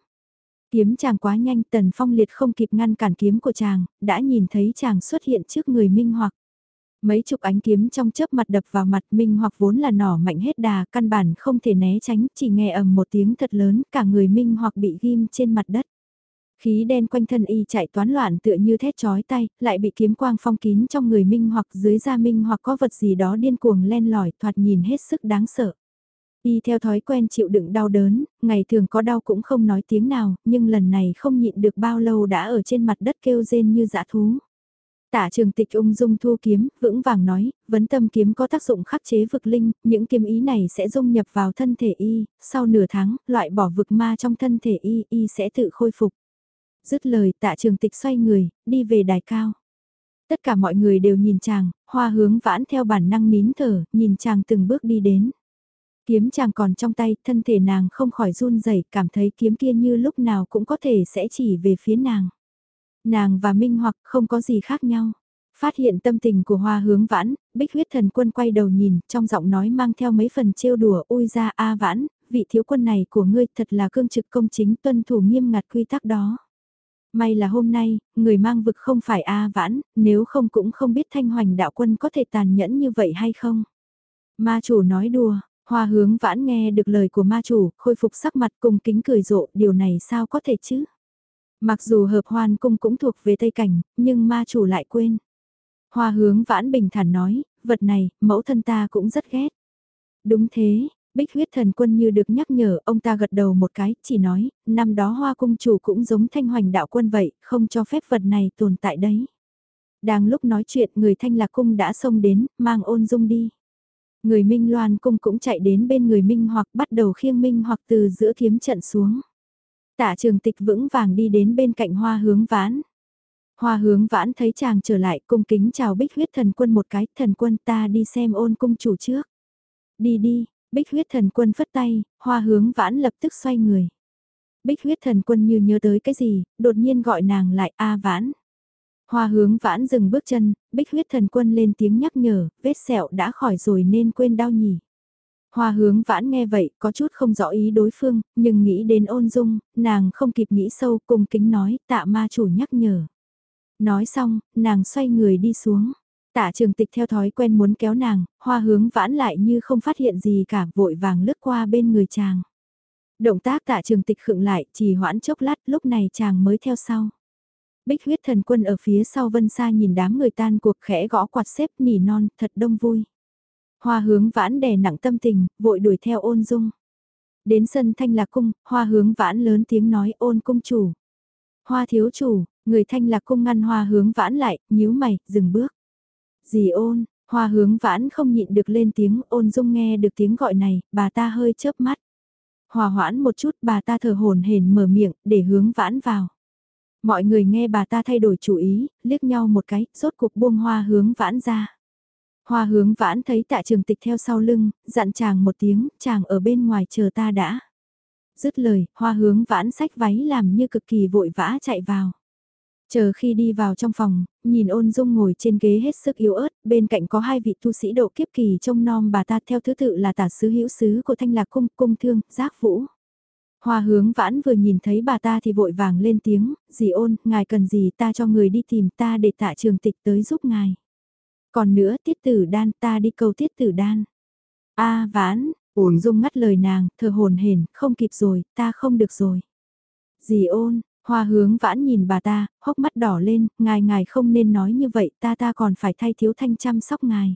Kiếm chàng quá nhanh tần phong liệt không kịp ngăn cản kiếm của chàng, đã nhìn thấy chàng xuất hiện trước người minh hoặc. Mấy chục ánh kiếm trong chớp mặt đập vào mặt Minh hoặc vốn là nỏ mạnh hết đà, căn bản không thể né tránh, chỉ nghe ầm một tiếng thật lớn, cả người Minh hoặc bị ghim trên mặt đất. Khí đen quanh thân y chạy toán loạn tựa như thét chói tay, lại bị kiếm quang phong kín trong người Minh hoặc dưới da Minh hoặc có vật gì đó điên cuồng len lỏi thoạt nhìn hết sức đáng sợ. Y theo thói quen chịu đựng đau đớn, ngày thường có đau cũng không nói tiếng nào, nhưng lần này không nhịn được bao lâu đã ở trên mặt đất kêu rên như dã thú. Tả trường tịch ung dung thu kiếm, vững vàng nói, vấn tâm kiếm có tác dụng khắc chế vực linh, những kiếm ý này sẽ dung nhập vào thân thể y, sau nửa tháng, loại bỏ vực ma trong thân thể y, y sẽ tự khôi phục. Dứt lời tạ trường tịch xoay người, đi về đài cao. Tất cả mọi người đều nhìn chàng, hoa hướng vãn theo bản năng nín thở, nhìn chàng từng bước đi đến. Kiếm chàng còn trong tay, thân thể nàng không khỏi run rẩy cảm thấy kiếm kia như lúc nào cũng có thể sẽ chỉ về phía nàng. Nàng và Minh Hoặc không có gì khác nhau. Phát hiện tâm tình của hoa hướng vãn, bích huyết thần quân quay đầu nhìn, trong giọng nói mang theo mấy phần trêu đùa, ôi ra A vãn, vị thiếu quân này của ngươi thật là cương trực công chính tuân thủ nghiêm ngặt quy tắc đó. May là hôm nay, người mang vực không phải A vãn, nếu không cũng không biết thanh hoành đạo quân có thể tàn nhẫn như vậy hay không. Ma chủ nói đùa, hoa hướng vãn nghe được lời của ma chủ, khôi phục sắc mặt cùng kính cười rộ, điều này sao có thể chứ? Mặc dù hợp hoan cung cũng thuộc về Tây Cảnh, nhưng ma chủ lại quên. Hoa hướng vãn bình thản nói, vật này, mẫu thân ta cũng rất ghét. Đúng thế, bích huyết thần quân như được nhắc nhở, ông ta gật đầu một cái, chỉ nói, năm đó hoa cung chủ cũng giống thanh hoành đạo quân vậy, không cho phép vật này tồn tại đấy. Đang lúc nói chuyện người thanh lạc cung đã xông đến, mang ôn dung đi. Người Minh Loan cung cũng chạy đến bên người Minh hoặc bắt đầu khiêng Minh hoặc từ giữa kiếm trận xuống. Tạ trường tịch vững vàng đi đến bên cạnh hoa hướng vãn. Hoa hướng vãn thấy chàng trở lại cung kính chào bích huyết thần quân một cái, thần quân ta đi xem ôn cung chủ trước. Đi đi, Bích huyết thần quân phất tay, hoa hướng vãn lập tức xoay người. Bích huyết thần quân như nhớ tới cái gì, đột nhiên gọi nàng lại A vãn. Hoa hướng vãn dừng bước chân, bích huyết thần quân lên tiếng nhắc nhở, vết sẹo đã khỏi rồi nên quên đau nhỉ. Hoa hướng vãn nghe vậy, có chút không rõ ý đối phương, nhưng nghĩ đến ôn dung, nàng không kịp nghĩ sâu, cùng kính nói, tạ ma chủ nhắc nhở. Nói xong, nàng xoay người đi xuống. Tạ trường tịch theo thói quen muốn kéo nàng, hoa hướng vãn lại như không phát hiện gì cả, vội vàng lướt qua bên người chàng. Động tác tạ trường tịch khựng lại, chỉ hoãn chốc lát, lúc này chàng mới theo sau. Bích huyết thần quân ở phía sau vân xa nhìn đám người tan cuộc khẽ gõ quạt xếp nỉ non, thật đông vui. Hoa hướng vãn đè nặng tâm tình, vội đuổi theo ôn dung. Đến sân thanh lạc cung, hoa hướng vãn lớn tiếng nói ôn cung chủ. Hoa thiếu chủ, người thanh lạc cung ngăn hoa hướng vãn lại, nhíu mày, dừng bước. Dì ôn, hoa hướng vãn không nhịn được lên tiếng ôn dung nghe được tiếng gọi này, bà ta hơi chớp mắt. Hòa hoãn một chút bà ta thở hồn hển mở miệng để hướng vãn vào. Mọi người nghe bà ta thay đổi chủ ý, liếc nhau một cái, rốt cuộc buông hoa hướng vãn ra. Hoa hướng vãn thấy tạ trường tịch theo sau lưng, dặn chàng một tiếng, chàng ở bên ngoài chờ ta đã. Dứt lời, hoa hướng vãn sách váy làm như cực kỳ vội vã chạy vào. Chờ khi đi vào trong phòng, nhìn ôn dung ngồi trên ghế hết sức yếu ớt, bên cạnh có hai vị tu sĩ độ kiếp kỳ trông nom bà ta theo thứ tự là tả sứ hữu sứ của thanh lạc cung, cung thương, giác vũ. Hoa hướng vãn vừa nhìn thấy bà ta thì vội vàng lên tiếng, dì ôn, ngài cần gì ta cho người đi tìm ta để tạ trường tịch tới giúp ngài. Còn nữa tiết tử đan ta đi cầu tiết tử đan. a vãn, ổn dung ngắt lời nàng, thờ hồn hển không kịp rồi, ta không được rồi. Dì ôn, hoa hướng vãn nhìn bà ta, hốc mắt đỏ lên, ngài ngài không nên nói như vậy, ta ta còn phải thay thiếu thanh chăm sóc ngài.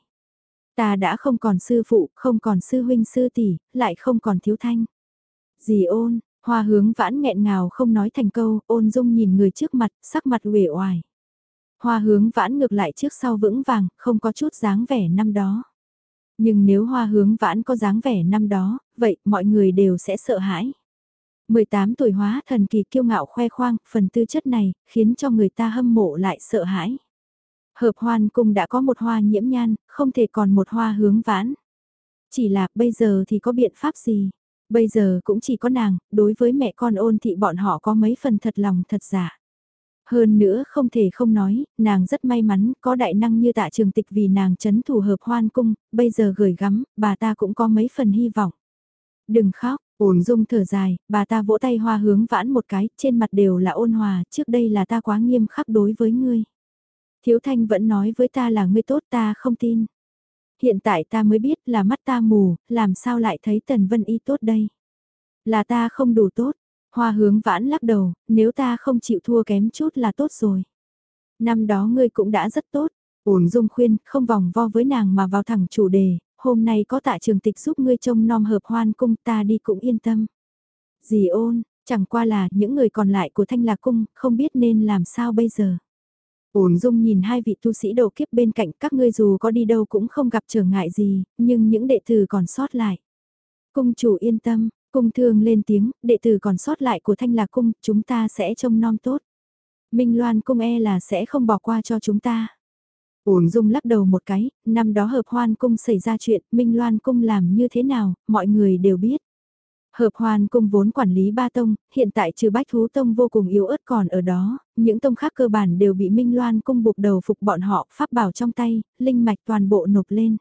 Ta đã không còn sư phụ, không còn sư huynh sư tỷ, lại không còn thiếu thanh. Dì ôn, hoa hướng vãn nghẹn ngào không nói thành câu, ôn dung nhìn người trước mặt, sắc mặt uể oải. Hoa hướng vãn ngược lại trước sau vững vàng, không có chút dáng vẻ năm đó. Nhưng nếu hoa hướng vãn có dáng vẻ năm đó, vậy mọi người đều sẽ sợ hãi. 18 tuổi hóa thần kỳ kiêu ngạo khoe khoang, phần tư chất này, khiến cho người ta hâm mộ lại sợ hãi. Hợp hoan cung đã có một hoa nhiễm nhan, không thể còn một hoa hướng vãn. Chỉ là bây giờ thì có biện pháp gì? Bây giờ cũng chỉ có nàng, đối với mẹ con ôn thị bọn họ có mấy phần thật lòng thật giả. Hơn nữa không thể không nói, nàng rất may mắn có đại năng như tạ trường tịch vì nàng chấn thủ hợp hoan cung, bây giờ gửi gắm, bà ta cũng có mấy phần hy vọng. Đừng khóc, ổn dung thở dài, bà ta vỗ tay hoa hướng vãn một cái, trên mặt đều là ôn hòa, trước đây là ta quá nghiêm khắc đối với ngươi. Thiếu thanh vẫn nói với ta là ngươi tốt ta không tin. Hiện tại ta mới biết là mắt ta mù, làm sao lại thấy Tần Vân Y tốt đây. Là ta không đủ tốt, Hoa hướng vãn lắc đầu, nếu ta không chịu thua kém chút là tốt rồi. Năm đó ngươi cũng đã rất tốt, ổn dung khuyên, không vòng vo với nàng mà vào thẳng chủ đề, hôm nay có tạ trường tịch giúp ngươi trông nom hợp hoan cung ta đi cũng yên tâm. Dì ôn, chẳng qua là những người còn lại của thanh lạc cung, không biết nên làm sao bây giờ. Ổn dung nhìn hai vị tu sĩ đầu kiếp bên cạnh các ngươi dù có đi đâu cũng không gặp trở ngại gì, nhưng những đệ tử còn sót lại. Cung chủ yên tâm, Cung thương lên tiếng, đệ tử còn sót lại của thanh lạc cung, chúng ta sẽ trông nom tốt. Minh Loan cung e là sẽ không bỏ qua cho chúng ta. Ổn dung lắc đầu một cái, năm đó hợp hoan cung xảy ra chuyện, Minh Loan cung làm như thế nào, mọi người đều biết. Hợp hoan cung vốn quản lý ba tông, hiện tại trừ bách thú tông vô cùng yếu ớt còn ở đó, những tông khác cơ bản đều bị Minh Loan cung buộc đầu phục bọn họ, pháp bảo trong tay, linh mạch toàn bộ nộp lên.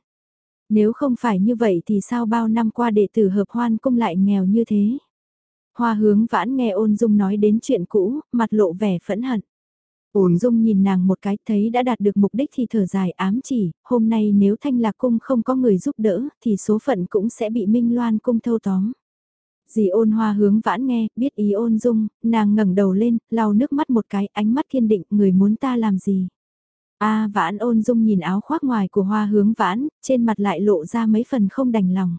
Nếu không phải như vậy thì sao bao năm qua đệ tử hợp hoan cung lại nghèo như thế? Hoa hướng vãn nghe ôn dung nói đến chuyện cũ, mặt lộ vẻ phẫn hận. Ôn dung nhìn nàng một cái thấy đã đạt được mục đích thì thở dài ám chỉ, hôm nay nếu thanh lạc cung không có người giúp đỡ thì số phận cũng sẽ bị minh loan cung thâu tóm. Dì ôn hoa hướng vãn nghe, biết ý ôn dung, nàng ngẩng đầu lên, lau nước mắt một cái, ánh mắt kiên định, người muốn ta làm gì. A vãn ôn dung nhìn áo khoác ngoài của hoa hướng vãn, trên mặt lại lộ ra mấy phần không đành lòng.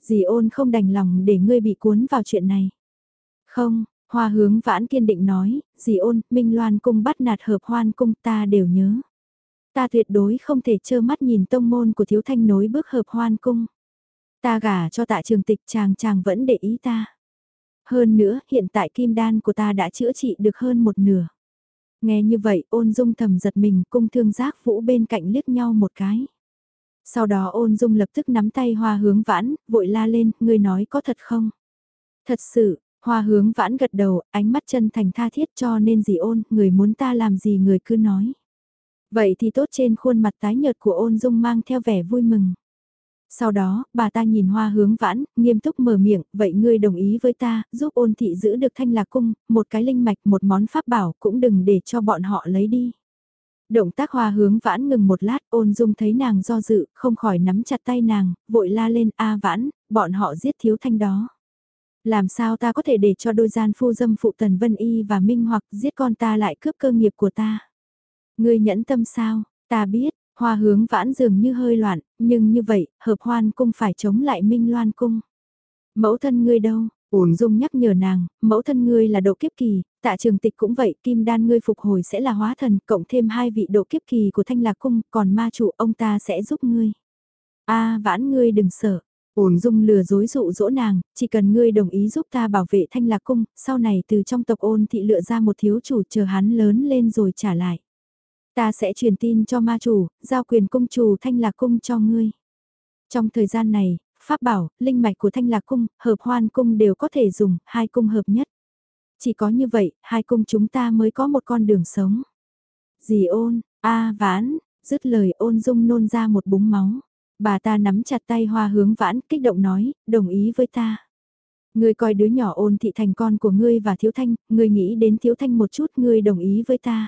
Dì ôn không đành lòng để ngươi bị cuốn vào chuyện này. Không, hoa hướng vãn kiên định nói, dì ôn, Minh Loan cung bắt nạt hợp hoan cung ta đều nhớ. Ta tuyệt đối không thể trơ mắt nhìn tông môn của thiếu thanh nối bước hợp hoan cung. Ta gả cho tạ trường tịch chàng chàng vẫn để ý ta. Hơn nữa, hiện tại kim đan của ta đã chữa trị được hơn một nửa. Nghe như vậy ôn dung thầm giật mình cung thương giác vũ bên cạnh liếc nhau một cái. Sau đó ôn dung lập tức nắm tay hoa hướng vãn, vội la lên, ngươi nói có thật không? Thật sự, hoa hướng vãn gật đầu, ánh mắt chân thành tha thiết cho nên gì ôn, người muốn ta làm gì người cứ nói. Vậy thì tốt trên khuôn mặt tái nhợt của ôn dung mang theo vẻ vui mừng. Sau đó, bà ta nhìn hoa hướng vãn, nghiêm túc mở miệng, vậy ngươi đồng ý với ta, giúp ôn thị giữ được thanh lạc cung, một cái linh mạch, một món pháp bảo, cũng đừng để cho bọn họ lấy đi. Động tác hoa hướng vãn ngừng một lát, ôn dung thấy nàng do dự, không khỏi nắm chặt tay nàng, vội la lên, a vãn, bọn họ giết thiếu thanh đó. Làm sao ta có thể để cho đôi gian phu dâm phụ Tần Vân Y và Minh hoặc giết con ta lại cướp cơ nghiệp của ta? Ngươi nhẫn tâm sao, ta biết, hoa hướng vãn dường như hơi loạn, nhưng như vậy, hợp hoan cung phải chống lại Minh Loan cung. Mẫu thân ngươi đâu, ổn dung nhắc nhở nàng, mẫu thân ngươi là độ kiếp kỳ, tạ trường tịch cũng vậy, kim đan ngươi phục hồi sẽ là hóa thần, cộng thêm hai vị độ kiếp kỳ của thanh lạc cung, còn ma chủ ông ta sẽ giúp ngươi. a vãn ngươi đừng sợ, ổn dung lừa dối dụ dỗ nàng, chỉ cần ngươi đồng ý giúp ta bảo vệ thanh lạc cung, sau này từ trong tộc ôn thị lựa ra một thiếu chủ chờ hắn lớn lên rồi trả lại. Ta sẽ truyền tin cho ma chủ, giao quyền cung chủ thanh lạc cung cho ngươi. Trong thời gian này, pháp bảo, linh mạch của thanh lạc cung, hợp hoan cung đều có thể dùng, hai cung hợp nhất. Chỉ có như vậy, hai cung chúng ta mới có một con đường sống. Dì ôn, a vãn, dứt lời ôn dung nôn ra một búng máu. Bà ta nắm chặt tay hoa hướng vãn, kích động nói, đồng ý với ta. Ngươi coi đứa nhỏ ôn thị thành con của ngươi và thiếu thanh, ngươi nghĩ đến thiếu thanh một chút, ngươi đồng ý với ta.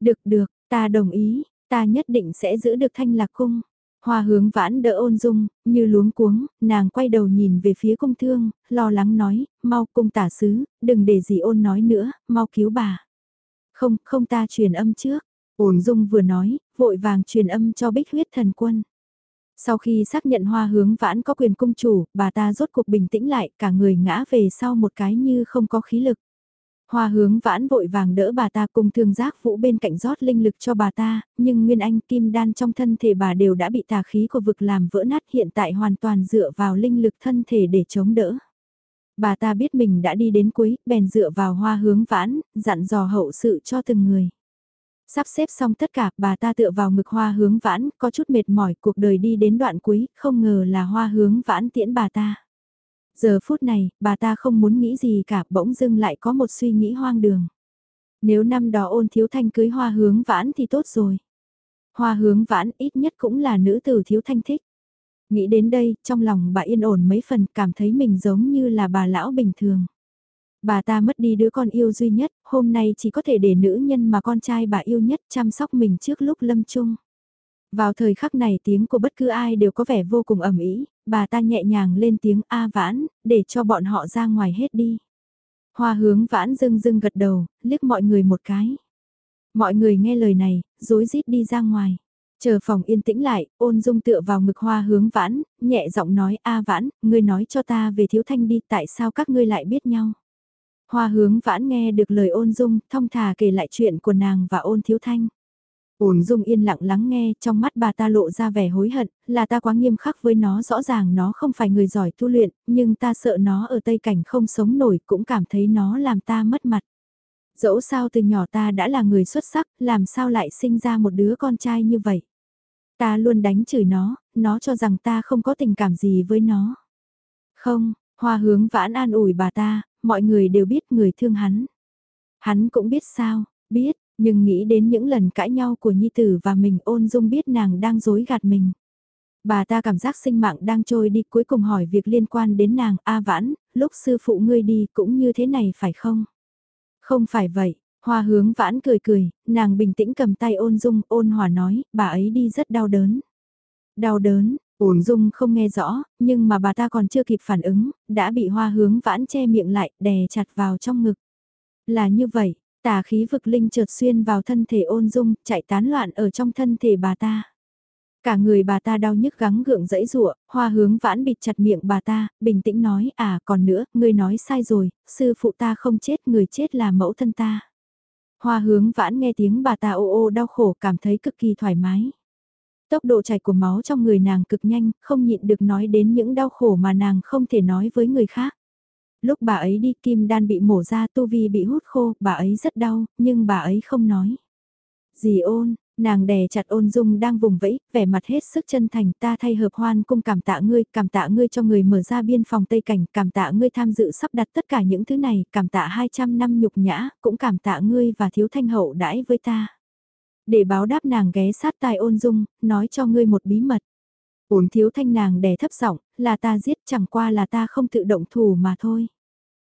Được được, Ta đồng ý, ta nhất định sẽ giữ được thanh lạc cung. Hoa hướng vãn đỡ ôn dung, như luống cuống, nàng quay đầu nhìn về phía cung thương, lo lắng nói, mau cung tả sứ, đừng để gì ôn nói nữa, mau cứu bà. Không, không ta truyền âm trước. Ôn dung vừa nói, vội vàng truyền âm cho bích huyết thần quân. Sau khi xác nhận hoa hướng vãn có quyền cung chủ, bà ta rốt cuộc bình tĩnh lại, cả người ngã về sau một cái như không có khí lực. Hoa hướng vãn vội vàng đỡ bà ta cùng thương giác vũ bên cạnh rót linh lực cho bà ta, nhưng Nguyên Anh kim đan trong thân thể bà đều đã bị tà khí của vực làm vỡ nát hiện tại hoàn toàn dựa vào linh lực thân thể để chống đỡ. Bà ta biết mình đã đi đến cuối, bèn dựa vào hoa hướng vãn, dặn dò hậu sự cho từng người. Sắp xếp xong tất cả, bà ta tựa vào ngực hoa hướng vãn, có chút mệt mỏi cuộc đời đi đến đoạn cuối, không ngờ là hoa hướng vãn tiễn bà ta. Giờ phút này, bà ta không muốn nghĩ gì cả, bỗng dưng lại có một suy nghĩ hoang đường. Nếu năm đó ôn thiếu thanh cưới hoa hướng vãn thì tốt rồi. Hoa hướng vãn ít nhất cũng là nữ tử thiếu thanh thích. Nghĩ đến đây, trong lòng bà yên ổn mấy phần cảm thấy mình giống như là bà lão bình thường. Bà ta mất đi đứa con yêu duy nhất, hôm nay chỉ có thể để nữ nhân mà con trai bà yêu nhất chăm sóc mình trước lúc lâm chung. Vào thời khắc này tiếng của bất cứ ai đều có vẻ vô cùng ẩm ý, bà ta nhẹ nhàng lên tiếng A vãn, để cho bọn họ ra ngoài hết đi. Hoa hướng vãn dưng dưng gật đầu, liếc mọi người một cái. Mọi người nghe lời này, rối rít đi ra ngoài. Chờ phòng yên tĩnh lại, ôn dung tựa vào ngực hoa hướng vãn, nhẹ giọng nói A vãn, ngươi nói cho ta về thiếu thanh đi tại sao các ngươi lại biết nhau. Hoa hướng vãn nghe được lời ôn dung, thông thả kể lại chuyện của nàng và ôn thiếu thanh. Ổn dung yên lặng lắng nghe, trong mắt bà ta lộ ra vẻ hối hận, là ta quá nghiêm khắc với nó rõ ràng nó không phải người giỏi tu luyện, nhưng ta sợ nó ở Tây Cảnh không sống nổi cũng cảm thấy nó làm ta mất mặt. Dẫu sao từ nhỏ ta đã là người xuất sắc, làm sao lại sinh ra một đứa con trai như vậy. Ta luôn đánh chửi nó, nó cho rằng ta không có tình cảm gì với nó. Không, hoa hướng vãn an ủi bà ta, mọi người đều biết người thương hắn. Hắn cũng biết sao, biết, nhưng nghĩ đến những lần cãi nhau của Nhi Tử và mình ôn dung biết nàng đang dối gạt mình. Bà ta cảm giác sinh mạng đang trôi đi cuối cùng hỏi việc liên quan đến nàng A Vãn, lúc sư phụ ngươi đi cũng như thế này phải không? Không phải vậy, hoa hướng vãn cười cười, nàng bình tĩnh cầm tay ôn dung ôn hòa nói, bà ấy đi rất đau đớn. Đau đớn, ôn dung không nghe rõ, nhưng mà bà ta còn chưa kịp phản ứng, đã bị hoa hướng vãn che miệng lại, đè chặt vào trong ngực. Là như vậy, Tà khí vực linh chợt xuyên vào thân thể ôn dung, chạy tán loạn ở trong thân thể bà ta. Cả người bà ta đau nhức gắng gượng dẫy rụa, hoa hướng vãn bịt chặt miệng bà ta, bình tĩnh nói, à còn nữa, ngươi nói sai rồi, sư phụ ta không chết, người chết là mẫu thân ta. Hoa hướng vãn nghe tiếng bà ta ô ô đau khổ cảm thấy cực kỳ thoải mái. Tốc độ chảy của máu trong người nàng cực nhanh, không nhịn được nói đến những đau khổ mà nàng không thể nói với người khác. Lúc bà ấy đi kim đan bị mổ ra tu vi bị hút khô, bà ấy rất đau, nhưng bà ấy không nói. Dì ôn, Nàng đè chặt ôn dung đang vùng vẫy, vẻ mặt hết sức chân thành ta thay hợp hoan cung cảm tạ ngươi, cảm tạ ngươi cho người mở ra biên phòng Tây Cảnh, cảm tạ ngươi tham dự sắp đặt tất cả những thứ này, cảm tạ 200 năm nhục nhã, cũng cảm tạ ngươi và thiếu thanh hậu đãi với ta. Để báo đáp nàng ghé sát tai ôn dung, nói cho ngươi một bí mật. Ôn thiếu thanh nàng đè thấp giọng, là ta giết chẳng qua là ta không tự động thủ mà thôi.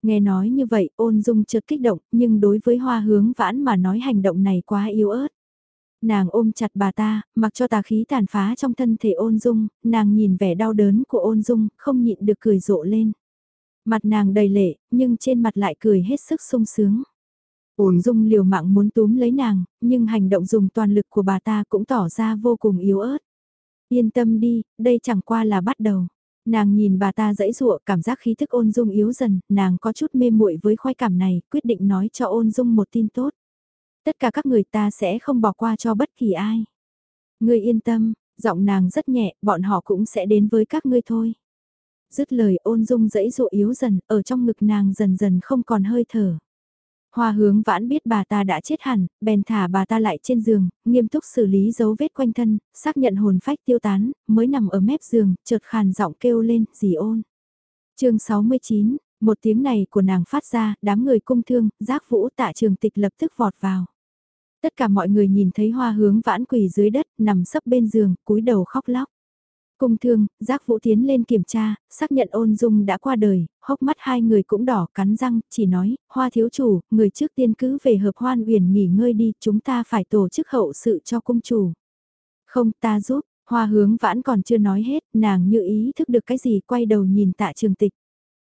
Nghe nói như vậy ôn dung chợt kích động nhưng đối với hoa hướng vãn mà nói hành động này quá yếu ớt. Nàng ôm chặt bà ta, mặc cho tà khí tàn phá trong thân thể ôn dung, nàng nhìn vẻ đau đớn của ôn dung, không nhịn được cười rộ lên. Mặt nàng đầy lệ, nhưng trên mặt lại cười hết sức sung sướng. Ôn dung liều mạng muốn túm lấy nàng, nhưng hành động dùng toàn lực của bà ta cũng tỏ ra vô cùng yếu ớt. Yên tâm đi, đây chẳng qua là bắt đầu. Nàng nhìn bà ta dãy dụa cảm giác khí thức ôn dung yếu dần, nàng có chút mê muội với khoái cảm này, quyết định nói cho ôn dung một tin tốt. Tất cả các người ta sẽ không bỏ qua cho bất kỳ ai. Ngươi yên tâm, giọng nàng rất nhẹ, bọn họ cũng sẽ đến với các ngươi thôi. Dứt lời ôn dung dãy dụa yếu dần, ở trong ngực nàng dần dần không còn hơi thở. Hoa hướng vãn biết bà ta đã chết hẳn, bèn thả bà ta lại trên giường, nghiêm túc xử lý dấu vết quanh thân, xác nhận hồn phách tiêu tán, mới nằm ở mép giường, chợt khàn giọng kêu lên, dì ôn. chương 69, một tiếng này của nàng phát ra, đám người cung thương, giác vũ tạ trường tịch lập tức vọt vào. Tất cả mọi người nhìn thấy hoa hướng vãn quỳ dưới đất, nằm sấp bên giường, cúi đầu khóc lóc. Cung thương, giác vũ tiến lên kiểm tra, xác nhận ôn dung đã qua đời, hốc mắt hai người cũng đỏ cắn răng, chỉ nói, hoa thiếu chủ, người trước tiên cứ về hợp hoan uyển nghỉ ngơi đi, chúng ta phải tổ chức hậu sự cho cung chủ. Không ta giúp, hoa hướng vãn còn chưa nói hết, nàng như ý thức được cái gì quay đầu nhìn tạ trường tịch.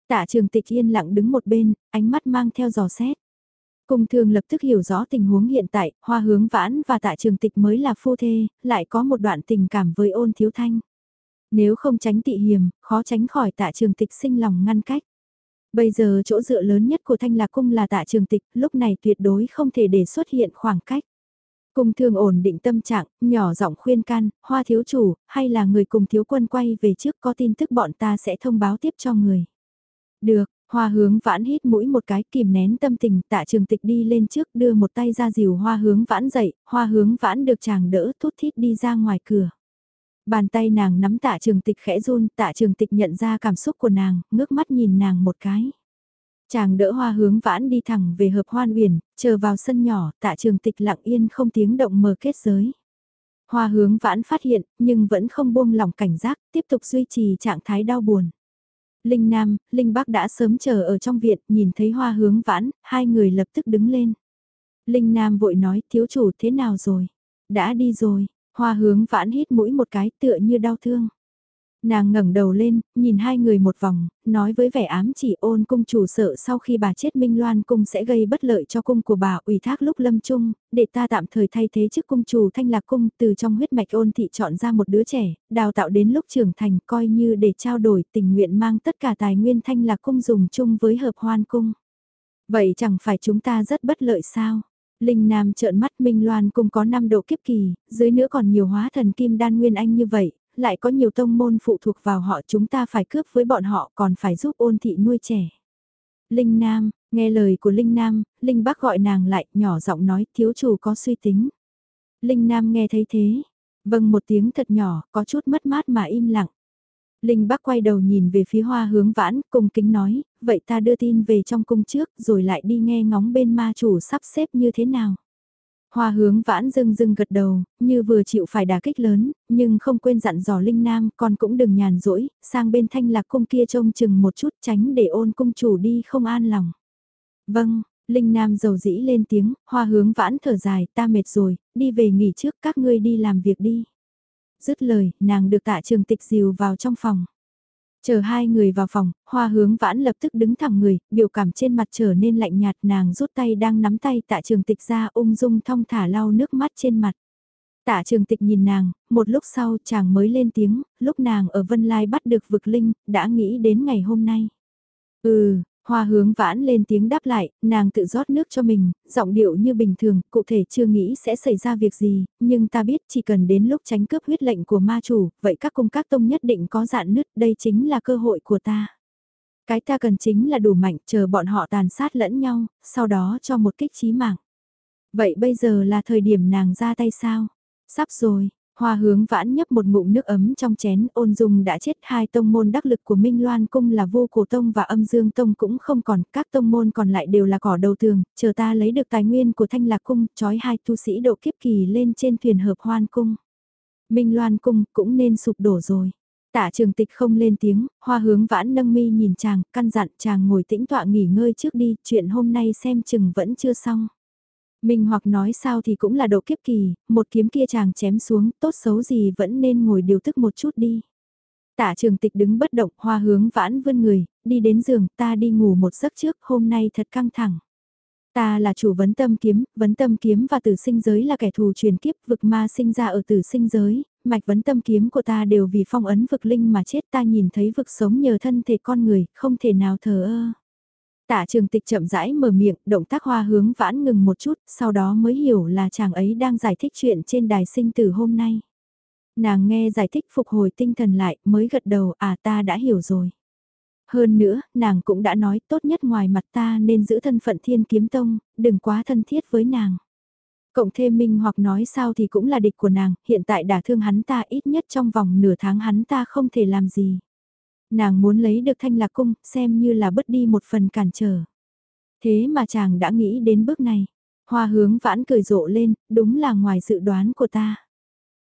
Tạ trường tịch yên lặng đứng một bên, ánh mắt mang theo giò xét. Cung thương lập tức hiểu rõ tình huống hiện tại, hoa hướng vãn và tạ trường tịch mới là phu thê, lại có một đoạn tình cảm với ôn thiếu thanh. Nếu không tránh tị hiểm, khó tránh khỏi tạ trường tịch sinh lòng ngăn cách. Bây giờ chỗ dựa lớn nhất của thanh lạc cung là tạ trường tịch, lúc này tuyệt đối không thể để xuất hiện khoảng cách. Cung thường ổn định tâm trạng, nhỏ giọng khuyên can, hoa thiếu chủ, hay là người cùng thiếu quân quay về trước có tin tức bọn ta sẽ thông báo tiếp cho người. Được, hoa hướng vãn hít mũi một cái kìm nén tâm tình tạ trường tịch đi lên trước đưa một tay ra dìu hoa hướng vãn dậy, hoa hướng vãn được chàng đỡ thút thít đi ra ngoài cửa. Bàn tay nàng nắm tạ trường tịch khẽ run, tạ trường tịch nhận ra cảm xúc của nàng, ngước mắt nhìn nàng một cái. Chàng đỡ hoa hướng vãn đi thẳng về hợp hoan uyển, chờ vào sân nhỏ, tạ trường tịch lặng yên không tiếng động mở kết giới. Hoa hướng vãn phát hiện, nhưng vẫn không buông lỏng cảnh giác, tiếp tục duy trì trạng thái đau buồn. Linh Nam, Linh Bắc đã sớm chờ ở trong viện, nhìn thấy hoa hướng vãn, hai người lập tức đứng lên. Linh Nam vội nói, thiếu chủ thế nào rồi? Đã đi rồi, Hoa hướng vãn hít mũi một cái tựa như đau thương. Nàng ngẩng đầu lên, nhìn hai người một vòng, nói với vẻ ám chỉ ôn cung chủ sợ sau khi bà chết Minh Loan cung sẽ gây bất lợi cho cung của bà ủy thác lúc lâm chung, để ta tạm thời thay thế chức cung chủ thanh lạc cung từ trong huyết mạch ôn thị chọn ra một đứa trẻ, đào tạo đến lúc trưởng thành coi như để trao đổi tình nguyện mang tất cả tài nguyên thanh lạc cung dùng chung với hợp hoan cung. Vậy chẳng phải chúng ta rất bất lợi sao? Linh Nam trợn mắt Minh Loan cũng có 5 độ kiếp kỳ, dưới nữa còn nhiều hóa thần kim đan nguyên anh như vậy, lại có nhiều tông môn phụ thuộc vào họ chúng ta phải cướp với bọn họ còn phải giúp ôn thị nuôi trẻ. Linh Nam, nghe lời của Linh Nam, Linh Bắc gọi nàng lại, nhỏ giọng nói thiếu chủ có suy tính. Linh Nam nghe thấy thế, vâng một tiếng thật nhỏ, có chút mất mát mà im lặng. Linh Bắc quay đầu nhìn về phía hoa hướng vãn, cung kính nói, vậy ta đưa tin về trong cung trước, rồi lại đi nghe ngóng bên ma chủ sắp xếp như thế nào. Hoa hướng vãn dưng dưng gật đầu, như vừa chịu phải đả kích lớn, nhưng không quên dặn dò Linh Nam, còn cũng đừng nhàn rỗi, sang bên thanh lạc cung kia trông chừng một chút tránh để ôn cung chủ đi không an lòng. Vâng, Linh Nam dầu dĩ lên tiếng, hoa hướng vãn thở dài, ta mệt rồi, đi về nghỉ trước các ngươi đi làm việc đi. Dứt lời, nàng được tạ trường tịch dìu vào trong phòng. Chờ hai người vào phòng, hoa hướng vãn lập tức đứng thẳng người, biểu cảm trên mặt trở nên lạnh nhạt nàng rút tay đang nắm tay tạ trường tịch ra ung dung thong thả lau nước mắt trên mặt. Tạ trường tịch nhìn nàng, một lúc sau chàng mới lên tiếng, lúc nàng ở Vân Lai bắt được vực linh, đã nghĩ đến ngày hôm nay. Ừ, Hoa hướng vãn lên tiếng đáp lại, nàng tự rót nước cho mình, giọng điệu như bình thường, cụ thể chưa nghĩ sẽ xảy ra việc gì, nhưng ta biết chỉ cần đến lúc tránh cướp huyết lệnh của ma chủ, vậy các cung các tông nhất định có dạn nứt, đây chính là cơ hội của ta. Cái ta cần chính là đủ mạnh, chờ bọn họ tàn sát lẫn nhau, sau đó cho một kích chí mạng. Vậy bây giờ là thời điểm nàng ra tay sao? Sắp rồi, Hoa hướng vãn nhấp một ngụm nước ấm trong chén ôn dung đã chết hai tông môn đắc lực của Minh Loan Cung là vô cổ tông và âm dương tông cũng không còn, các tông môn còn lại đều là cỏ đầu tường, chờ ta lấy được tài nguyên của thanh lạc cung, trói hai tu sĩ độ kiếp kỳ lên trên thuyền hợp hoan cung. Minh Loan Cung cũng nên sụp đổ rồi. Tạ trường tịch không lên tiếng, hoa hướng vãn nâng mi nhìn chàng, căn dặn chàng ngồi tĩnh tọa nghỉ ngơi trước đi, chuyện hôm nay xem chừng vẫn chưa xong. Minh hoặc nói sao thì cũng là độ kiếp kỳ, một kiếm kia chàng chém xuống, tốt xấu gì vẫn nên ngồi điều tức một chút đi. Tạ trường tịch đứng bất động, hoa hướng vãn vươn người, đi đến giường, ta đi ngủ một giấc trước, hôm nay thật căng thẳng. Ta là chủ vấn tâm kiếm, vấn tâm kiếm và tử sinh giới là kẻ thù truyền kiếp, vực ma sinh ra ở tử sinh giới, mạch vấn tâm kiếm của ta đều vì phong ấn vực linh mà chết ta nhìn thấy vực sống nhờ thân thể con người, không thể nào thờ ơ. Tạ trường tịch chậm rãi mở miệng, động tác hoa hướng vãn ngừng một chút, sau đó mới hiểu là chàng ấy đang giải thích chuyện trên đài sinh tử hôm nay. Nàng nghe giải thích phục hồi tinh thần lại, mới gật đầu, à ta đã hiểu rồi. Hơn nữa, nàng cũng đã nói tốt nhất ngoài mặt ta nên giữ thân phận thiên kiếm tông, đừng quá thân thiết với nàng. Cộng thêm minh hoặc nói sao thì cũng là địch của nàng, hiện tại đã thương hắn ta ít nhất trong vòng nửa tháng hắn ta không thể làm gì. Nàng muốn lấy được thanh lạc cung, xem như là bớt đi một phần cản trở. Thế mà chàng đã nghĩ đến bước này. Hoa hướng vãn cười rộ lên, đúng là ngoài dự đoán của ta.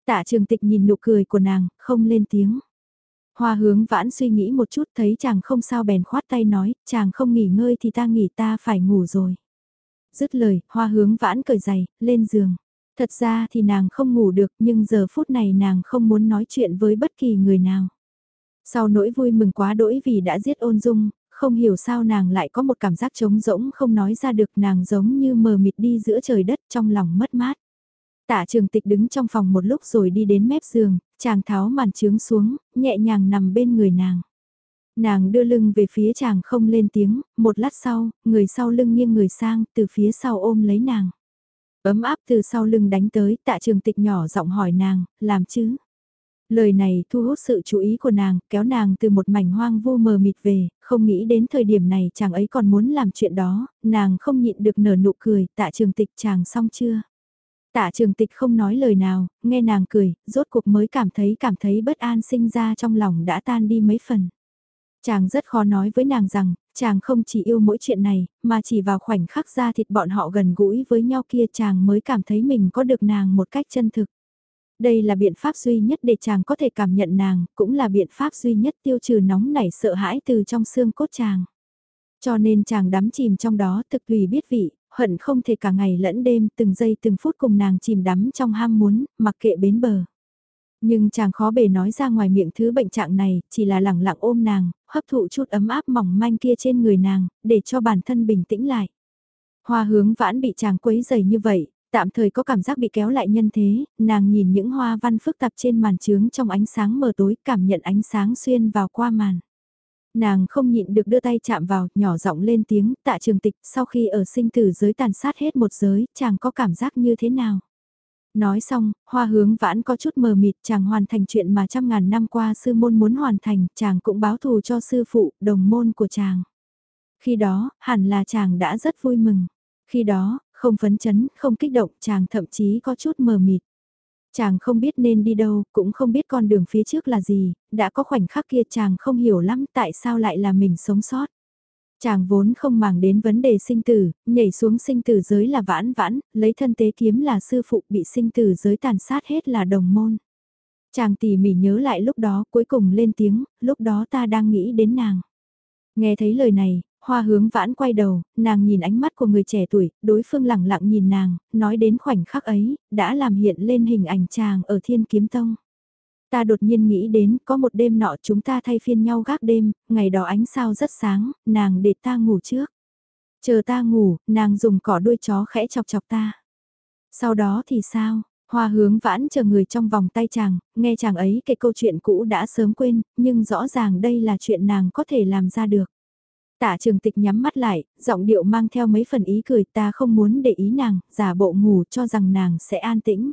Tạ trường tịch nhìn nụ cười của nàng, không lên tiếng. Hoa hướng vãn suy nghĩ một chút thấy chàng không sao bèn khoát tay nói, chàng không nghỉ ngơi thì ta nghỉ ta phải ngủ rồi. Dứt lời, hoa hướng vãn cởi giày, lên giường. Thật ra thì nàng không ngủ được nhưng giờ phút này nàng không muốn nói chuyện với bất kỳ người nào. Sau nỗi vui mừng quá đỗi vì đã giết ôn dung, không hiểu sao nàng lại có một cảm giác trống rỗng không nói ra được nàng giống như mờ mịt đi giữa trời đất trong lòng mất mát. Tạ trường tịch đứng trong phòng một lúc rồi đi đến mép giường, chàng tháo màn trướng xuống, nhẹ nhàng nằm bên người nàng. Nàng đưa lưng về phía chàng không lên tiếng, một lát sau, người sau lưng nghiêng người sang, từ phía sau ôm lấy nàng. Ấm áp từ sau lưng đánh tới, tạ trường tịch nhỏ giọng hỏi nàng, làm chứ? Lời này thu hút sự chú ý của nàng, kéo nàng từ một mảnh hoang vu mờ mịt về, không nghĩ đến thời điểm này chàng ấy còn muốn làm chuyện đó, nàng không nhịn được nở nụ cười, tạ trường tịch chàng xong chưa? Tạ trường tịch không nói lời nào, nghe nàng cười, rốt cuộc mới cảm thấy cảm thấy bất an sinh ra trong lòng đã tan đi mấy phần. Chàng rất khó nói với nàng rằng, chàng không chỉ yêu mỗi chuyện này, mà chỉ vào khoảnh khắc ra thịt bọn họ gần gũi với nhau kia chàng mới cảm thấy mình có được nàng một cách chân thực. Đây là biện pháp duy nhất để chàng có thể cảm nhận nàng, cũng là biện pháp duy nhất tiêu trừ nóng nảy sợ hãi từ trong xương cốt chàng. Cho nên chàng đắm chìm trong đó thực tùy biết vị, hận không thể cả ngày lẫn đêm từng giây từng phút cùng nàng chìm đắm trong ham muốn, mặc kệ bến bờ. Nhưng chàng khó bề nói ra ngoài miệng thứ bệnh trạng này, chỉ là lẳng lặng ôm nàng, hấp thụ chút ấm áp mỏng manh kia trên người nàng, để cho bản thân bình tĩnh lại. Hoa hướng vãn bị chàng quấy dày như vậy, tạm thời có cảm giác bị kéo lại nhân thế, nàng nhìn những hoa văn phức tạp trên màn trướng trong ánh sáng mờ tối, cảm nhận ánh sáng xuyên vào qua màn. Nàng không nhịn được đưa tay chạm vào, nhỏ giọng lên tiếng, tạ trường tịch, sau khi ở sinh tử giới tàn sát hết một giới, chàng có cảm giác như thế nào? Nói xong, hoa hướng vãn có chút mờ mịt chàng hoàn thành chuyện mà trăm ngàn năm qua sư môn muốn hoàn thành, chàng cũng báo thù cho sư phụ, đồng môn của chàng. Khi đó, hẳn là chàng đã rất vui mừng. Khi đó, không phấn chấn, không kích động, chàng thậm chí có chút mờ mịt. Chàng không biết nên đi đâu, cũng không biết con đường phía trước là gì, đã có khoảnh khắc kia chàng không hiểu lắm tại sao lại là mình sống sót. Chàng vốn không màng đến vấn đề sinh tử, nhảy xuống sinh tử giới là vãn vãn, lấy thân tế kiếm là sư phụ bị sinh tử giới tàn sát hết là đồng môn. Chàng tỉ mỉ nhớ lại lúc đó cuối cùng lên tiếng, lúc đó ta đang nghĩ đến nàng. Nghe thấy lời này, hoa hướng vãn quay đầu, nàng nhìn ánh mắt của người trẻ tuổi, đối phương lặng lặng nhìn nàng, nói đến khoảnh khắc ấy, đã làm hiện lên hình ảnh chàng ở thiên kiếm tông. Ta đột nhiên nghĩ đến, có một đêm nọ chúng ta thay phiên nhau gác đêm, ngày đó ánh sao rất sáng, nàng để ta ngủ trước. Chờ ta ngủ, nàng dùng cỏ đuôi chó khẽ chọc chọc ta. Sau đó thì sao? Hoa hướng vãn chờ người trong vòng tay chàng, nghe chàng ấy kể câu chuyện cũ đã sớm quên, nhưng rõ ràng đây là chuyện nàng có thể làm ra được. Tạ trường tịch nhắm mắt lại, giọng điệu mang theo mấy phần ý cười ta không muốn để ý nàng, giả bộ ngủ cho rằng nàng sẽ an tĩnh.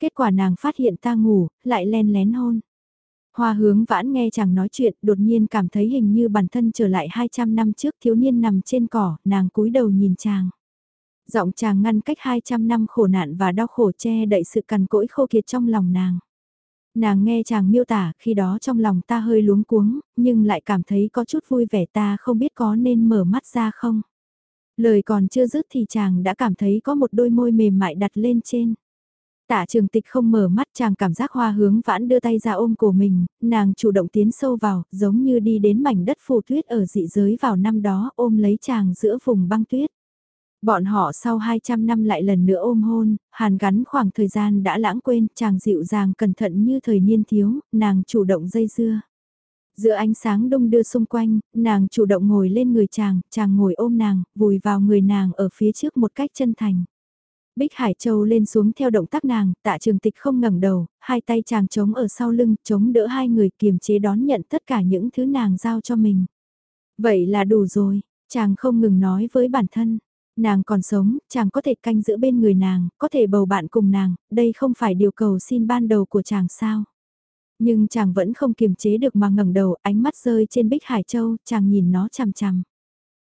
Kết quả nàng phát hiện ta ngủ, lại len lén hôn. Hoa hướng vãn nghe chàng nói chuyện, đột nhiên cảm thấy hình như bản thân trở lại 200 năm trước thiếu niên nằm trên cỏ, nàng cúi đầu nhìn chàng. Giọng chàng ngăn cách 200 năm khổ nạn và đau khổ che đậy sự cằn cỗi khô kiệt trong lòng nàng. Nàng nghe chàng miêu tả khi đó trong lòng ta hơi luống cuống, nhưng lại cảm thấy có chút vui vẻ ta không biết có nên mở mắt ra không. Lời còn chưa dứt thì chàng đã cảm thấy có một đôi môi mềm mại đặt lên trên. Tạ trường tịch không mở mắt chàng cảm giác hoa hướng vãn đưa tay ra ôm cổ mình, nàng chủ động tiến sâu vào, giống như đi đến mảnh đất phù tuyết ở dị giới vào năm đó ôm lấy chàng giữa vùng băng tuyết. Bọn họ sau 200 năm lại lần nữa ôm hôn, hàn gắn khoảng thời gian đã lãng quên, chàng dịu dàng cẩn thận như thời niên thiếu, nàng chủ động dây dưa. Giữa ánh sáng đông đưa xung quanh, nàng chủ động ngồi lên người chàng, chàng ngồi ôm nàng, vùi vào người nàng ở phía trước một cách chân thành. Bích Hải Châu lên xuống theo động tác nàng, tạ trường tịch không ngẩng đầu, hai tay chàng chống ở sau lưng, chống đỡ hai người kiềm chế đón nhận tất cả những thứ nàng giao cho mình. Vậy là đủ rồi, chàng không ngừng nói với bản thân, nàng còn sống, chàng có thể canh giữ bên người nàng, có thể bầu bạn cùng nàng, đây không phải điều cầu xin ban đầu của chàng sao. Nhưng chàng vẫn không kiềm chế được mà ngẩng đầu, ánh mắt rơi trên Bích Hải Châu, chàng nhìn nó chằm chằm.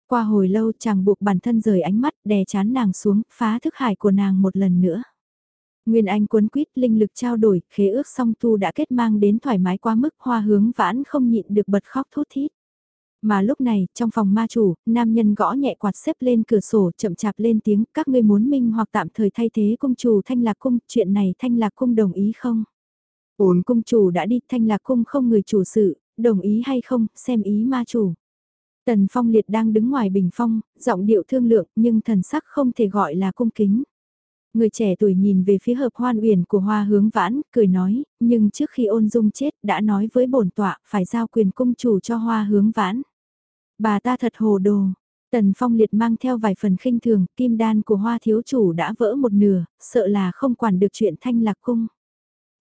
Qua hồi lâu chàng buộc bản thân rời ánh mắt đè chán nàng xuống, phá thức hải của nàng một lần nữa. Nguyên Anh cuốn quýt linh lực trao đổi, khế ước song tu đã kết mang đến thoải mái quá mức hoa hướng vãn không nhịn được bật khóc thút thít. Mà lúc này, trong phòng ma chủ, nam nhân gõ nhẹ quạt xếp lên cửa sổ chậm chạp lên tiếng, các ngươi muốn minh hoặc tạm thời thay thế cung chủ thanh lạc cung, chuyện này thanh lạc cung đồng ý không? Ổn cung chủ đã đi, thanh lạc cung không người chủ sự, đồng ý hay không, xem ý ma chủ. Tần Phong Liệt đang đứng ngoài bình phong, giọng điệu thương lượng nhưng thần sắc không thể gọi là cung kính. Người trẻ tuổi nhìn về phía hợp hoan uyển của hoa hướng vãn, cười nói, nhưng trước khi ôn dung chết đã nói với bổn tọa phải giao quyền cung chủ cho hoa hướng vãn. Bà ta thật hồ đồ. Tần Phong Liệt mang theo vài phần khinh thường, kim đan của hoa thiếu chủ đã vỡ một nửa, sợ là không quản được chuyện thanh lạc cung.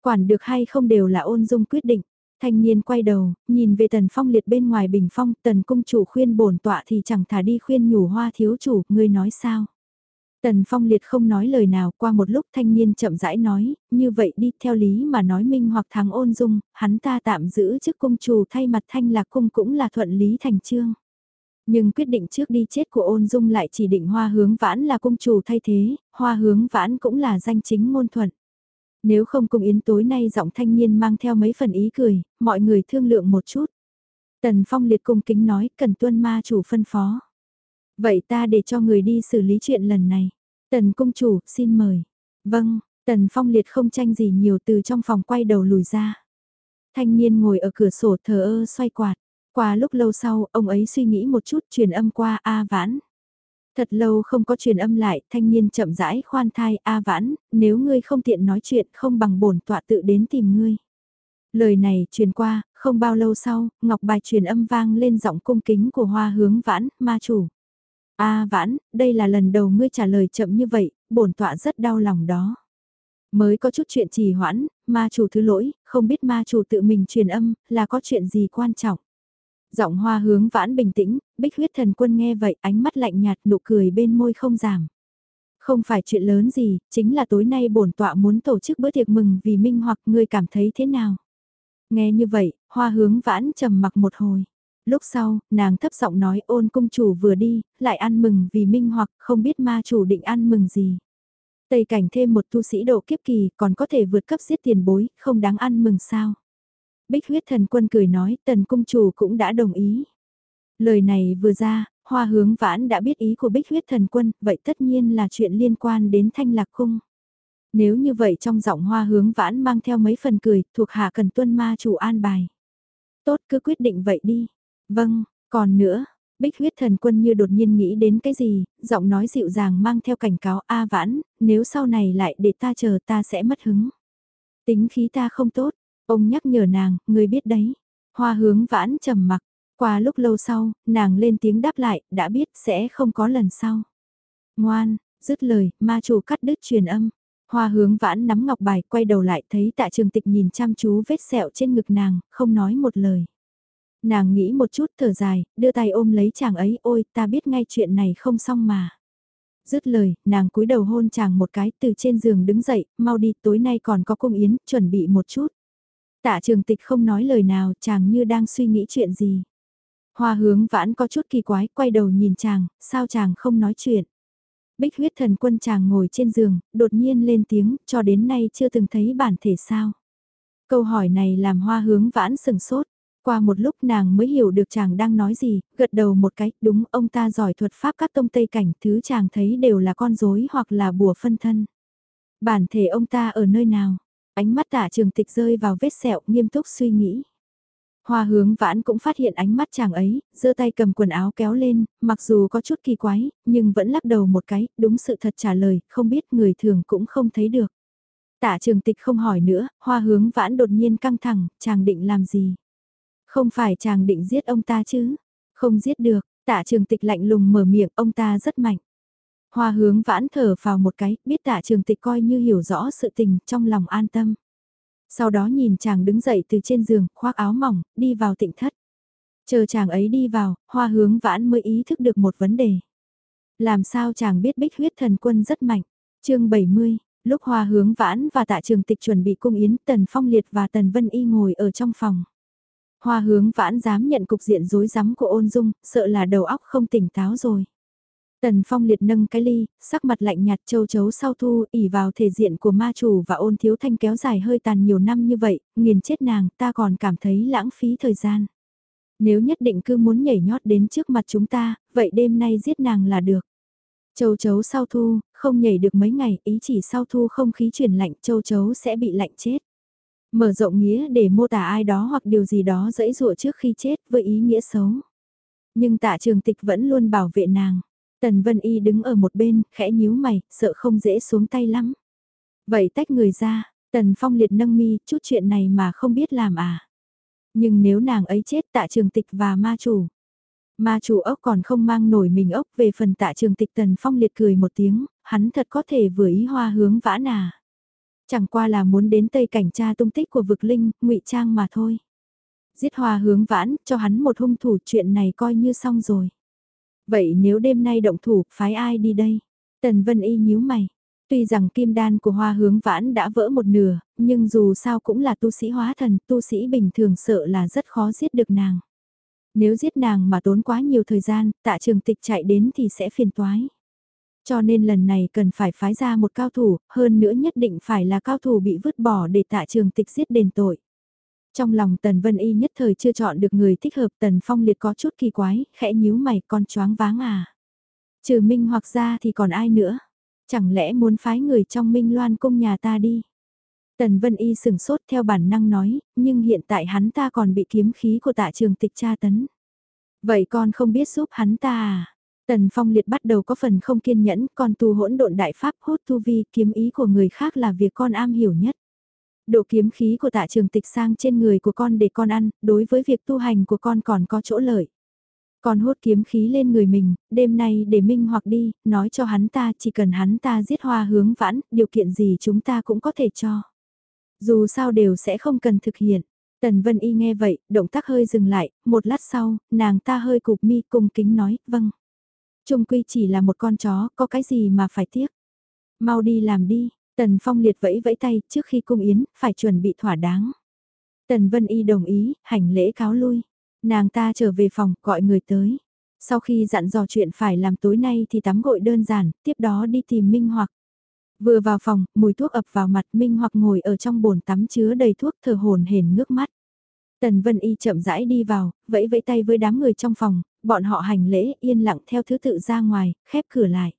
Quản được hay không đều là ôn dung quyết định. Thanh niên quay đầu, nhìn về tần phong liệt bên ngoài bình phong, tần cung chủ khuyên bổn tọa thì chẳng thả đi khuyên nhủ hoa thiếu chủ, ngươi nói sao? Tần phong liệt không nói lời nào, qua một lúc thanh niên chậm rãi nói, như vậy đi theo lý mà nói minh hoặc thắng ôn dung, hắn ta tạm giữ chức cung chủ thay mặt thanh lạc cung cũng là thuận lý thành trương. Nhưng quyết định trước đi chết của ôn dung lại chỉ định hoa hướng vãn là cung chủ thay thế, hoa hướng vãn cũng là danh chính ngôn thuận. Nếu không cùng yến tối nay giọng thanh niên mang theo mấy phần ý cười, mọi người thương lượng một chút. Tần Phong liệt cung kính nói cần tuân ma chủ phân phó. Vậy ta để cho người đi xử lý chuyện lần này. Tần cung chủ, xin mời. Vâng, Tần Phong liệt không tranh gì nhiều từ trong phòng quay đầu lùi ra. Thanh niên ngồi ở cửa sổ thờ ơ xoay quạt. Qua lúc lâu sau, ông ấy suy nghĩ một chút truyền âm qua A Vãn. Thật lâu không có truyền âm lại, thanh niên chậm rãi khoan thai, A Vãn, nếu ngươi không tiện nói chuyện không bằng bổn tọa tự đến tìm ngươi. Lời này truyền qua, không bao lâu sau, ngọc bài truyền âm vang lên giọng cung kính của hoa hướng vãn, ma chủ. A vãn, đây là lần đầu ngươi trả lời chậm như vậy, bổn tọa rất đau lòng đó. Mới có chút chuyện trì hoãn, ma chủ thứ lỗi, không biết ma chủ tự mình truyền âm, là có chuyện gì quan trọng. Giọng hoa hướng vãn bình tĩnh, bích huyết thần quân nghe vậy ánh mắt lạnh nhạt nụ cười bên môi không giảm. Không phải chuyện lớn gì, chính là tối nay bổn tọa muốn tổ chức bữa tiệc mừng vì minh hoặc ngươi cảm thấy thế nào. Nghe như vậy, hoa hướng vãn trầm mặc một hồi. Lúc sau, nàng thấp giọng nói ôn cung chủ vừa đi, lại ăn mừng vì minh hoặc không biết ma chủ định ăn mừng gì. Tây cảnh thêm một tu sĩ độ kiếp kỳ còn có thể vượt cấp giết tiền bối, không đáng ăn mừng sao. Bích huyết thần quân cười nói tần cung chủ cũng đã đồng ý. Lời này vừa ra, hoa hướng vãn đã biết ý của bích huyết thần quân, vậy tất nhiên là chuyện liên quan đến thanh lạc cung. Nếu như vậy trong giọng hoa hướng vãn mang theo mấy phần cười, thuộc hạ cần tuân ma chủ an bài. Tốt cứ quyết định vậy đi. Vâng, còn nữa, Bích huyết thần quân như đột nhiên nghĩ đến cái gì, giọng nói dịu dàng mang theo cảnh cáo A vãn, nếu sau này lại để ta chờ ta sẽ mất hứng. Tính khí ta không tốt, Ông nhắc nhở nàng, người biết đấy. Hoa hướng vãn trầm mặc, qua lúc lâu sau, nàng lên tiếng đáp lại, đã biết sẽ không có lần sau. Ngoan, dứt lời, ma chủ cắt đứt truyền âm. Hoa hướng vãn nắm ngọc bài, quay đầu lại thấy tạ trường tịch nhìn chăm chú vết sẹo trên ngực nàng, không nói một lời. Nàng nghĩ một chút thở dài, đưa tay ôm lấy chàng ấy, ôi ta biết ngay chuyện này không xong mà. Dứt lời, nàng cúi đầu hôn chàng một cái từ trên giường đứng dậy, mau đi tối nay còn có cung yến, chuẩn bị một chút. Tạ trường tịch không nói lời nào, chàng như đang suy nghĩ chuyện gì. Hoa hướng vãn có chút kỳ quái, quay đầu nhìn chàng, sao chàng không nói chuyện. Bích huyết thần quân chàng ngồi trên giường, đột nhiên lên tiếng, cho đến nay chưa từng thấy bản thể sao. Câu hỏi này làm hoa hướng vãn sừng sốt. Qua một lúc nàng mới hiểu được chàng đang nói gì, gật đầu một cái, đúng ông ta giỏi thuật pháp các tông tây cảnh, thứ chàng thấy đều là con rối hoặc là bùa phân thân. Bản thể ông ta ở nơi nào? Ánh mắt tả trường tịch rơi vào vết sẹo nghiêm túc suy nghĩ. Hoa hướng vãn cũng phát hiện ánh mắt chàng ấy, giơ tay cầm quần áo kéo lên, mặc dù có chút kỳ quái, nhưng vẫn lắc đầu một cái, đúng sự thật trả lời, không biết người thường cũng không thấy được. Tả trường tịch không hỏi nữa, hoa hướng vãn đột nhiên căng thẳng, chàng định làm gì? Không phải chàng định giết ông ta chứ? Không giết được, tả trường tịch lạnh lùng mở miệng, ông ta rất mạnh. Hoa hướng vãn thở vào một cái, biết Tạ trường tịch coi như hiểu rõ sự tình, trong lòng an tâm. Sau đó nhìn chàng đứng dậy từ trên giường, khoác áo mỏng, đi vào tịnh thất. Chờ chàng ấy đi vào, hoa hướng vãn mới ý thức được một vấn đề. Làm sao chàng biết bích huyết thần quân rất mạnh. chương 70, lúc hoa hướng vãn và tạ trường tịch chuẩn bị cung yến, tần phong liệt và tần vân y ngồi ở trong phòng. Hoa hướng vãn dám nhận cục diện rối rắm của ôn dung, sợ là đầu óc không tỉnh táo rồi. Tần Phong liệt nâng cái ly, sắc mặt lạnh nhạt châu chấu sau thu, ỉ vào thể diện của ma chủ và ôn thiếu thanh kéo dài hơi tàn nhiều năm như vậy, nghiền chết nàng, ta còn cảm thấy lãng phí thời gian. Nếu nhất định cứ muốn nhảy nhót đến trước mặt chúng ta, vậy đêm nay giết nàng là được. Châu chấu sau thu, không nhảy được mấy ngày, ý chỉ sau thu không khí chuyển lạnh, châu chấu sẽ bị lạnh chết. Mở rộng nghĩa để mô tả ai đó hoặc điều gì đó dẫy dụa trước khi chết với ý nghĩa xấu. Nhưng tạ trường tịch vẫn luôn bảo vệ nàng. Tần Vân Y đứng ở một bên, khẽ nhíu mày, sợ không dễ xuống tay lắm. Vậy tách người ra, Tần Phong liệt nâng mi, chút chuyện này mà không biết làm à. Nhưng nếu nàng ấy chết tạ trường tịch và ma chủ. Ma chủ ốc còn không mang nổi mình ốc về phần tạ trường tịch Tần Phong liệt cười một tiếng, hắn thật có thể vừa ý hoa hướng vã nà. Chẳng qua là muốn đến Tây cảnh tra tung tích của vực linh, ngụy trang mà thôi. Giết hoa hướng vãn, cho hắn một hung thủ chuyện này coi như xong rồi. Vậy nếu đêm nay động thủ, phái ai đi đây? Tần Vân Y nhíu mày. Tuy rằng kim đan của hoa hướng vãn đã vỡ một nửa, nhưng dù sao cũng là tu sĩ hóa thần, tu sĩ bình thường sợ là rất khó giết được nàng. Nếu giết nàng mà tốn quá nhiều thời gian, tạ trường tịch chạy đến thì sẽ phiền toái. Cho nên lần này cần phải phái ra một cao thủ, hơn nữa nhất định phải là cao thủ bị vứt bỏ để tạ trường tịch giết đền tội. Trong lòng Tần Vân Y nhất thời chưa chọn được người thích hợp Tần Phong Liệt có chút kỳ quái, khẽ nhíu mày con choáng váng à. Trừ Minh hoặc ra thì còn ai nữa? Chẳng lẽ muốn phái người trong Minh Loan cung nhà ta đi? Tần Vân Y sừng sốt theo bản năng nói, nhưng hiện tại hắn ta còn bị kiếm khí của tạ trường tịch tra tấn. Vậy con không biết giúp hắn ta à? Tần Phong Liệt bắt đầu có phần không kiên nhẫn, con tu hỗn độn đại pháp hút tu vi kiếm ý của người khác là việc con am hiểu nhất độ kiếm khí của tạ trường tịch sang trên người của con để con ăn, đối với việc tu hành của con còn có chỗ lợi. Con hút kiếm khí lên người mình, đêm nay để Minh hoặc đi, nói cho hắn ta chỉ cần hắn ta giết hoa hướng vãn, điều kiện gì chúng ta cũng có thể cho. Dù sao đều sẽ không cần thực hiện. Tần Vân Y nghe vậy, động tác hơi dừng lại, một lát sau, nàng ta hơi cụp mi cung kính nói, vâng. Trung quy chỉ là một con chó, có cái gì mà phải tiếc. Mau đi làm đi, Tần Phong liệt vẫy vẫy tay trước khi cung yến, phải chuẩn bị thỏa đáng. Tần Vân Y đồng ý, hành lễ cáo lui. Nàng ta trở về phòng, gọi người tới. Sau khi dặn dò chuyện phải làm tối nay thì tắm gội đơn giản, tiếp đó đi tìm Minh Hoặc. Vừa vào phòng, mùi thuốc ập vào mặt Minh Hoặc ngồi ở trong bồn tắm chứa đầy thuốc thở hồn hển ngước mắt. Tần Vân Y chậm rãi đi vào, vẫy vẫy tay với đám người trong phòng, bọn họ hành lễ yên lặng theo thứ tự ra ngoài, khép cửa lại.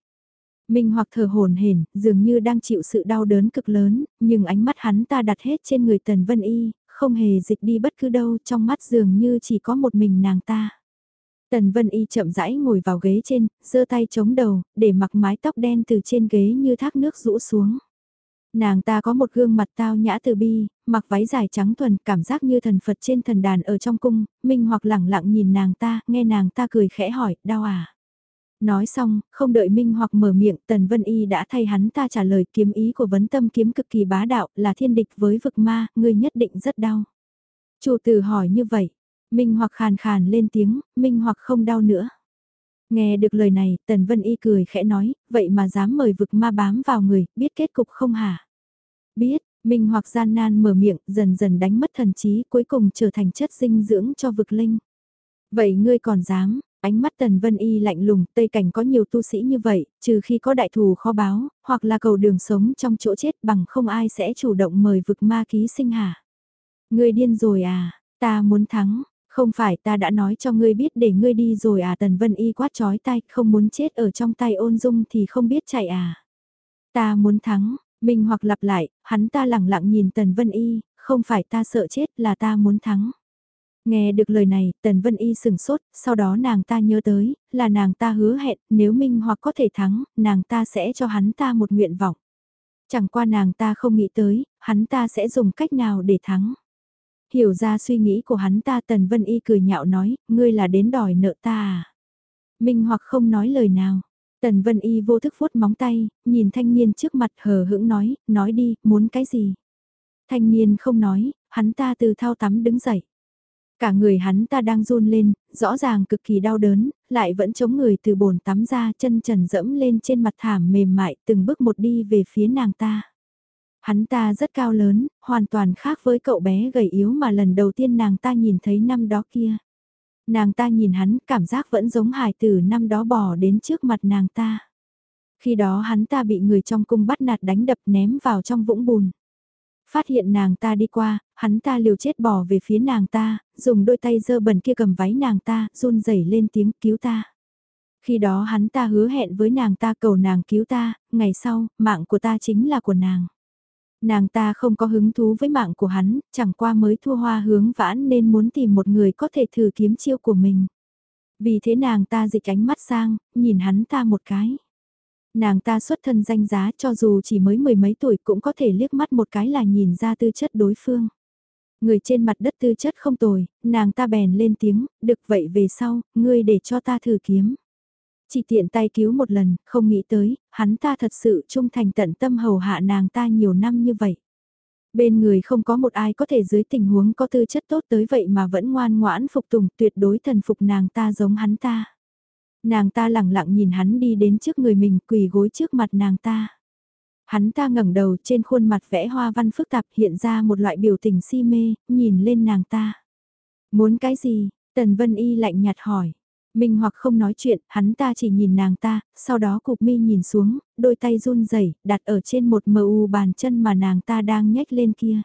Minh hoặc thở hồn hển, dường như đang chịu sự đau đớn cực lớn, nhưng ánh mắt hắn ta đặt hết trên người Tần Vân Y, không hề dịch đi bất cứ đâu, trong mắt dường như chỉ có một mình nàng ta. Tần Vân Y chậm rãi ngồi vào ghế trên, giơ tay chống đầu, để mặc mái tóc đen từ trên ghế như thác nước rũ xuống. Nàng ta có một gương mặt tao nhã từ bi, mặc váy dài trắng thuần, cảm giác như thần Phật trên thần đàn ở trong cung, Minh hoặc lẳng lặng nhìn nàng ta, nghe nàng ta cười khẽ hỏi, đau à? Nói xong, không đợi Minh hoặc mở miệng, Tần Vân Y đã thay hắn ta trả lời kiếm ý của vấn tâm kiếm cực kỳ bá đạo, là thiên địch với vực ma, ngươi nhất định rất đau. Chủ tử hỏi như vậy, Minh hoặc khàn khàn lên tiếng, Minh hoặc không đau nữa. Nghe được lời này, Tần Vân Y cười khẽ nói, vậy mà dám mời vực ma bám vào người, biết kết cục không hả? Biết, Minh hoặc gian nan mở miệng, dần dần đánh mất thần trí, cuối cùng trở thành chất dinh dưỡng cho vực linh. Vậy ngươi còn dám, Ánh mắt Tần Vân Y lạnh lùng, Tây Cảnh có nhiều tu sĩ như vậy, trừ khi có đại thù khó báo, hoặc là cầu đường sống trong chỗ chết bằng không ai sẽ chủ động mời vực ma ký sinh hả. Ngươi điên rồi à, ta muốn thắng, không phải ta đã nói cho ngươi biết để ngươi đi rồi à Tần Vân Y quát chói tay, không muốn chết ở trong tay ôn dung thì không biết chạy à. Ta muốn thắng, mình hoặc lặp lại, hắn ta lẳng lặng nhìn Tần Vân Y, không phải ta sợ chết là ta muốn thắng. Nghe được lời này, Tần Vân Y sừng sốt, sau đó nàng ta nhớ tới, là nàng ta hứa hẹn, nếu Minh hoặc có thể thắng, nàng ta sẽ cho hắn ta một nguyện vọng. Chẳng qua nàng ta không nghĩ tới, hắn ta sẽ dùng cách nào để thắng. Hiểu ra suy nghĩ của hắn ta Tần Vân Y cười nhạo nói, ngươi là đến đòi nợ ta à. Minh hoặc không nói lời nào. Tần Vân Y vô thức vuốt móng tay, nhìn thanh niên trước mặt hờ hững nói, nói đi, muốn cái gì. Thanh niên không nói, hắn ta từ thao tắm đứng dậy. Cả người hắn ta đang run lên, rõ ràng cực kỳ đau đớn, lại vẫn chống người từ bồn tắm ra chân trần dẫm lên trên mặt thảm mềm mại từng bước một đi về phía nàng ta. Hắn ta rất cao lớn, hoàn toàn khác với cậu bé gầy yếu mà lần đầu tiên nàng ta nhìn thấy năm đó kia. Nàng ta nhìn hắn cảm giác vẫn giống hài tử năm đó bỏ đến trước mặt nàng ta. Khi đó hắn ta bị người trong cung bắt nạt đánh đập ném vào trong vũng bùn. Phát hiện nàng ta đi qua, hắn ta liều chết bỏ về phía nàng ta, dùng đôi tay dơ bẩn kia cầm váy nàng ta, run rẩy lên tiếng cứu ta. Khi đó hắn ta hứa hẹn với nàng ta cầu nàng cứu ta, ngày sau, mạng của ta chính là của nàng. Nàng ta không có hứng thú với mạng của hắn, chẳng qua mới thua hoa hướng vãn nên muốn tìm một người có thể thử kiếm chiêu của mình. Vì thế nàng ta dịch ánh mắt sang, nhìn hắn ta một cái. Nàng ta xuất thân danh giá cho dù chỉ mới mười mấy tuổi cũng có thể liếc mắt một cái là nhìn ra tư chất đối phương. Người trên mặt đất tư chất không tồi, nàng ta bèn lên tiếng, được vậy về sau, ngươi để cho ta thử kiếm. Chỉ tiện tay cứu một lần, không nghĩ tới, hắn ta thật sự trung thành tận tâm hầu hạ nàng ta nhiều năm như vậy. Bên người không có một ai có thể dưới tình huống có tư chất tốt tới vậy mà vẫn ngoan ngoãn phục tùng tuyệt đối thần phục nàng ta giống hắn ta. Nàng ta lẳng lặng nhìn hắn đi đến trước người mình quỳ gối trước mặt nàng ta. Hắn ta ngẩng đầu trên khuôn mặt vẽ hoa văn phức tạp hiện ra một loại biểu tình si mê, nhìn lên nàng ta. Muốn cái gì? Tần Vân Y lạnh nhạt hỏi. mình hoặc không nói chuyện, hắn ta chỉ nhìn nàng ta, sau đó cục mi nhìn xuống, đôi tay run rẩy đặt ở trên một mờ u bàn chân mà nàng ta đang nhếch lên kia.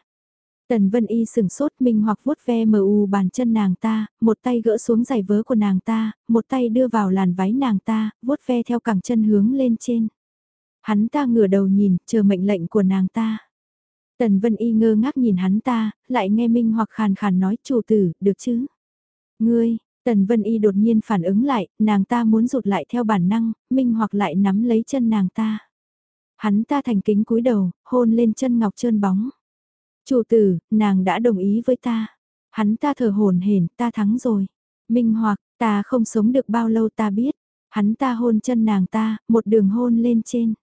Tần Vân Y sừng sốt Minh hoặc vuốt ve mờ u bàn chân nàng ta, một tay gỡ xuống giày vớ của nàng ta, một tay đưa vào làn váy nàng ta, vuốt ve theo cẳng chân hướng lên trên. Hắn ta ngửa đầu nhìn, chờ mệnh lệnh của nàng ta. Tần Vân Y ngơ ngác nhìn hắn ta, lại nghe Minh hoặc khàn khàn nói chủ tử, được chứ? Ngươi, Tần Vân Y đột nhiên phản ứng lại, nàng ta muốn rụt lại theo bản năng, Minh hoặc lại nắm lấy chân nàng ta. Hắn ta thành kính cúi đầu, hôn lên chân ngọc trơn bóng. Chủ tử, nàng đã đồng ý với ta. Hắn ta thở hồn hển, ta thắng rồi. Minh hoặc, ta không sống được bao lâu ta biết. Hắn ta hôn chân nàng ta, một đường hôn lên trên.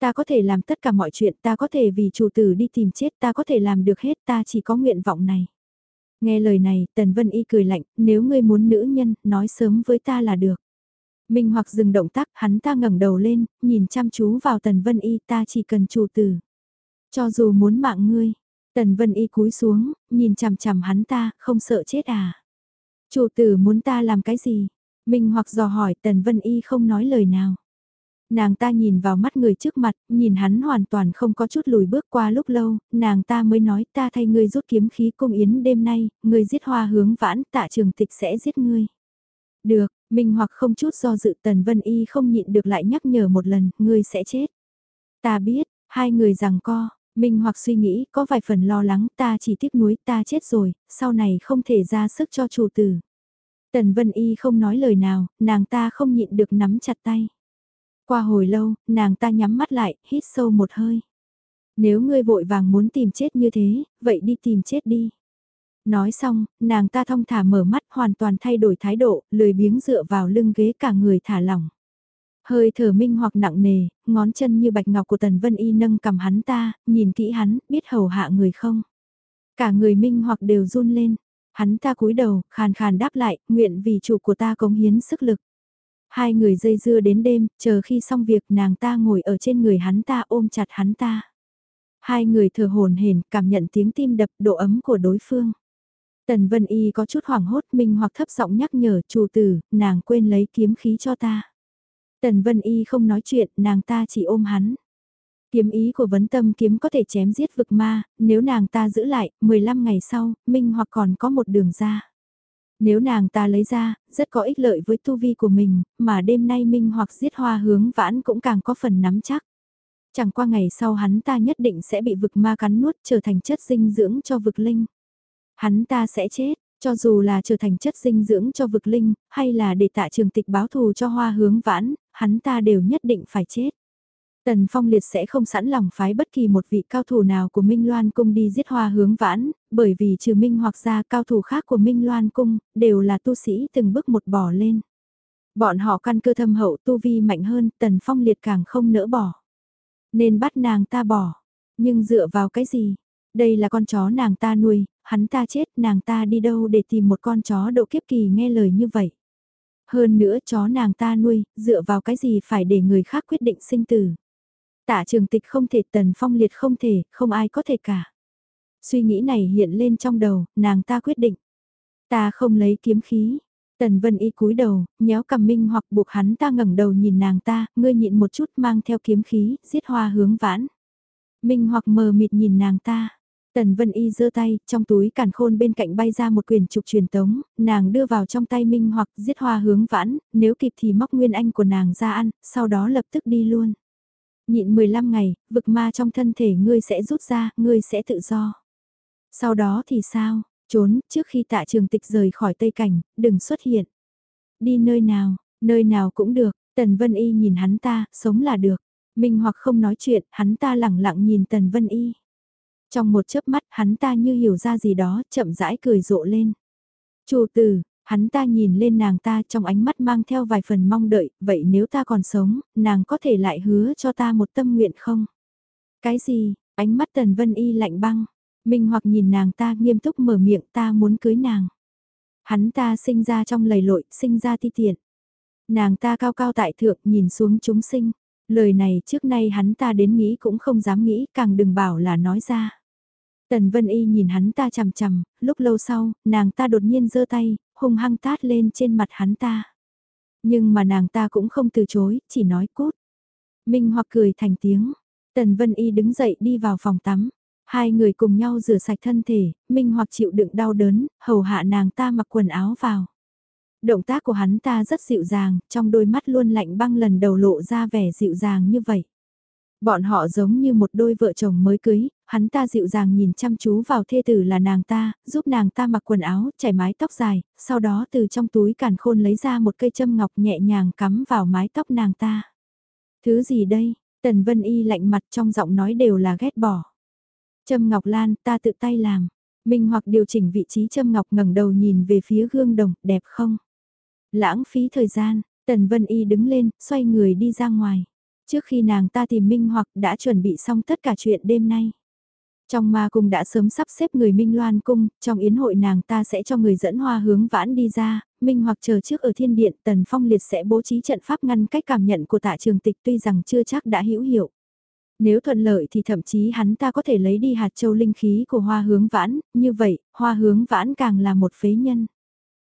Ta có thể làm tất cả mọi chuyện, ta có thể vì chủ tử đi tìm chết, ta có thể làm được hết, ta chỉ có nguyện vọng này. Nghe lời này, Tần Vân Y cười lạnh, nếu ngươi muốn nữ nhân, nói sớm với ta là được. Minh hoặc dừng động tác, hắn ta ngẩng đầu lên, nhìn chăm chú vào Tần Vân Y ta chỉ cần chủ tử. Cho dù muốn mạng ngươi, Tần Vân Y cúi xuống, nhìn chằm chằm hắn ta, không sợ chết à. Chủ tử muốn ta làm cái gì? Minh hoặc dò hỏi Tần Vân Y không nói lời nào. Nàng ta nhìn vào mắt người trước mặt, nhìn hắn hoàn toàn không có chút lùi bước qua lúc lâu, nàng ta mới nói ta thay ngươi rút kiếm khí cung yến đêm nay, ngươi giết hoa hướng vãn tạ trường tịch sẽ giết ngươi. Được, Minh hoặc không chút do dự Tần Vân Y không nhịn được lại nhắc nhở một lần, ngươi sẽ chết. Ta biết, hai người rằng co, Minh hoặc suy nghĩ có vài phần lo lắng ta chỉ tiếc nuối ta chết rồi, sau này không thể ra sức cho chủ tử. Tần Vân Y không nói lời nào, nàng ta không nhịn được nắm chặt tay. Qua hồi lâu, nàng ta nhắm mắt lại, hít sâu một hơi. Nếu ngươi vội vàng muốn tìm chết như thế, vậy đi tìm chết đi. Nói xong, nàng ta thong thả mở mắt hoàn toàn thay đổi thái độ, lười biếng dựa vào lưng ghế cả người thả lỏng. Hơi thở minh hoặc nặng nề, ngón chân như bạch ngọc của Tần Vân Y nâng cầm hắn ta, nhìn kỹ hắn, biết hầu hạ người không. Cả người minh hoặc đều run lên, hắn ta cúi đầu, khàn khàn đáp lại, nguyện vì chủ của ta cống hiến sức lực. Hai người dây dưa đến đêm, chờ khi xong việc nàng ta ngồi ở trên người hắn ta ôm chặt hắn ta. Hai người thở hồn hển cảm nhận tiếng tim đập độ ấm của đối phương. Tần Vân Y có chút hoảng hốt minh hoặc thấp giọng nhắc nhở chủ tử, nàng quên lấy kiếm khí cho ta. Tần Vân Y không nói chuyện, nàng ta chỉ ôm hắn. Kiếm ý của vấn tâm kiếm có thể chém giết vực ma, nếu nàng ta giữ lại, 15 ngày sau, Minh hoặc còn có một đường ra. Nếu nàng ta lấy ra, rất có ích lợi với tu vi của mình, mà đêm nay Minh hoặc giết hoa hướng vãn cũng càng có phần nắm chắc. Chẳng qua ngày sau hắn ta nhất định sẽ bị vực ma cắn nuốt trở thành chất dinh dưỡng cho vực linh. Hắn ta sẽ chết, cho dù là trở thành chất dinh dưỡng cho vực linh, hay là để tạ trường tịch báo thù cho hoa hướng vãn, hắn ta đều nhất định phải chết. Tần Phong Liệt sẽ không sẵn lòng phái bất kỳ một vị cao thủ nào của Minh Loan Cung đi giết hoa hướng vãn, bởi vì trừ Minh hoặc ra cao thủ khác của Minh Loan Cung, đều là tu sĩ từng bước một bỏ lên. Bọn họ căn cơ thâm hậu tu vi mạnh hơn, Tần Phong Liệt càng không nỡ bỏ. Nên bắt nàng ta bỏ. Nhưng dựa vào cái gì? Đây là con chó nàng ta nuôi, hắn ta chết, nàng ta đi đâu để tìm một con chó độ kiếp kỳ nghe lời như vậy. Hơn nữa chó nàng ta nuôi, dựa vào cái gì phải để người khác quyết định sinh tử. Tạ trường tịch không thể, tần phong liệt không thể, không ai có thể cả. Suy nghĩ này hiện lên trong đầu, nàng ta quyết định. Ta không lấy kiếm khí. Tần Vân Y cúi đầu, nhéo cầm minh hoặc buộc hắn ta ngẩng đầu nhìn nàng ta, ngươi nhịn một chút mang theo kiếm khí, giết hoa hướng vãn. Minh hoặc mờ mịt nhìn nàng ta. Tần Vân Y giơ tay, trong túi càn khôn bên cạnh bay ra một quyển trục truyền tống, nàng đưa vào trong tay Minh hoặc giết hoa hướng vãn, nếu kịp thì móc nguyên anh của nàng ra ăn, sau đó lập tức đi luôn. Nhịn 15 ngày, vực ma trong thân thể ngươi sẽ rút ra, ngươi sẽ tự do. Sau đó thì sao? Trốn, trước khi tạ trường tịch rời khỏi Tây Cảnh, đừng xuất hiện. Đi nơi nào, nơi nào cũng được, Tần Vân Y nhìn hắn ta, sống là được. Minh hoặc không nói chuyện, hắn ta lẳng lặng nhìn Tần Vân Y. Trong một chớp mắt, hắn ta như hiểu ra gì đó, chậm rãi cười rộ lên. Chủ tử, hắn ta nhìn lên nàng ta trong ánh mắt mang theo vài phần mong đợi, vậy nếu ta còn sống, nàng có thể lại hứa cho ta một tâm nguyện không? Cái gì? Ánh mắt Tần Vân Y lạnh băng. Minh hoặc nhìn nàng ta nghiêm túc mở miệng ta muốn cưới nàng. Hắn ta sinh ra trong lầy lội, sinh ra ti tiện. Nàng ta cao cao tại thượng nhìn xuống chúng sinh. Lời này trước nay hắn ta đến nghĩ cũng không dám nghĩ, càng đừng bảo là nói ra. Tần Vân Y nhìn hắn ta chằm chằm, lúc lâu sau, nàng ta đột nhiên giơ tay, hung hăng tát lên trên mặt hắn ta. Nhưng mà nàng ta cũng không từ chối, chỉ nói cút. Minh hoặc cười thành tiếng. Tần Vân Y đứng dậy đi vào phòng tắm. Hai người cùng nhau rửa sạch thân thể, Minh hoặc chịu đựng đau đớn, hầu hạ nàng ta mặc quần áo vào. Động tác của hắn ta rất dịu dàng, trong đôi mắt luôn lạnh băng lần đầu lộ ra vẻ dịu dàng như vậy. Bọn họ giống như một đôi vợ chồng mới cưới, hắn ta dịu dàng nhìn chăm chú vào thê tử là nàng ta, giúp nàng ta mặc quần áo, chảy mái tóc dài, sau đó từ trong túi càn khôn lấy ra một cây châm ngọc nhẹ nhàng cắm vào mái tóc nàng ta. Thứ gì đây? Tần Vân Y lạnh mặt trong giọng nói đều là ghét bỏ. Châm ngọc lan ta tự tay làm. Minh hoặc điều chỉnh vị trí châm ngọc ngẩng đầu nhìn về phía gương đồng, đẹp không? Lãng phí thời gian, Tần Vân Y đứng lên, xoay người đi ra ngoài. Trước khi nàng ta tìm Minh hoặc đã chuẩn bị xong tất cả chuyện đêm nay. Trong ma cung đã sớm sắp xếp người Minh Loan cung, trong yến hội nàng ta sẽ cho người dẫn hoa hướng vãn đi ra, Minh hoặc chờ trước ở thiên điện tần phong liệt sẽ bố trí trận pháp ngăn cách cảm nhận của tạ trường tịch tuy rằng chưa chắc đã hữu hiệu. Nếu thuận lợi thì thậm chí hắn ta có thể lấy đi hạt châu linh khí của hoa hướng vãn, như vậy, hoa hướng vãn càng là một phế nhân.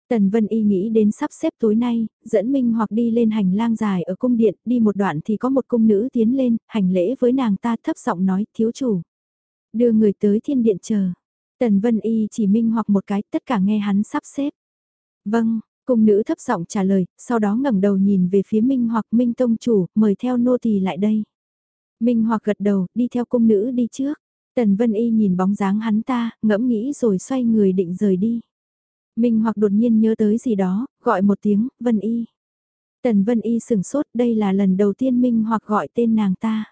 Tần Vân Y nghĩ đến sắp xếp tối nay, dẫn Minh hoặc đi lên hành lang dài ở cung điện, đi một đoạn thì có một cung nữ tiến lên, hành lễ với nàng ta thấp giọng nói, thiếu chủ. Đưa người tới thiên điện chờ. Tần Vân Y chỉ Minh hoặc một cái, tất cả nghe hắn sắp xếp. Vâng, cung nữ thấp giọng trả lời, sau đó ngẩng đầu nhìn về phía Minh hoặc Minh Tông chủ, mời theo nô tỳ lại đây. Minh hoặc gật đầu, đi theo cung nữ đi trước. Tần Vân Y nhìn bóng dáng hắn ta, ngẫm nghĩ rồi xoay người định rời đi. Minh hoặc đột nhiên nhớ tới gì đó, gọi một tiếng, Vân Y. Tần Vân Y sửng sốt, đây là lần đầu tiên Minh hoặc gọi tên nàng ta.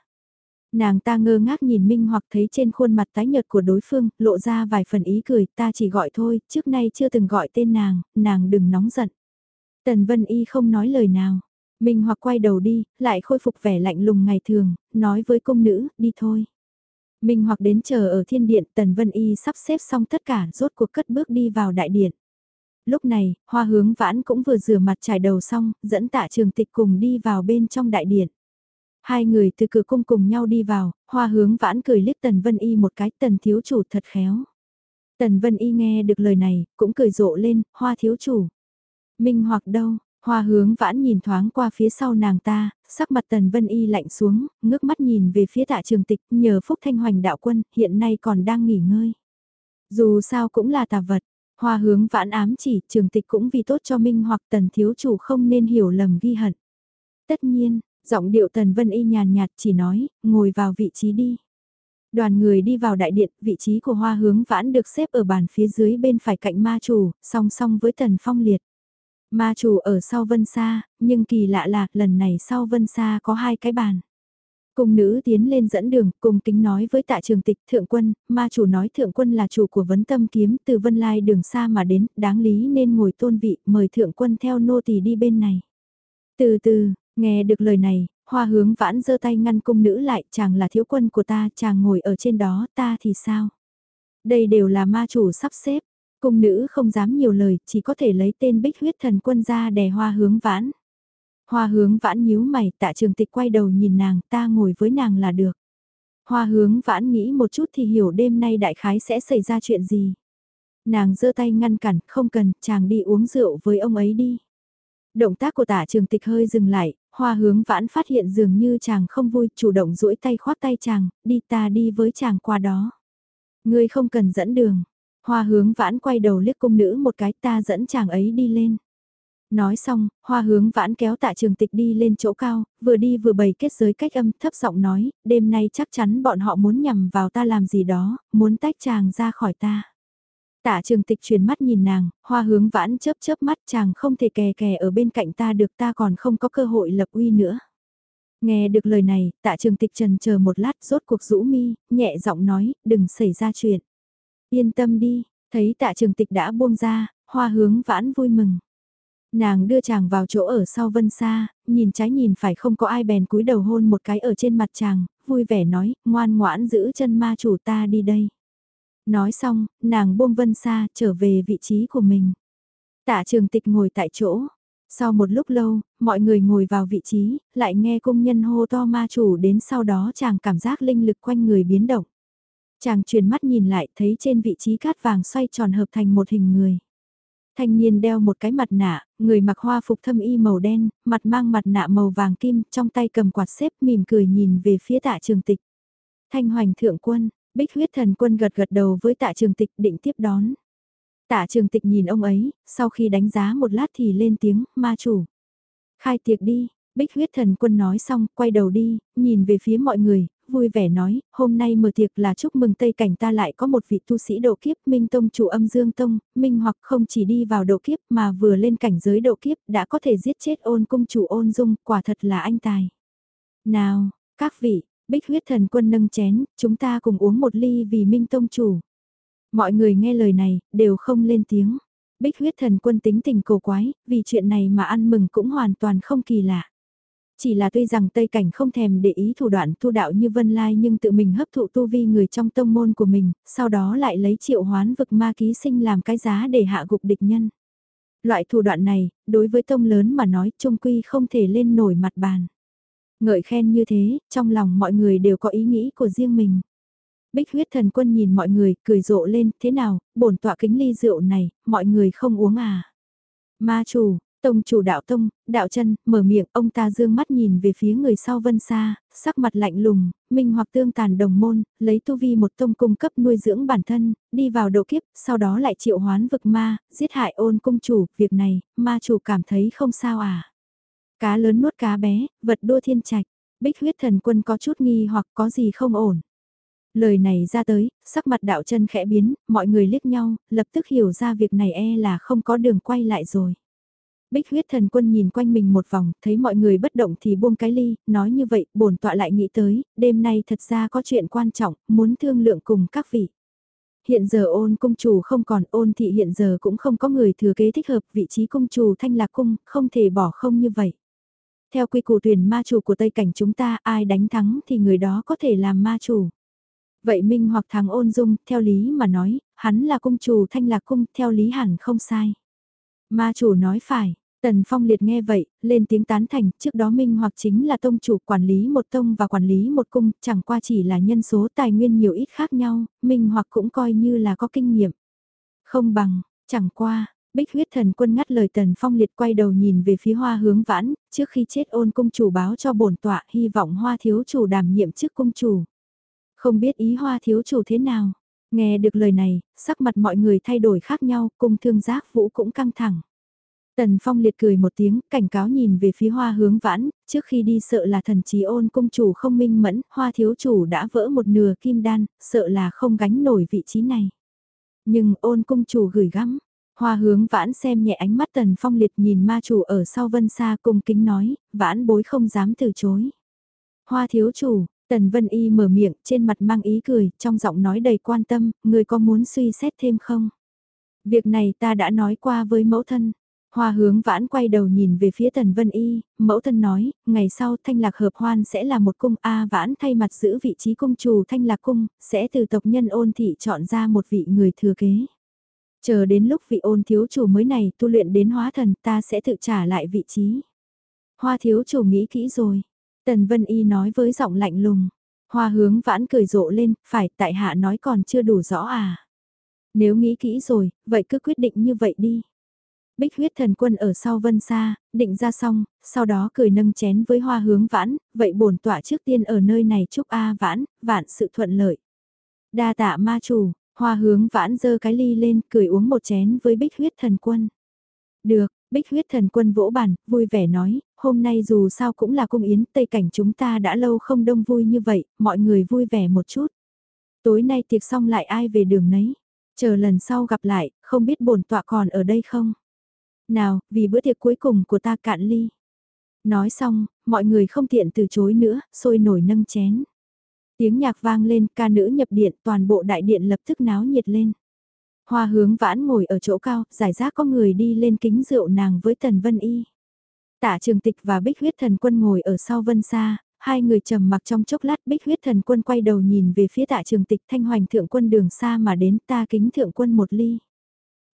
Nàng ta ngơ ngác nhìn Minh hoặc thấy trên khuôn mặt tái nhợt của đối phương, lộ ra vài phần ý cười, ta chỉ gọi thôi, trước nay chưa từng gọi tên nàng, nàng đừng nóng giận. Tần Vân Y không nói lời nào. Minh hoặc quay đầu đi, lại khôi phục vẻ lạnh lùng ngày thường, nói với công nữ, đi thôi. Minh hoặc đến chờ ở thiên điện, Tần Vân Y sắp xếp xong tất cả, rốt cuộc cất bước đi vào đại điện lúc này, hoa hướng vãn cũng vừa rửa mặt trải đầu xong, dẫn tạ trường tịch cùng đi vào bên trong đại điện. Hai người từ cửa cung cùng nhau đi vào, hoa hướng vãn cười liếc tần vân y một cái tần thiếu chủ thật khéo. Tần Vân Y nghe được lời này, cũng cười rộ lên, hoa thiếu chủ. Minh hoặc đâu, hoa hướng vãn nhìn thoáng qua phía sau nàng ta, sắc mặt Tần Vân Y lạnh xuống, ngước mắt nhìn về phía tạ trường tịch, nhờ Phúc Thanh Hoành đạo quân, hiện nay còn đang nghỉ ngơi. Dù sao cũng là tà vật, hoa hướng vãn ám chỉ, trường tịch cũng vì tốt cho Minh hoặc Tần thiếu chủ không nên hiểu lầm ghi hận. Tất nhiên, giọng điệu Tần Vân Y nhàn nhạt chỉ nói, ngồi vào vị trí đi. Đoàn người đi vào đại điện, vị trí của hoa hướng vãn được xếp ở bàn phía dưới bên phải cạnh ma chủ, song song với tần phong liệt. Ma chủ ở sau vân xa, nhưng kỳ lạ là lần này sau vân xa có hai cái bàn cung nữ tiến lên dẫn đường, cùng kính nói với tạ trường tịch thượng quân, ma chủ nói thượng quân là chủ của vấn tâm kiếm từ vân lai đường xa mà đến, đáng lý nên ngồi tôn vị, mời thượng quân theo nô tỳ đi bên này. Từ từ, nghe được lời này, Hoa hướng vãn giơ tay ngăn cung nữ lại, chàng là thiếu quân của ta, chàng ngồi ở trên đó, ta thì sao? Đây đều là ma chủ sắp xếp, cung nữ không dám nhiều lời, chỉ có thể lấy tên bích huyết thần quân ra đè hoa hướng vãn. Hoa hướng vãn nhíu mày, tạ trường tịch quay đầu nhìn nàng, ta ngồi với nàng là được. Hoa hướng vãn nghĩ một chút thì hiểu đêm nay đại khái sẽ xảy ra chuyện gì. Nàng giơ tay ngăn cản, không cần, chàng đi uống rượu với ông ấy đi. Động tác của tả trường tịch hơi dừng lại, hoa hướng vãn phát hiện dường như chàng không vui, chủ động duỗi tay khoác tay chàng, đi ta đi với chàng qua đó. Ngươi không cần dẫn đường. Hoa hướng vãn quay đầu liếc cung nữ một cái ta dẫn chàng ấy đi lên. Nói xong, hoa hướng vãn kéo tạ trường tịch đi lên chỗ cao, vừa đi vừa bày kết giới cách âm thấp giọng nói, đêm nay chắc chắn bọn họ muốn nhằm vào ta làm gì đó, muốn tách chàng ra khỏi ta. Tạ trường tịch truyền mắt nhìn nàng, hoa hướng vãn chớp chớp mắt chàng không thể kè kè ở bên cạnh ta được ta còn không có cơ hội lập uy nữa. Nghe được lời này, tạ trường tịch trần chờ một lát rốt cuộc rũ mi, nhẹ giọng nói, đừng xảy ra chuyện. Yên tâm đi, thấy tạ trường tịch đã buông ra, hoa hướng vãn vui mừng. Nàng đưa chàng vào chỗ ở sau vân xa, nhìn trái nhìn phải không có ai bèn cúi đầu hôn một cái ở trên mặt chàng, vui vẻ nói, ngoan ngoãn giữ chân ma chủ ta đi đây. Nói xong, nàng buông vân xa trở về vị trí của mình. Tạ trường tịch ngồi tại chỗ. Sau một lúc lâu, mọi người ngồi vào vị trí, lại nghe công nhân hô to ma chủ đến sau đó chàng cảm giác linh lực quanh người biến động. Chàng truyền mắt nhìn lại thấy trên vị trí cát vàng xoay tròn hợp thành một hình người. Thanh niên đeo một cái mặt nạ, người mặc hoa phục thâm y màu đen, mặt mang mặt nạ màu vàng kim, trong tay cầm quạt xếp mỉm cười nhìn về phía tạ trường tịch. Thanh hoành thượng quân, Bích huyết thần quân gật gật đầu với tạ trường tịch định tiếp đón. Tạ trường tịch nhìn ông ấy, sau khi đánh giá một lát thì lên tiếng, ma chủ. Khai tiệc đi, bích huyết thần quân nói xong, quay đầu đi, nhìn về phía mọi người, vui vẻ nói, hôm nay mở tiệc là chúc mừng Tây Cảnh ta lại có một vị tu sĩ độ kiếp Minh Tông chủ âm Dương Tông, Minh hoặc không chỉ đi vào độ kiếp mà vừa lên cảnh giới độ kiếp đã có thể giết chết ôn cung chủ ôn dung, quả thật là anh tài. Nào, các vị, Bích huyết thần quân nâng chén, chúng ta cùng uống một ly vì Minh Tông chủ. Mọi người nghe lời này, đều không lên tiếng. Bích huyết thần quân tính tình cổ quái, vì chuyện này mà ăn mừng cũng hoàn toàn không kỳ lạ. Chỉ là tuy rằng Tây Cảnh không thèm để ý thủ đoạn tu đạo như Vân Lai nhưng tự mình hấp thụ tu vi người trong tông môn của mình, sau đó lại lấy triệu hoán vực ma ký sinh làm cái giá để hạ gục địch nhân. Loại thủ đoạn này, đối với tông lớn mà nói trung quy không thể lên nổi mặt bàn. Ngợi khen như thế, trong lòng mọi người đều có ý nghĩ của riêng mình. Bích huyết thần quân nhìn mọi người, cười rộ lên, thế nào, bổn tọa kính ly rượu này, mọi người không uống à. Ma chủ, tông chủ đạo tông, đạo chân, mở miệng, ông ta dương mắt nhìn về phía người sau vân xa, sắc mặt lạnh lùng, minh hoặc tương tàn đồng môn, lấy tu vi một tông cung cấp nuôi dưỡng bản thân, đi vào độ kiếp, sau đó lại triệu hoán vực ma, giết hại ôn cung chủ, việc này, ma chủ cảm thấy không sao à. Cá lớn nuốt cá bé, vật đua thiên trạch, bích huyết thần quân có chút nghi hoặc có gì không ổn. Lời này ra tới, sắc mặt đạo chân khẽ biến, mọi người liếc nhau, lập tức hiểu ra việc này e là không có đường quay lại rồi. Bích huyết thần quân nhìn quanh mình một vòng, thấy mọi người bất động thì buông cái ly, nói như vậy, bổn tọa lại nghĩ tới, đêm nay thật ra có chuyện quan trọng, muốn thương lượng cùng các vị. Hiện giờ ôn cung chủ không còn ôn thị hiện giờ cũng không có người thừa kế thích hợp vị trí cung chủ thanh lạc cung, không thể bỏ không như vậy. Theo quy củ tuyển ma chủ của Tây Cảnh chúng ta ai đánh thắng thì người đó có thể làm ma chủ. Vậy Minh hoặc thắng ôn dung, theo lý mà nói, hắn là cung chủ thanh lạc cung, theo lý hẳn không sai. Ma chủ nói phải, Tần Phong liệt nghe vậy, lên tiếng tán thành, trước đó Minh hoặc chính là tông chủ quản lý một tông và quản lý một cung, chẳng qua chỉ là nhân số tài nguyên nhiều ít khác nhau, Minh hoặc cũng coi như là có kinh nghiệm. Không bằng, chẳng qua, Bích huyết thần quân ngắt lời Tần Phong liệt quay đầu nhìn về phía hoa hướng vãn, trước khi chết ôn cung chủ báo cho bổn tọa hy vọng hoa thiếu chủ đảm nhiệm chức cung chủ. Không biết ý hoa thiếu chủ thế nào, nghe được lời này, sắc mặt mọi người thay đổi khác nhau, cung thương giác vũ cũng căng thẳng. Tần Phong liệt cười một tiếng, cảnh cáo nhìn về phía hoa hướng vãn, trước khi đi sợ là thần trí ôn cung chủ không minh mẫn, hoa thiếu chủ đã vỡ một nửa kim đan, sợ là không gánh nổi vị trí này. Nhưng ôn cung chủ gửi gắm, hoa hướng vãn xem nhẹ ánh mắt tần phong liệt nhìn ma chủ ở sau vân xa cung kính nói, vãn bối không dám từ chối. Hoa thiếu chủ, tần vân y mở miệng trên mặt mang ý cười, trong giọng nói đầy quan tâm, người có muốn suy xét thêm không? Việc này ta đã nói qua với mẫu thân, Hoa hướng vãn quay đầu nhìn về phía Tần Vân Y, mẫu thân nói, ngày sau thanh lạc hợp hoan sẽ là một cung A vãn thay mặt giữ vị trí cung chủ thanh lạc cung, sẽ từ tộc nhân ôn thị chọn ra một vị người thừa kế. Chờ đến lúc vị ôn thiếu chủ mới này tu luyện đến hóa thần ta sẽ tự trả lại vị trí. Hoa thiếu chủ nghĩ kỹ rồi. Tần Vân Y nói với giọng lạnh lùng. Hoa hướng vãn cười rộ lên, phải tại hạ nói còn chưa đủ rõ à. Nếu nghĩ kỹ rồi, vậy cứ quyết định như vậy đi. Bích huyết thần quân ở sau vân xa, định ra xong, sau đó cười nâng chén với hoa hướng vãn, vậy bổn tọa trước tiên ở nơi này chúc A vãn, vạn sự thuận lợi. Đa tạ ma chủ, hoa hướng vãn dơ cái ly lên, cười uống một chén với bích huyết thần quân. Được, bích huyết thần quân vỗ bàn, vui vẻ nói, hôm nay dù sao cũng là cung yến, tây cảnh chúng ta đã lâu không đông vui như vậy, mọi người vui vẻ một chút. Tối nay tiệc xong lại ai về đường nấy, chờ lần sau gặp lại, không biết bổn tọa còn ở đây không? Nào, vì bữa tiệc cuối cùng của ta cạn ly. Nói xong, mọi người không tiện từ chối nữa, sôi nổi nâng chén. Tiếng nhạc vang lên, ca nữ nhập điện, toàn bộ đại điện lập tức náo nhiệt lên. Hoa hướng vãn ngồi ở chỗ cao, giải rác có người đi lên kính rượu nàng với Tần Vân Y. tả Trường Tịch và Bích Huyết Thần Quân ngồi ở sau Vân xa hai người trầm mặc trong chốc lát Bích Huyết Thần Quân quay đầu nhìn về phía Tạ Trường Tịch thanh hoành thượng quân đường xa mà đến ta kính thượng quân một ly.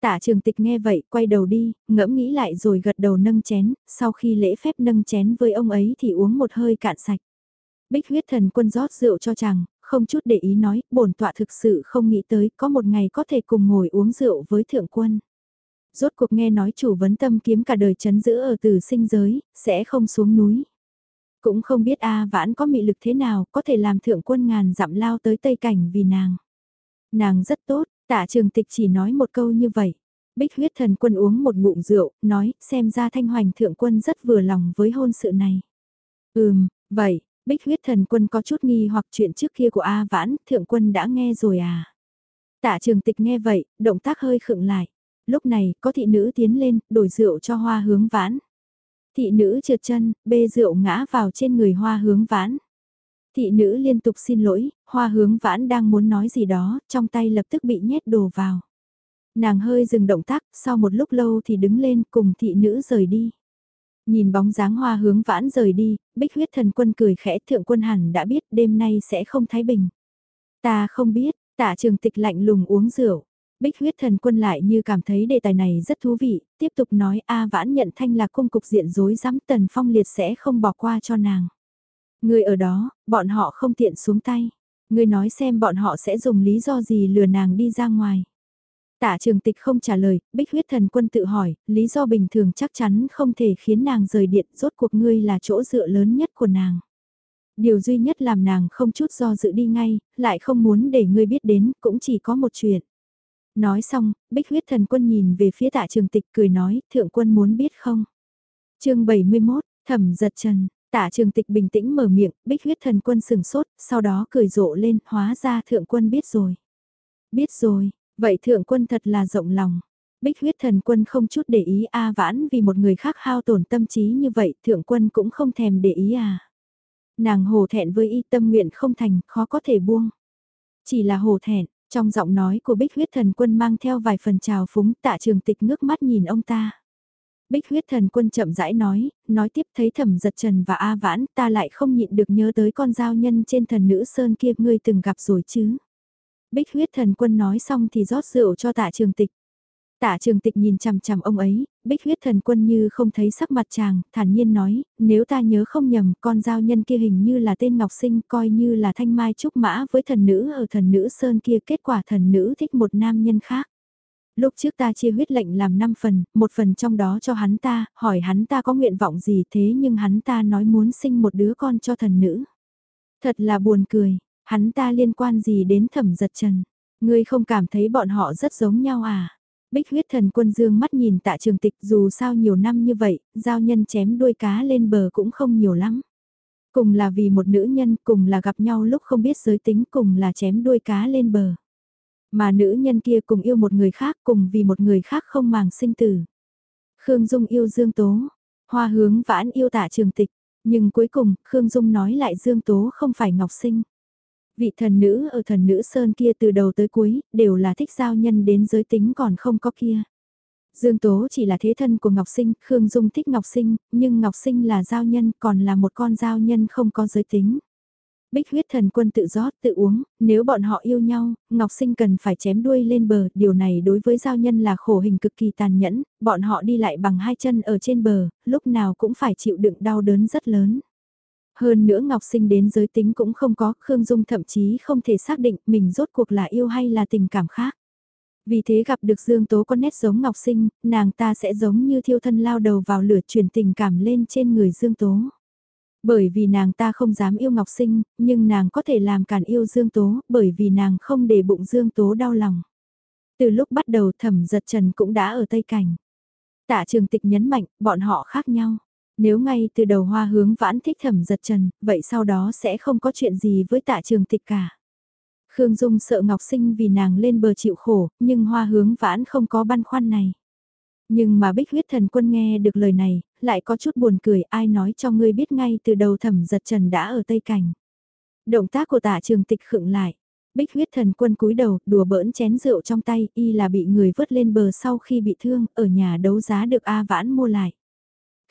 Tạ trường tịch nghe vậy, quay đầu đi, ngẫm nghĩ lại rồi gật đầu nâng chén, sau khi lễ phép nâng chén với ông ấy thì uống một hơi cạn sạch. Bích huyết thần quân rót rượu cho chàng, không chút để ý nói, bổn tọa thực sự không nghĩ tới có một ngày có thể cùng ngồi uống rượu với thượng quân. Rốt cuộc nghe nói chủ vấn tâm kiếm cả đời chấn giữ ở từ sinh giới, sẽ không xuống núi. Cũng không biết A vãn có mị lực thế nào, có thể làm thượng quân ngàn dặm lao tới Tây Cảnh vì nàng. Nàng rất tốt, Tạ trường tịch chỉ nói một câu như vậy. Bích huyết thần quân uống một ngụm rượu, nói, xem ra thanh hoành thượng quân rất vừa lòng với hôn sự này. Ừm, vậy, bích huyết thần quân có chút nghi hoặc chuyện trước kia của A Vãn, thượng quân đã nghe rồi à? Tạ trường tịch nghe vậy, động tác hơi khựng lại. Lúc này, có thị nữ tiến lên, đổi rượu cho hoa hướng vãn. Thị nữ trượt chân, bê rượu ngã vào trên người hoa hướng vãn. Thị nữ liên tục xin lỗi, hoa hướng vãn đang muốn nói gì đó, trong tay lập tức bị nhét đồ vào. Nàng hơi dừng động tác, sau một lúc lâu thì đứng lên cùng thị nữ rời đi. Nhìn bóng dáng hoa hướng vãn rời đi, bích huyết thần quân cười khẽ thượng quân hẳn đã biết đêm nay sẽ không thái bình. Ta không biết, tạ trường tịch lạnh lùng uống rượu. Bích huyết thần quân lại như cảm thấy đề tài này rất thú vị, tiếp tục nói A vãn nhận thanh là cung cục diện dối rắm tần phong liệt sẽ không bỏ qua cho nàng. Người ở đó, bọn họ không tiện xuống tay. Người nói xem bọn họ sẽ dùng lý do gì lừa nàng đi ra ngoài. Tạ trường tịch không trả lời, bích huyết thần quân tự hỏi, lý do bình thường chắc chắn không thể khiến nàng rời điện, rốt cuộc ngươi là chỗ dựa lớn nhất của nàng. Điều duy nhất làm nàng không chút do dự đi ngay, lại không muốn để ngươi biết đến, cũng chỉ có một chuyện. Nói xong, bích huyết thần quân nhìn về phía tạ trường tịch cười nói, thượng quân muốn biết không? chương 71, thẩm giật trần, Tạ trường tịch bình tĩnh mở miệng, bích huyết thần quân sừng sốt, sau đó cười rộ lên, hóa ra thượng quân biết rồi. Biết rồi, vậy thượng quân thật là rộng lòng. Bích huyết thần quân không chút để ý A vãn vì một người khác hao tổn tâm trí như vậy, thượng quân cũng không thèm để ý à. Nàng hồ thẹn với y tâm nguyện không thành, khó có thể buông. Chỉ là hồ thẹn, trong giọng nói của bích huyết thần quân mang theo vài phần trào phúng tạ trường tịch ngước mắt nhìn ông ta. Bích huyết thần quân chậm rãi nói, nói tiếp thấy thẩm giật trần và A vãn ta lại không nhịn được nhớ tới con giao nhân trên thần nữ sơn kia ngươi từng gặp rồi chứ. Bích huyết thần quân nói xong thì rót rượu cho tạ trường tịch. Tạ trường tịch nhìn chằm chằm ông ấy, bích huyết thần quân như không thấy sắc mặt chàng, thản nhiên nói, nếu ta nhớ không nhầm, con giao nhân kia hình như là tên Ngọc Sinh, coi như là thanh mai trúc mã với thần nữ ở thần nữ Sơn kia, kết quả thần nữ thích một nam nhân khác. Lúc trước ta chia huyết lệnh làm 5 phần, một phần trong đó cho hắn ta, hỏi hắn ta có nguyện vọng gì thế nhưng hắn ta nói muốn sinh một đứa con cho thần nữ. Thật là buồn cười, hắn ta liên quan gì đến thẩm giật trần. Ngươi không cảm thấy bọn họ rất giống nhau à? Bích huyết thần quân dương mắt nhìn tạ trường tịch dù sao nhiều năm như vậy, giao nhân chém đuôi cá lên bờ cũng không nhiều lắm. Cùng là vì một nữ nhân, cùng là gặp nhau lúc không biết giới tính, cùng là chém đuôi cá lên bờ. Mà nữ nhân kia cùng yêu một người khác, cùng vì một người khác không màng sinh tử. Khương Dung yêu Dương Tố, hoa hướng vãn yêu tạ trường tịch, nhưng cuối cùng, Khương Dung nói lại Dương Tố không phải Ngọc Sinh. Vị thần nữ ở thần nữ Sơn kia từ đầu tới cuối, đều là thích giao nhân đến giới tính còn không có kia. Dương Tố chỉ là thế thân của Ngọc Sinh, Khương Dung thích Ngọc Sinh, nhưng Ngọc Sinh là giao nhân còn là một con giao nhân không có giới tính. Bích huyết thần quân tự rót tự uống, nếu bọn họ yêu nhau, Ngọc Sinh cần phải chém đuôi lên bờ, điều này đối với giao nhân là khổ hình cực kỳ tàn nhẫn, bọn họ đi lại bằng hai chân ở trên bờ, lúc nào cũng phải chịu đựng đau đớn rất lớn. Hơn nữa Ngọc Sinh đến giới tính cũng không có, Khương Dung thậm chí không thể xác định mình rốt cuộc là yêu hay là tình cảm khác. Vì thế gặp được Dương Tố có nét giống Ngọc Sinh, nàng ta sẽ giống như thiêu thân lao đầu vào lửa truyền tình cảm lên trên người Dương Tố. Bởi vì nàng ta không dám yêu Ngọc Sinh, nhưng nàng có thể làm cản yêu Dương Tố, bởi vì nàng không để bụng Dương Tố đau lòng. Từ lúc bắt đầu thẩm giật trần cũng đã ở Tây Cảnh. Tạ trường tịch nhấn mạnh, bọn họ khác nhau. Nếu ngay từ đầu hoa hướng vãn thích thẩm giật trần, vậy sau đó sẽ không có chuyện gì với tạ trường tịch cả. Khương Dung sợ Ngọc Sinh vì nàng lên bờ chịu khổ, nhưng hoa hướng vãn không có băn khoăn này. Nhưng mà bích huyết thần quân nghe được lời này, lại có chút buồn cười ai nói cho ngươi biết ngay từ đầu thẩm giật trần đã ở Tây Cảnh. Động tác của tạ trường tịch khựng lại. Bích huyết thần quân cúi đầu, đùa bỡn chén rượu trong tay, y là bị người vớt lên bờ sau khi bị thương, ở nhà đấu giá được A Vãn mua lại.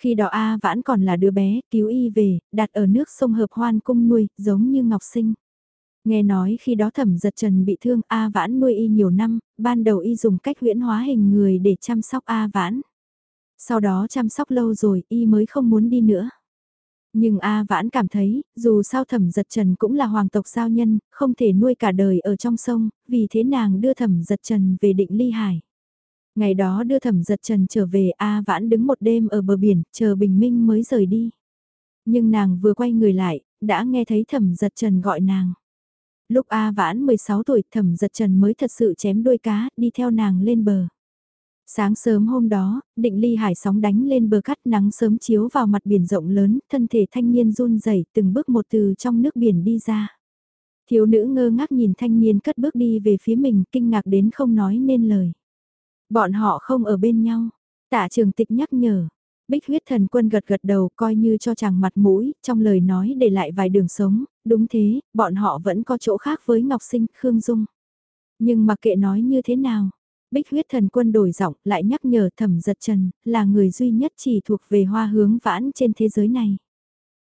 Khi đó A Vãn còn là đứa bé, cứu y về, đặt ở nước sông Hợp Hoan cung nuôi, giống như Ngọc Sinh. Nghe nói khi đó thẩm giật trần bị thương A Vãn nuôi y nhiều năm, ban đầu y dùng cách huyễn hóa hình người để chăm sóc A Vãn. Sau đó chăm sóc lâu rồi y mới không muốn đi nữa. Nhưng A Vãn cảm thấy, dù sao thẩm giật trần cũng là hoàng tộc giao nhân, không thể nuôi cả đời ở trong sông, vì thế nàng đưa thẩm giật trần về định ly hải. Ngày đó đưa thẩm giật trần trở về A Vãn đứng một đêm ở bờ biển, chờ bình minh mới rời đi. Nhưng nàng vừa quay người lại, đã nghe thấy thẩm giật trần gọi nàng. Lúc A Vãn 16 tuổi thẩm giật trần mới thật sự chém đôi cá, đi theo nàng lên bờ. Sáng sớm hôm đó, định ly hải sóng đánh lên bờ cắt nắng sớm chiếu vào mặt biển rộng lớn, thân thể thanh niên run rẩy từng bước một từ trong nước biển đi ra. Thiếu nữ ngơ ngác nhìn thanh niên cất bước đi về phía mình, kinh ngạc đến không nói nên lời. Bọn họ không ở bên nhau. Tạ trường tịch nhắc nhở. Bích huyết thần quân gật gật đầu coi như cho chàng mặt mũi, trong lời nói để lại vài đường sống, đúng thế, bọn họ vẫn có chỗ khác với Ngọc Sinh, Khương Dung. Nhưng mặc kệ nói như thế nào, Bích huyết thần quân đổi giọng lại nhắc nhở thẩm giật trần, là người duy nhất chỉ thuộc về hoa hướng vãn trên thế giới này.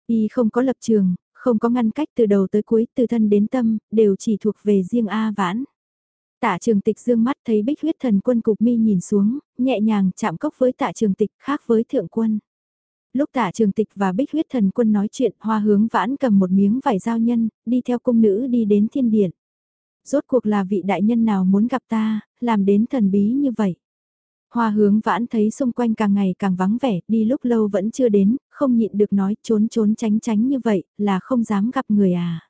Y không có lập trường, không có ngăn cách từ đầu tới cuối, từ thân đến tâm, đều chỉ thuộc về riêng A vãn. Tạ trường tịch dương mắt thấy bích huyết thần quân cục mi nhìn xuống, nhẹ nhàng chạm cốc với tạ trường tịch khác với thượng quân. Lúc tạ trường tịch và bích huyết thần quân nói chuyện hoa hướng vãn cầm một miếng vải giao nhân, đi theo cung nữ đi đến thiên điện. Rốt cuộc là vị đại nhân nào muốn gặp ta, làm đến thần bí như vậy. Hoa hướng vãn thấy xung quanh càng ngày càng vắng vẻ, đi lúc lâu vẫn chưa đến, không nhịn được nói trốn trốn tránh tránh như vậy, là không dám gặp người à.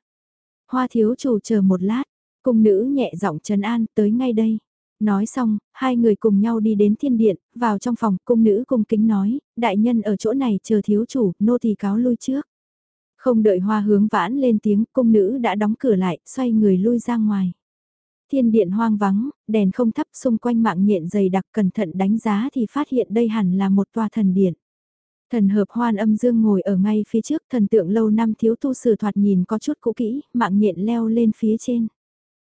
Hoa thiếu chủ chờ một lát, cung nữ nhẹ giọng trấn an tới ngay đây. Nói xong, hai người cùng nhau đi đến thiên điện, vào trong phòng, cung nữ cung kính nói, đại nhân ở chỗ này chờ thiếu chủ, nô thì cáo lui trước. Không đợi hoa hướng vãn lên tiếng, cung nữ đã đóng cửa lại, xoay người lui ra ngoài. Thiên điện hoang vắng, đèn không thắp xung quanh mạng nhện dày đặc cẩn thận đánh giá thì phát hiện đây hẳn là một tòa thần điện. Thần hợp hoan âm dương ngồi ở ngay phía trước thần tượng lâu năm thiếu tu sử thoạt nhìn có chút cũ kỹ, mạng nhện leo lên phía trên.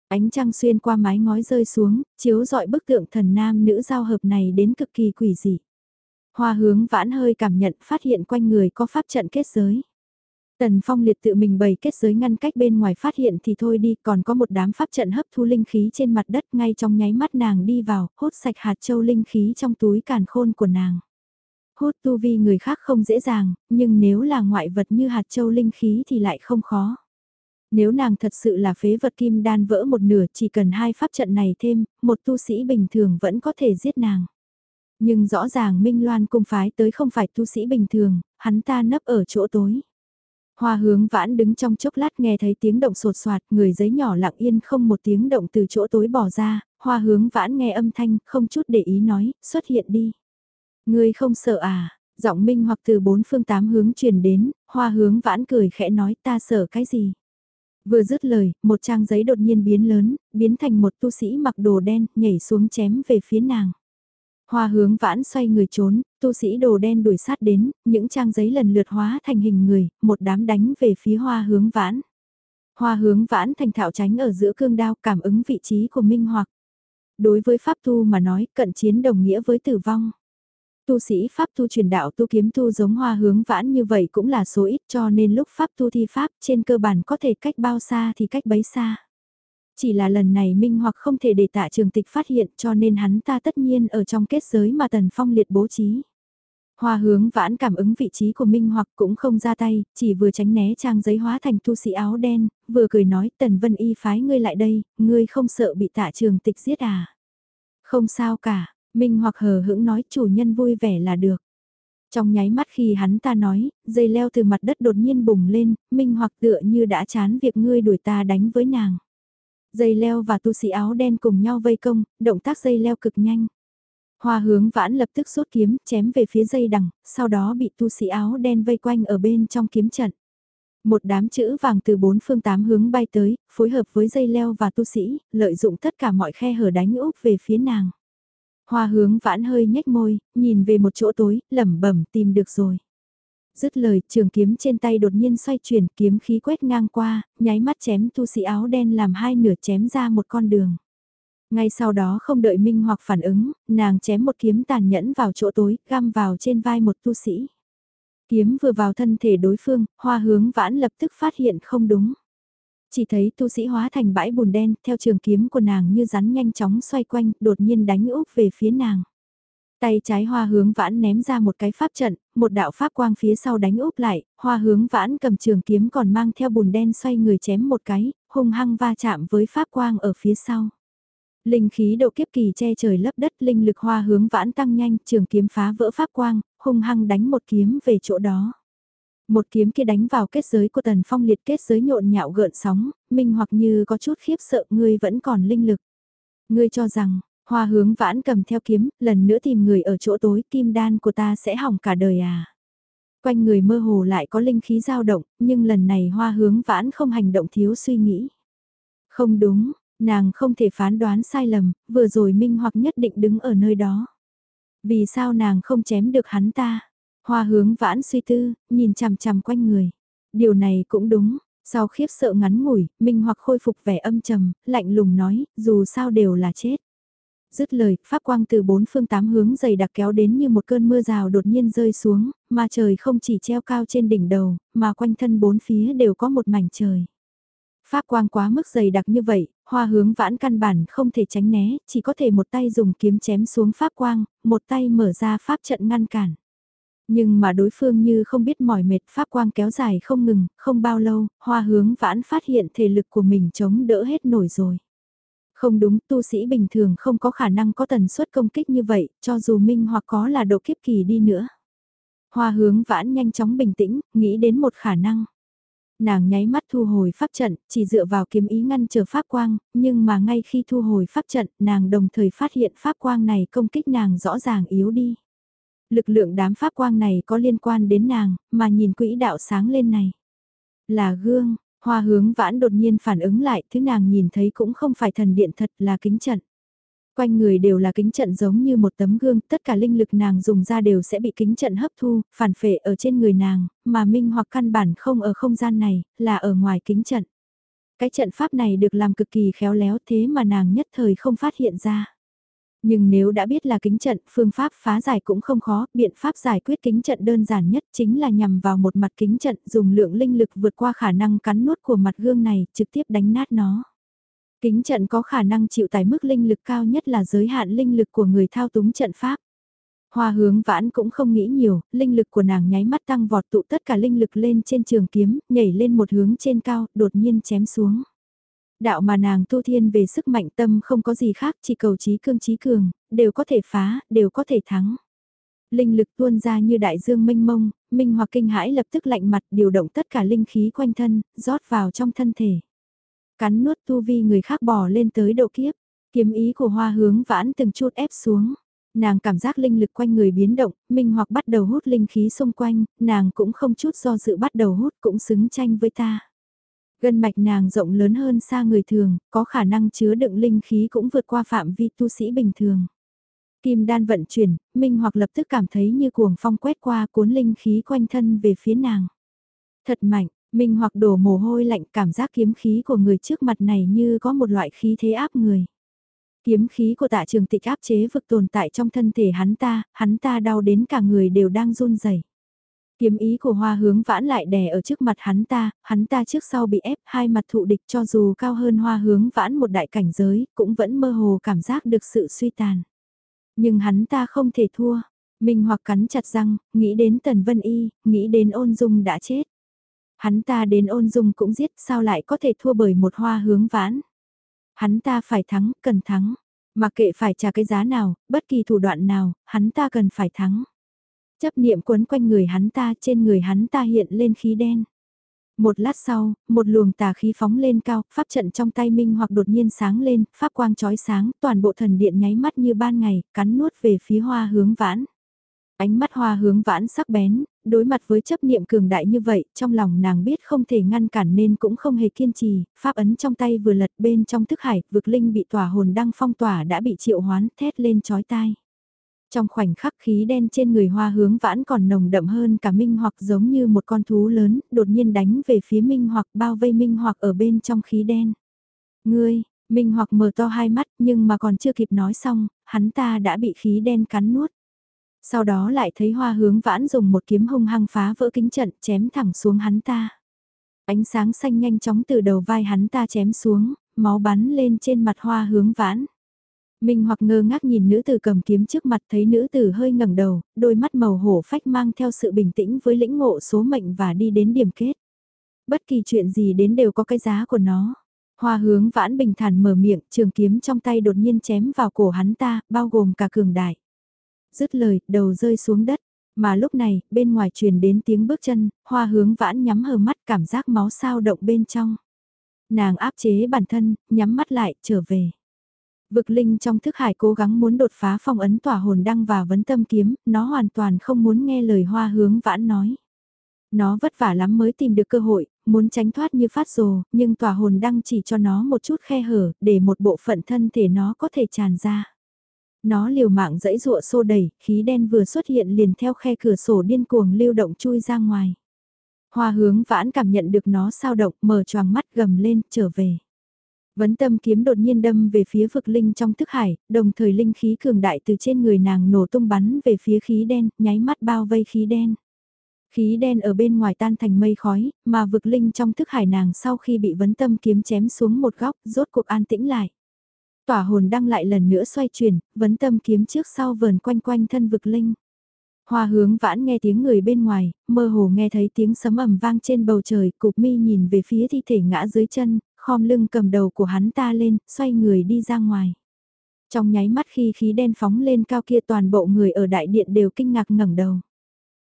Ánh trăng xuyên qua mái ngói rơi xuống, chiếu dọi bức tượng thần nam nữ giao hợp này đến cực kỳ quỷ dị. Hoa hướng vãn hơi cảm nhận phát hiện quanh người có pháp trận kết giới. Tần Phong liệt tự mình bày kết giới ngăn cách bên ngoài phát hiện thì thôi đi, còn có một đám pháp trận hấp thu linh khí trên mặt đất ngay trong nháy mắt nàng đi vào, hốt sạch hạt châu linh khí trong túi càn khôn của nàng. Hút tu vi người khác không dễ dàng, nhưng nếu là ngoại vật như hạt châu linh khí thì lại không khó. Nếu nàng thật sự là phế vật kim đan vỡ một nửa chỉ cần hai pháp trận này thêm, một tu sĩ bình thường vẫn có thể giết nàng. Nhưng rõ ràng Minh Loan cung phái tới không phải tu sĩ bình thường, hắn ta nấp ở chỗ tối. Hoa hướng vãn đứng trong chốc lát nghe thấy tiếng động sột soạt, người giấy nhỏ lặng yên không một tiếng động từ chỗ tối bỏ ra, hoa hướng vãn nghe âm thanh, không chút để ý nói, xuất hiện đi. Người không sợ à, giọng minh hoặc từ bốn phương tám hướng truyền đến, hoa hướng vãn cười khẽ nói ta sợ cái gì. Vừa dứt lời, một trang giấy đột nhiên biến lớn, biến thành một tu sĩ mặc đồ đen, nhảy xuống chém về phía nàng. Hoa hướng vãn xoay người trốn, tu sĩ đồ đen đuổi sát đến, những trang giấy lần lượt hóa thành hình người, một đám đánh về phía hoa hướng vãn. Hoa hướng vãn thành thạo tránh ở giữa cương đao cảm ứng vị trí của Minh Hoặc. Đối với Pháp Tu mà nói, cận chiến đồng nghĩa với tử vong. Tu sĩ Pháp Tu truyền đạo tu kiếm tu giống hoa hướng vãn như vậy cũng là số ít cho nên lúc Pháp Tu thi Pháp trên cơ bản có thể cách bao xa thì cách bấy xa. Chỉ là lần này Minh hoặc không thể để tạ trường tịch phát hiện cho nên hắn ta tất nhiên ở trong kết giới mà Tần Phong liệt bố trí. Hoa hướng vãn cảm ứng vị trí của Minh hoặc cũng không ra tay, chỉ vừa tránh né trang giấy hóa thành tu sĩ áo đen, vừa cười nói Tần Vân Y phái ngươi lại đây, ngươi không sợ bị tạ trường tịch giết à. Không sao cả, Minh hoặc hờ hững nói chủ nhân vui vẻ là được. Trong nháy mắt khi hắn ta nói, dây leo từ mặt đất đột nhiên bùng lên, Minh hoặc tựa như đã chán việc ngươi đuổi ta đánh với nàng. Dây leo và tu sĩ áo đen cùng nhau vây công, động tác dây leo cực nhanh. Hoa hướng vãn lập tức rút kiếm, chém về phía dây đằng, sau đó bị tu sĩ áo đen vây quanh ở bên trong kiếm trận. Một đám chữ vàng từ bốn phương tám hướng bay tới, phối hợp với dây leo và tu sĩ, lợi dụng tất cả mọi khe hở đánh úp về phía nàng. Hoa hướng vãn hơi nhếch môi, nhìn về một chỗ tối, lẩm bẩm tìm được rồi. Dứt lời, trường kiếm trên tay đột nhiên xoay chuyển, kiếm khí quét ngang qua, nháy mắt chém tu sĩ áo đen làm hai nửa chém ra một con đường. Ngay sau đó không đợi Minh hoặc phản ứng, nàng chém một kiếm tàn nhẫn vào chỗ tối, găm vào trên vai một tu sĩ. Kiếm vừa vào thân thể đối phương, hoa hướng vãn lập tức phát hiện không đúng. Chỉ thấy tu sĩ hóa thành bãi bùn đen, theo trường kiếm của nàng như rắn nhanh chóng xoay quanh, đột nhiên đánh úp về phía nàng. Tay trái hoa hướng vãn ném ra một cái pháp trận, một đạo pháp quang phía sau đánh úp lại, hoa hướng vãn cầm trường kiếm còn mang theo bùn đen xoay người chém một cái, hung hăng va chạm với pháp quang ở phía sau. Linh khí độ kiếp kỳ che trời lấp đất linh lực hoa hướng vãn tăng nhanh, trường kiếm phá vỡ pháp quang, hung hăng đánh một kiếm về chỗ đó. Một kiếm kia đánh vào kết giới của tần phong liệt kết giới nhộn nhạo gợn sóng, minh hoặc như có chút khiếp sợ ngươi vẫn còn linh lực. Ngươi cho rằng, Hoa hướng vãn cầm theo kiếm, lần nữa tìm người ở chỗ tối, kim đan của ta sẽ hỏng cả đời à. Quanh người mơ hồ lại có linh khí dao động, nhưng lần này hoa hướng vãn không hành động thiếu suy nghĩ. Không đúng, nàng không thể phán đoán sai lầm, vừa rồi minh hoặc nhất định đứng ở nơi đó. Vì sao nàng không chém được hắn ta? Hoa hướng vãn suy tư, nhìn chằm chằm quanh người. Điều này cũng đúng, sau khiếp sợ ngắn ngủi, Minh hoặc khôi phục vẻ âm trầm, lạnh lùng nói, dù sao đều là chết. Dứt lời, pháp quang từ bốn phương tám hướng dày đặc kéo đến như một cơn mưa rào đột nhiên rơi xuống, mà trời không chỉ treo cao trên đỉnh đầu, mà quanh thân bốn phía đều có một mảnh trời. Pháp quang quá mức dày đặc như vậy, hoa hướng vãn căn bản không thể tránh né, chỉ có thể một tay dùng kiếm chém xuống pháp quang, một tay mở ra pháp trận ngăn cản. Nhưng mà đối phương như không biết mỏi mệt pháp quang kéo dài không ngừng, không bao lâu, hoa hướng vãn phát hiện thể lực của mình chống đỡ hết nổi rồi. Không đúng, tu sĩ bình thường không có khả năng có tần suất công kích như vậy, cho dù minh hoặc có là độ kiếp kỳ đi nữa. Hoa hướng vãn nhanh chóng bình tĩnh, nghĩ đến một khả năng. Nàng nháy mắt thu hồi pháp trận, chỉ dựa vào kiếm ý ngăn trở pháp quang, nhưng mà ngay khi thu hồi pháp trận, nàng đồng thời phát hiện pháp quang này công kích nàng rõ ràng yếu đi. Lực lượng đám pháp quang này có liên quan đến nàng, mà nhìn quỹ đạo sáng lên này. Là gương, Hoa hướng vãn đột nhiên phản ứng lại, thứ nàng nhìn thấy cũng không phải thần điện thật là kính trận. Quanh người đều là kính trận giống như một tấm gương, tất cả linh lực nàng dùng ra đều sẽ bị kính trận hấp thu, phản phệ ở trên người nàng, mà minh hoặc căn bản không ở không gian này, là ở ngoài kính trận. Cái trận pháp này được làm cực kỳ khéo léo thế mà nàng nhất thời không phát hiện ra. Nhưng nếu đã biết là kính trận, phương pháp phá giải cũng không khó, biện pháp giải quyết kính trận đơn giản nhất chính là nhằm vào một mặt kính trận dùng lượng linh lực vượt qua khả năng cắn nuốt của mặt gương này, trực tiếp đánh nát nó. Kính trận có khả năng chịu tải mức linh lực cao nhất là giới hạn linh lực của người thao túng trận pháp. Hoa hướng vãn cũng không nghĩ nhiều, linh lực của nàng nháy mắt tăng vọt tụ tất cả linh lực lên trên trường kiếm, nhảy lên một hướng trên cao, đột nhiên chém xuống. Đạo mà nàng tu thiên về sức mạnh tâm không có gì khác, chỉ cầu trí cương trí cường, đều có thể phá, đều có thể thắng. Linh lực tuôn ra như đại dương mênh mông, minh hoặc kinh hãi lập tức lạnh mặt điều động tất cả linh khí quanh thân, rót vào trong thân thể. Cắn nuốt tu vi người khác bỏ lên tới độ kiếp, kiếm ý của hoa hướng vãn từng chút ép xuống. Nàng cảm giác linh lực quanh người biến động, minh hoặc bắt đầu hút linh khí xung quanh, nàng cũng không chút do dự bắt đầu hút cũng xứng tranh với ta. Gân mạch nàng rộng lớn hơn xa người thường, có khả năng chứa đựng linh khí cũng vượt qua phạm vi tu sĩ bình thường. Kim đan vận chuyển, Minh hoặc lập tức cảm thấy như cuồng phong quét qua cuốn linh khí quanh thân về phía nàng. Thật mạnh, Minh hoặc đổ mồ hôi lạnh cảm giác kiếm khí của người trước mặt này như có một loại khí thế áp người. Kiếm khí của tạ trường tịch áp chế vực tồn tại trong thân thể hắn ta, hắn ta đau đến cả người đều đang run rẩy. Kiếm ý của hoa hướng vãn lại đè ở trước mặt hắn ta, hắn ta trước sau bị ép hai mặt thụ địch cho dù cao hơn hoa hướng vãn một đại cảnh giới, cũng vẫn mơ hồ cảm giác được sự suy tàn. Nhưng hắn ta không thể thua. mình hoặc cắn chặt răng, nghĩ đến Tần Vân Y, nghĩ đến ôn dung đã chết. Hắn ta đến ôn dung cũng giết, sao lại có thể thua bởi một hoa hướng vãn. Hắn ta phải thắng, cần thắng. Mặc kệ phải trả cái giá nào, bất kỳ thủ đoạn nào, hắn ta cần phải thắng. Chấp niệm quấn quanh người hắn ta trên người hắn ta hiện lên khí đen. Một lát sau, một luồng tà khí phóng lên cao, pháp trận trong tay Minh hoặc đột nhiên sáng lên, pháp quang chói sáng, toàn bộ thần điện nháy mắt như ban ngày, cắn nuốt về phía hoa hướng vãn. Ánh mắt hoa hướng vãn sắc bén, đối mặt với chấp niệm cường đại như vậy, trong lòng nàng biết không thể ngăn cản nên cũng không hề kiên trì, pháp ấn trong tay vừa lật bên trong thức hải, vực linh bị tỏa hồn đăng phong tỏa đã bị triệu hoán, thét lên chói tai. Trong khoảnh khắc khí đen trên người hoa hướng vãn còn nồng đậm hơn cả minh hoặc giống như một con thú lớn, đột nhiên đánh về phía minh hoặc bao vây minh hoặc ở bên trong khí đen. Ngươi, minh hoặc mở to hai mắt nhưng mà còn chưa kịp nói xong, hắn ta đã bị khí đen cắn nuốt. Sau đó lại thấy hoa hướng vãn dùng một kiếm hung hăng phá vỡ kính trận chém thẳng xuống hắn ta. Ánh sáng xanh nhanh chóng từ đầu vai hắn ta chém xuống, máu bắn lên trên mặt hoa hướng vãn. Minh hoặc ngơ ngác nhìn nữ tử cầm kiếm trước mặt thấy nữ tử hơi ngẩng đầu, đôi mắt màu hổ phách mang theo sự bình tĩnh với lĩnh ngộ số mệnh và đi đến điểm kết. Bất kỳ chuyện gì đến đều có cái giá của nó. Hoa hướng vãn bình thản mở miệng, trường kiếm trong tay đột nhiên chém vào cổ hắn ta, bao gồm cả cường đại. Dứt lời, đầu rơi xuống đất. Mà lúc này, bên ngoài truyền đến tiếng bước chân, hoa hướng vãn nhắm hờ mắt cảm giác máu sao động bên trong. Nàng áp chế bản thân, nhắm mắt lại, trở về. Vực linh trong thức hải cố gắng muốn đột phá phong ấn tỏa hồn đăng và vấn tâm kiếm, nó hoàn toàn không muốn nghe lời hoa hướng vãn nói. Nó vất vả lắm mới tìm được cơ hội, muốn tránh thoát như phát rồ, nhưng tỏa hồn đăng chỉ cho nó một chút khe hở, để một bộ phận thân thể nó có thể tràn ra. Nó liều mạng dẫy dụa xô đẩy, khí đen vừa xuất hiện liền theo khe cửa sổ điên cuồng lưu động chui ra ngoài. Hoa hướng vãn cảm nhận được nó sao động, mở choàng mắt gầm lên, trở về. Vấn tâm kiếm đột nhiên đâm về phía vực linh trong thức hải, đồng thời linh khí cường đại từ trên người nàng nổ tung bắn về phía khí đen, nháy mắt bao vây khí đen. Khí đen ở bên ngoài tan thành mây khói, mà vực linh trong thức hải nàng sau khi bị vấn tâm kiếm chém xuống một góc, rốt cuộc an tĩnh lại. Tỏa hồn đăng lại lần nữa xoay chuyển, vấn tâm kiếm trước sau vờn quanh quanh thân vực linh. Hoa hướng vãn nghe tiếng người bên ngoài, mơ hồ nghe thấy tiếng sấm ầm vang trên bầu trời, cục mi nhìn về phía thi thể ngã dưới chân, khom lưng cầm đầu của hắn ta lên, xoay người đi ra ngoài. Trong nháy mắt khi khí đen phóng lên cao kia toàn bộ người ở đại điện đều kinh ngạc ngẩng đầu.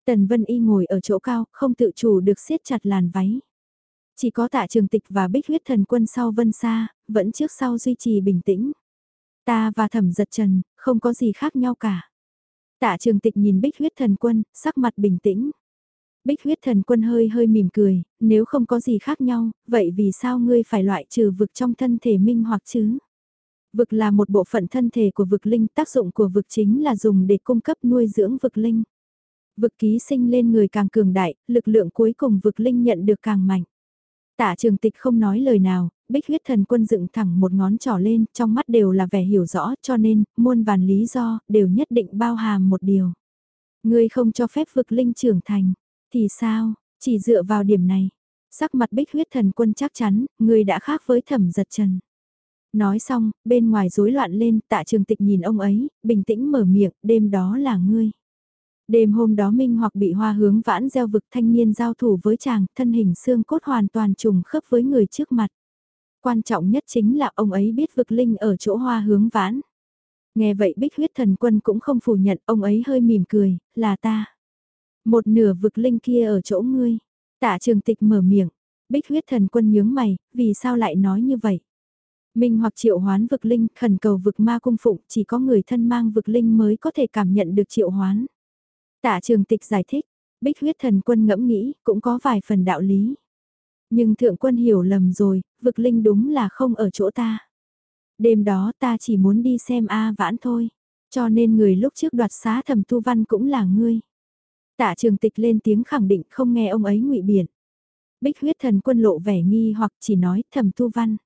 Tần Vân Y ngồi ở chỗ cao, không tự chủ được siết chặt làn váy. Chỉ có tạ trường tịch và bích huyết thần quân sau vân xa, vẫn trước sau duy trì bình tĩnh. Ta và thẩm giật trần, không có gì khác nhau cả. Tạ trường tịch nhìn bích huyết thần quân, sắc mặt bình tĩnh. Bích huyết thần quân hơi hơi mỉm cười, nếu không có gì khác nhau, vậy vì sao ngươi phải loại trừ vực trong thân thể minh hoặc chứ? Vực là một bộ phận thân thể của vực linh, tác dụng của vực chính là dùng để cung cấp nuôi dưỡng vực linh. Vực ký sinh lên người càng cường đại, lực lượng cuối cùng vực linh nhận được càng mạnh. Tạ trường tịch không nói lời nào, bích huyết thần quân dựng thẳng một ngón trỏ lên, trong mắt đều là vẻ hiểu rõ cho nên, muôn vàn lý do, đều nhất định bao hàm một điều. Ngươi không cho phép vực linh trưởng thành, thì sao, chỉ dựa vào điểm này. Sắc mặt bích huyết thần quân chắc chắn, người đã khác với thẩm giật trần. Nói xong, bên ngoài rối loạn lên, tạ trường tịch nhìn ông ấy, bình tĩnh mở miệng, đêm đó là ngươi. Đêm hôm đó Minh hoặc bị hoa hướng vãn gieo vực thanh niên giao thủ với chàng, thân hình xương cốt hoàn toàn trùng khớp với người trước mặt. Quan trọng nhất chính là ông ấy biết vực linh ở chỗ hoa hướng vãn. Nghe vậy bích huyết thần quân cũng không phủ nhận, ông ấy hơi mỉm cười, là ta. Một nửa vực linh kia ở chỗ ngươi. Tạ trường tịch mở miệng, bích huyết thần quân nhướng mày, vì sao lại nói như vậy? Minh hoặc triệu hoán vực linh khẩn cầu vực ma cung phụng chỉ có người thân mang vực linh mới có thể cảm nhận được triệu hoán. Tạ trường tịch giải thích, bích huyết thần quân ngẫm nghĩ cũng có vài phần đạo lý. Nhưng thượng quân hiểu lầm rồi, vực linh đúng là không ở chỗ ta. Đêm đó ta chỉ muốn đi xem A vãn thôi, cho nên người lúc trước đoạt xá thẩm tu văn cũng là ngươi. Tạ trường tịch lên tiếng khẳng định không nghe ông ấy ngụy biện. Bích huyết thần quân lộ vẻ nghi hoặc chỉ nói thẩm tu văn.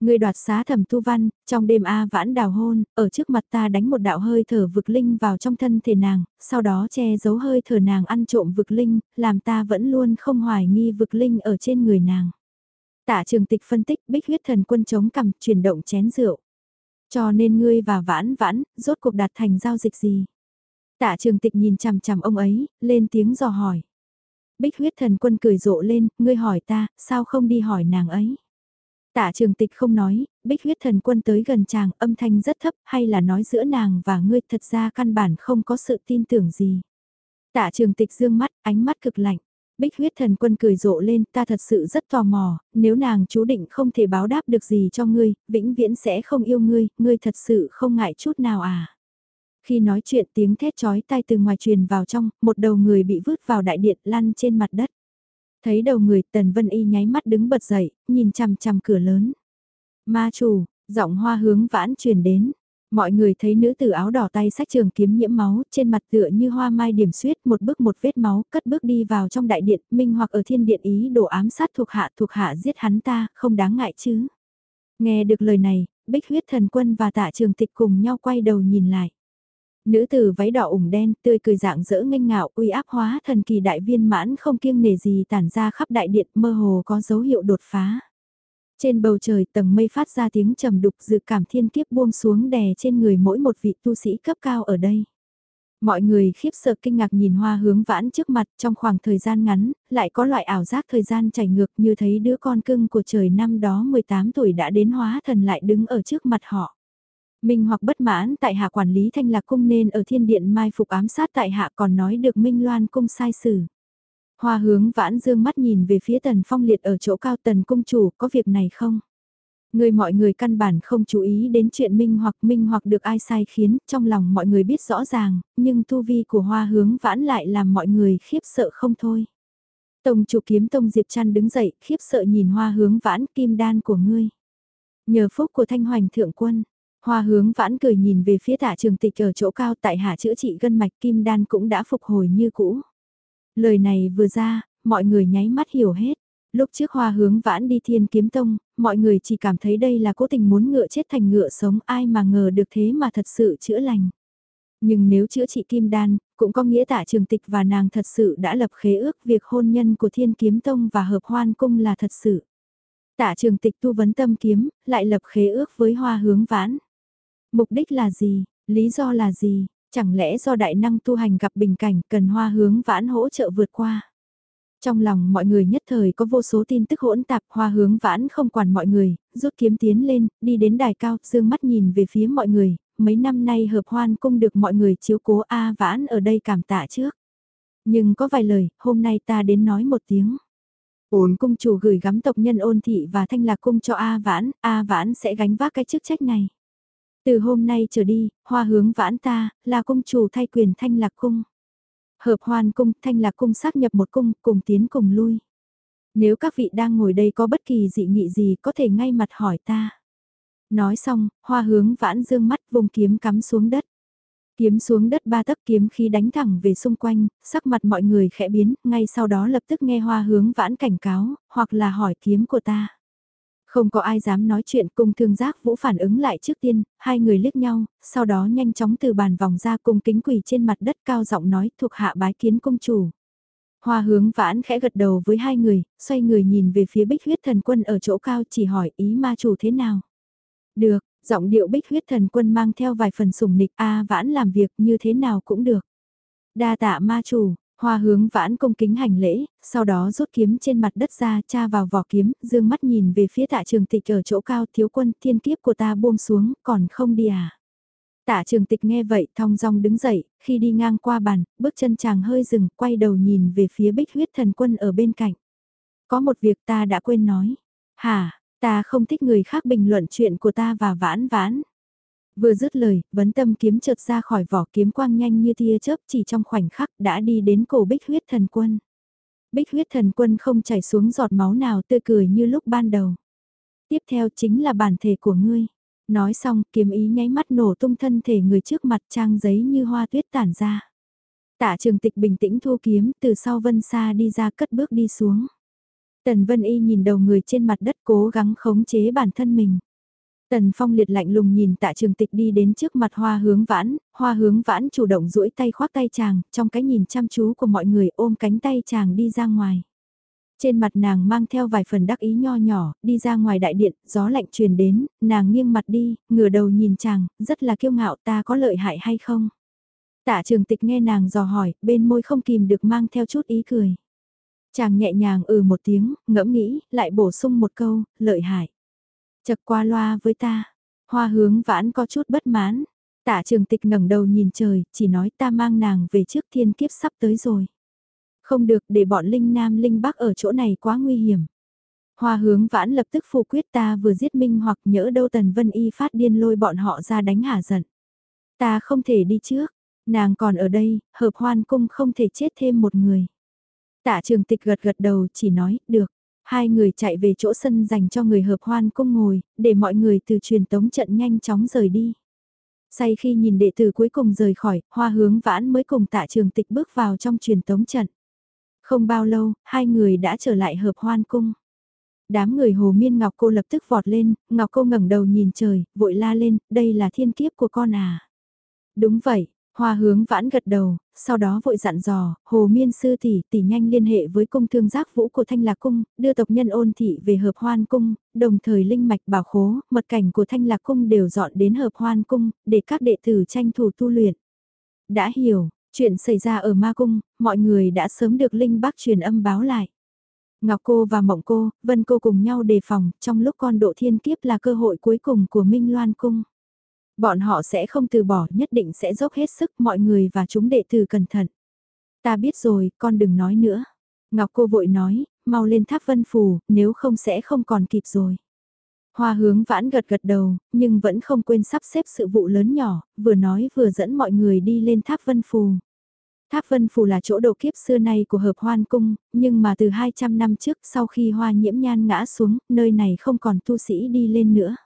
Người đoạt xá thẩm tu văn, trong đêm A vãn đào hôn, ở trước mặt ta đánh một đạo hơi thở vực linh vào trong thân thể nàng, sau đó che giấu hơi thở nàng ăn trộm vực linh, làm ta vẫn luôn không hoài nghi vực linh ở trên người nàng. Tạ trường tịch phân tích bích huyết thần quân chống cằm chuyển động chén rượu. Cho nên ngươi và vãn vãn, rốt cuộc đạt thành giao dịch gì? Tạ trường tịch nhìn chằm chằm ông ấy, lên tiếng dò hỏi. Bích huyết thần quân cười rộ lên, ngươi hỏi ta, sao không đi hỏi nàng ấy? Tạ trường tịch không nói, bích huyết thần quân tới gần chàng âm thanh rất thấp hay là nói giữa nàng và ngươi thật ra căn bản không có sự tin tưởng gì. Tạ trường tịch dương mắt, ánh mắt cực lạnh. Bích huyết thần quân cười rộ lên, ta thật sự rất tò mò, nếu nàng chú định không thể báo đáp được gì cho ngươi, vĩnh viễn sẽ không yêu ngươi, ngươi thật sự không ngại chút nào à. Khi nói chuyện tiếng thét chói tai từ ngoài truyền vào trong, một đầu người bị vứt vào đại điện lăn trên mặt đất. Thấy đầu người Tần Vân Y nháy mắt đứng bật dậy, nhìn chằm chằm cửa lớn. Ma chủ, giọng hoa hướng vãn truyền đến. Mọi người thấy nữ tử áo đỏ tay sách trường kiếm nhiễm máu, trên mặt tựa như hoa mai điểm suyết một bước một vết máu, cất bước đi vào trong đại điện, minh hoặc ở thiên điện ý đổ ám sát thuộc hạ thuộc hạ giết hắn ta, không đáng ngại chứ. Nghe được lời này, bích huyết thần quân và tạ trường tịch cùng nhau quay đầu nhìn lại. Nữ tử váy đỏ ủng đen, tươi cười dạng dỡ nghênh ngạo, uy áp hóa thần kỳ đại viên mãn không kiêng nề gì tản ra khắp đại điện mơ hồ có dấu hiệu đột phá. Trên bầu trời tầng mây phát ra tiếng trầm đục dự cảm thiên kiếp buông xuống đè trên người mỗi một vị tu sĩ cấp cao ở đây. Mọi người khiếp sợ kinh ngạc nhìn hoa hướng vãn trước mặt trong khoảng thời gian ngắn, lại có loại ảo giác thời gian chảy ngược như thấy đứa con cưng của trời năm đó 18 tuổi đã đến hóa thần lại đứng ở trước mặt họ. Minh hoặc bất mãn tại hạ quản lý thanh lạc cung nên ở thiên điện mai phục ám sát tại hạ còn nói được Minh Loan cung sai xử. Hoa hướng vãn dương mắt nhìn về phía tần phong liệt ở chỗ cao tần cung chủ có việc này không? Người mọi người căn bản không chú ý đến chuyện Minh hoặc Minh hoặc được ai sai khiến trong lòng mọi người biết rõ ràng, nhưng tu vi của hoa hướng vãn lại làm mọi người khiếp sợ không thôi. Tổng chủ kiếm Tông Diệp Trăn đứng dậy khiếp sợ nhìn hoa hướng vãn kim đan của ngươi. Nhờ phúc của thanh hoành thượng quân, Hoa hướng vãn cười nhìn về phía tạ trường tịch ở chỗ cao tại hạ chữa trị gân mạch kim đan cũng đã phục hồi như cũ. Lời này vừa ra, mọi người nháy mắt hiểu hết. Lúc trước hoa hướng vãn đi thiên kiếm tông, mọi người chỉ cảm thấy đây là cố tình muốn ngựa chết thành ngựa sống ai mà ngờ được thế mà thật sự chữa lành. Nhưng nếu chữa trị kim đan, cũng có nghĩa tạ trường tịch và nàng thật sự đã lập khế ước việc hôn nhân của thiên kiếm tông và hợp hoan cung là thật sự. Tạ trường tịch tu vấn tâm kiếm, lại lập khế ước với hoa hướng vãn. Mục đích là gì? Lý do là gì? Chẳng lẽ do đại năng tu hành gặp bình cảnh cần hoa hướng vãn hỗ trợ vượt qua? Trong lòng mọi người nhất thời có vô số tin tức hỗn tạp hoa hướng vãn không quản mọi người, rút kiếm tiến lên, đi đến đài cao, dương mắt nhìn về phía mọi người, mấy năm nay hợp hoan cung được mọi người chiếu cố A vãn ở đây cảm tạ trước. Nhưng có vài lời, hôm nay ta đến nói một tiếng. Ôn cung chủ gửi gắm tộc nhân ôn thị và thanh lạc cung cho A vãn, A vãn sẽ gánh vác cái chức trách này. Từ hôm nay trở đi, hoa hướng vãn ta, là cung chủ thay quyền thanh lạc cung. Hợp hoan cung, thanh lạc cung xác nhập một cung, cùng tiến cùng lui. Nếu các vị đang ngồi đây có bất kỳ dị nghị gì có thể ngay mặt hỏi ta. Nói xong, hoa hướng vãn dương mắt vùng kiếm cắm xuống đất. Kiếm xuống đất ba tấc kiếm khi đánh thẳng về xung quanh, sắc mặt mọi người khẽ biến, ngay sau đó lập tức nghe hoa hướng vãn cảnh cáo, hoặc là hỏi kiếm của ta. Không có ai dám nói chuyện cùng thương giác vũ phản ứng lại trước tiên, hai người liếc nhau, sau đó nhanh chóng từ bàn vòng ra cùng kính quỷ trên mặt đất cao giọng nói thuộc hạ bái kiến công chủ. Hoa hướng vãn khẽ gật đầu với hai người, xoay người nhìn về phía bích huyết thần quân ở chỗ cao chỉ hỏi ý ma chủ thế nào. Được, giọng điệu bích huyết thần quân mang theo vài phần sủng nịch a vãn làm việc như thế nào cũng được. Đa tạ ma chủ, hoa hướng vãn công kính hành lễ, sau đó rút kiếm trên mặt đất ra cha vào vỏ kiếm, dương mắt nhìn về phía tạ trường tịch ở chỗ cao thiếu quân thiên kiếp của ta buông xuống, còn không đi à. Tạ trường tịch nghe vậy thong dong đứng dậy, khi đi ngang qua bàn, bước chân chàng hơi dừng, quay đầu nhìn về phía bích huyết thần quân ở bên cạnh. Có một việc ta đã quên nói. hà ta không thích người khác bình luận chuyện của ta và vãn vãn. Vừa dứt lời, vấn tâm kiếm chợt ra khỏi vỏ kiếm quang nhanh như tia chớp chỉ trong khoảnh khắc đã đi đến cổ bích huyết thần quân. Bích huyết thần quân không chảy xuống giọt máu nào tươi cười như lúc ban đầu. Tiếp theo chính là bản thể của ngươi. Nói xong, kiếm ý nháy mắt nổ tung thân thể người trước mặt trang giấy như hoa tuyết tản ra. Tạ trường tịch bình tĩnh thu kiếm, từ sau vân xa đi ra cất bước đi xuống. Tần Vân Y nhìn đầu người trên mặt đất cố gắng khống chế bản thân mình. Tần Phong liệt lạnh lùng nhìn tạ trường tịch đi đến trước mặt hoa hướng vãn, hoa hướng vãn chủ động duỗi tay khoác tay chàng, trong cái nhìn chăm chú của mọi người ôm cánh tay chàng đi ra ngoài. Trên mặt nàng mang theo vài phần đắc ý nho nhỏ, đi ra ngoài đại điện, gió lạnh truyền đến, nàng nghiêng mặt đi, ngửa đầu nhìn chàng, rất là kiêu ngạo ta có lợi hại hay không? Tạ trường tịch nghe nàng dò hỏi, bên môi không kìm được mang theo chút ý cười. Chàng nhẹ nhàng ừ một tiếng, ngẫm nghĩ, lại bổ sung một câu, lợi hại. Chật qua loa với ta, hoa hướng vãn có chút bất mãn. Tạ trường tịch ngẩng đầu nhìn trời, chỉ nói ta mang nàng về trước thiên kiếp sắp tới rồi. Không được để bọn Linh Nam Linh Bắc ở chỗ này quá nguy hiểm. Hoa hướng vãn lập tức phù quyết ta vừa giết Minh hoặc nhỡ đâu Tần Vân Y phát điên lôi bọn họ ra đánh hả giận. Ta không thể đi trước, nàng còn ở đây, hợp hoan cung không thể chết thêm một người. Tạ trường tịch gật gật đầu chỉ nói, được. Hai người chạy về chỗ sân dành cho người hợp hoan cung ngồi, để mọi người từ truyền tống trận nhanh chóng rời đi. Say khi nhìn đệ tử cuối cùng rời khỏi, hoa hướng vãn mới cùng tạ trường tịch bước vào trong truyền tống trận. Không bao lâu, hai người đã trở lại hợp hoan cung. Đám người hồ miên Ngọc Cô lập tức vọt lên, Ngọc Cô ngẩng đầu nhìn trời, vội la lên, đây là thiên kiếp của con à. Đúng vậy, Hoa hướng vãn gật đầu, sau đó vội dặn dò, hồ miên sư tỷ tỷ nhanh liên hệ với cung thương giác vũ của Thanh Lạc Cung, đưa tộc nhân ôn thị về hợp hoan cung, đồng thời linh mạch bảo khố, mật cảnh của Thanh Lạc Cung đều dọn đến hợp hoan cung, để các đệ tử tranh thủ tu luyện. Đã hiểu, chuyện xảy ra ở ma cung, mọi người đã sớm được Linh Bác truyền âm báo lại. Ngọc cô và Mộng cô, Vân cô cùng nhau đề phòng, trong lúc con độ thiên kiếp là cơ hội cuối cùng của Minh Loan cung. Bọn họ sẽ không từ bỏ, nhất định sẽ dốc hết sức mọi người và chúng đệ tử cẩn thận. Ta biết rồi, con đừng nói nữa. Ngọc cô vội nói, mau lên tháp vân phù, nếu không sẽ không còn kịp rồi. Hoa hướng vãn gật gật đầu, nhưng vẫn không quên sắp xếp sự vụ lớn nhỏ, vừa nói vừa dẫn mọi người đi lên tháp vân phù. Tháp Vân Phù là chỗ độ kiếp xưa nay của hợp hoan cung, nhưng mà từ 200 năm trước sau khi hoa nhiễm nhan ngã xuống, nơi này không còn tu sĩ đi lên nữa.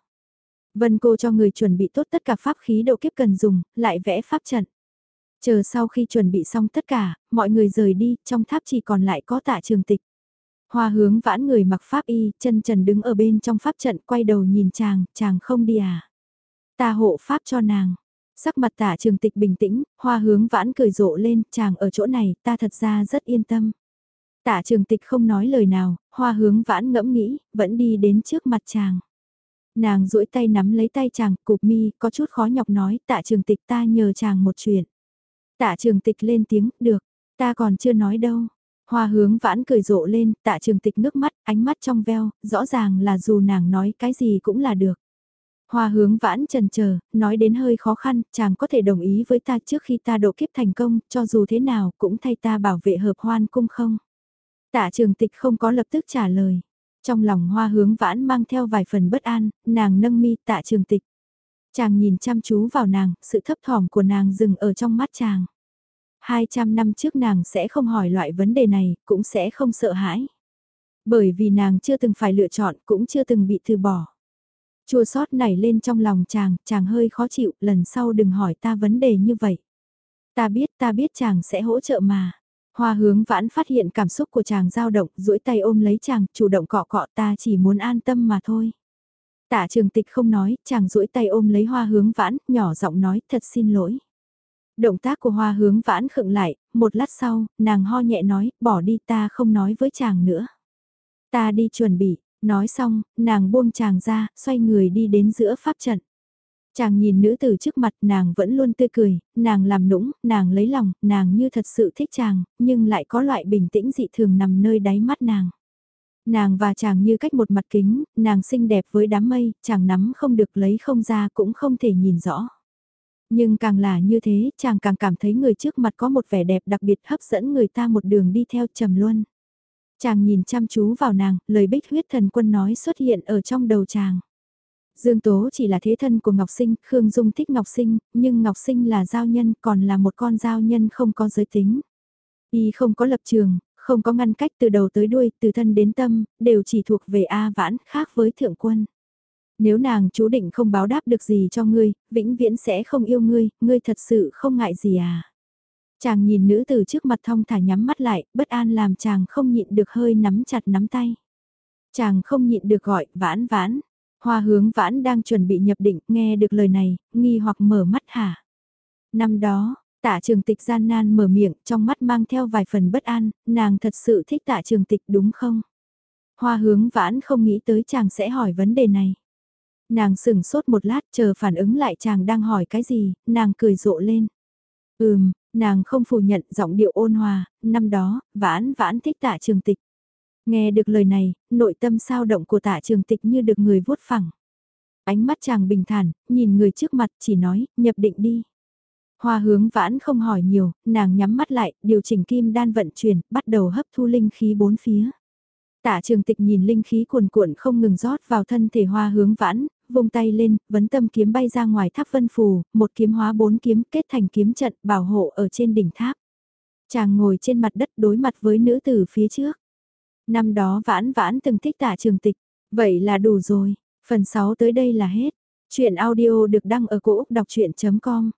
Vân cô cho người chuẩn bị tốt tất cả pháp khí độ kiếp cần dùng, lại vẽ pháp trận. Chờ sau khi chuẩn bị xong tất cả, mọi người rời đi, trong tháp chỉ còn lại có tạ trường tịch. Hoa hướng vãn người mặc pháp y, chân trần đứng ở bên trong pháp trận quay đầu nhìn chàng, chàng không đi à. Ta hộ pháp cho nàng. Sắc mặt tạ trường tịch bình tĩnh, hoa hướng vãn cười rộ lên, chàng ở chỗ này, ta thật ra rất yên tâm. Tạ trường tịch không nói lời nào, hoa hướng vãn ngẫm nghĩ, vẫn đi đến trước mặt chàng. Nàng duỗi tay nắm lấy tay chàng, cục mi, có chút khó nhọc nói, tạ trường tịch ta nhờ chàng một chuyện. Tạ trường tịch lên tiếng, được, ta còn chưa nói đâu. Hoa hướng vãn cười rộ lên, tạ trường tịch nước mắt, ánh mắt trong veo, rõ ràng là dù nàng nói cái gì cũng là được. Hoa hướng vãn trần chờ nói đến hơi khó khăn, chàng có thể đồng ý với ta trước khi ta độ kiếp thành công, cho dù thế nào cũng thay ta bảo vệ hợp hoan cung không. Tạ trường tịch không có lập tức trả lời. Trong lòng hoa hướng vãn mang theo vài phần bất an, nàng nâng mi tạ trường tịch. Chàng nhìn chăm chú vào nàng, sự thấp thỏm của nàng dừng ở trong mắt chàng. 200 năm trước nàng sẽ không hỏi loại vấn đề này, cũng sẽ không sợ hãi. Bởi vì nàng chưa từng phải lựa chọn, cũng chưa từng bị từ bỏ. Chua sót nảy lên trong lòng chàng, chàng hơi khó chịu, lần sau đừng hỏi ta vấn đề như vậy. Ta biết, ta biết chàng sẽ hỗ trợ mà. Hoa hướng vãn phát hiện cảm xúc của chàng dao động, duỗi tay ôm lấy chàng, chủ động cọ cọ ta chỉ muốn an tâm mà thôi. Tạ trường tịch không nói, chàng duỗi tay ôm lấy hoa hướng vãn, nhỏ giọng nói, thật xin lỗi. Động tác của hoa hướng vãn khựng lại, một lát sau, nàng ho nhẹ nói, bỏ đi ta không nói với chàng nữa. Ta đi chuẩn bị, Nói xong, nàng buông chàng ra, xoay người đi đến giữa pháp trận. Chàng nhìn nữ tử trước mặt nàng vẫn luôn tươi cười, nàng làm nũng, nàng lấy lòng, nàng như thật sự thích chàng, nhưng lại có loại bình tĩnh dị thường nằm nơi đáy mắt nàng. Nàng và chàng như cách một mặt kính, nàng xinh đẹp với đám mây, chàng nắm không được lấy không ra cũng không thể nhìn rõ. Nhưng càng là như thế, chàng càng cảm thấy người trước mặt có một vẻ đẹp đặc biệt hấp dẫn người ta một đường đi theo trầm luân. Chàng nhìn chăm chú vào nàng, lời bích huyết thần quân nói xuất hiện ở trong đầu chàng. Dương Tố chỉ là thế thân của Ngọc Sinh, Khương Dung thích Ngọc Sinh, nhưng Ngọc Sinh là giao nhân còn là một con giao nhân không có giới tính. Y không có lập trường, không có ngăn cách từ đầu tới đuôi, từ thân đến tâm, đều chỉ thuộc về A Vãn, khác với Thượng Quân. Nếu nàng chú định không báo đáp được gì cho ngươi, vĩnh viễn sẽ không yêu ngươi, ngươi thật sự không ngại gì à. Chàng nhìn nữ từ trước mặt thong thả nhắm mắt lại, bất an làm chàng không nhịn được hơi nắm chặt nắm tay. Chàng không nhịn được gọi, vãn vãn. Hoa hướng vãn đang chuẩn bị nhập định, nghe được lời này, nghi hoặc mở mắt hả. Năm đó, tạ trường tịch gian nan mở miệng, trong mắt mang theo vài phần bất an, nàng thật sự thích tạ trường tịch đúng không? Hoa hướng vãn không nghĩ tới chàng sẽ hỏi vấn đề này. Nàng sửng sốt một lát chờ phản ứng lại chàng đang hỏi cái gì, nàng cười rộ lên. Ừm, nàng không phủ nhận giọng điệu ôn hòa, năm đó, vãn vãn thích tạ trường tịch. Nghe được lời này, nội tâm sao động của tạ trường tịch như được người vuốt phẳng. Ánh mắt chàng bình thản, nhìn người trước mặt chỉ nói, nhập định đi. Hoa hướng vãn không hỏi nhiều, nàng nhắm mắt lại, điều chỉnh kim đan vận chuyển, bắt đầu hấp thu linh khí bốn phía. Tạ trường tịch nhìn linh khí cuồn cuộn không ngừng rót vào thân thể hoa hướng vãn, vung tay lên, vấn tâm kiếm bay ra ngoài tháp vân phù, một kiếm hóa bốn kiếm kết thành kiếm trận bảo hộ ở trên đỉnh tháp. Chàng ngồi trên mặt đất đối mặt với nữ tử phía trước. Năm đó vãn vãn từng thích tả trường tịch, vậy là đủ rồi, phần 6 tới đây là hết. Chuyện audio được đăng ở cổ Úc đọc chuyện.com